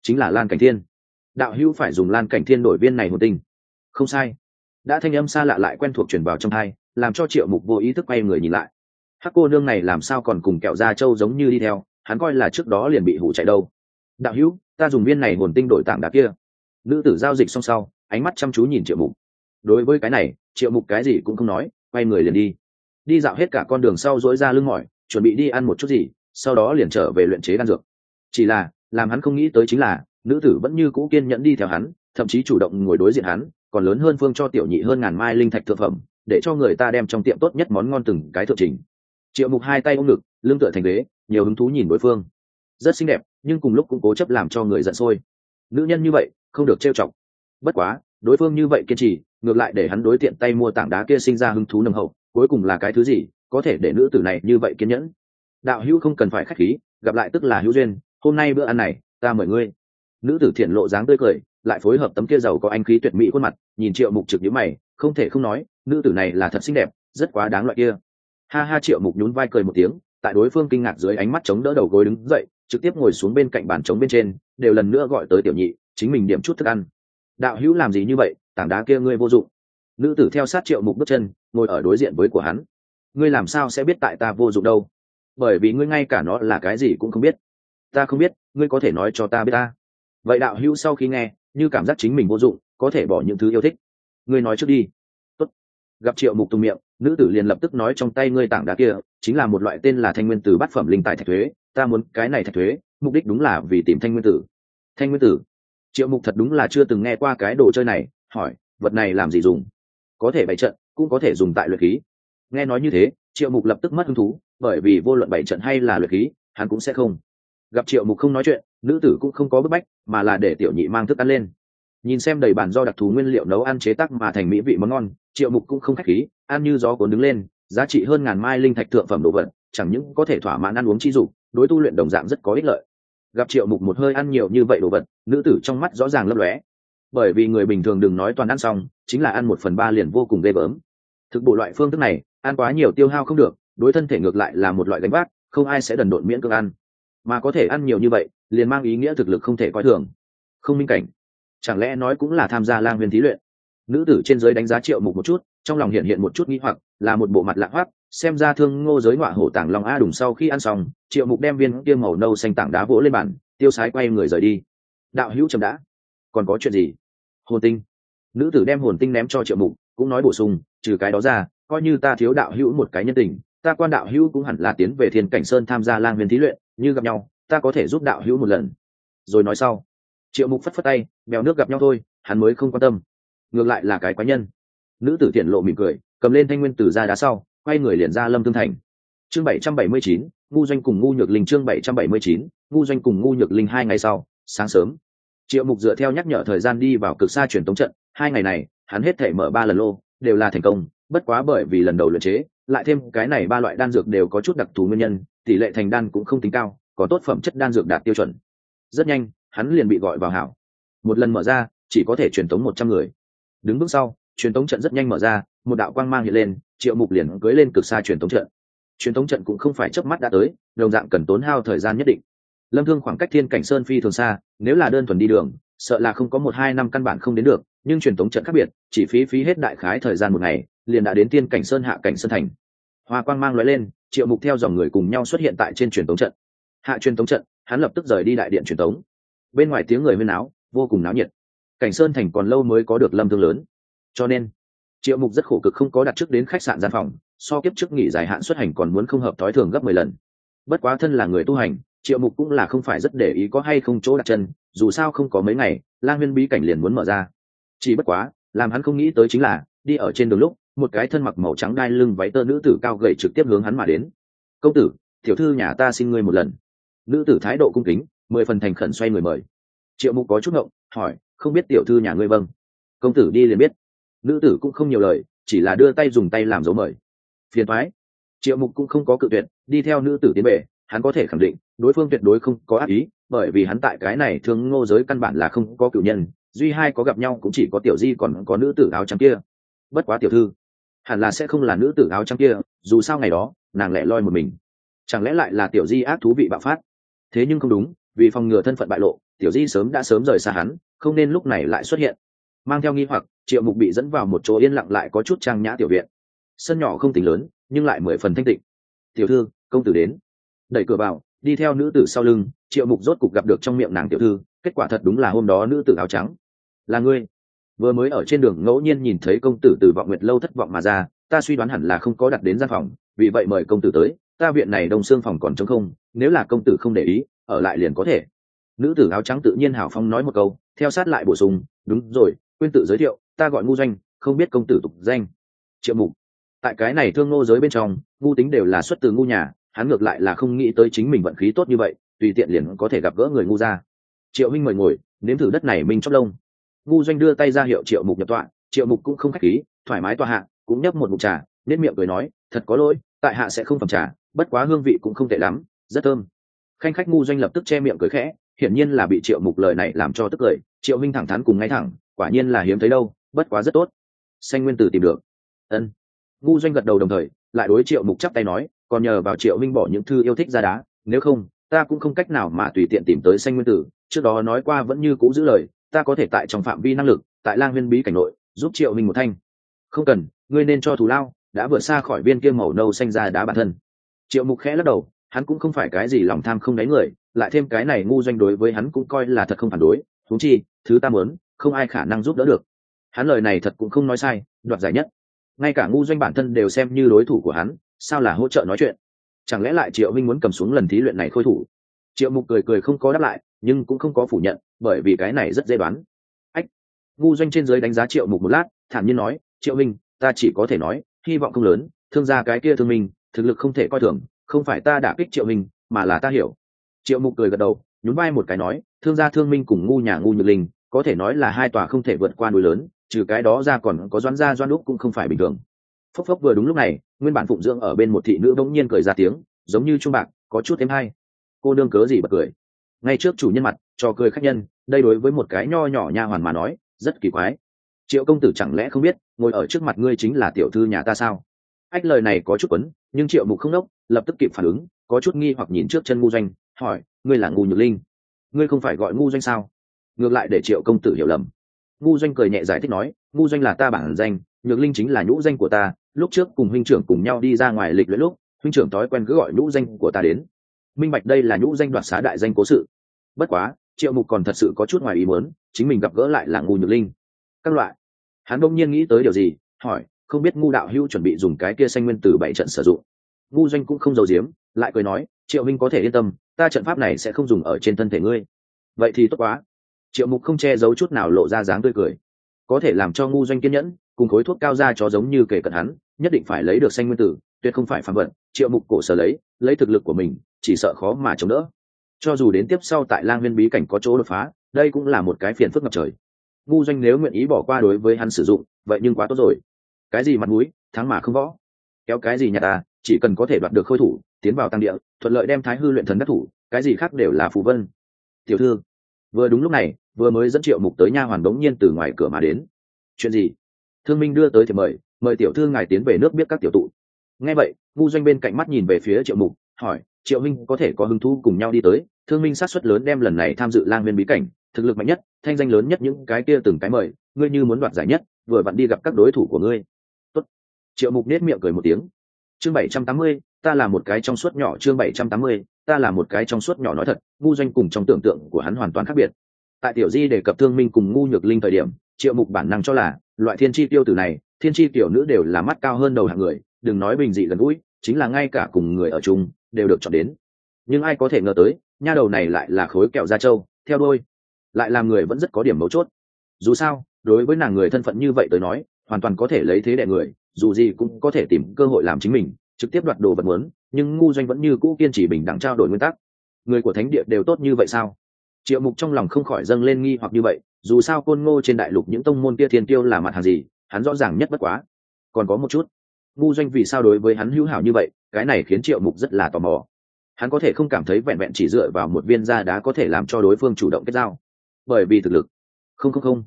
Chính là lan cảnh thiên. Đạo hữu phải dùng lan cảnh thiên đổi viên này hồn tinh. Không sai. Đã thanh âm xa lạ lại quen thuộc truyền vào trong hai làm cho triệu mục vô ý thức quay người nhìn lại. Hắc cô nương này làm sao còn cùng kẹo da trâu giống như đi theo, hắn coi là trước đó liền bị hủ chạy đâu. Đạo hữu, ta dùng viên này hồn tinh đổi tảng đá kia nữ tử giao dịch xong sau, ánh mắt chăm chú nhìn triệu mục. Đối với cái này, triệu mục cái gì cũng không nói, quay người liền đi. Đi dạo hết cả con đường sau dỗi ra lưng mỏi, chuẩn bị đi ăn một chút gì, sau đó liền trở về luyện chế đan dược. Chỉ là, làm hắn không nghĩ tới chính là, nữ tử vẫn như cũ kiên nhẫn đi theo hắn, thậm chí chủ động ngồi đối diện hắn, còn lớn hơn phương cho tiểu nhị hơn ngàn mai linh thạch thực phẩm, để cho người ta đem trong tiệm tốt nhất món ngon từng cái thượng trình. Triệu mục hai tay ôm ngực, lưng tựa thành ghế, nhiều hứng thú nhìn đối phương. Rất xinh đẹp, nhưng cùng lúc cũng cố chấp làm cho người giận sôi. Nữ nhân như vậy không được trêu chọc. Bất quá, đối phương như vậy kiên trì, ngược lại để hắn đối tiện tay mua tảng đá kia sinh ra hứng thú nồng hậu, cuối cùng là cái thứ gì, có thể để nữ tử này như vậy kiên nhẫn. Đạo hữu không cần phải khách khí, gặp lại tức là hữu duyên, hôm nay bữa ăn này, ta mời ngươi. Nữ tử thiện lộ dáng tươi cười, lại phối hợp tấm kia giàu có anh khí tuyệt mỹ khuôn mặt, nhìn triệu mục trực nhíu mày, không thể không nói, nữ tử này là thật xinh đẹp, rất quá đáng loại kia. Ha ha, triệu mục nhún vai cười một tiếng, tại đối phương kinh ngạc dưới ánh mắt chống đỡ đầu gối đứng dậy, trực tiếp ngồi xuống bên cạnh bàn trống bên trên, đều lần nữa gọi tới tiểu nhị chính mình điểm chút thức ăn. Đạo hữu làm gì như vậy, tảng đá kia ngươi vô dụng. Nữ tử theo sát triệu mục bước chân, ngồi ở đối diện với của hắn. Ngươi làm sao sẽ biết tại ta vô dụng đâu? Bởi vì ngươi ngay cả nó là cái gì cũng không biết. Ta không biết, ngươi có thể nói cho ta biết ta. Vậy đạo hữu sau khi nghe, như cảm giác chính mình vô dụng, có thể bỏ những thứ yêu thích. Ngươi nói trước đi. Tốt. gặp triệu mục tung miệng, nữ tử liền lập tức nói trong tay ngươi tảng đá kia, chính là một loại tên là thanh nguyên tử bát phẩm linh tài thạch thuế. Ta muốn cái này thạch thuế, mục đích đúng là vì tìm thanh nguyên tử. Thanh nguyên tử triệu mục thật đúng là chưa từng nghe qua cái đồ chơi này, hỏi, vật này làm gì dùng? Có thể bày trận, cũng có thể dùng tại luyện khí. Nghe nói như thế, triệu mục lập tức mất hứng thú, bởi vì vô luận bày trận hay là luyện khí, hắn cũng sẽ không. Gặp triệu mục không nói chuyện, nữ tử cũng không có bức bách, mà là để tiểu nhị mang thức ăn lên. Nhìn xem đầy bản do đặc thù nguyên liệu nấu ăn chế tác mà thành mỹ vị món ngon, triệu mục cũng không khách khí, ăn như gió cuốn đứng lên, giá trị hơn ngàn mai linh thạch thượng phẩm đồ vật, chẳng những có thể thỏa mãn ăn uống chi dục, đối tu luyện đồng dạng rất có ích lợi gặp triệu mục một hơi ăn nhiều như vậy đồ vật, nữ tử trong mắt rõ ràng lấp lóe. Bởi vì người bình thường đừng nói toàn ăn xong, chính là ăn một phần ba liền vô cùng ghê bớm thực bộ loại phương thức này, ăn quá nhiều tiêu hao không được, đối thân thể ngược lại là một loại gánh vác, không ai sẽ đần độn miễn cưỡng ăn. Mà có thể ăn nhiều như vậy, liền mang ý nghĩa thực lực không thể coi thường. Không minh cảnh. Chẳng lẽ nói cũng là tham gia lang huyền thí luyện? Nữ tử trên giới đánh giá triệu mục một chút, trong lòng hiện hiện một chút nghĩ hoặc, là một bộ mặt lạ hoác xem ra thương ngô giới ngọa hổ tàng long a đùng sau khi ăn xong triệu mục đem viên kia màu nâu xanh tảng đá vỗ lên bàn, tiêu sái quay người rời đi. Đạo hữu chậm đã. Còn có chuyện gì? Hồn tinh. Nữ tử đem hồn tinh ném cho triệu mục, cũng nói bổ sung, trừ cái đó ra, coi như ta thiếu đạo hữu một cái nhân tình, ta quan đạo hữu cũng hẳn là tiến về thiên cảnh sơn tham gia lang huyền thí luyện, như gặp nhau, ta có thể giúp đạo hữu một lần. Rồi nói sau. Triệu mục phất phất tay mèo nước gặp nhau thôi, hắn mới không quan tâm. Ngược lại là cái quái nhân. Nữ tử tiện lộ mỉm cười, cầm lên thanh nguyên tử ra đá sau, quay người liền ra lâm thương thành chương bảy trăm bảy mươi chín, ngu doanh cùng ngu nhược linh chương bảy trăm bảy mươi chín, ngu doanh cùng ngu nhược linh hai ngày sau, sáng sớm. Triệu mục dựa theo nhắc nhở thời gian đi vào cực xa truyền tống trận, hai ngày này, hắn hết thể mở ba lần lô, đều là thành công, bất quá bởi vì lần đầu luyện chế, lại thêm cái này ba loại đan dược đều có chút đặc thù nguyên nhân, tỷ lệ thành đan cũng không tính cao, có tốt phẩm chất đan dược đạt tiêu chuẩn. Rất nhanh, hắn liền bị gọi vào hảo. Một lần mở ra, chỉ có thể truyền tống một trăm người. Đứng bước sau, truyền tống trận rất nhanh mở ra, một đạo quang mang hiện lên, triệu mục liền cưới lên cực xa truyền tống trận truyền thống trận cũng không phải chớp mắt đã tới, đồng dạng cần tốn hao thời gian nhất định. Lâm thương khoảng cách thiên cảnh sơn phi thường xa, nếu là đơn thuần đi đường, sợ là không có một hai năm căn bản không đến được, nhưng truyền thống trận khác biệt, chỉ phí phí hết đại khái thời gian một ngày, liền đã đến thiên cảnh sơn hạ cảnh sơn thành. Hoa quang mang lóe lên, triệu mục theo dòng người cùng nhau xuất hiện tại trên truyền thống trận. Hạ truyền thống trận, hắn lập tức rời đi đại điện truyền thống. bên ngoài tiếng người huyên áo vô cùng náo nhiệt. Cảnh sơn thành còn lâu mới có được lâm thương lớn. Cho nên, triệu mục rất khổ cực không có đặt trước đến khách sạn gian phòng so kiếp trước nghỉ dài hạn xuất hành còn muốn không hợp thói thường gấp mười lần. Bất quá thân là người tu hành, triệu mục cũng là không phải rất để ý có hay không chỗ đặt chân, dù sao không có mấy ngày, lang huyên bí cảnh liền muốn mở ra. Chỉ bất quá, làm hắn không nghĩ tới chính là, đi ở trên đường lúc, một cái thân mặc màu trắng đai lưng váy tơ nữ tử cao gầy trực tiếp hướng hắn mà đến. Công tử, tiểu thư nhà ta xin ngươi một lần. Nữ tử thái độ cung kính, mười phần thành khẩn xoay người mời. Triệu mục có chút ngộng, hỏi, không biết tiểu thư nhà ngươi vâng? Công tử đi liền biết. Nữ tử cũng không nhiều lời, chỉ là đưa tay dùng tay làm dấu mời phiền thoái triệu mục cũng không có cự tuyệt, đi theo nữ tử tiến về, hắn có thể khẳng định, đối phương tuyệt đối không có ác ý, bởi vì hắn tại cái này thương ngô giới căn bản là không có cựu nhân, duy hai có gặp nhau cũng chỉ có tiểu di còn có nữ tử áo trắng kia. Bất quá tiểu thư, hẳn là sẽ không là nữ tử áo trắng kia, dù sao ngày đó, nàng lẻ loi một mình. Chẳng lẽ lại là tiểu di ác thú vị bạo phát? Thế nhưng không đúng, vì phòng ngừa thân phận bại lộ, tiểu di sớm đã sớm rời xa hắn, không nên lúc này lại xuất hiện. Mang theo nghi hoặc, triệu mục bị dẫn vào một chỗ yên lặng lại có chút trang nhã tiểu viện sân nhỏ không tính lớn, nhưng lại mười phần thanh tịnh. Tiểu thư, công tử đến. Đẩy cửa vào, đi theo nữ tử sau lưng, triệu mục rốt cục gặp được trong miệng nàng tiểu thư, kết quả thật đúng là hôm đó nữ tử áo trắng. Là ngươi. Vừa mới ở trên đường ngẫu nhiên nhìn thấy công tử từ vọng nguyệt lâu thất vọng mà ra, ta suy đoán hẳn là không có đặt đến gian phòng, vì vậy mời công tử tới, ta viện này đông xương phòng còn trống không, nếu là công tử không để ý, ở lại liền có thể. Nữ tử áo trắng tự nhiên hảo phong nói một câu, theo sát lại bổ sung, đúng rồi, quên tự giới thiệu, ta gọi ngu doanh, không biết công tử tục danh. Triệu mục tại cái này thương nô giới bên trong, ngu tính đều là xuất từ ngu nhà, hắn ngược lại là không nghĩ tới chính mình vận khí tốt như vậy, tùy tiện liền có thể gặp gỡ người ngu ra triệu minh mời ngồi, nếm thử đất này minh chóc lông. Ngu doanh đưa tay ra hiệu triệu mục nhập tọa, triệu mục cũng không k h á c h khí, thoải mái tọa hạ, cũng nhấp một mục trà nết miệng cười nói, thật có lỗi, tại hạ sẽ không phẩm trà, bất quá hương vị cũng không tệ lắm, rất thơm. Khanh khách ngu doanh lập tức che miệng cười khẽ, hiển nhiên là bị triệu mục lời này làm cho tức cười, triệu minh thẳng thắn cùng ngay thẳng, quả nhiên là hiếm thấy đâu, bất quá rất tốt. Xanh nguyên tử tìm được. Ân ngu doanh gật đầu đồng thời, lại đối triệu mục chắp tay nói, còn nhờ vào triệu minh bỏ những thư yêu thích ra đá, nếu không, ta cũng không cách nào mà tùy tiện tìm tới xanh nguyên tử. Trước đó nói qua vẫn như cũ giữ lời, ta có thể tại trong phạm vi năng lực, tại lang huyên bí cảnh nội, giúp triệu minh một thanh. Không cần, ngươi nên cho thù lao, đã vượt xa khỏi viên kia màu nâu xanh ra đá bản thân. Triệu mục khẽ lắc đầu, hắn cũng không phải cái gì lòng tham không đáy người, lại thêm cái này ngu doanh đối với hắn cũng coi là thật không phản đối. Thú chi, thứ ta muốn, không ai khả năng giúp đỡ được. Hắn lời này thật cũng không nói sai, đoạt giải nhất ngay cả ngu doanh bản thân đều xem như đối thủ của hắn, sao là hỗ trợ nói chuyện? Chẳng lẽ lại triệu minh muốn cầm xuống lần thí luyện này khôi thủ? Triệu mục cười cười không có đáp lại, nhưng cũng không có phủ nhận, bởi vì cái này rất dễ đoán. Ách! Ngu doanh trên giới đánh giá triệu mục một lát, thản nhiên nói, triệu minh, ta chỉ có thể nói, hy vọng không lớn, thương gia cái kia thương minh, thực lực không thể coi thường, không phải ta đả kích triệu minh, mà là ta hiểu. Triệu mục cười gật đầu, nhún vai một cái nói, thương gia thương minh cùng ngu nhà ngu nhược linh, có thể nói là hai tòa không thể vượt qua núi lớn trừ cái đó ra còn có doãn gia doãn đúc cũng không phải bình thường. Phốc phốc vừa đúng lúc này, nguyên bản phụng dưỡng ở bên một thị nữ bỗng nhiên cười ra tiếng, giống như trung bạc, có chút thêm hay. Cô nương cớ gì bật cười? Ngay trước chủ nhân mặt cho cười khách nhân, đây đối với một cái nho nhỏ nha hoàn mà nói, rất kỳ quái. Triệu công tử chẳng lẽ không biết, ngồi ở trước mặt ngươi chính là tiểu thư nhà ta sao? Ách, lời này có chút quấn, nhưng triệu mục không đốc, lập tức kịp phản ứng, có chút nghi hoặc nhìn trước chân ngu doanh, hỏi, ngươi là ngu nhược linh? Ngươi không phải gọi ngu doanh sao? Ngược lại để triệu công tử hiểu lầm ngu doanh cười nhẹ giải thích nói, ngu doanh là ta bản danh, nhược linh chính là nhũ danh của ta, lúc trước cùng huynh trưởng cùng nhau đi ra ngoài lịch luyện lúc, huynh trưởng thói quen cứ gọi nhũ danh của ta đến. Minh bạch đây là nhũ danh đoạt xá đại danh cố sự. Bất quá, triệu mục còn thật sự có chút ngoài ý muốn, chính mình gặp gỡ lại là ngu nhược linh. Các loại. Hắn đông nhiên nghĩ tới điều gì, hỏi, không biết ngu đạo hưu chuẩn bị dùng cái kia xanh nguyên từ bảy trận sử dụng? Ngu doanh cũng không giàu giếm, lại cười nói, triệu minh có thể yên tâm, ta trận pháp này sẽ không dùng ở trên thân thể ngươi. Vậy thì tốt quá triệu mục không che giấu chút nào lộ ra dáng tươi cười. Có thể làm cho ngu doanh kiên nhẫn, cùng khối thuốc cao ra cho giống như kể cận hắn, nhất định phải lấy được xanh nguyên tử, tuyệt không phải phạm vận triệu mục cổ sở lấy lấy thực lực của mình, chỉ sợ khó mà chống đỡ. Cho dù đến tiếp sau tại lang viên bí cảnh có chỗ đột phá, đây cũng là một cái phiền phức ngập trời. Ngu doanh nếu nguyện ý bỏ qua đối với hắn sử dụng, vậy nhưng quá tốt rồi. Cái gì mặt mũi, thắng mà không võ. Kéo cái gì nhà ta, chỉ cần có thể đoạt được khôi thủ, tiến vào tăng địa, thuận lợi đem thái hư luyện thần đắc thủ, cái gì khác đều là phù vân. Tiểu thư vừa đúng lúc này, vừa mới dẫn triệu mục tới nha hoàn đống nhiên từ ngoài cửa mà đến. Chuyện gì? Thương minh đưa tới thì mời mời tiểu thư ngài tiến về nước biết các tiểu tụ. Nghe vậy, ngu doanh bên cạnh mắt nhìn về phía triệu mục, hỏi, triệu minh có thể có hứng thú cùng nhau đi tới? Thương minh sát xuất lớn đem lần này tham dự lang viên bí cảnh, thực lực mạnh nhất, thanh danh lớn nhất những cái kia từng cái mời, ngươi như muốn đoạt giải nhất, vừa vặn đi gặp các đối thủ của ngươi. Tốt. triệu mục nết miệng cười một tiếng. Chương bảy trăm tám mươi, ta là một cái trong suốt nhỏ chương bảy trăm tám mươi ta là một cái trong suốt nhỏ nói thật, ngu doanh cùng trong tưởng tượng của hắn hoàn toàn khác biệt. Tại tiểu di đề cập thương minh cùng ngu nhược linh thời điểm, triệu mục bản năng cho là, loại thiên chi tiêu tử này, thiên chi tiểu nữ đều là mắt cao hơn đầu hạng người, đừng nói bình dị gần gũi, chính là ngay cả cùng người ở chung, đều được chọn đến. Nhưng ai có thể ngờ tới, nha đầu này lại là khối kẹo da trâu, theo đôi lại làm người vẫn rất có điểm mấu chốt. Dù sao, đối với nàng người thân phận như vậy tới nói, hoàn toàn có thể lấy thế đẻ người, dù gì cũng có thể tìm cơ hội làm chính mình, trực tiếp đoạt đồ vật muốn nhưng ngu doanh vẫn như cũ kiên trì bình đẳng trao đổi nguyên tắc. Người của thánh địa đều tốt như vậy sao? Triệu mục trong lòng không khỏi dâng lên nghi hoặc như vậy, dù sao côn ngô trên đại lục những tông môn kia thiên tiêu là mặt hàng gì, hắn rõ ràng nhất bất quá. Còn có một chút, ngu doanh vì sao đối với hắn hữu hảo như vậy, cái này khiến triệu mục rất là tò mò. Hắn có thể không cảm thấy vẹn vẹn chỉ dựa vào một viên da đá có thể làm cho đối phương chủ động kết giao. Bởi vì thực lực. Không không không.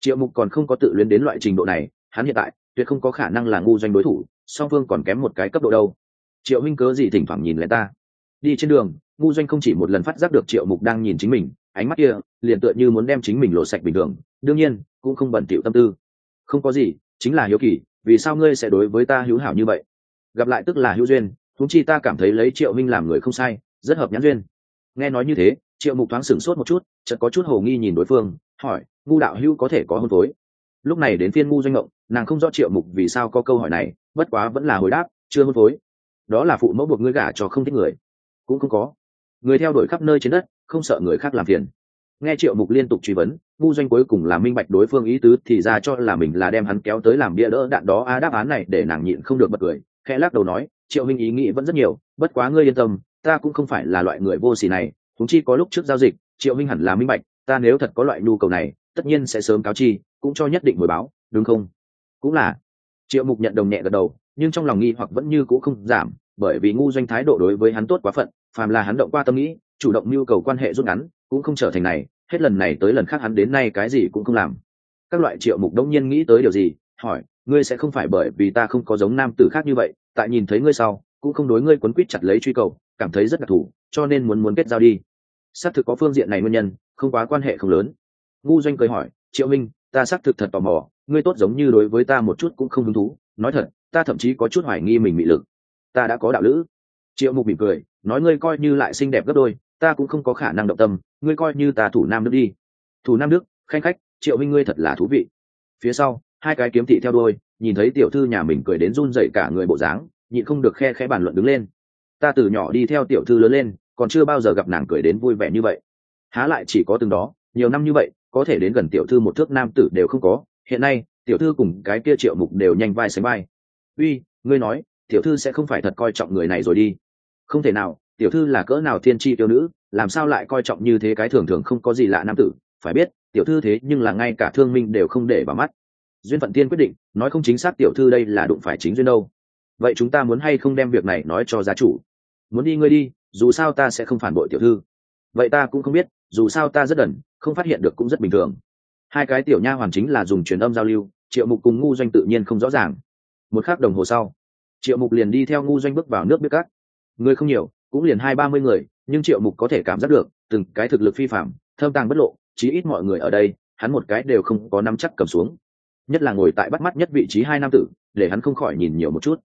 Triệu mục còn không có tự luyến đến loại trình độ này, hắn hiện tại tuyệt không có khả năng là ngu doanh đối thủ, song phương còn kém một cái cấp độ đâu triệu huynh cớ gì thỉnh thoảng nhìn lại ta? Đi trên đường, ngu doanh không chỉ một lần phát giác được triệu mục đang nhìn chính mình, ánh mắt kia liền tựa như muốn đem chính mình lộ sạch bình thường, đương nhiên, cũng không bận tiểu tâm tư. Không có gì, chính là hiếu kỳ, vì sao ngươi sẽ đối với ta hữu hảo như vậy? Gặp lại tức là hữu duyên thúng chi ta cảm thấy lấy triệu minh làm người không sai, rất hợp nhãn duyên. Nghe nói như thế, triệu mục thoáng sửng sốt một chút, chợt có chút hồ nghi nhìn đối phương, hỏi, ngu đạo hữu có thể có hôn phối? Lúc này đến phiên ngu doanh ngộng, nàng không rõ triệu mục vì sao có câu hỏi này, bất quá vẫn là hồi đáp, chưa hôn phối đó là phụ mẫu buộc ngươi gả cho không thích người. Cũng không có. Người theo đuổi khắp nơi trên đất, không sợ người khác làm phiền. Nghe triệu mục liên tục truy vấn, ngu doanh cuối cùng là minh bạch đối phương ý tứ, thì ra cho là mình là đem hắn kéo tới làm bia đỡ đạn đó. A, đáp án này để nàng nhịn không được bật cười, khẽ lắc đầu nói, triệu minh ý nghĩ vẫn rất nhiều, bất quá ngươi yên tâm, ta cũng không phải là loại người vô xỉ này thúng chi có lúc trước giao dịch, triệu minh hẳn là minh bạch, ta nếu thật có loại nhu cầu này, tất nhiên sẽ sớm cáo chi, cũng cho nhất định hồi báo, đúng không? Cũng là. Triệu mục nhận đồng nhẹ gật đầu nhưng trong lòng nghi hoặc vẫn như c ũ không giảm, bởi vì ngu doanh thái độ đối với hắn tốt quá phận, phàm là hắn động qua tâm nghĩ, chủ động nhu cầu quan hệ rút ngắn, cũng không trở thành này, hết lần này tới lần khác hắn đến nay cái gì cũng không làm. Các loại triệu mục đông nhiên nghĩ tới điều gì, hỏi, ngươi sẽ không phải bởi vì ta không có giống nam tử khác như vậy, tại nhìn thấy ngươi sau, cũng không đối ngươi quấn quýt chặt lấy truy cầu, cảm thấy rất đặc thù, cho nên muốn muốn kết giao đi. Xác thực có phương diện này nguyên nhân, không quá quan hệ không lớn. Ngu doanh cười hỏi, triệu minh, ta xác thực thật tò mò, ngươi tốt giống như đối với ta một chút cũng không hứng thú, nói thật ta thậm chí có chút hoài nghi mình bị lực. Ta đã có đạo lữ. Triệu mục mỉm cười, nói ngươi coi như lại xinh đẹp gấp đôi, ta cũng không có khả năng động tâm, ngươi coi như ta thủ nam đức đi. Thủ nam đức, khanh khách, triệu minh ngươi thật là thú vị. Phía sau, hai cái kiếm thị theo đôi nhìn thấy tiểu thư nhà mình cười đến run dậy cả người bộ dáng, nhịn không được khe khẽ bàn luận đứng lên. Ta từ nhỏ đi theo tiểu thư lớn lên, còn chưa bao giờ gặp nàng cười đến vui vẻ như vậy. Há lại chỉ có từng đó, nhiều năm như vậy, có thể đến gần tiểu thư một thước nam tử đều không có. Hiện nay, tiểu thư cùng cái kia triệu mục đều nhanh vai sánh vai uy, ngươi nói, tiểu thư sẽ không phải thật coi trọng người này rồi đi. Không thể nào, tiểu thư là cỡ nào thiên tri tiêu nữ, làm sao lại coi trọng như thế cái thường thường không có gì lạ nam tử? Phải biết, tiểu thư thế nhưng là ngay cả thương minh đều không để vào mắt. Duyên phận tiên quyết định, nói không chính xác tiểu thư đây là đụng phải chính duyên đâu. Vậy chúng ta muốn hay không đem việc này nói cho gia chủ? Muốn đi ngươi đi, dù sao ta sẽ không phản bội tiểu thư. Vậy ta cũng không biết, dù sao ta rất đần, không phát hiện được cũng rất bình thường. Hai cái tiểu nha hoàn chính là dùng truyền âm giao lưu, triệu mục cùng ngu doanh tự nhiên không rõ ràng một k h ắ c đồng hồ sau triệu mục liền đi theo ngu doanh bước vào nước biết cát. Người không nhiều cũng liền hai ba mươi người nhưng triệu mục có thể cảm giác được từng cái thực lực phi phạm thơm tàng bất lộ chí ít mọi người ở đây hắn một cái đều không có nắm chắc cầm xuống. Nhất là ngồi tại bắt mắt nhất vị trí hai nam tử để hắn không khỏi nhìn nhiều một chút.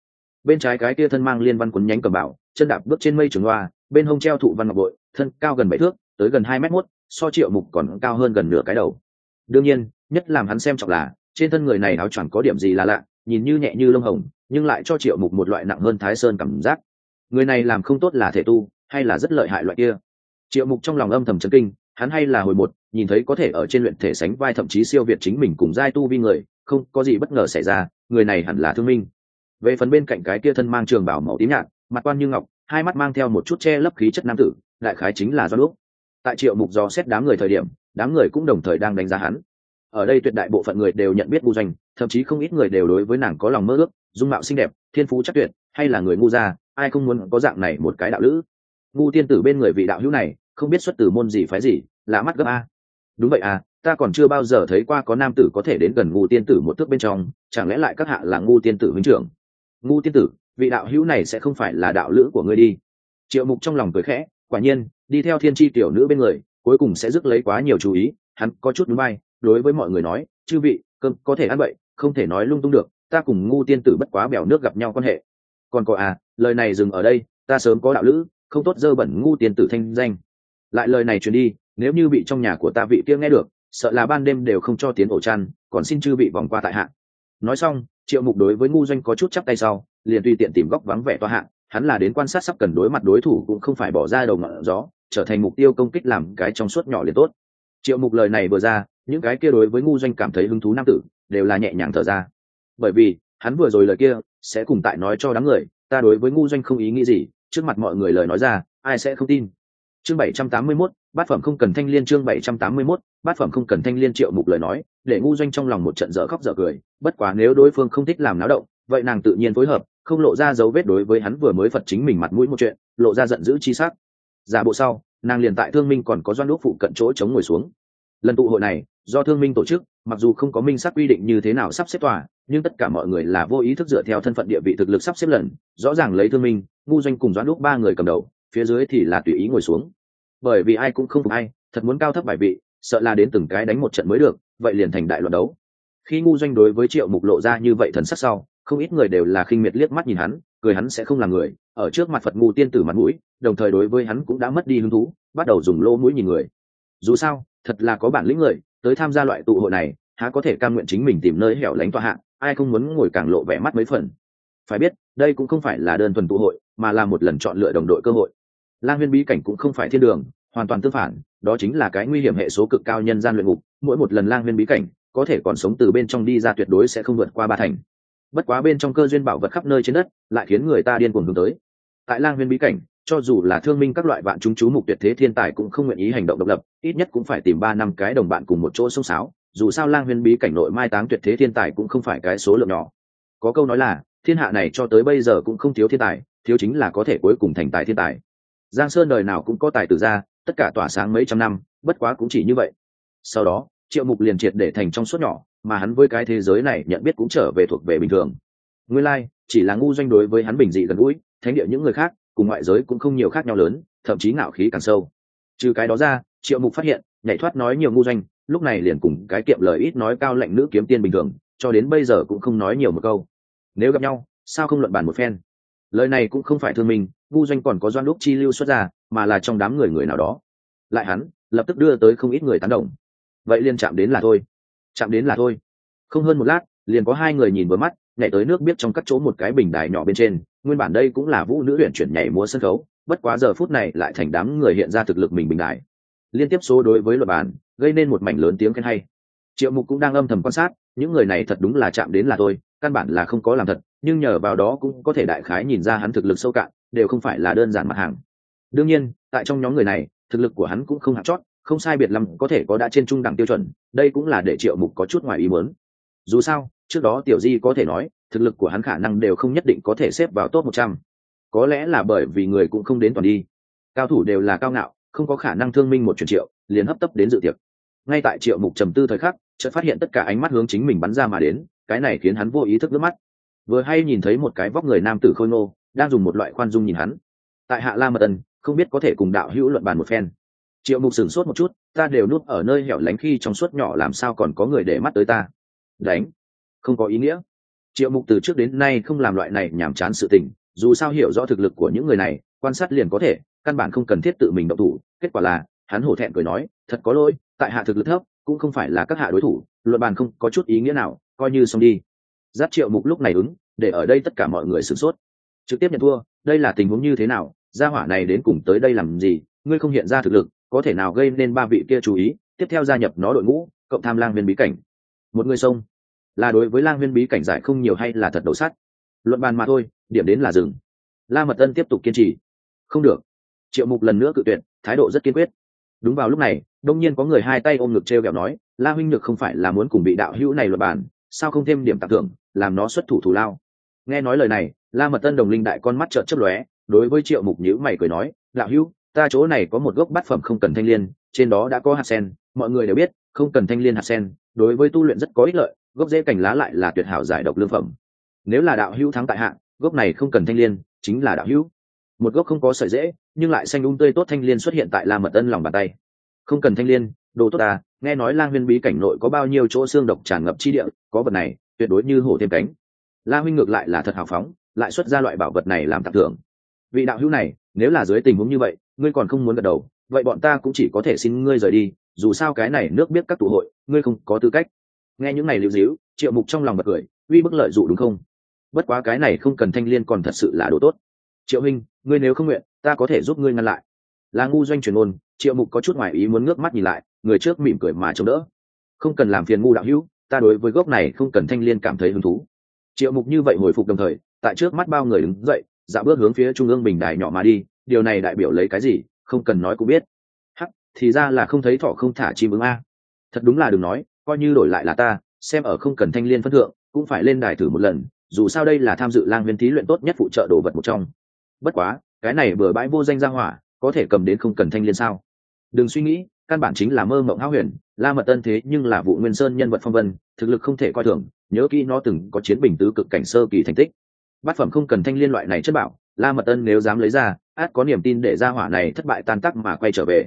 Bên trái cái kia thân mang liên văn quấn nhánh cầm bảo chân đạp bước trên mây trường hoa, bên hông treo thụ văn ngọc bội thân cao gần bảy thước tới gần hai mét mốt so triệu mục còn cao hơn gần nửa cái đầu. Đương nhiên nhất làm hắn xem trọng là trên thân người này áo choàng có điểm gì là lạ nhìn như nhẹ như lông hồng, nhưng lại cho triệu mục một loại nặng hơn thái sơn cảm giác. Người này làm không tốt là thể tu, hay là rất lợi hại loại kia? Triệu mục trong lòng âm thầm chấn kinh, hắn hay là hồi một, nhìn thấy có thể ở trên luyện thể sánh vai thậm chí siêu việt chính mình cùng giai tu vi người, không có gì bất ngờ xảy ra, người này hẳn là thương minh. Về phần bên cạnh cái kia thân mang trường bảo màu tím nhạt, mặt quan như ngọc, hai mắt mang theo một chút che lấp khí chất nam tử, đại khái chính là do lúc. Tại triệu mục do xét đám người thời điểm, đám người cũng đồng thời đang đánh giá hắn ở đây tuyệt đại bộ phận người đều nhận biết ngu doanh, thậm chí không ít người đều đối với nàng có lòng mơ ước, dung mạo xinh đẹp, thiên phú chắc tuyệt, hay là người ngu gia, ai không muốn có dạng này một cái đạo lữ. Ngu tiên tử bên người vị đạo hữu này, không biết xuất từ môn gì phái gì, lạ mắt gấp a. Đúng vậy à ta còn chưa bao giờ thấy qua có nam tử có thể đến gần ngu tiên tử một thước bên trong, chẳng lẽ lại các hạ là ngu tiên tử huynh trưởng? Ngu tiên tử, vị đạo hữu này sẽ không phải là đạo lữ của ngươi đi. Triệu mục trong lòng cười khẽ, quả nhiên, đi theo thiên tri tiểu nữ bên người, cuối cùng sẽ rước lấy quá nhiều chú ý, hắn có chút núi bay đối với mọi người nói, chư vị cơm có thể ăn vậy không thể nói lung tung được, ta cùng ngu tiên tử bất quá bèo nước gặp nhau quan hệ. Còn có à lời này dừng ở đây, ta sớm có đạo lữ, không tốt dơ bẩn ngu tiên tử thanh danh. Lại lời này truyền đi, nếu như bị trong nhà của ta vị kia nghe được, sợ là ban đêm đều không cho tiến ổ chăn, còn xin chư vị vòng qua tại hạ. Nói xong, triệu mục đối với ngu doanh có chút chắp tay sau, liền tùy tiện tìm góc vắng vẻ toa hạng hắn là đến quan sát sắp cần đối mặt đối thủ cũng không phải bỏ ra đầu ngọn gió, trở thành mục tiêu công kích làm cái trong suốt nhỏ liền tốt. Triệu mục lời này vừa ra những cái kia đối với ngu doanh cảm thấy hứng thú nam tử đều là nhẹ nhàng thở ra. Bởi vì hắn vừa rồi lời kia sẽ cùng tại nói cho đám người ta đối với ngu doanh không ý nghĩ gì trước mặt mọi người lời nói ra ai sẽ không tin. Chương 781, bát phẩm không cần thanh liên chương 781, bát phẩm không cần thanh liên triệu mục lời nói để ngu doanh trong lòng một trận dở khóc dở cười. Bất quá nếu đối phương không thích làm náo động vậy nàng tự nhiên phối hợp không lộ ra dấu vết đối với hắn vừa mới phật chính mình mặt mũi một chuyện lộ ra giận dữ chi sắc. Giả bộ sau nàng liền tại thương minh còn có doan đúc phụ cận chỗ chống ngồi xuống lần tụ hội này, do thương minh tổ chức, mặc dù không có minh xác quy định như thế nào sắp xếp tòa, nhưng tất cả mọi người là vô ý thức dựa theo thân phận địa vị thực lực sắp xếp lần, rõ ràng lấy thương minh, ngu doanh cùng doãn lúc ba người cầm đầu, phía dưới thì là tùy ý ngồi xuống. Bởi vì ai cũng không phục ai, thật muốn cao thấp bài vị, sợ là đến từng cái đánh một trận mới được, vậy liền thành đại luận đấu. Khi ngu doanh đối với triệu mục lộ ra như vậy thần sắc sau, không ít người đều là khinh miệt liếc mắt nhìn hắn, cười hắn sẽ không là người, ở trước mặt phật ngu tiên tử mặt mũi, đồng thời đối với hắn cũng đã mất đi hứng thú, bắt đầu dùng lô mũi nhìn người dù sao, thật là có bản lĩnh người, tới tham gia loại tụ hội này, há có thể cam nguyện chính mình tìm nơi hẻo lánh tọa hạng ai không muốn ngồi càng lộ vẻ mắt mấy phần. Phải biết, đây cũng không phải là đơn thuần tụ hội, mà là một lần chọn lựa đồng đội cơ hội. Lang Huyên bí cảnh cũng không phải thiên đường, hoàn toàn tương phản, đó chính là cái nguy hiểm hệ số cực cao nhân gian luyện ngục, mỗi một lần lang Huyên bí cảnh, có thể còn sống từ bên trong đi ra tuyệt đối sẽ không vượt qua ba thành. Bất quá bên trong cơ duyên bảo vật khắp nơi trên đất, lại khiến người ta điên cuồng hướng tới. Tại lang Huyên bí cảnh cho dù là thương minh các loại bạn chúng chú mục tuyệt thế thiên tài cũng không nguyện ý hành động độc lập ít nhất cũng phải tìm ba năm cái đồng bạn cùng một chỗ xông sáo dù sao lang huyên bí cảnh nội mai táng tuyệt thế thiên tài cũng không phải cái số lượng nhỏ. Có câu nói là thiên hạ này cho tới bây giờ cũng không thiếu thiên tài thiếu chính là có thể cuối cùng thành tài thiên tài. Giang sơn đời nào cũng có tài tử ra tất cả tỏa sáng mấy trăm năm bất quá cũng chỉ như vậy. Sau đó triệu mục liền triệt để thành trong suốt nhỏ mà hắn với cái thế giới này nhận biết cũng trở về thuộc về bình thường. Nguyên lai、like, chỉ là ngu doanh đối với hắn bình dị gần gũi thánh địa những người khác cùng ngoại giới cũng không nhiều khác nhau lớn, thậm chí ngạo khí càng sâu. Trừ cái đó ra, triệu mục phát hiện, nhảy thoát nói nhiều ngu doanh, lúc này liền cùng cái kiệm lời ít nói cao lệnh nữ kiếm tiên bình thường, cho đến bây giờ cũng không nói nhiều một câu. Nếu gặp nhau, sao không luận bàn một phen? Lời này cũng không phải thương mình ngu doanh còn có doan lúc chi lưu xuất ra, mà là trong đám người người nào đó. Lại hắn, lập tức đưa tới không ít người tán đồng. Vậy liền chạm đến là thôi. Chạm đến là thôi. Không hơn một lát, liền có hai người nhìn vừa mắt nhảy tới nước biết trong các chỗ một cái bình đài nhỏ bên trên, nguyên bản đây cũng là vũ nữ luyện chuyển nhảy múa sân khấu, bất quá giờ phút này lại thành đám người hiện ra thực lực mình bình đài. Liên tiếp số đối với luật bản, gây nên một mảnh lớn tiếng khen hay. Triệu mục cũng đang âm thầm quan sát, những người này thật đúng là chạm đến là thôi căn bản là không có làm thật, nhưng nhờ vào đó cũng có thể đại khái nhìn ra hắn thực lực sâu cạn, đều không phải là đơn giản mặt hàng. Đương nhiên, tại trong nhóm người này, thực lực của hắn cũng không hạt chót, không sai biệt lắm có thể có đã trên trung đẳng tiêu chuẩn, đây cũng là để triệu mục có chút ngoài ý muốn. Dù sao trước đó tiểu di có thể nói, thực lực của hắn khả năng đều không nhất định có thể xếp vào top một trăm. Có lẽ là bởi vì người cũng không đến toàn đi. Cao thủ đều là cao ngạo, không có khả năng thương minh một chuyện triệu, liền hấp tấp đến dự tiệc. Ngay tại triệu mục trầm tư thời khắc, chợt phát hiện tất cả ánh mắt hướng chính mình bắn ra mà đến, cái này khiến hắn vô ý thức nước mắt. Vừa hay nhìn thấy một cái vóc người nam tử khôi ngô, đang dùng một loại khoan dung nhìn hắn. Tại hạ la mật ân, không biết có thể cùng đạo hữu luận bàn một phen. Triệu mục sửng sốt một chút, ta đều nuốt ở nơi hẻo lánh khi trong suốt nhỏ làm sao còn có người để mắt tới ta. Đánh không có ý nghĩa. Triệu mục từ trước đến nay không làm loại này nhàm chán sự tình, dù sao hiểu rõ thực lực của những người này, quan sát liền có thể, căn bản không cần thiết tự mình động thủ. Kết quả là, hắn hổ thẹn cười nói, thật có lỗi, tại hạ thực lực thấp, cũng không phải là các hạ đối thủ, luận bàn không có chút ý nghĩa nào, coi như xong đi. Giáp triệu mục lúc này ứng, để ở đây tất cả mọi người sửng sốt. Trực tiếp nhận thua, đây là tình huống như thế nào? Gia hỏa này đến cùng tới đây làm gì? Ngươi không hiện ra thực lực, có thể nào gây nên ba vị kia chú ý? Tiếp theo gia nhập nó đội ngũ, cộng tham lang viên bí cảnh. Một người sông là đối với lang Huyên bí cảnh giải không nhiều hay là thật đầu sắt? Luận bàn mà thôi, điểm đến là dừng. La mật tân tiếp tục kiên trì. Không được. Triệu mục lần nữa cự tuyệt, thái độ rất kiên quyết. Đúng vào lúc này, đông nhiên có người hai tay ôm ngực t r e o kẹo nói, la huynh nhược không phải là muốn cùng bị đạo hữu này luật bản sao không thêm điểm tặng thưởng, làm nó xuất thủ thủ lao? Nghe nói lời này, la mật tân đồng linh đại con mắt trợn chấp lóe, đối với triệu mục nhữ mày cười nói, đạo hữu, ta chỗ này có một gốc bát phẩm không cần thanh l i ê n trên đó đã có hạt sen, mọi người đều biết, không cần thanh l i ê n hạt sen, đối với tu luyện rất có ích lợi gốc dễ cành lá lại là tuyệt hảo giải độc lương phẩm. Nếu là đạo hữu thắng tại hạng gốc này không cần thanh l i ê n chính là đạo hữu. Một gốc không có sợi dễ nhưng lại xanh đúng um tươi tốt thanh l i ê n xuất hiện tại la mật ân lòng bàn tay. Không cần thanh l i ê n đồ tốt à nghe nói lang huyên bí cảnh nội có bao nhiêu chỗ xương độc tràn ngập chi địa, có vật này, tuyệt đối như hổ thêm cánh. La huynh ngược lại là thật hào phóng, lại xuất ra loại bảo vật này làm tặng thưởng. Vị đạo hữu này, nếu là dưới tình huống như vậy, ngươi còn không muốn gật đầu, vậy bọn ta cũng chỉ có thể xin ngươi rời đi, dù sao cái này nước biết các tụ hội, ngươi không có tư cách nghe những này lưu díu, triệu mục trong lòng bật cười, uy bức lợi dụ đúng không? Bất quá cái này không cần thanh liên còn thật sự là đồ tốt. Triệu huynh ngươi nếu không nguyện, ta có thể giúp ngươi ngăn lại. Là ngu doanh truyền ôn triệu mục có chút ngoài ý muốn ngước mắt nhìn lại, người trước mỉm cười mà chống đỡ. Không cần làm phiền ngu đạo hữu, ta đối với gốc này không cần thanh liên cảm thấy hứng thú. Triệu mục như vậy hồi phục đồng thời, tại trước mắt bao người đứng dậy, dạo bước hướng phía trung ương bình đài nhỏ mà đi, điều này đại biểu lấy cái gì, không cần nói cũng biết. Hắc, thì ra là không thấy thỏ không thả chim ứng a. Thật đúng là đừng nói coi như đổi lại là ta, xem ở không cần thanh liên phân thượng, cũng phải lên đài thử một lần, dù sao đây là tham dự lang nguyên thí luyện tốt nhất phụ trợ đồ vật một trong. Bất quá, cái này bừa bãi vô danh ra hỏa, có thể cầm đến không cần thanh liên sao? Đừng suy nghĩ, căn bản chính là mơ mộng háo huyền, la mật tân thế nhưng là vụ nguyên sơn nhân vật phong vân, thực lực không thể coi thường, nhớ kỹ nó từng có chiến bình tứ cực cảnh sơ kỳ thành tích. Bát phẩm không cần thanh liên loại này chất bảo, la mật tân nếu dám lấy ra, át có niềm tin để ra hỏa này thất bại tan tắc mà quay trở về.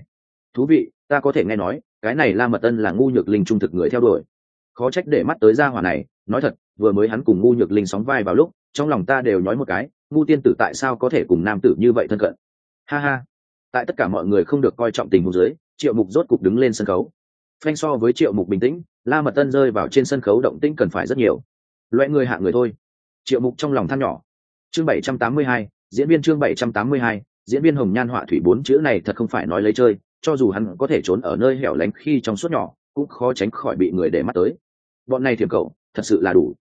Thú vị, ta có thể nghe nói cái này la mật tân là ngu nhược linh trung thực người theo đuổi. Khó trách để mắt tới gia hỏa này, nói thật, vừa mới hắn cùng ngu nhược linh sóng vai vào lúc, trong lòng ta đều nói một cái, ngu tiên tử tại sao có thể cùng nam tử như vậy thân cận? Ha ha. Tại tất cả mọi người không được coi trọng tình huống dưới, triệu mục rốt cục đứng lên sân khấu. Phanh so với triệu mục bình tĩnh, la mật tân rơi vào trên sân khấu động tĩnh cần phải rất nhiều. Loại người hạ người thôi. Triệu mục trong lòng than nhỏ. Chương bảy trăm tám mươi hai, diễn viên chương bảy trăm tám mươi hai, diễn viên hồng nhan họa thủy bốn chữ này thật không phải nói lấy chơi cho dù hắn có thể trốn ở nơi hẻo lánh khi trong suốt nhỏ, cũng khó tránh khỏi bị người để mắt tới. Bọn này thiểm cầu thật sự là đủ.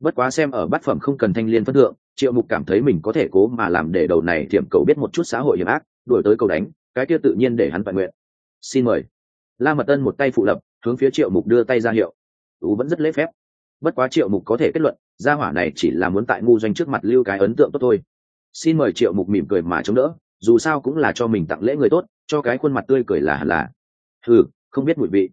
Bất quá xem ở bát phẩm không cần thanh liên phân thượng, triệu mục cảm thấy mình có thể cố mà làm để đầu này thiểm cầu biết một chút xã hội hiểm ác, đuổi tới cầu đánh, cái kia tự nhiên để hắn toàn nguyện. Xin mời. La mật tân một tay phụ lập, hướng phía triệu mục đưa tay ra hiệu. Tú vẫn rất lễ phép. Bất quá triệu mục có thể kết luận, gia hỏa này chỉ là muốn tại ngu doanh trước mặt lưu cái ấn tượng tốt thôi. Xin mời triệu mục mỉm cười mà chống đỡ, dù sao cũng là cho mình tặng lễ người tốt cho cái khuôn mặt tươi cười là hẳn là. Thử không biết mùi vị.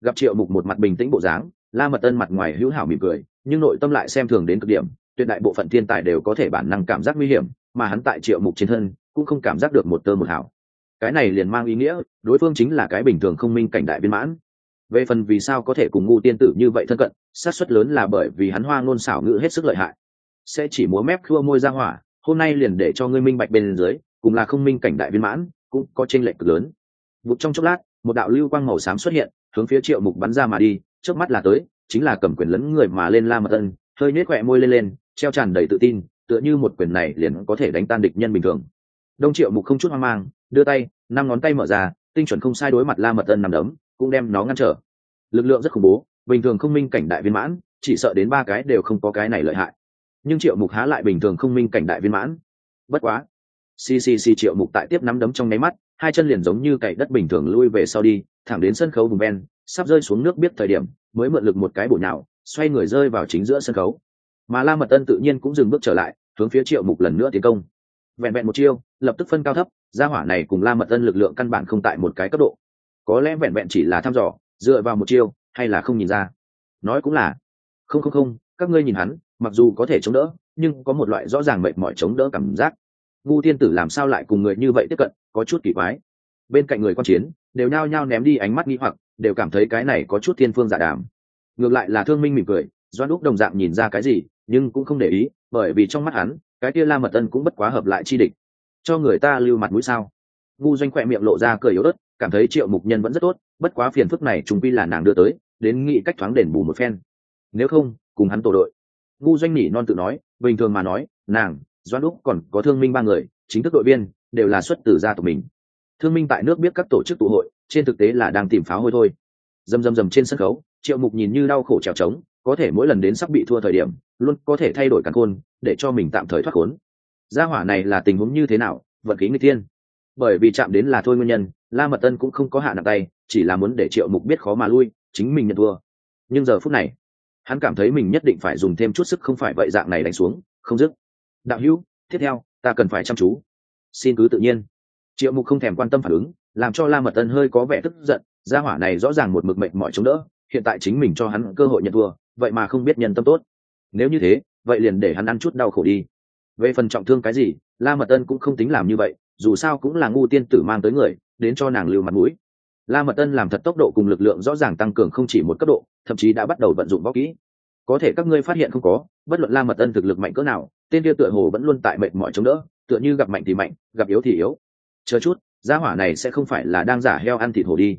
Gặp triệu mục một mặt bình tĩnh bộ dáng, la mật tân mặt ngoài hữu hảo mỉm cười, nhưng nội tâm lại xem thường đến cực điểm, tuyệt đại bộ phận thiên tài đều có thể bản năng cảm giác nguy hiểm, mà hắn tại triệu mục trên thân cũng không cảm giác được một tơ một hảo cái này liền mang ý nghĩa, đối phương chính là cái bình thường không minh cảnh đại viên mãn. Về phần vì sao có thể cùng ngu tiên tử như vậy thân cận, xác suất lớn là bởi vì hắn hoa ngôn xảo ngữ hết sức lợi hại. Sẽ chỉ múa mép khua môi ra hỏa, hôm nay liền để cho ngươi minh bạch bên dưới, cùng là không minh cảnh đại viên mãn cũng có chênh lệch cực lớn. Vụt trong chốc lát, một đạo lưu quang màu xám xuất hiện, hướng phía triệu mục bắn ra mà đi, trước mắt là tới, chính là cầm quyền lấn người mà lên la mật ân, hơi nhếch khỏe môi lên lên, treo tràn đầy tự tin, tựa như một quyền này liền có thể đánh tan địch nhân bình thường. Đông triệu mục không chút hoang mang, đưa tay, năm ngón tay mở ra, tinh chuẩn không sai đối mặt la mật ân nằm đấm, cũng đem nó ngăn trở. Lực lượng rất khủng bố, bình thường không minh cảnh đại viên mãn, chỉ sợ đến ba cái đều không có cái này lợi hại. Nhưng triệu mục há lại bình thường không minh cảnh đại viên mãn. Bất quá ccc triệu mục tại tiếp nắm đấm trong nháy mắt, hai chân liền giống như cày đất bình thường lui về sau đi, thẳng đến sân khấu vùng ven sắp rơi xuống nước biết thời điểm, mới mượn lực một cái bổ nhào, xoay người rơi vào chính giữa sân khấu. Mà la mật ân tự nhiên cũng dừng bước trở lại, hướng phía triệu mục lần nữa tiến công. Vẹn vẹn một chiêu, lập tức phân cao thấp, gia hỏa này cùng la mật ân lực lượng căn bản không tại một cái cấp độ. Có lẽ vẹn vẹn chỉ là thăm dò, dựa vào một chiêu, hay là không nhìn ra. Nói cũng là, không không không, các ngươi nhìn hắn, mặc dù có thể chống đỡ, nhưng có một loại rõ ràng mệt mỏi chống đỡ cảm giác ngu Thiên tử làm sao lại cùng người như vậy tiếp cận, có chút kỳ quái. Bên cạnh người quan chiến, đều nhao nhao ném đi ánh mắt nghi hoặc, đều cảm thấy cái này có chút thiên phương giả đàm. Ngược lại là thương minh mỉm cười doan úc đồng dạng nhìn ra cái gì, nhưng cũng không để ý, bởi vì trong mắt hắn, cái kia la mật tân cũng bất quá hợp lại chi địch. Cho người ta lưu mặt mũi sao? Ngu doanh khỏe miệng lộ ra cười yếu ớt, cảm thấy triệu mục nhân vẫn rất tốt, bất quá phiền phức này chúng quy là nàng đưa tới, đến nghĩ cách thoáng đền bù một phen. Nếu không, cùng hắn tổ đội. Ngu doanh nỉ non tự nói, bình thường mà nói, nàng doan úc còn có thương minh ba người, chính thức đội viên, đều là xuất từ gia tộc mình. Thương minh tại nước biết các tổ chức tụ hội, trên thực tế là đang tìm pháo hôi thôi. Dầm dầm dầm trên sân khấu, triệu mục nhìn như đau khổ trèo trống, có thể mỗi lần đến sắp bị thua thời điểm, luôn có thể thay đổi căn khôn để cho mình tạm thời thoát khốn. Gia hỏa này là tình huống như thế nào, vận khí người tiên bởi vì chạm đến là thôi nguyên nhân, la mật tân cũng không có hạ nặng tay, chỉ là muốn để triệu mục biết khó mà lui, chính mình nhận thua. Nhưng giờ phút này, hắn cảm thấy mình nhất định phải dùng thêm chút sức không phải vậy dạng này đánh xuống, không dứt đạo hữu, tiếp theo, ta cần phải chăm chú. Xin cứ tự nhiên. Triệu mục không thèm quan tâm phản ứng, làm cho la mật tân hơi có vẻ tức giận, gia hỏa này rõ ràng một mực mệnh mọi chống đỡ, hiện tại chính mình cho hắn cơ hội nhận thua, vậy mà không biết nhân tâm tốt. Nếu như thế, vậy liền để hắn ăn chút đau khổ đi. Về phần trọng thương cái gì, la mật tân cũng không tính làm như vậy, dù sao cũng là ngu tiên tử mang tới người, đến cho nàng lưu mặt mũi. La mật tân làm thật tốc độ cùng lực lượng rõ ràng tăng cường không chỉ một cấp độ, thậm chí đã bắt đầu vận dụng võ kỹ có thể các ngươi phát hiện không có, bất luận la mật ân thực lực mạnh cỡ nào, tên kia tựa hồ vẫn luôn tại mệnh mọi chống đỡ, tựa như gặp mạnh thì mạnh, gặp yếu thì yếu. Chờ chút, gia hỏa này sẽ không phải là đang giả heo ăn thịt hổ đi.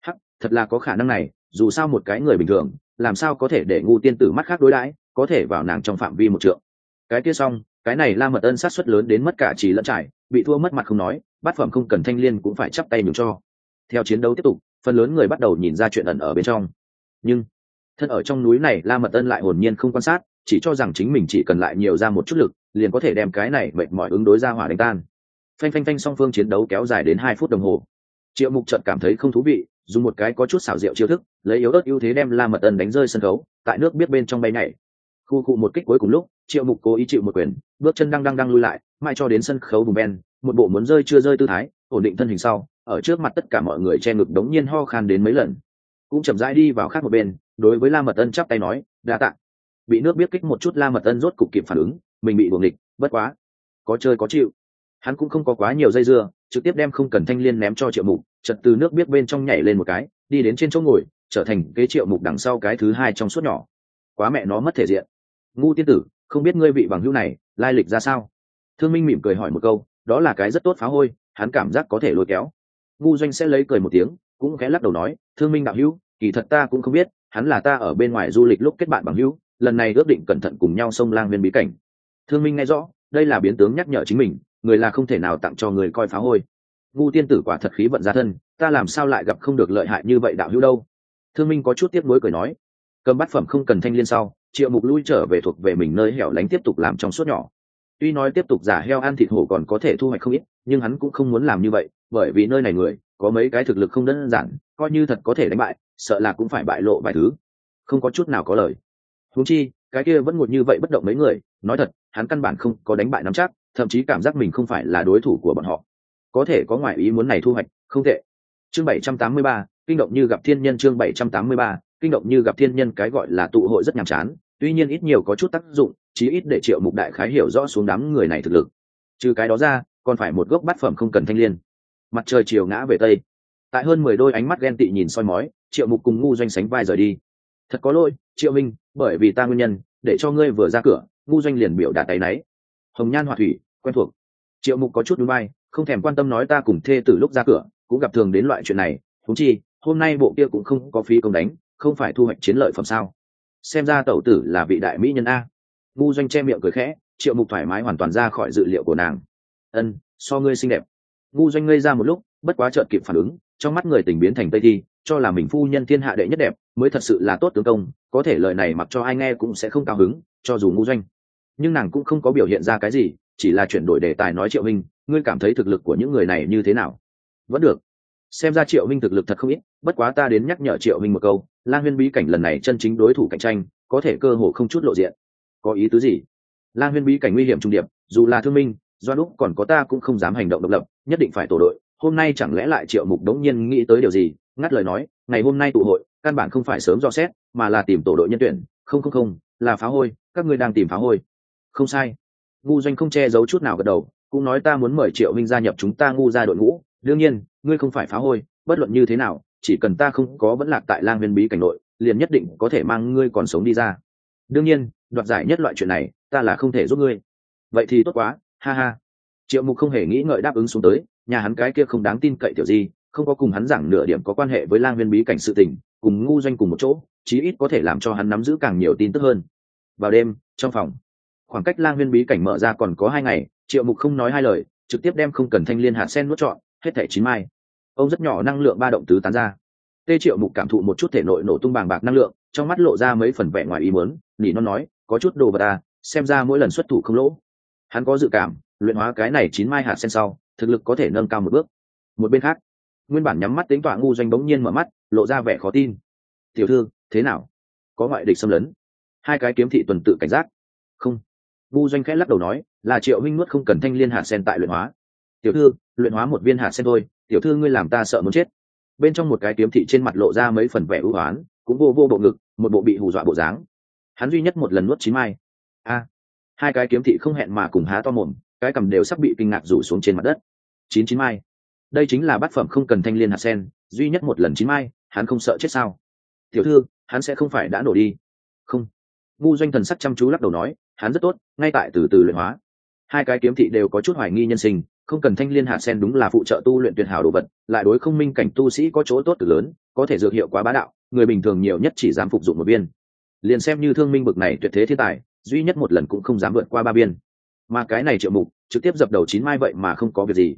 Hắc, thật là có khả năng này, dù sao một cái người bình thường, làm sao có thể để ngu tiên tử mắt khác đối đãi, có thể vào nàng trong phạm vi một trượng. Cái kia xong, cái này la mật ân sát xuất lớn đến mất cả trí lẫn trải, bị thua mất mặt không nói, bát phẩm không cần thanh liên cũng phải chắp tay nhường cho. Theo chiến đấu tiếp tục, phần lớn người bắt đầu nhìn ra chuyện ẩn ở bên trong. Nhưng thân ở trong núi này, la mật ân lại hồn nhiên không quan sát, chỉ cho rằng chính mình chỉ cần lại nhiều ra một chút lực, liền có thể đem cái này mệt mỏi ứng đối ra hỏa đánh tan. Phanh phanh phanh, song phương chiến đấu kéo dài đến hai phút đồng hồ. Triệu mục trận cảm thấy không thú vị, dùng một cái có chút xảo diệu chiêu thức, lấy yếu ớt ưu thế đem la mật ân đánh rơi sân khấu, tại nước biết bên trong bay nhảy. Khu cụ một kích cuối cùng lúc, triệu mục cố ý chịu một quyền, bước chân đang đang đang lui lại, mãi cho đến sân khấu vùng ben một bộ muốn rơi chưa rơi tư thái, ổn định thân hình sau, ở trước mặt tất cả mọi người che ngực đống nhiên ho khan đến mấy lần. Cũng chậm rãi đi vào khác một bên đối với la mật ân chắp tay nói, đa tạ. Bị nước biết kích một chút la mật ân rốt cục kịp phản ứng, mình bị buồng địch bất quá, có chơi có chịu. Hắn cũng không có quá nhiều dây dưa, trực tiếp đem không cần thanh liên ném cho triệu mục chật từ nước biết bên trong nhảy lên một cái, đi đến trên chỗ ngồi, trở thành kế triệu mục đằng sau cái thứ hai trong suốt nhỏ. Quá mẹ nó mất thể diện. Ngu tiên tử, không biết ngươi vị bằng hữu này, lai lịch ra sao? Thương minh mỉm cười hỏi một câu, đó là cái rất tốt phá hôi, hắn cảm giác có thể lôi kéo. Ngu doanh sẽ lấy cười một tiếng, cũng khẽ lắc đầu nói, thương minh đạo hữu, kỳ thật ta cũng không biết hắn là ta ở bên ngoài du lịch lúc kết bạn bằng hữu, lần này ước định cẩn thận cùng nhau sông lang viên bí cảnh. Thương minh nghe rõ, đây là biến tướng nhắc nhở chính mình, người là không thể nào tặng cho người coi phá hôi. Ngu tiên tử quả thật khí vận ra thân, ta làm sao lại gặp không được lợi hại như vậy đạo hữu đâu. Thương minh có chút tiếc nuối cười nói, cầm bát phẩm không cần thanh liên sau, triệu mục lui trở về thuộc về mình nơi hẻo lánh tiếp tục làm trong suốt nhỏ. Tuy nói tiếp tục giả heo ăn thịt hổ còn có thể thu hoạch không ít, nhưng hắn cũng không muốn làm như vậy, bởi vì nơi này người, có mấy cái thực lực không đơn giản coi như thật có thể đánh bại, sợ là cũng phải bại lộ vài thứ. Không có chút nào có lời. Húng chi, cái kia vẫn ngột như vậy bất động mấy người, nói thật, hắn căn bản không có đánh bại nắm chắc, thậm chí cảm giác mình không phải là đối thủ của bọn họ. Có thể có ngoại ý muốn này thu hoạch, không tệ. Chương bảy trăm tám mươi ba, kinh động như gặp thiên nhân chương bảy trăm tám mươi ba, kinh động như gặp thiên nhân cái gọi là tụ hội rất nhàm chán, tuy nhiên ít nhiều có chút tác dụng, chí ít để triệu mục đại khái hiểu rõ xuống đám người này thực lực. Trừ cái đó ra, còn phải một gốc bát phẩm không cần thanh liên. Mặt trời chiều ngã về tây tại hơn mười đôi ánh mắt ghen tị nhìn soi mói, triệu mục cùng ngu doanh sánh vai rời đi. Thật có lỗi, triệu minh, bởi vì ta nguyên nhân, để cho ngươi vừa ra cửa, ngu doanh liền biểu đạt tay náy. Hồng nhan hòa thủy, quen thuộc. Triệu mục có chút núi bay không thèm quan tâm nói ta cùng thê từ lúc ra cửa, cũng gặp thường đến loại chuyện này. Thú chi, hôm nay bộ kia cũng không có phí công đánh, không phải thu hoạch chiến lợi phẩm sao? Xem ra tẩu tử là vị đại mỹ nhân a. Ngu doanh che miệng cười khẽ, triệu mục thoải mái hoàn toàn ra khỏi dự liệu của nàng. Ân, so ngươi xinh đẹp. Ngu doanh ngây ra một lúc, bất quá trợn kịp phản ứng trong mắt người tình biến thành tây thi, cho là mình phu nhân thiên hạ đệ nhất đẹp, mới thật sự là tốt tướng công, có thể lời này mặc cho ai nghe cũng sẽ không cao hứng, cho dù ngu doanh. Nhưng nàng cũng không có biểu hiện ra cái gì, chỉ là chuyển đổi đề tài nói triệu minh, ngươi cảm thấy thực lực của những người này như thế nào? Vẫn được. Xem ra triệu minh thực lực thật không ít, bất quá ta đến nhắc nhở triệu minh một câu, lang huyên bí cảnh lần này chân chính đối thủ cạnh tranh, có thể cơ hồ không chút lộ diện. Có ý tứ gì? Lang huyên bí cảnh nguy hiểm trung điệp, dù là thương minh, do lúc còn có ta cũng không dám hành động độc lập, nhất định phải tổ đội hôm nay chẳng lẽ lại triệu mục đống nhiên nghĩ tới điều gì? Ngắt lời nói, ngày hôm nay tụ hội, căn bản không phải sớm do xét, mà là tìm tổ đội nhân tuyển. Không không không, là phá hôi, các ngươi đang tìm phá hôi. Không sai. Ngu doanh không che giấu chút nào gật đầu, cũng nói ta muốn mời triệu minh gia nhập chúng ta ngu ra đội ngũ. Đương nhiên, ngươi không phải phá hôi, bất luận như thế nào, chỉ cần ta không có vẫn lạc tại lang viên bí cảnh nội, liền nhất định có thể mang ngươi còn sống đi ra. Đương nhiên, đoạt giải nhất loại chuyện này, ta là không thể giúp ngươi. Vậy thì tốt quá, ha ha. Triệu mục không hề nghĩ ngợi đáp ứng xuống tới nhà hắn cái kia không đáng tin cậy tiểu gì không có cùng hắn giảng nửa điểm có quan hệ với lang viên bí cảnh sự tình, cùng ngu doanh cùng một chỗ, chí ít có thể làm cho hắn nắm giữ càng nhiều tin tức hơn. Vào đêm, trong phòng, khoảng cách lang viên bí cảnh mở ra còn có hai ngày, triệu mục không nói hai lời, trực tiếp đem không cần thanh liên hạt sen nuốt trọn, hết thẻ chín mai. Ông rất nhỏ năng lượng ba động tứ tán ra. Tê triệu mục cảm thụ một chút thể nội nổ tung bàng bạc năng lượng, trong mắt lộ ra mấy phần vẻ ngoài ý muốn, nỉ non nói, có chút đồ vật à xem ra mỗi lần xuất thủ không lỗ. Hắn có dự cảm, luyện hóa cái này chín mai hạt sen sau thực lực có thể nâng cao một bước. Một bên khác, nguyên bản nhắm mắt tính tọa ngu doanh bỗng nhiên mở mắt, lộ ra vẻ khó tin. Tiểu thư, thế nào? Có ngoại địch xâm lấn? Hai cái kiếm thị tuần tự cảnh giác. Không. Ngu doanh khẽ lắc đầu nói, là triệu huynh nuốt không cần thanh liên hạt sen tại luyện hóa. Tiểu thư, luyện hóa một viên hạt sen thôi, tiểu thư ngươi làm ta sợ muốn chết. Bên trong một cái kiếm thị trên mặt lộ ra mấy phần vẻ ưu hoán, cũng vô vô bộ ngực, một bộ bị hù dọa bộ dáng. Hắn duy nhất một lần nuốt chín mai. A. Hai cái kiếm thị không hẹn mà cùng há to mồm, cái cầm đều sắp bị kinh ngạc rủ xuống trên mặt đất chín chín mai. Đây chính là bát phẩm không cần thanh liên hạt sen, duy nhất một lần chín mai, hắn không sợ chết sao? Tiểu thư, hắn sẽ không phải đã nổ đi. Không. Ngu doanh thần sắc chăm chú lắc đầu nói, hắn rất tốt, ngay tại từ từ luyện hóa. Hai cái kiếm thị đều có chút hoài nghi nhân sinh, không cần thanh liên hạt sen đúng là phụ trợ tu luyện tuyệt hảo đồ vật, lại đối không minh cảnh tu sĩ có chỗ tốt từ lớn, có thể dược hiệu quá bá đạo, người bình thường nhiều nhất chỉ dám phục dụng một viên. Liền xem như thương minh bực này tuyệt thế thiên tài, duy nhất một lần cũng không dám vượt qua ba biên. mà cái này triệu mục, trực tiếp dập đầu chín mai vậy mà không có việc gì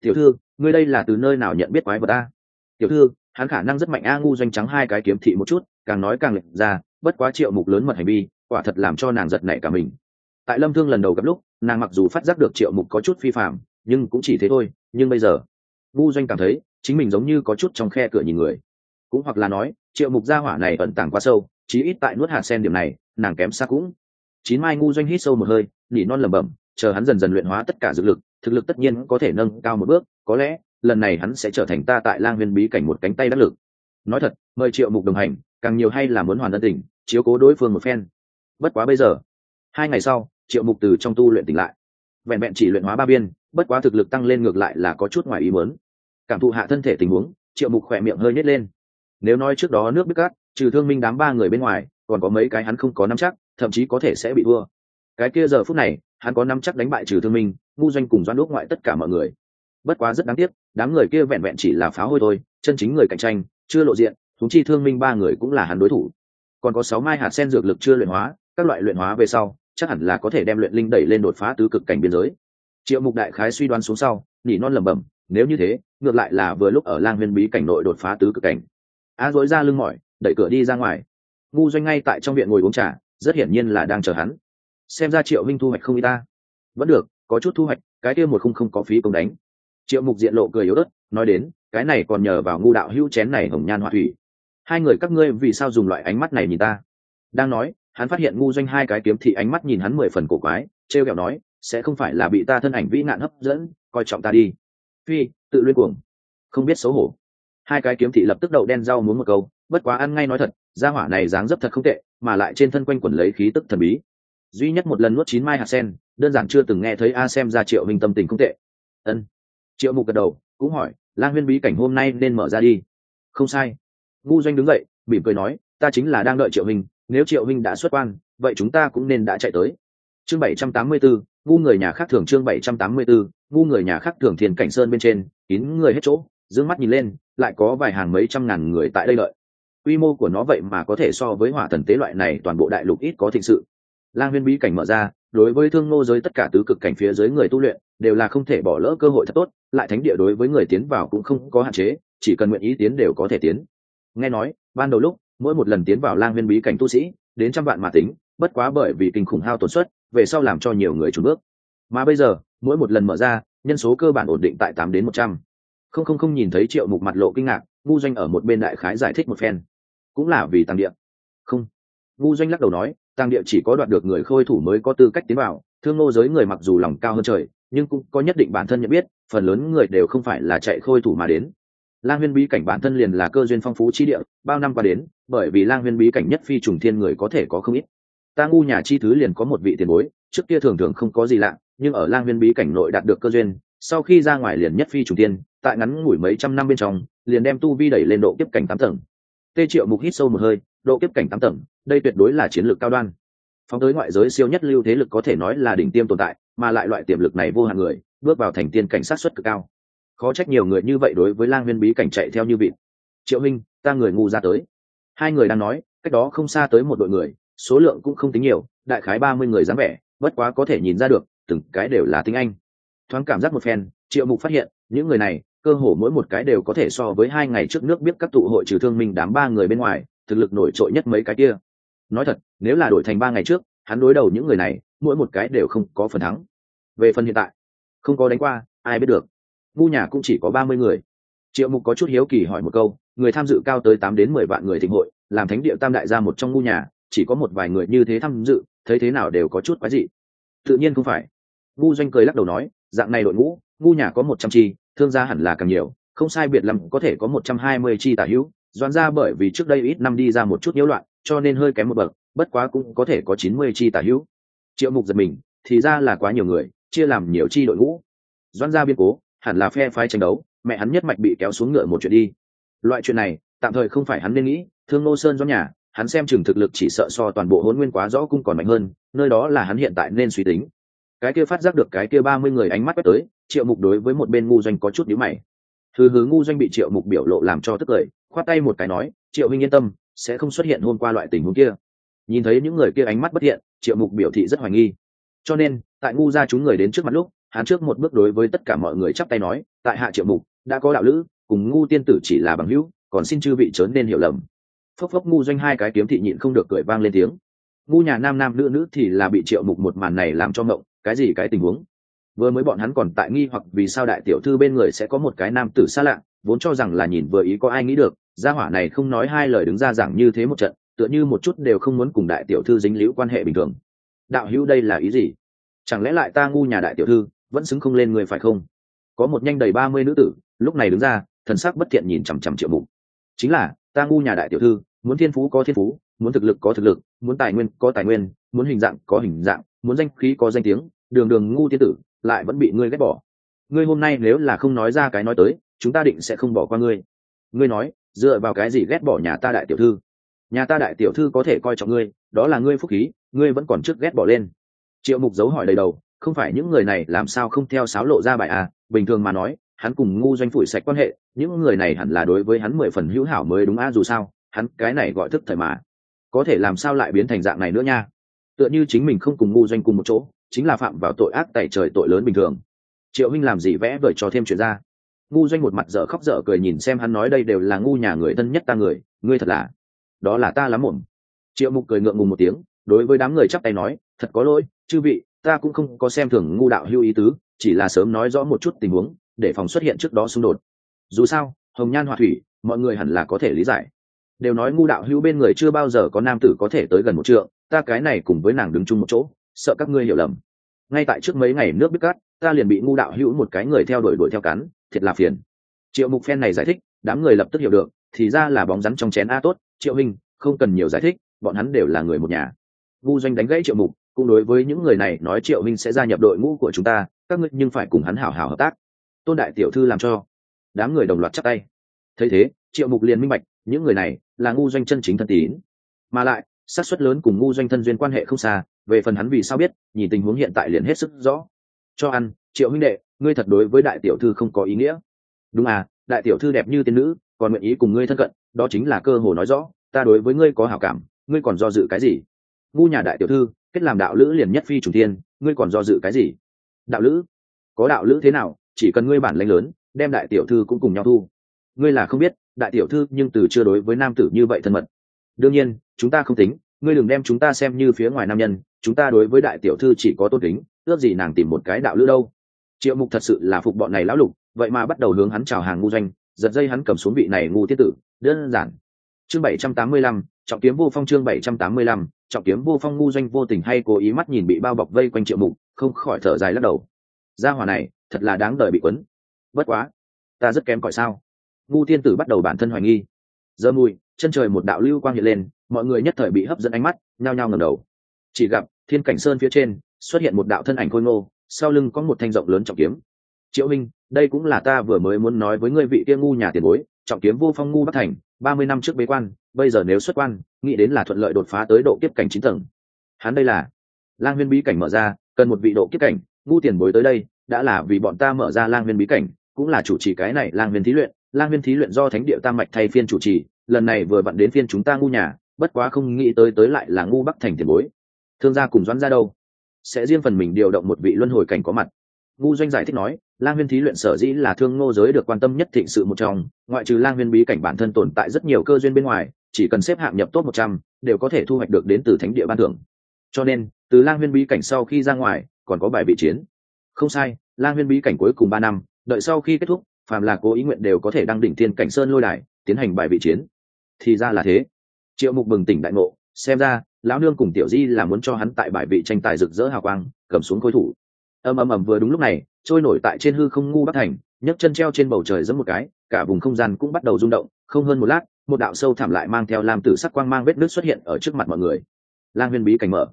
tiểu thư, ngươi đây là từ nơi nào nhận biết quái vật ta tiểu thư, hắn khả năng rất mạnh a, ngu doanh trắng hai cái kiếm thị một chút, càng nói càng lệch ra, bất quá triệu mục lớn mật hành vi, quả thật làm cho nàng giật nảy cả mình. Tại lâm thương lần đầu gặp lúc, nàng mặc dù phát giác được triệu mục có chút phi phạm nhưng cũng chỉ thế thôi, nhưng bây giờ, ngu doanh cảm thấy, chính mình giống như có chút trong khe cửa nhìn người. Cũng hoặc là nói, triệu mục gia hỏa này ẩn tàng quá sâu, chí ít tại nuốt hạt sen điểm này, nàng kém xa cũng. Chín mai ngu doanh hít sâu một hơi, nỉ non lẩm bẩm, chờ hắn dần dần luyện hóa tất cả dược lực thực lực tất nhiên có thể nâng cao một bước, có lẽ, lần này hắn sẽ trở thành ta tại lang Huyền bí cảnh một cánh tay đắc lực. Nói thật, mời triệu mục đồng hành, càng nhiều hay là muốn hoàn ân tình, chiếu cố đối phương một phen. Bất quá bây giờ, hai ngày sau, triệu mục từ trong tu luyện tỉnh lại. Vẹn vẹn chỉ luyện hóa ba biên bất quá thực lực tăng lên ngược lại là có chút ngoài ý muốn. Cảm thụ hạ thân thể tình huống, triệu mục khỏe miệng hơi nhét lên. Nếu nói trước đó nước biết cát, trừ thương minh đám ba người bên ngoài, còn có mấy cái hắn không có nắm chắc, thậm chí có thể sẽ bị thua. Cái kia giờ phút này, hắn có nắm chắc đánh bại trừ thương minh ngu doanh cùng doan đúc ngoại tất cả mọi người. Bất quá rất đáng tiếc, đám người kia vẹn vẹn chỉ là phá hôi thôi, chân chính người cạnh tranh, chưa lộ diện thúng chi thương minh ba người cũng là hắn đối thủ. Còn có sáu mai hạt sen dược lực chưa luyện hóa, các loại luyện hóa về sau, chắc hẳn là có thể đem luyện linh đẩy lên đột phá tứ cực cảnh biên giới. Triệu mục đại khái suy đoán xuống sau, nỉ non lẩm bẩm, nếu như thế, ngược lại là vừa lúc ở lang viên bí cảnh nội đột phá tứ cực cảnh. A dối ra lưng mỏi, đẩy cửa đi ra ngoài. Ngu doanh ngay tại trong viện ngồi uống trà, rất hiển nhiên là đang chờ hắn. Xem ra triệu minh thu hoạch không y ta. Vẫn được có chút thu hoạch, cái kia một khung không có phí công đánh. Triệu mục diện lộ cười yếu ớt, nói đến, cái này còn nhờ vào ngu đạo hữu chén này hồng nhan họa thủy. Hai người các ngươi vì sao dùng loại ánh mắt này nhìn ta? Đang nói, hắn phát hiện ngu doanh hai cái kiếm thị ánh mắt nhìn hắn mười phần cổ quái, trêu kẹo nói, sẽ không phải là bị ta thân ảnh vĩ nạn hấp dẫn, coi trọng ta đi. Phi, tự luyên cuồng. Không biết xấu hổ. Hai cái kiếm thị lập tức đậu đen rau muốn một câu, bất quá ăn ngay nói thật, gia hỏa này dáng dấp thật không tệ, mà lại trên thân quanh quẩn lấy khí tức thần bí duy nhất một lần nuốt chín mai hạt sen, đơn giản chưa từng nghe thấy a xem ra triệu minh tâm tình không tệ. Ân. Triệu mục gật đầu, cũng hỏi, lang huyên bí cảnh hôm nay nên mở ra đi. Không sai. Ngu doanh đứng dậy, mỉm cười nói, ta chính là đang đợi triệu minh, nếu triệu minh đã xuất quan, vậy chúng ta cũng nên đã chạy tới. Chương bảy trăm tám mươi bốn ngu người nhà khác thường chương bảy trăm tám mươi bốn ngu người nhà khác thường thiền cảnh sơn bên trên, kín người hết chỗ d ư ơ n g mắt nhìn lên, lại có vài hàng mấy trăm ngàn người tại đây lợi quy mô của nó vậy mà có thể so với hỏa thần tế loại này toàn bộ đại lục ít có thịnh sự lang huyên bí cảnh mở ra, đối với thương ngô giới tất cả tứ cực cảnh phía dưới người tu luyện, đều là không thể bỏ lỡ cơ hội thật tốt, lại thánh địa đối với người tiến vào cũng không có hạn chế, chỉ cần nguyện ý tiến đều có thể tiến. Nghe nói, ban đầu lúc, mỗi một lần tiến vào lang huyên bí cảnh tu sĩ, đến trăm vạn mà tính, bất quá bởi vì kinh khủng hao tổn suất, về sau làm cho nhiều người trùn bước. Mà bây giờ, mỗi một lần mở ra, nhân số cơ bản ổn định tại tám đến một trăm. Không không không nhìn thấy triệu mục mặt lộ kinh ngạc ngu doanh ở một bên đại khái giải thích một phen. Cũng là vì tăng địa. Không. Ngu doanh lắc đầu nói tàng địa chỉ có đoạt được người khôi thủ mới có tư cách tiến vào. Thương ngô giới người mặc dù lòng cao hơn trời, nhưng cũng có nhất định bản thân nhận biết, phần lớn người đều không phải là chạy khôi thủ mà đến. Lang huyên bí cảnh bản thân liền là cơ duyên phong phú chi địa, bao năm qua đến, bởi vì lang huyên bí cảnh nhất phi trùng thiên người có thể có không ít. Ta ngu nhà chi thứ liền có một vị tiền bối, trước kia thường thường không có gì lạ, nhưng ở lang huyên bí cảnh nội đạt được cơ duyên, sau khi ra ngoài liền nhất phi trùng tiên tại ngắn ngủi mấy trăm năm bên trong, liền đem tu vi đẩy lên độ kiếp cảnh tám tầng. Tê triệu mục hít sâu một hơi, độ kiếp cảnh tám tầng đây tuyệt đối là chiến lược cao đoan. Phóng tới ngoại giới siêu nhất lưu thế lực có thể nói là đỉnh tiêm tồn tại, mà lại loại tiềm lực này vô hạn người, bước vào thành tiên cảnh sát xuất cực cao. Khó trách nhiều người như vậy đối với lang huyên bí cảnh chạy theo như vịt. Triệu minh, ta người ngu ra tới. Hai người đang nói, cách đó không xa tới một đội người, số lượng cũng không tính nhiều, đại khái ba mươi người dáng vẻ, bất quá có thể nhìn ra được, từng cái đều là tiếng anh. Thoáng cảm giác một phen, triệu mục phát hiện, những người này, cơ hồ mỗi một cái đều có thể so với hai ngày trước nước biết các tụ hội trừ thương minh đám ba người bên ngoài, thực lực nổi trội nhất mấy cái kia nói thật, nếu là đổi thành ba ngày trước, hắn đối đầu những người này, mỗi một cái đều không có phần thắng. Về phần hiện tại, không có đánh qua, ai biết được. Ngu nhà cũng chỉ có ba mươi người. Triệu mục có chút hiếu kỳ hỏi một câu, người tham dự cao tới tám đến mười vạn người thịnh hội, làm thánh địa tam đại gia một trong ngu nhà, chỉ có một vài người như thế tham dự, thấy thế nào đều có chút quái dị. Tự nhiên không phải. Ngu doanh cười lắc đầu nói, dạng này đội ngũ, ngu nhà có một trăm chi, thương gia hẳn là càng nhiều, không sai biệt lắm có thể có một trăm hai mươi chi tả hữu. Doan ra bởi vì trước đây ít năm đi ra một chút nhiễu loạn cho nên hơi kém một bậc, bất quá cũng có thể có chín mươi chi tả hữu. Triệu mục giật mình, thì ra là quá nhiều người, chia làm nhiều chi đội ngũ. Doan gia biên cố, hẳn là phe phái tranh đấu, mẹ hắn nhất mạch bị kéo xuống ngựa một chuyện đi. Loại chuyện này, tạm thời không phải hắn nên nghĩ, thương nô sơn do nhà, hắn xem chừng thực lực chỉ sợ so toàn bộ hôn nguyên quá rõ cung còn mạnh hơn, nơi đó là hắn hiện tại nên suy tính. Cái kia phát giác được cái kia ba mươi người ánh mắt quét tới, triệu mục đối với một bên ngu doanh có chút nhữ mày thứ hứa ngu doanh bị triệu mục biểu lộ làm cho tức cười, khoát tay một cái nói, triệu huynh yên tâm, sẽ không xuất hiện hôm qua loại tình huống kia. Nhìn thấy những người kia ánh mắt bất thiện, triệu mục biểu thị rất hoài nghi. Cho nên, tại ngu ra chúng người đến trước mặt lúc, hắn trước một bước đối với tất cả mọi người chắp tay nói, tại hạ triệu mục, đã có đạo lữ, cùng ngu tiên tử chỉ là bằng hữu, còn xin chư vị trớn nên hiểu lầm. Phốc phốc ngu doanh hai cái kiếm thị nhịn không được cười vang lên tiếng. Ngu nhà nam nam nữ nữ thì là bị triệu mục một màn này làm cho ngộng, cái gì cái tình huống? Vừa mới bọn hắn còn tại nghi hoặc vì sao đại tiểu thư bên người sẽ có một cái nam tử xa lạ, vốn cho rằng là nhìn vừa ý có ai nghĩ được, gia hỏa này không nói hai lời đứng ra giảng như thế một trận, tựa như một chút đều không muốn cùng đại tiểu thư dính liễu quan hệ bình thường. Đạo hữu đây là ý gì? Chẳng lẽ lại ta ngu nhà đại tiểu thư, vẫn xứng không lên người phải không? Có một nhanh đầy ba mươi nữ tử, lúc này đứng ra, thần sắc bất thiện nhìn chằm chằm triệu mục. Chính là, ta ngu nhà đại tiểu thư, muốn thiên phú có thiên phú, muốn thực lực có thực lực, muốn tài nguyên có tài nguyên, muốn hình dạng có hình dạng, muốn danh khí có danh tiếng, đường đường ngu tiên tử lại vẫn bị ngươi ghét bỏ. Ngươi hôm nay nếu là không nói ra cái nói tới, chúng ta định sẽ không bỏ qua ngươi. Ngươi nói, dựa vào cái gì ghét bỏ nhà ta đại tiểu thư? Nhà ta đại tiểu thư có thể coi trọng ngươi, đó là ngươi phúc khí, ngươi vẫn còn trước ghét bỏ lên. Triệu mục giấu hỏi đầy đầu, không phải những người này làm sao không theo sáo lộ ra bài à? Bình thường mà nói, hắn cùng ngu doanh phủi sạch quan hệ, những người này hẳn là đối với hắn mười phần hữu hảo mới đúng a dù sao, hắn cái này gọi thức thời mà. Có thể làm sao lại biến thành dạng này nữa nha? Tựa như chính mình không cùng ngu doanh cùng một chỗ chính là phạm vào tội ác tẩy trời tội lớn bình thường. Triệu huynh làm gì vẽ vời cho thêm chuyện ra? Ngu doanh một mặt dở khóc dở cười nhìn xem hắn nói đây đều là ngu nhà người thân nhất ta người, ngươi thật là, đó là ta lắm ổn triệu mục cười ngượng ngùng một tiếng, đối với đám người chắp tay nói, thật có lỗi, chư vị, ta cũng không có xem thường ngu đạo hưu ý tứ, chỉ là sớm nói rõ một chút tình huống, để phòng xuất hiện trước đó xung đột. Dù sao, hồng nhan họa thủy, mọi người hẳn là có thể lý giải. Đều nói ngu đạo hưu bên người chưa bao giờ có nam tử có thể tới gần một trượng, ta cái này cùng với nàng đứng chung một chỗ sợ các ngươi hiểu lầm. Ngay tại trước mấy ngày nước biết cát, ta liền bị ngu đạo hữu một cái người theo đuổi đuổi theo cắn, thiệt là phiền. Triệu mục phen này giải thích, đám người lập tức hiểu được, thì ra là bóng rắn trong chén a tốt, triệu hình, không cần nhiều giải thích, bọn hắn đều là người một nhà. Ngu doanh đánh gãy triệu mục, cũng đối với những người này nói triệu minh sẽ gia nhập đội ngũ của chúng ta, các ngươi nhưng phải cùng hắn hảo hảo hợp tác. Tôn đại tiểu thư làm cho. Đám người đồng loạt chắc tay. Thấy thế, triệu mục liền minh bạch, những người này là ngu doanh chân chính thân tín. Mà lại, xác suất lớn cùng ngu doanh thân duyên quan hệ không xa về phần hắn vì sao biết, nhìn tình huống hiện tại liền hết sức rõ. Cho ăn, triệu huynh đệ, ngươi thật đối với đại tiểu thư không có ý nghĩa. Đúng à đại tiểu thư đẹp như tiên nữ, còn nguyện ý cùng ngươi thân cận, đó chính là cơ hồ nói rõ, ta đối với ngươi có hảo cảm, ngươi còn do dự cái gì? Ngu nhà đại tiểu thư, kết làm đạo lữ liền nhất phi trùng tiên ngươi còn do dự cái gì? Đạo lữ? Có đạo lữ thế nào, chỉ cần ngươi bản lãnh lớn, đem đại tiểu thư cũng cùng nhau thu. Ngươi là không biết, đại tiểu thư nhưng từ chưa đối với nam tử như vậy thân mật. Đương nhiên, chúng ta không tính ngươi đừng đem chúng ta xem như phía ngoài nam nhân, chúng ta đối với đại tiểu thư chỉ có tôn kính, ước gì nàng tìm một cái đạo lữ đâu. Triệu mục thật sự là phục bọn này lão lục, vậy mà bắt đầu hướng hắn chào hàng ngu doanh, giật dây hắn cầm xuống vị này ngu tiết tử, đơn giản. Chương bảy trăm tám mươi lăm, trọng kiếm vô phong chương bảy trăm tám mươi lăm, trọng kiếm vô phong ngu doanh vô tình hay cố ý mắt nhìn bị bao bọc vây quanh triệu mục, không khỏi thở dài lắc đầu. Gia hỏa này, thật là đáng đời bị quấn. Bất quá, ta rất kém cỏi sao? Ngu tiên tử bắt đầu bản thân hoài nghi. Giờ mùi, chân trời một đạo lưu quang hiện lên mọi người nhất thời bị hấp dẫn ánh mắt, nhao nhao ngầm đầu. Chỉ gặp, thiên cảnh sơn phía trên, xuất hiện một đạo thân ảnh khôi ngô, sau lưng có một thanh rộng lớn trọng kiếm. Triệu minh đây cũng là ta vừa mới muốn nói với ngươi vị kia ngu nhà tiền bối, trọng kiếm vô phong ngu bắc thành, ba mươi năm trước bế quan, bây giờ nếu xuất quan, nghĩ đến là thuận lợi đột phá tới độ kiếp cảnh chín tầng. Hắn đây là lang huyên bí cảnh mở ra, cần một vị độ kiếp cảnh, ngu tiền bối tới đây, đã là vì bọn ta mở ra lang huyên bí cảnh, cũng là chủ trì cái này lang huyên thí luyện. Lang huyên thí luyện do thánh địa tam mạch thay phiên chủ trì, lần này vừa vặn đến phiên chúng ta ngu nhà bất quá không nghĩ tới tới lại là ngu bắc thành tiền bối. Thương gia cùng doãn ra đâu? Sẽ riêng phần mình điều động một vị luân hồi cảnh có mặt. Ngu doanh giải thích nói, lang Huyên thí luyện sở dĩ là thương ngô giới được quan tâm nhất thịnh sự một trong, ngoại trừ lang Huyên bí cảnh bản thân tồn tại rất nhiều cơ duyên bên ngoài, chỉ cần xếp hạng nhập tốt một trăm, đều có thể thu hoạch được đến từ thánh địa ban thưởng. Cho nên, từ lang Huyên bí cảnh sau khi ra ngoài, còn có bài vị chiến. Không sai, lang Huyên bí cảnh cuối cùng ba năm, đợi sau khi kết thúc, phàm là cố ý nguyện đều có thể đăng đỉnh thiên cảnh sơn lôi đài, tiến hành bài vị chiến. Thì ra là thế triệu mục bừng tỉnh đại ngộ, xem ra, lão nương cùng tiểu di là muốn cho hắn tại bài vị tranh tài rực rỡ hào quang, cầm xuống khối thủ. Ầm ầm ầm, vừa đúng lúc này, trôi nổi tại trên hư không ngu bắc thành, nhấc chân treo trên bầu trời giẫm một cái, cả vùng không gian cũng bắt đầu rung động, không hơn một lát, một đạo sâu thẳm lại mang theo lam tử sắc quang mang vết nước xuất hiện ở trước mặt mọi người. Lang huyền bí cảnh mở.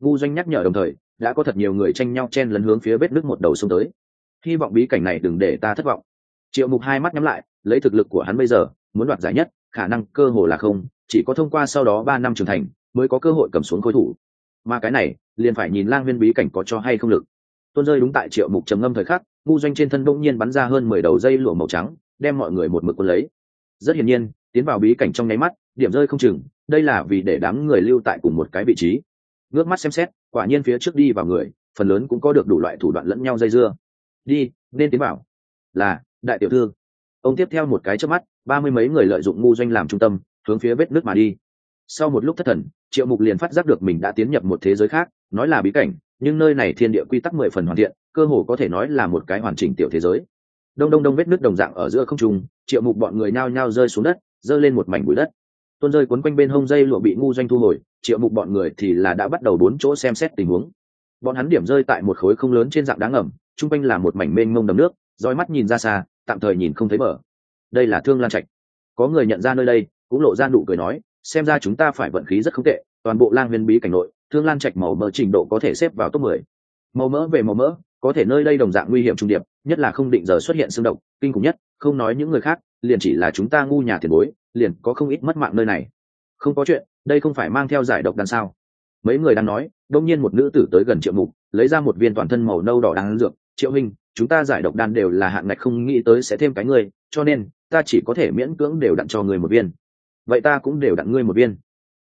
Ngu doanh nhắc nhở đồng thời, đã có thật nhiều người tranh nhau chen lấn hướng phía vết nước một đầu xông tới. Hy vọng bí cảnh này đừng để ta thất vọng. Triệu mục hai mắt nhắm lại, lấy thực lực của hắn bây giờ, muốn đoạt giải nhất khả năng cơ hồ là không, chỉ có thông qua sau đó ba năm trưởng thành mới có cơ hội cầm xuống khối thủ. Mà cái này, liền phải nhìn lang Nguyên bí cảnh có cho hay không lực. Tuôn rơi đúng tại triệu mục trầm ngâm thời khắc, ngu doanh trên thân bỗng nhiên bắn ra hơn mười đầu dây lụa màu trắng, đem mọi người một mực quân lấy. Rất hiển nhiên, tiến vào bí cảnh trong nháy mắt, điểm rơi không chừng, đây là vì để đám người lưu tại cùng một cái vị trí. Ngước mắt xem xét, quả nhiên phía trước đi vào người, phần lớn cũng có được đủ loại thủ đoạn lẫn nhau dây dưa. Đi, nên tiến vào. Là, đại tiểu thư ông tiếp theo một cái trước mắt, ba mươi mấy người lợi dụng ngu doanh làm trung tâm, hướng phía vết nước mà đi. Sau một lúc thất thần, triệu mục liền phát giác được mình đã tiến nhập một thế giới khác, nói là bí cảnh, nhưng nơi này thiên địa quy tắc mười phần hoàn thiện, cơ hồ có thể nói là một cái hoàn chỉnh tiểu thế giới. Đông đông đông vết nước đồng dạng ở giữa không trung, triệu mục bọn người nao nhao rơi xuống đất, giơ lên một mảnh bụi đất. Tuôn rơi cuốn quanh bên hông dây lụa bị ngu doanh thu hồi, triệu mục bọn người thì là đã bắt đầu bốn chỗ xem xét tình huống. Bọn hắn điểm rơi tại một khối không lớn trên dạng đá ngầm, chung quanh là một mảnh mênh mông đầm nước, roi mắt nhìn ra xa tạm thời nhìn không thấy mở. đây là thương lan trạch. Có người nhận ra nơi đây, cũng lộ ra nụ cười nói, xem ra chúng ta phải vận khí rất không tệ, toàn bộ lang huyền bí cảnh nội, thương lan trạch màu mỡ trình độ có thể xếp vào top mười. Màu mỡ về màu mỡ, có thể nơi đây đồng dạng nguy hiểm trung điệp, nhất là không định giờ xuất hiện xương độc, kinh khủng nhất, không nói những người khác, liền chỉ là chúng ta ngu nhà tiền bối, liền có không ít mất mạng nơi này. Không có chuyện, đây không phải mang theo giải độc đằng sao? Mấy người đang nói đông nhiên một nữ tử tới gần triệu mục, lấy ra một viên toàn thân màu nâu đỏ đáng dược, triệu hình chúng ta giải độc đan đều là hạn ngạch không nghĩ tới sẽ thêm cái ngươi, cho nên ta chỉ có thể miễn cưỡng đều đặn cho người một viên. Vậy ta cũng đều đặn ngươi một viên.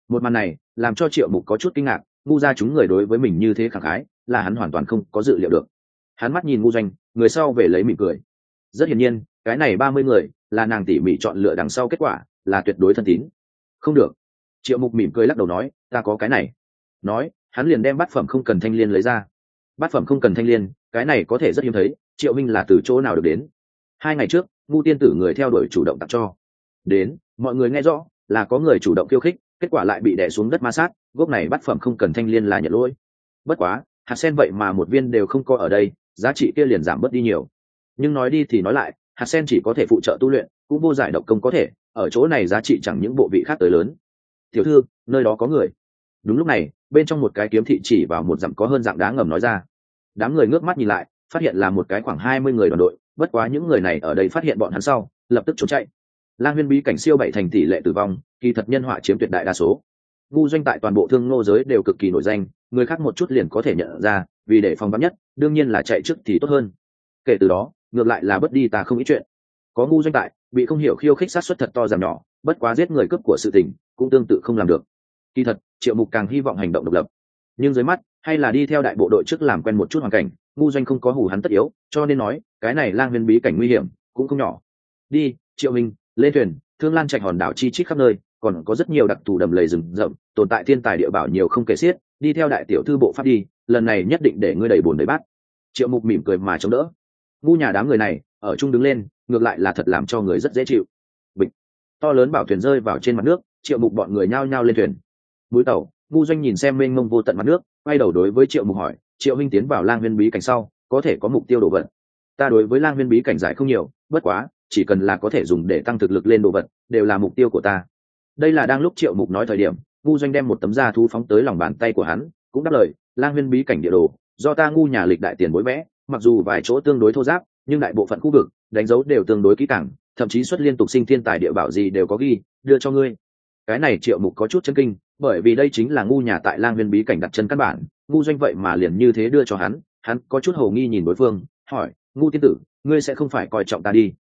Một màn này làm cho triệu mục có chút kinh ngạc ngu ra chúng người đối với mình như thế khẳng khái là hắn hoàn toàn không có dự liệu được. Hắn mắt nhìn ngu doanh người sau về lấy mỉm cười. Rất hiển nhiên cái này ba mươi người là nàng tỉ mỉ chọn lựa đằng sau kết quả là tuyệt đối thân tín. Không được. Triệu mục mỉm cười lắc đầu nói ta có cái này. Nói hắn liền đem bát phẩm không cần thanh liên lấy ra. Bát phẩm không cần thanh liên cái này có thể rất hiếm thấy triệu minh là từ chỗ nào được đến? Hai ngày trước ngu tiên tử người theo đuổi chủ động tặng cho. Đến, mọi người nghe rõ, là có người chủ động khiêu khích, kết quả lại bị đè xuống đất ma sát, gốc này bắt phẩm không cần thanh liên là nhận lỗi. Bất quá, hạt sen vậy mà một viên đều không có ở đây, giá trị kia liền giảm bớt đi nhiều. Nhưng nói đi thì nói lại, hạt sen chỉ có thể phụ trợ tu luyện, cũng vô giải độc công có thể, ở chỗ này giá trị chẳng những bộ vị khác tới lớn. Tiểu thư, nơi đó có người. Đúng lúc này, bên trong một cái kiếm thị chỉ vào một dặm có hơn dạng đá ngầm nói ra. Đám người ngước mắt nhìn lại phát hiện là một cái khoảng hai mươi người đoàn đội, bất quá những người này ở đây phát hiện bọn hắn sau, lập tức trốn chạy. Lang huyên bí cảnh siêu bảy thành tỷ lệ tử vong, kỳ thật nhân họa chiếm tuyệt đại đa số. Ngu doanh tại toàn bộ thương nô giới đều cực kỳ nổi danh, người khác một chút liền có thể nhận ra, vì để phòng vắn nhất, đương nhiên là chạy trước thì tốt hơn. Kể từ đó, ngược lại là bất đi ta không ý chuyện. Có ngu doanh tại, bị không hiểu khiêu khích sát xuất thật to giảm nhỏ, bất quá giết người cướp của sự tình, cũng tương tự không làm được. Kỳ thật, triệu mục càng hy vọng hành động độc lập. Nhưng dưới mắt, hay là đi theo đại bộ đội trước làm quen một chút hoàn cảnh ngu doanh không có hủ hắn tất yếu, cho nên nói, cái này lang huyền bí cảnh nguy hiểm cũng không nhỏ. Đi, triệu minh, lên thuyền, thương lan trạch hòn đảo chi chít khắp nơi, còn có rất nhiều đặc thù đầm lầy rừng rậm, tồn tại thiên tài địa bảo nhiều không kể xiết, đi theo đại tiểu thư bộ pháp đi, lần này nhất định để ngươi đầy bồn đầy bát. Triệu mục mỉm cười mà chống đỡ. Ngu nhà đám người này, ở chung đứng lên, ngược lại là thật làm cho người rất dễ chịu. Bịch. To lớn bảo thuyền rơi vào trên mặt nước, triệu mục bọn người nhao nhao lên thuyền. Mũi tàu, ngu doanh nhìn xem mênh mông vô tận mặt nước, quay đầu đối với triệu mục hỏi triệu huynh tiến vào lang huyên bí cảnh sau, có thể có mục tiêu đồ vật. Ta đối với lang huyên bí cảnh giải không nhiều, bất quá, chỉ cần là có thể dùng để tăng thực lực lên đồ vật, đều là mục tiêu của ta. Đây là đang lúc triệu mục nói thời điểm ngu doanh đem một tấm da thú phóng tới lòng bàn tay của hắn, cũng đáp lời, lang huyên bí cảnh địa đồ, do ta ngu nhà lịch đại tiền bối vẽ, mặc dù vài chỗ tương đối thô giáp, nhưng đại bộ phận khu vực, đánh dấu đều tương đối kỹ càng, thậm chí xuất liên tục sinh thiên tài địa bảo gì đều có ghi, đưa cho ngươi. Cái này triệu mục có chút chân kinh, bởi vì đây chính là ngu nhà tại lang huyên bí cảnh đặt chân căn bản ngu doanh vậy mà liền như thế đưa cho hắn hắn có chút hầu nghi nhìn đối phương, hỏi, ngu tiên tử, ngươi sẽ không phải coi trọng ta đi?